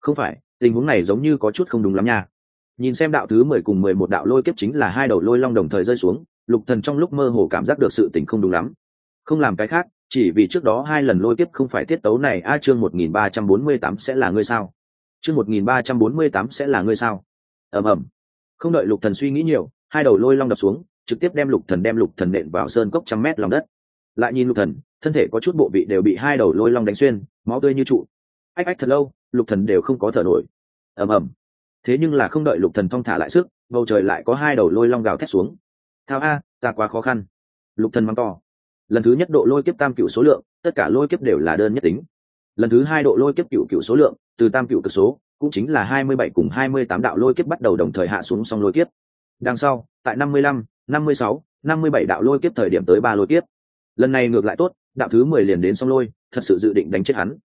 Không phải, tình huống này giống như có chút không đúng lắm nha. Nhìn xem đạo thứ mười cùng mười một đạo lôi kiếp chính là hai đầu lôi long đồng thời rơi xuống, lục thần trong lúc mơ hồ cảm giác được sự tình không đúng lắm không làm cái khác, chỉ vì trước đó hai lần lôi tiếp không phải tiết tấu này, a chương một nghìn ba trăm bốn mươi tám sẽ là ngươi sao? Chương một nghìn ba trăm bốn mươi tám sẽ là ngươi sao? Ầm ầm. Không đợi lục thần suy nghĩ nhiều, hai đầu lôi long đập xuống, trực tiếp đem lục thần đem lục thần nện vào sơn cốc trăm mét lòng đất. Lại nhìn lục thần, thân thể có chút bộ vị đều bị hai đầu lôi long đánh xuyên, máu tươi như trụ. Ách ách thật lâu, lục thần đều không có thở nổi. Ầm ầm. Thế nhưng là không đợi lục thần thong thả lại sức, bầu trời lại có hai đầu lôi long gào thét xuống. Thao a, ta quá khó khăn. Lục thần mắng to lần thứ nhất độ lôi kiếp tam cựu số lượng, tất cả lôi kiếp đều là đơn nhất tính. Lần thứ hai độ lôi kiếp cựu cựu số lượng, từ tam cựu cực số, cũng chính là hai mươi bảy cùng hai mươi tám đạo lôi kiếp bắt đầu đồng thời hạ xuống xong lôi kiếp. Đằng sau, tại năm mươi lăm, năm mươi sáu, năm mươi bảy đạo lôi kiếp thời điểm tới ba lôi kiếp. Lần này ngược lại tốt, đạo thứ mười liền đến xong lôi, thật sự dự định đánh chết hắn.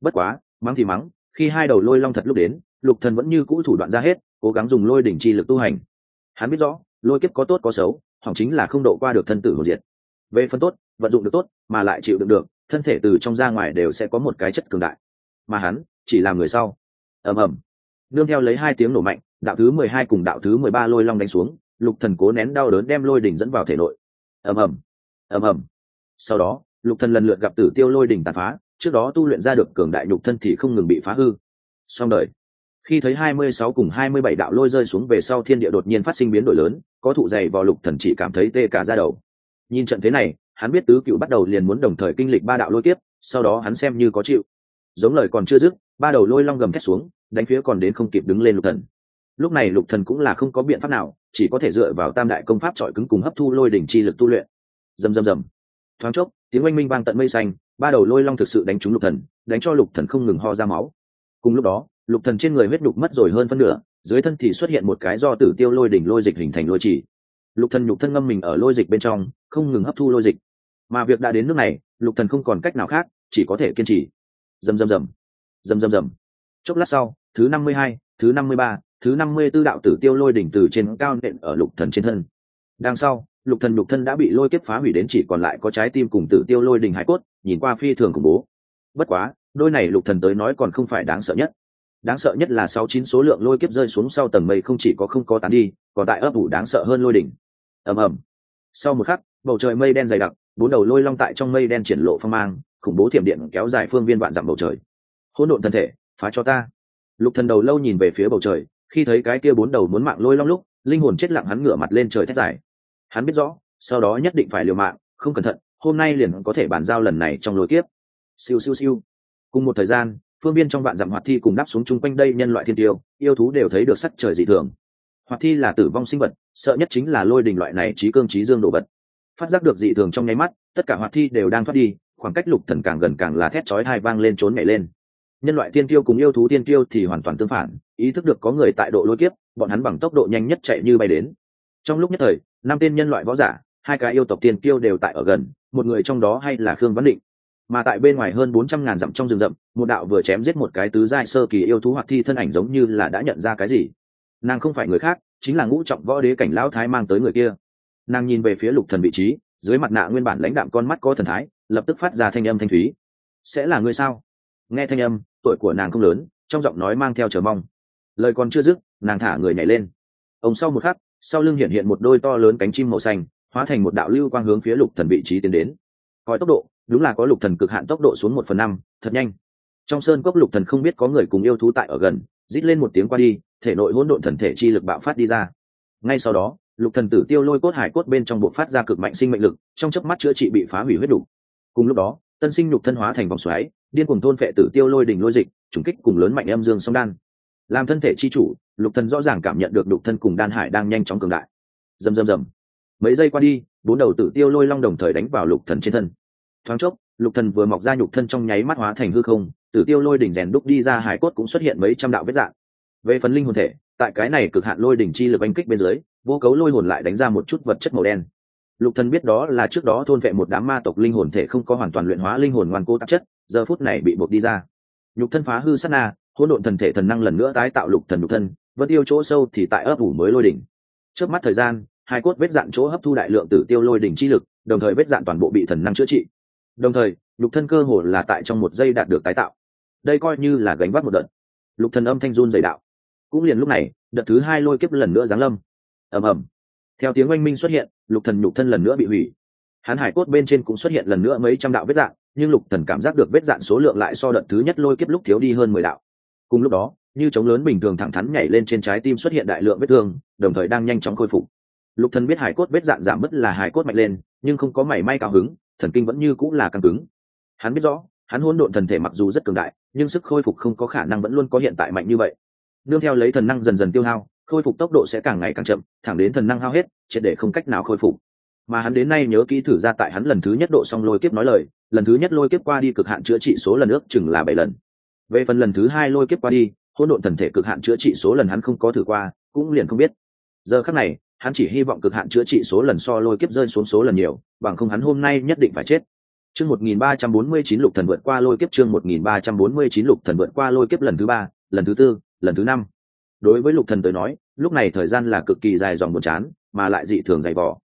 Bất quá, mắng thì mắng, khi hai đầu lôi long thật lúc đến, lục thần vẫn như cũ thủ đoạn ra hết, cố gắng dùng lôi đỉnh chi lực tu hành. Hắn biết rõ, lôi kiếp có tốt có xấu, hỏng chính là không độ qua được thân tử hồn diệt. Về phần tốt vận dụng được tốt, mà lại chịu đựng được, thân thể từ trong ra ngoài đều sẽ có một cái chất cường đại. Mà hắn, chỉ làm người sau. Ầm ầm. Nương theo lấy hai tiếng nổ mạnh, đạo thứ mười hai cùng đạo thứ mười ba lôi long đánh xuống, lục thần cố nén đau đớn đem lôi đỉnh dẫn vào thể nội. Ầm ầm. Ầm ầm. Sau đó, lục thần lần lượt gặp tử tiêu lôi đỉnh tàn phá, trước đó tu luyện ra được cường đại nhục thân thì không ngừng bị phá hư. Xong đời. Khi thấy hai mươi sáu cùng hai mươi bảy đạo lôi rơi xuống về sau thiên địa đột nhiên phát sinh biến đổi lớn, có thụ dày vào lục thần chỉ cảm thấy tê cả da đầu. Nhìn trận thế này hắn biết tứ cựu bắt đầu liền muốn đồng thời kinh lịch ba đạo lôi kiếp, sau đó hắn xem như có chịu. Giống lời còn chưa dứt, ba đầu lôi long gầm thét xuống, đánh phía còn đến không kịp đứng lên lục thần. Lúc này lục thần cũng là không có biện pháp nào, chỉ có thể dựa vào tam đại công pháp trọi cứng cùng hấp thu lôi đỉnh chi lực tu luyện. Rầm rầm rầm. Thoáng chốc, tiếng oanh minh vang tận mây xanh, ba đầu lôi long thực sự đánh trúng lục thần, đánh cho lục thần không ngừng ho ra máu. Cùng lúc đó, lục thần trên người huyết đục mất rồi hơn phân nửa, dưới thân thì xuất hiện một cái do tử tiêu lôi đỉnh lôi dịch hình thành lôi chỉ. Lục thần nhục thân ngâm mình ở lôi dịch bên trong, không ngừng hấp thu lôi dịch mà việc đã đến nước này lục thần không còn cách nào khác chỉ có thể kiên trì. Dầm dầm dầm. Dầm dầm dầm. Chốc lát sau thứ năm mươi hai, thứ năm mươi ba, thứ năm mươi 54 đạo tử tiêu lôi đỉnh từ trên cao nện ở lục thần trên thân. Đằng sau lục thần lục thân đã bị lôi kiếp phá hủy đến chỉ còn lại có trái tim cùng tử tiêu lôi đỉnh hải cốt nhìn qua phi thường khủng bố. Bất quá đôi này lục thần tới nói còn không phải đáng sợ nhất. Đáng sợ nhất là sáu chín số lượng lôi kiếp rơi xuống sau tầng mây không chỉ có không có tán đi còn tại ấp ủ đáng sợ hơn lôi đỉnh. Ầm ầm. Sau một khắc bầu trời mây đen dày đặc bốn đầu lôi long tại trong mây đen triển lộ phong mang, khủng bố thiểm điện kéo dài phương viên vạn dặm bầu trời. Hỗn độn thân thể, phá cho ta. Lục thần đầu lâu nhìn về phía bầu trời, khi thấy cái kia bốn đầu muốn mạng lôi long lúc, linh hồn chết lặng hắn ngửa mặt lên trời thét dài. Hắn biết rõ, sau đó nhất định phải liều mạng, không cẩn thận, hôm nay liền có thể bàn giao lần này trong lối kiếp. Siêu siêu siêu. Cùng một thời gian, phương biên trong vạn dặm hoạt thi cùng đáp xuống chung quanh đây nhân loại thiên tiêu, yêu thú đều thấy được sắc trời dị thường. Hoạt thi là tử vong sinh vật, sợ nhất chính là lôi đình loại này trí cương trí dương đồ vật phát giác được dị thường trong nháy mắt, tất cả hoạt thi đều đang thoát đi, khoảng cách lục thần càng gần càng là thét chói hai vang lên trốn nhảy lên. Nhân loại tiên tiêu cùng yêu thú tiên tiêu thì hoàn toàn tương phản, ý thức được có người tại độ lôi kiếp, bọn hắn bằng tốc độ nhanh nhất chạy như bay đến. Trong lúc nhất thời, năm tên nhân loại võ giả, hai cái yêu tộc tiên tiêu đều tại ở gần, một người trong đó hay là khương văn định. Mà tại bên ngoài hơn bốn trăm ngàn dặm trong rừng rậm, một đạo vừa chém giết một cái tứ giai sơ kỳ yêu thú hoặc thi thân ảnh giống như là đã nhận ra cái gì. Nàng không phải người khác, chính là ngũ trọng võ đế cảnh lão thái mang tới người kia nàng nhìn về phía lục thần vị trí, dưới mặt nạ nguyên bản lãnh đạm con mắt có thần thái, lập tức phát ra thanh âm thanh thúy. Sẽ là người sao? Nghe thanh âm, tuổi của nàng không lớn, trong giọng nói mang theo chờ mong. Lời còn chưa dứt, nàng thả người nhảy lên. Ông sau một khắc, sau lưng hiện hiện một đôi to lớn cánh chim màu xanh, hóa thành một đạo lưu quang hướng phía lục thần vị trí tiến đến. Coi tốc độ, đúng là có lục thần cực hạn tốc độ xuống một phần năm, thật nhanh. Trong sơn cốc lục thần không biết có người cùng yêu thú tại ở gần, rít lên một tiếng qua đi, thể nội hỗn độn thần thể chi lực bạo phát đi ra. Ngay sau đó lục thần tử tiêu lôi cốt hải cốt bên trong bộ phát ra cực mạnh sinh mệnh lực, trong chớp mắt chữa trị bị phá hủy huyết đủ. Cùng lúc đó, tân sinh nhục thân hóa thành vòng xoáy, điên cuồng thôn phệ tử tiêu lôi đỉnh lôi dịch, trùng kích cùng lớn mạnh âm dương song đan. Làm thân thể chi chủ, lục thần rõ ràng cảm nhận được lục thân cùng đan hải đang nhanh chóng cường đại. Rầm rầm rầm. Mấy giây qua đi, bốn đầu tử tiêu lôi long đồng thời đánh vào lục thần trên thân. Thoáng chốc, lục thần vừa mọc ra nhục thân trong nháy mắt hóa thành hư không, tử tiêu lôi đỉnh rèn đúc đi ra hải cốt cũng xuất hiện mấy trăm đạo vết dạng. Về phần linh hồn thể, tại cái này cực hạn lôi đỉnh chi lực anh kích bên dưới vô cấu lôi hồn lại đánh ra một chút vật chất màu đen. Lục thần biết đó là trước đó thôn vệ một đám ma tộc linh hồn thể không có hoàn toàn luyện hóa linh hồn ngoan cố tạp chất, giờ phút này bị buộc đi ra. Nhục thân phá hư sát na, hỗn độn thần thể thần năng lần nữa tái tạo lục thần nhục thân vẫn yêu chỗ sâu thì tại ấp ủ mới lôi đỉnh. Trước mắt thời gian, hai cốt vết dạn chỗ hấp thu đại lượng tử tiêu lôi đỉnh chi lực, đồng thời vết dạn toàn bộ bị thần năng chữa trị. Đồng thời lục thân cơ hồ là tại trong một giây đạt được tái tạo. Đây coi như là gánh vác một đợt. Lục thần âm thanh run dày đạo. Cũng liền lúc này, đợt thứ hai lôi kiếp lần nữa giáng lâm ầm ầm. Theo tiếng oanh minh xuất hiện, lục thần nhục thân lần nữa bị hủy. Hắn hải cốt bên trên cũng xuất hiện lần nữa mấy trăm đạo vết dạn nhưng lục thần cảm giác được vết dạn số lượng lại so đợt thứ nhất lôi kiếp lúc thiếu đi hơn mười đạo. Cùng lúc đó, như trống lớn bình thường thẳng thắn nhảy lên trên trái tim xuất hiện đại lượng vết thương, đồng thời đang nhanh chóng khôi phục. Lục thần biết hải cốt vết dạn giảm mất là hải cốt mạnh lên, nhưng không có mảy may cao hứng, thần kinh vẫn như cũng là căng cứng. Hắn biết rõ, hắn hỗn độn thần thể mặc dù rất cường đại, nhưng sức khôi phục không có khả năng vẫn luôn có hiện tại mạnh như vậy. Nương theo lấy thần năng dần dần tiêu hao khôi phục tốc độ sẽ càng ngày càng chậm, thẳng đến thần năng hao hết, triệt để không cách nào khôi phục. Mà hắn đến nay nhớ kỹ thử ra tại hắn lần thứ nhất độ xong lôi kiếp nói lời, lần thứ nhất lôi kiếp qua đi cực hạn chữa trị số lần ước chừng là bảy lần. Về phần lần thứ hai lôi kiếp qua đi, hỗn độn thần thể cực hạn chữa trị số lần hắn không có thử qua, cũng liền không biết. Giờ khắc này, hắn chỉ hy vọng cực hạn chữa trị số lần so lôi kiếp rơi xuống số lần nhiều, bằng không hắn hôm nay nhất định phải chết. Chương một nghìn ba trăm bốn mươi chín lục thần vượt qua lôi kiếp, chương một nghìn ba trăm bốn mươi chín lục thần vượt qua lôi kiếp lần thứ ba, lần thứ tư, lần thứ năm đối với lục thần tới nói, lúc này thời gian là cực kỳ dài dòng buồn chán, mà lại dị thường dày vò.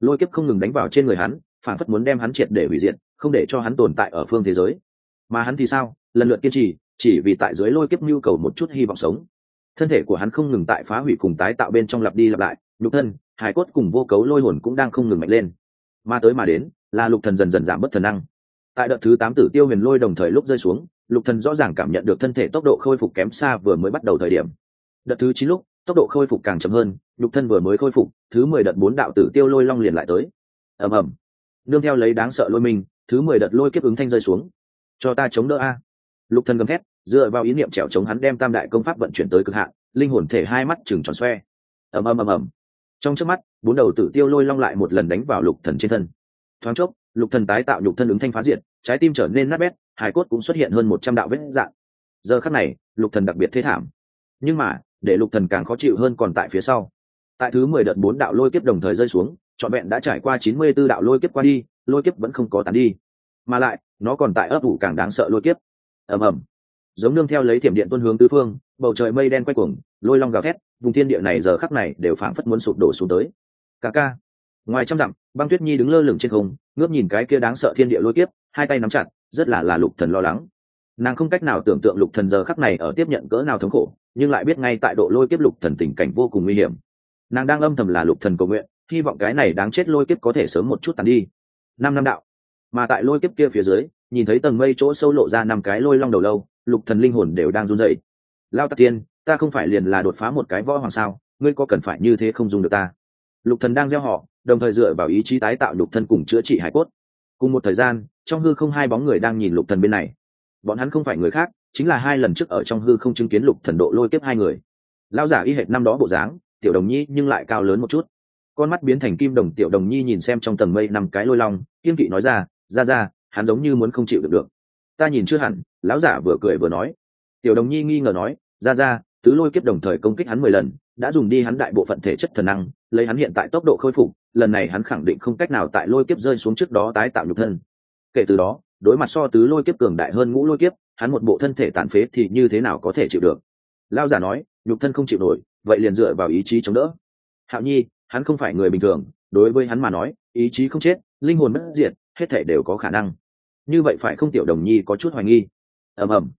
lôi kiếp không ngừng đánh vào trên người hắn, phản phất muốn đem hắn triệt để hủy diệt, không để cho hắn tồn tại ở phương thế giới. Mà hắn thì sao? Lần lượt kiên trì, chỉ vì tại dưới lôi kiếp nhu cầu một chút hy vọng sống. Thân thể của hắn không ngừng tại phá hủy cùng tái tạo bên trong lặp đi lặp lại, nhục thân, hải cốt cùng vô cấu lôi hồn cũng đang không ngừng mạnh lên. Mà tới mà đến, là lục thần dần dần giảm bớt thần năng. Tại đợt thứ tám tử tiêu huyền lôi đồng thời lúc rơi xuống, lục thần rõ ràng cảm nhận được thân thể tốc độ khôi phục kém xa vừa mới bắt đầu thời điểm đợt thứ chín lúc, tốc độ khôi phục càng chậm hơn lục thân vừa mới khôi phục, thứ mười đợt bốn đạo tử tiêu lôi long liền lại tới. Ầm ầm. Nương theo lấy đáng sợ lôi mình, thứ mười đợt lôi kiếp ứng thanh rơi xuống. Cho ta chống đỡ a. Lục thân gầm thét, dựa vào ý niệm trèo chống hắn đem tam đại công pháp vận chuyển tới cực hạn, linh hồn thể hai mắt chừng tròn xoe. Ầm ầm ầm ầm. Trong trước mắt, bốn đầu tử tiêu lôi long lại một lần đánh vào lục thần trên thân. Thoáng chốc, lục thần tái tạo nhục thân ứng thanh phá diệt, trái tim trở nên nát bét hải cốt cũng xuất hiện hơn một trăm đạo vết dạn giờ khắc này, lục thần đặc biệt thế thảm. Nhưng mà để lục thần càng khó chịu hơn còn tại phía sau. Tại thứ mười đợt bốn đạo lôi kiếp đồng thời rơi xuống, trọn vẹn đã trải qua chín mươi 94 đạo lôi kiếp qua đi, lôi kiếp vẫn không có tán đi. Mà lại, nó còn tại ấp ủ càng đáng sợ lôi kiếp. Ầm ầm. Giống nương theo lấy thiểm điện tuôn hướng tứ phương, bầu trời mây đen quay cuồng, lôi long gào thét, vùng thiên địa này giờ khắc này đều phảng phất muốn sụp đổ xuống tới. Ca ca. Ngoài trăm dặm, băng tuyết nhi đứng lơ lửng trên không, ngước nhìn cái kia đáng sợ thiên địa lôi kiếp, hai tay nắm chặt, rất là là lục thần lo lắng nàng không cách nào tưởng tượng lục thần giờ khắc này ở tiếp nhận cỡ nào thống khổ, nhưng lại biết ngay tại độ lôi kiếp lục thần tình cảnh vô cùng nguy hiểm. Nàng đang âm thầm là lục thần cầu nguyện, hy vọng cái này đáng chết lôi kiếp có thể sớm một chút tàn đi. Năm năm đạo. Mà tại lôi kiếp kia phía dưới, nhìn thấy tầng mây chỗ sâu lộ ra năm cái lôi long đầu lâu, lục thần linh hồn đều đang run rẩy. Lao tạc tiên, ta không phải liền là đột phá một cái võ hoàng sao, ngươi có cần phải như thế không dùng được ta? Lục thần đang gieo họ, đồng thời dựa vào ý chí tái tạo lục thân cùng chữa trị hải cốt. Cùng một thời gian, trong hư không hai bóng người đang nhìn lục thần bên này bọn hắn không phải người khác, chính là hai lần trước ở trong hư không chứng kiến lục thần độ lôi kiếp hai người. Lao giả y hệt năm đó bộ dáng, tiểu đồng nhi nhưng lại cao lớn một chút. Con mắt biến thành kim đồng, tiểu đồng nhi nhìn xem trong tầng mây năm cái lôi long, kiên kỵ nói ra ra ra, hắn giống như muốn không chịu được được. Ta nhìn chưa hẳn, lão giả vừa cười vừa nói. Tiểu đồng nhi nghi ngờ nói, ra ra, tứ lôi kiếp đồng thời công kích hắn mười lần, đã dùng đi hắn đại bộ phận thể chất thần năng, lấy hắn hiện tại tốc độ khôi phục, lần này hắn khẳng định không cách nào tại lôi kiếp rơi xuống trước đó tái tạo nhục thân. Kể từ đó đối mặt so tứ lôi kiếp cường đại hơn ngũ lôi kiếp, hắn một bộ thân thể tàn phế thì như thế nào có thể chịu được? Lao giả nói, nhục thân không chịu nổi, vậy liền dựa vào ý chí chống đỡ. Hạo nhi, hắn không phải người bình thường, đối với hắn mà nói, ý chí không chết, linh hồn bất diệt, hết thể đều có khả năng. Như vậy phải không tiểu đồng nhi có chút hoài nghi? Ầm ầm.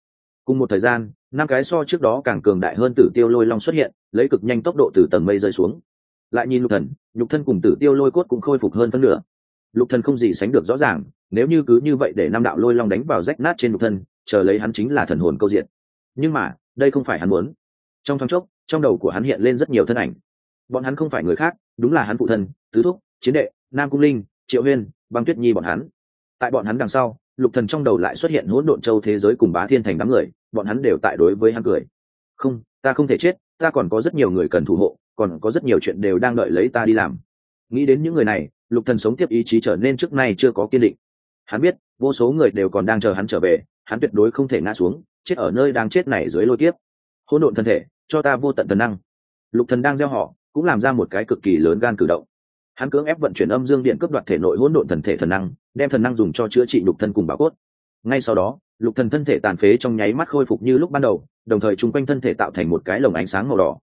Cùng một thời gian, năm cái so trước đó càng cường đại hơn tử tiêu lôi long xuất hiện, lấy cực nhanh tốc độ từ tầng mây rơi xuống. Lại nhìn lục thần, nhục thân cùng tử tiêu lôi cốt cũng khôi phục hơn phân nửa. Lục thần không gì sánh được rõ ràng nếu như cứ như vậy để năm đạo lôi long đánh vào rách nát trên nhục thân, chờ lấy hắn chính là thần hồn câu diện. Nhưng mà, đây không phải hắn muốn. Trong thoáng chốc, trong đầu của hắn hiện lên rất nhiều thân ảnh. Bọn hắn không phải người khác, đúng là hắn phụ thân, tứ thúc, chiến đệ, nam cung linh, triệu huyên, băng tuyết nhi bọn hắn. Tại bọn hắn đằng sau, lục thần trong đầu lại xuất hiện hỗn độn châu thế giới cùng bá thiên thành đám người, bọn hắn đều tại đối với hắn cười. Không, ta không thể chết, ta còn có rất nhiều người cần thủ hộ, còn có rất nhiều chuyện đều đang đợi lấy ta đi làm. Nghĩ đến những người này, lục thần sống tiếp ý chí trở nên trước nay chưa có kiên định hắn biết, vô số người đều còn đang chờ hắn trở về, hắn tuyệt đối không thể ngã xuống, chết ở nơi đang chết này dưới lôi kiếp. Hỗn độn thân thể, cho ta vô tận thần năng. Lục thần đang gieo họ, cũng làm ra một cái cực kỳ lớn gan cử động. Hắn cưỡng ép vận chuyển âm dương điện cướp đoạt thể nội hỗn độn thần thể thần năng, đem thần năng dùng cho chữa trị lục thân cùng bảo cốt. Ngay sau đó, lục thần thân thể tàn phế trong nháy mắt khôi phục như lúc ban đầu, đồng thời chung quanh thân thể tạo thành một cái lồng ánh sáng màu đỏ.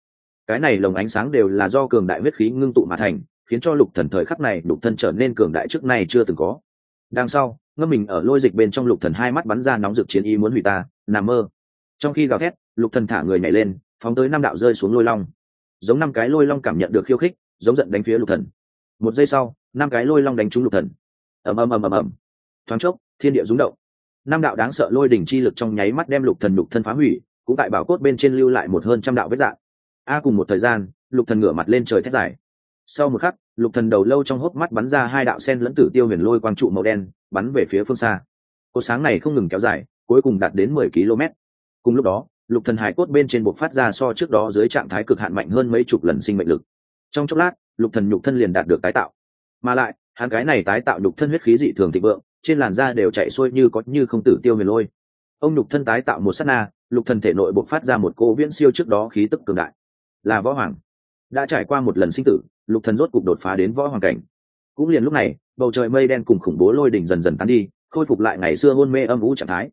Cái này lồng ánh sáng đều là do cường đại huyết khí ngưng tụ mà thành, khiến cho lục thần thời khắc này lục thân trở nên cường đại trước nay chưa từng có đằng sau, ngâm mình ở lôi dịch bên trong lục thần hai mắt bắn ra nóng rực chiến ý muốn hủy ta, nằm mơ. Trong khi gào thét, lục thần thả người nhảy lên, phóng tới năm đạo rơi xuống lôi long. Giống năm cái lôi long cảm nhận được khiêu khích, giống giận đánh phía lục thần. Một giây sau, năm cái lôi long đánh trúng lục thần. Ầm ầm ầm ầm ầm. Thoáng chốc, thiên địa rung động. Năm đạo đáng sợ lôi đỉnh chi lực trong nháy mắt đem lục thần lục thân phá hủy, cũng tại bảo cốt bên trên lưu lại một hơn trăm đạo vết dạng. A cùng một thời gian, lục thần ngửa mặt lên trời thét dài sau một khắc, lục thần đầu lâu trong hốc mắt bắn ra hai đạo sen lẫn tử tiêu huyền lôi quang trụ màu đen, bắn về phía phương xa. Cột sáng này không ngừng kéo dài, cuối cùng đạt đến mười km. Cùng lúc đó, lục thần hải cốt bên trên bộc phát ra so trước đó dưới trạng thái cực hạn mạnh hơn mấy chục lần sinh mệnh lực. Trong chốc lát, lục thần nhục thân liền đạt được tái tạo. Mà lại, hắn cái này tái tạo nhục thân huyết khí dị thường thịnh vượng, trên làn da đều chạy xuôi như có như không tử tiêu huyền lôi. Ông nhục thân tái tạo một sát na, lục thần thể nội bộc phát ra một cô viễn siêu trước đó khí tức cường đại. Là võ hoàng. Đã trải qua một lần sinh tử lục thần rốt cục đột phá đến võ hoàng cảnh. Cũng liền lúc này, bầu trời mây đen cùng khủng bố lôi đỉnh dần dần tán đi, khôi phục lại ngày xưa hôn mê âm vũ trạng thái.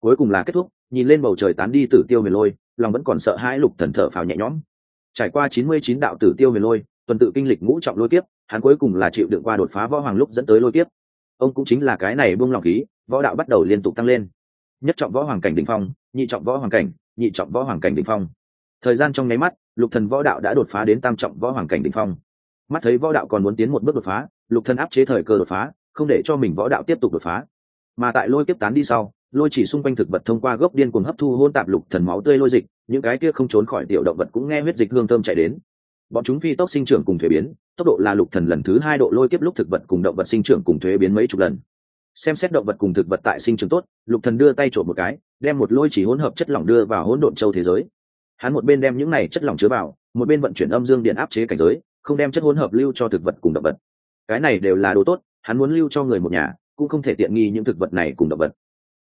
Cuối cùng là kết thúc, nhìn lên bầu trời tán đi tử tiêu huyền lôi, lòng vẫn còn sợ hãi lục thần thở phào nhẹ nhõm. Trải qua chín mươi chín đạo tử tiêu huyền lôi, tuần tự kinh lịch ngũ trọng lôi kiếp, hắn cuối cùng là chịu đựng qua đột phá võ hoàng lúc dẫn tới lôi kiếp. Ông cũng chính là cái này buông lòng khí, võ đạo bắt đầu liên tục tăng lên. Nhất trọng võ hoàng cảnh đỉnh phong, nhị trọng võ hoàng cảnh, nhị trọng võ hoàng cảnh đỉnh phong. Thời gian trong nháy mắt, lục thần võ đạo đã đột phá đến tam trọng võ hoàng cảnh đỉnh phong mắt thấy võ đạo còn muốn tiến một bước đột phá, lục thần áp chế thời cơ đột phá, không để cho mình võ đạo tiếp tục đột phá. Mà tại lôi kiếp tán đi sau, lôi chỉ xung quanh thực vật thông qua gốc điên cuồng hấp thu hôn tạp lục thần máu tươi lôi dịch, những cái kia không trốn khỏi tiểu động vật cũng nghe huyết dịch hương thơm chạy đến. Bọn chúng phi tốc sinh trưởng cùng thuế biến, tốc độ là lục thần lần thứ hai độ lôi kiếp lúc thực vật cùng động vật sinh trưởng cùng thuế biến mấy chục lần. Xem xét động vật cùng thực vật tại sinh trưởng tốt, lục thần đưa tay trộn một cái, đem một lôi chỉ hỗn hợp chất lỏng đưa vào hỗn độn châu thế giới. Hắn một bên đem những này chất lỏng chứa vào, một bên vận chuyển âm dương điện áp chế cảnh giới không đem chất hỗn hợp lưu cho thực vật cùng động vật. Cái này đều là đồ tốt, hắn muốn lưu cho người một nhà, cũng không thể tiện nghi những thực vật này cùng động vật.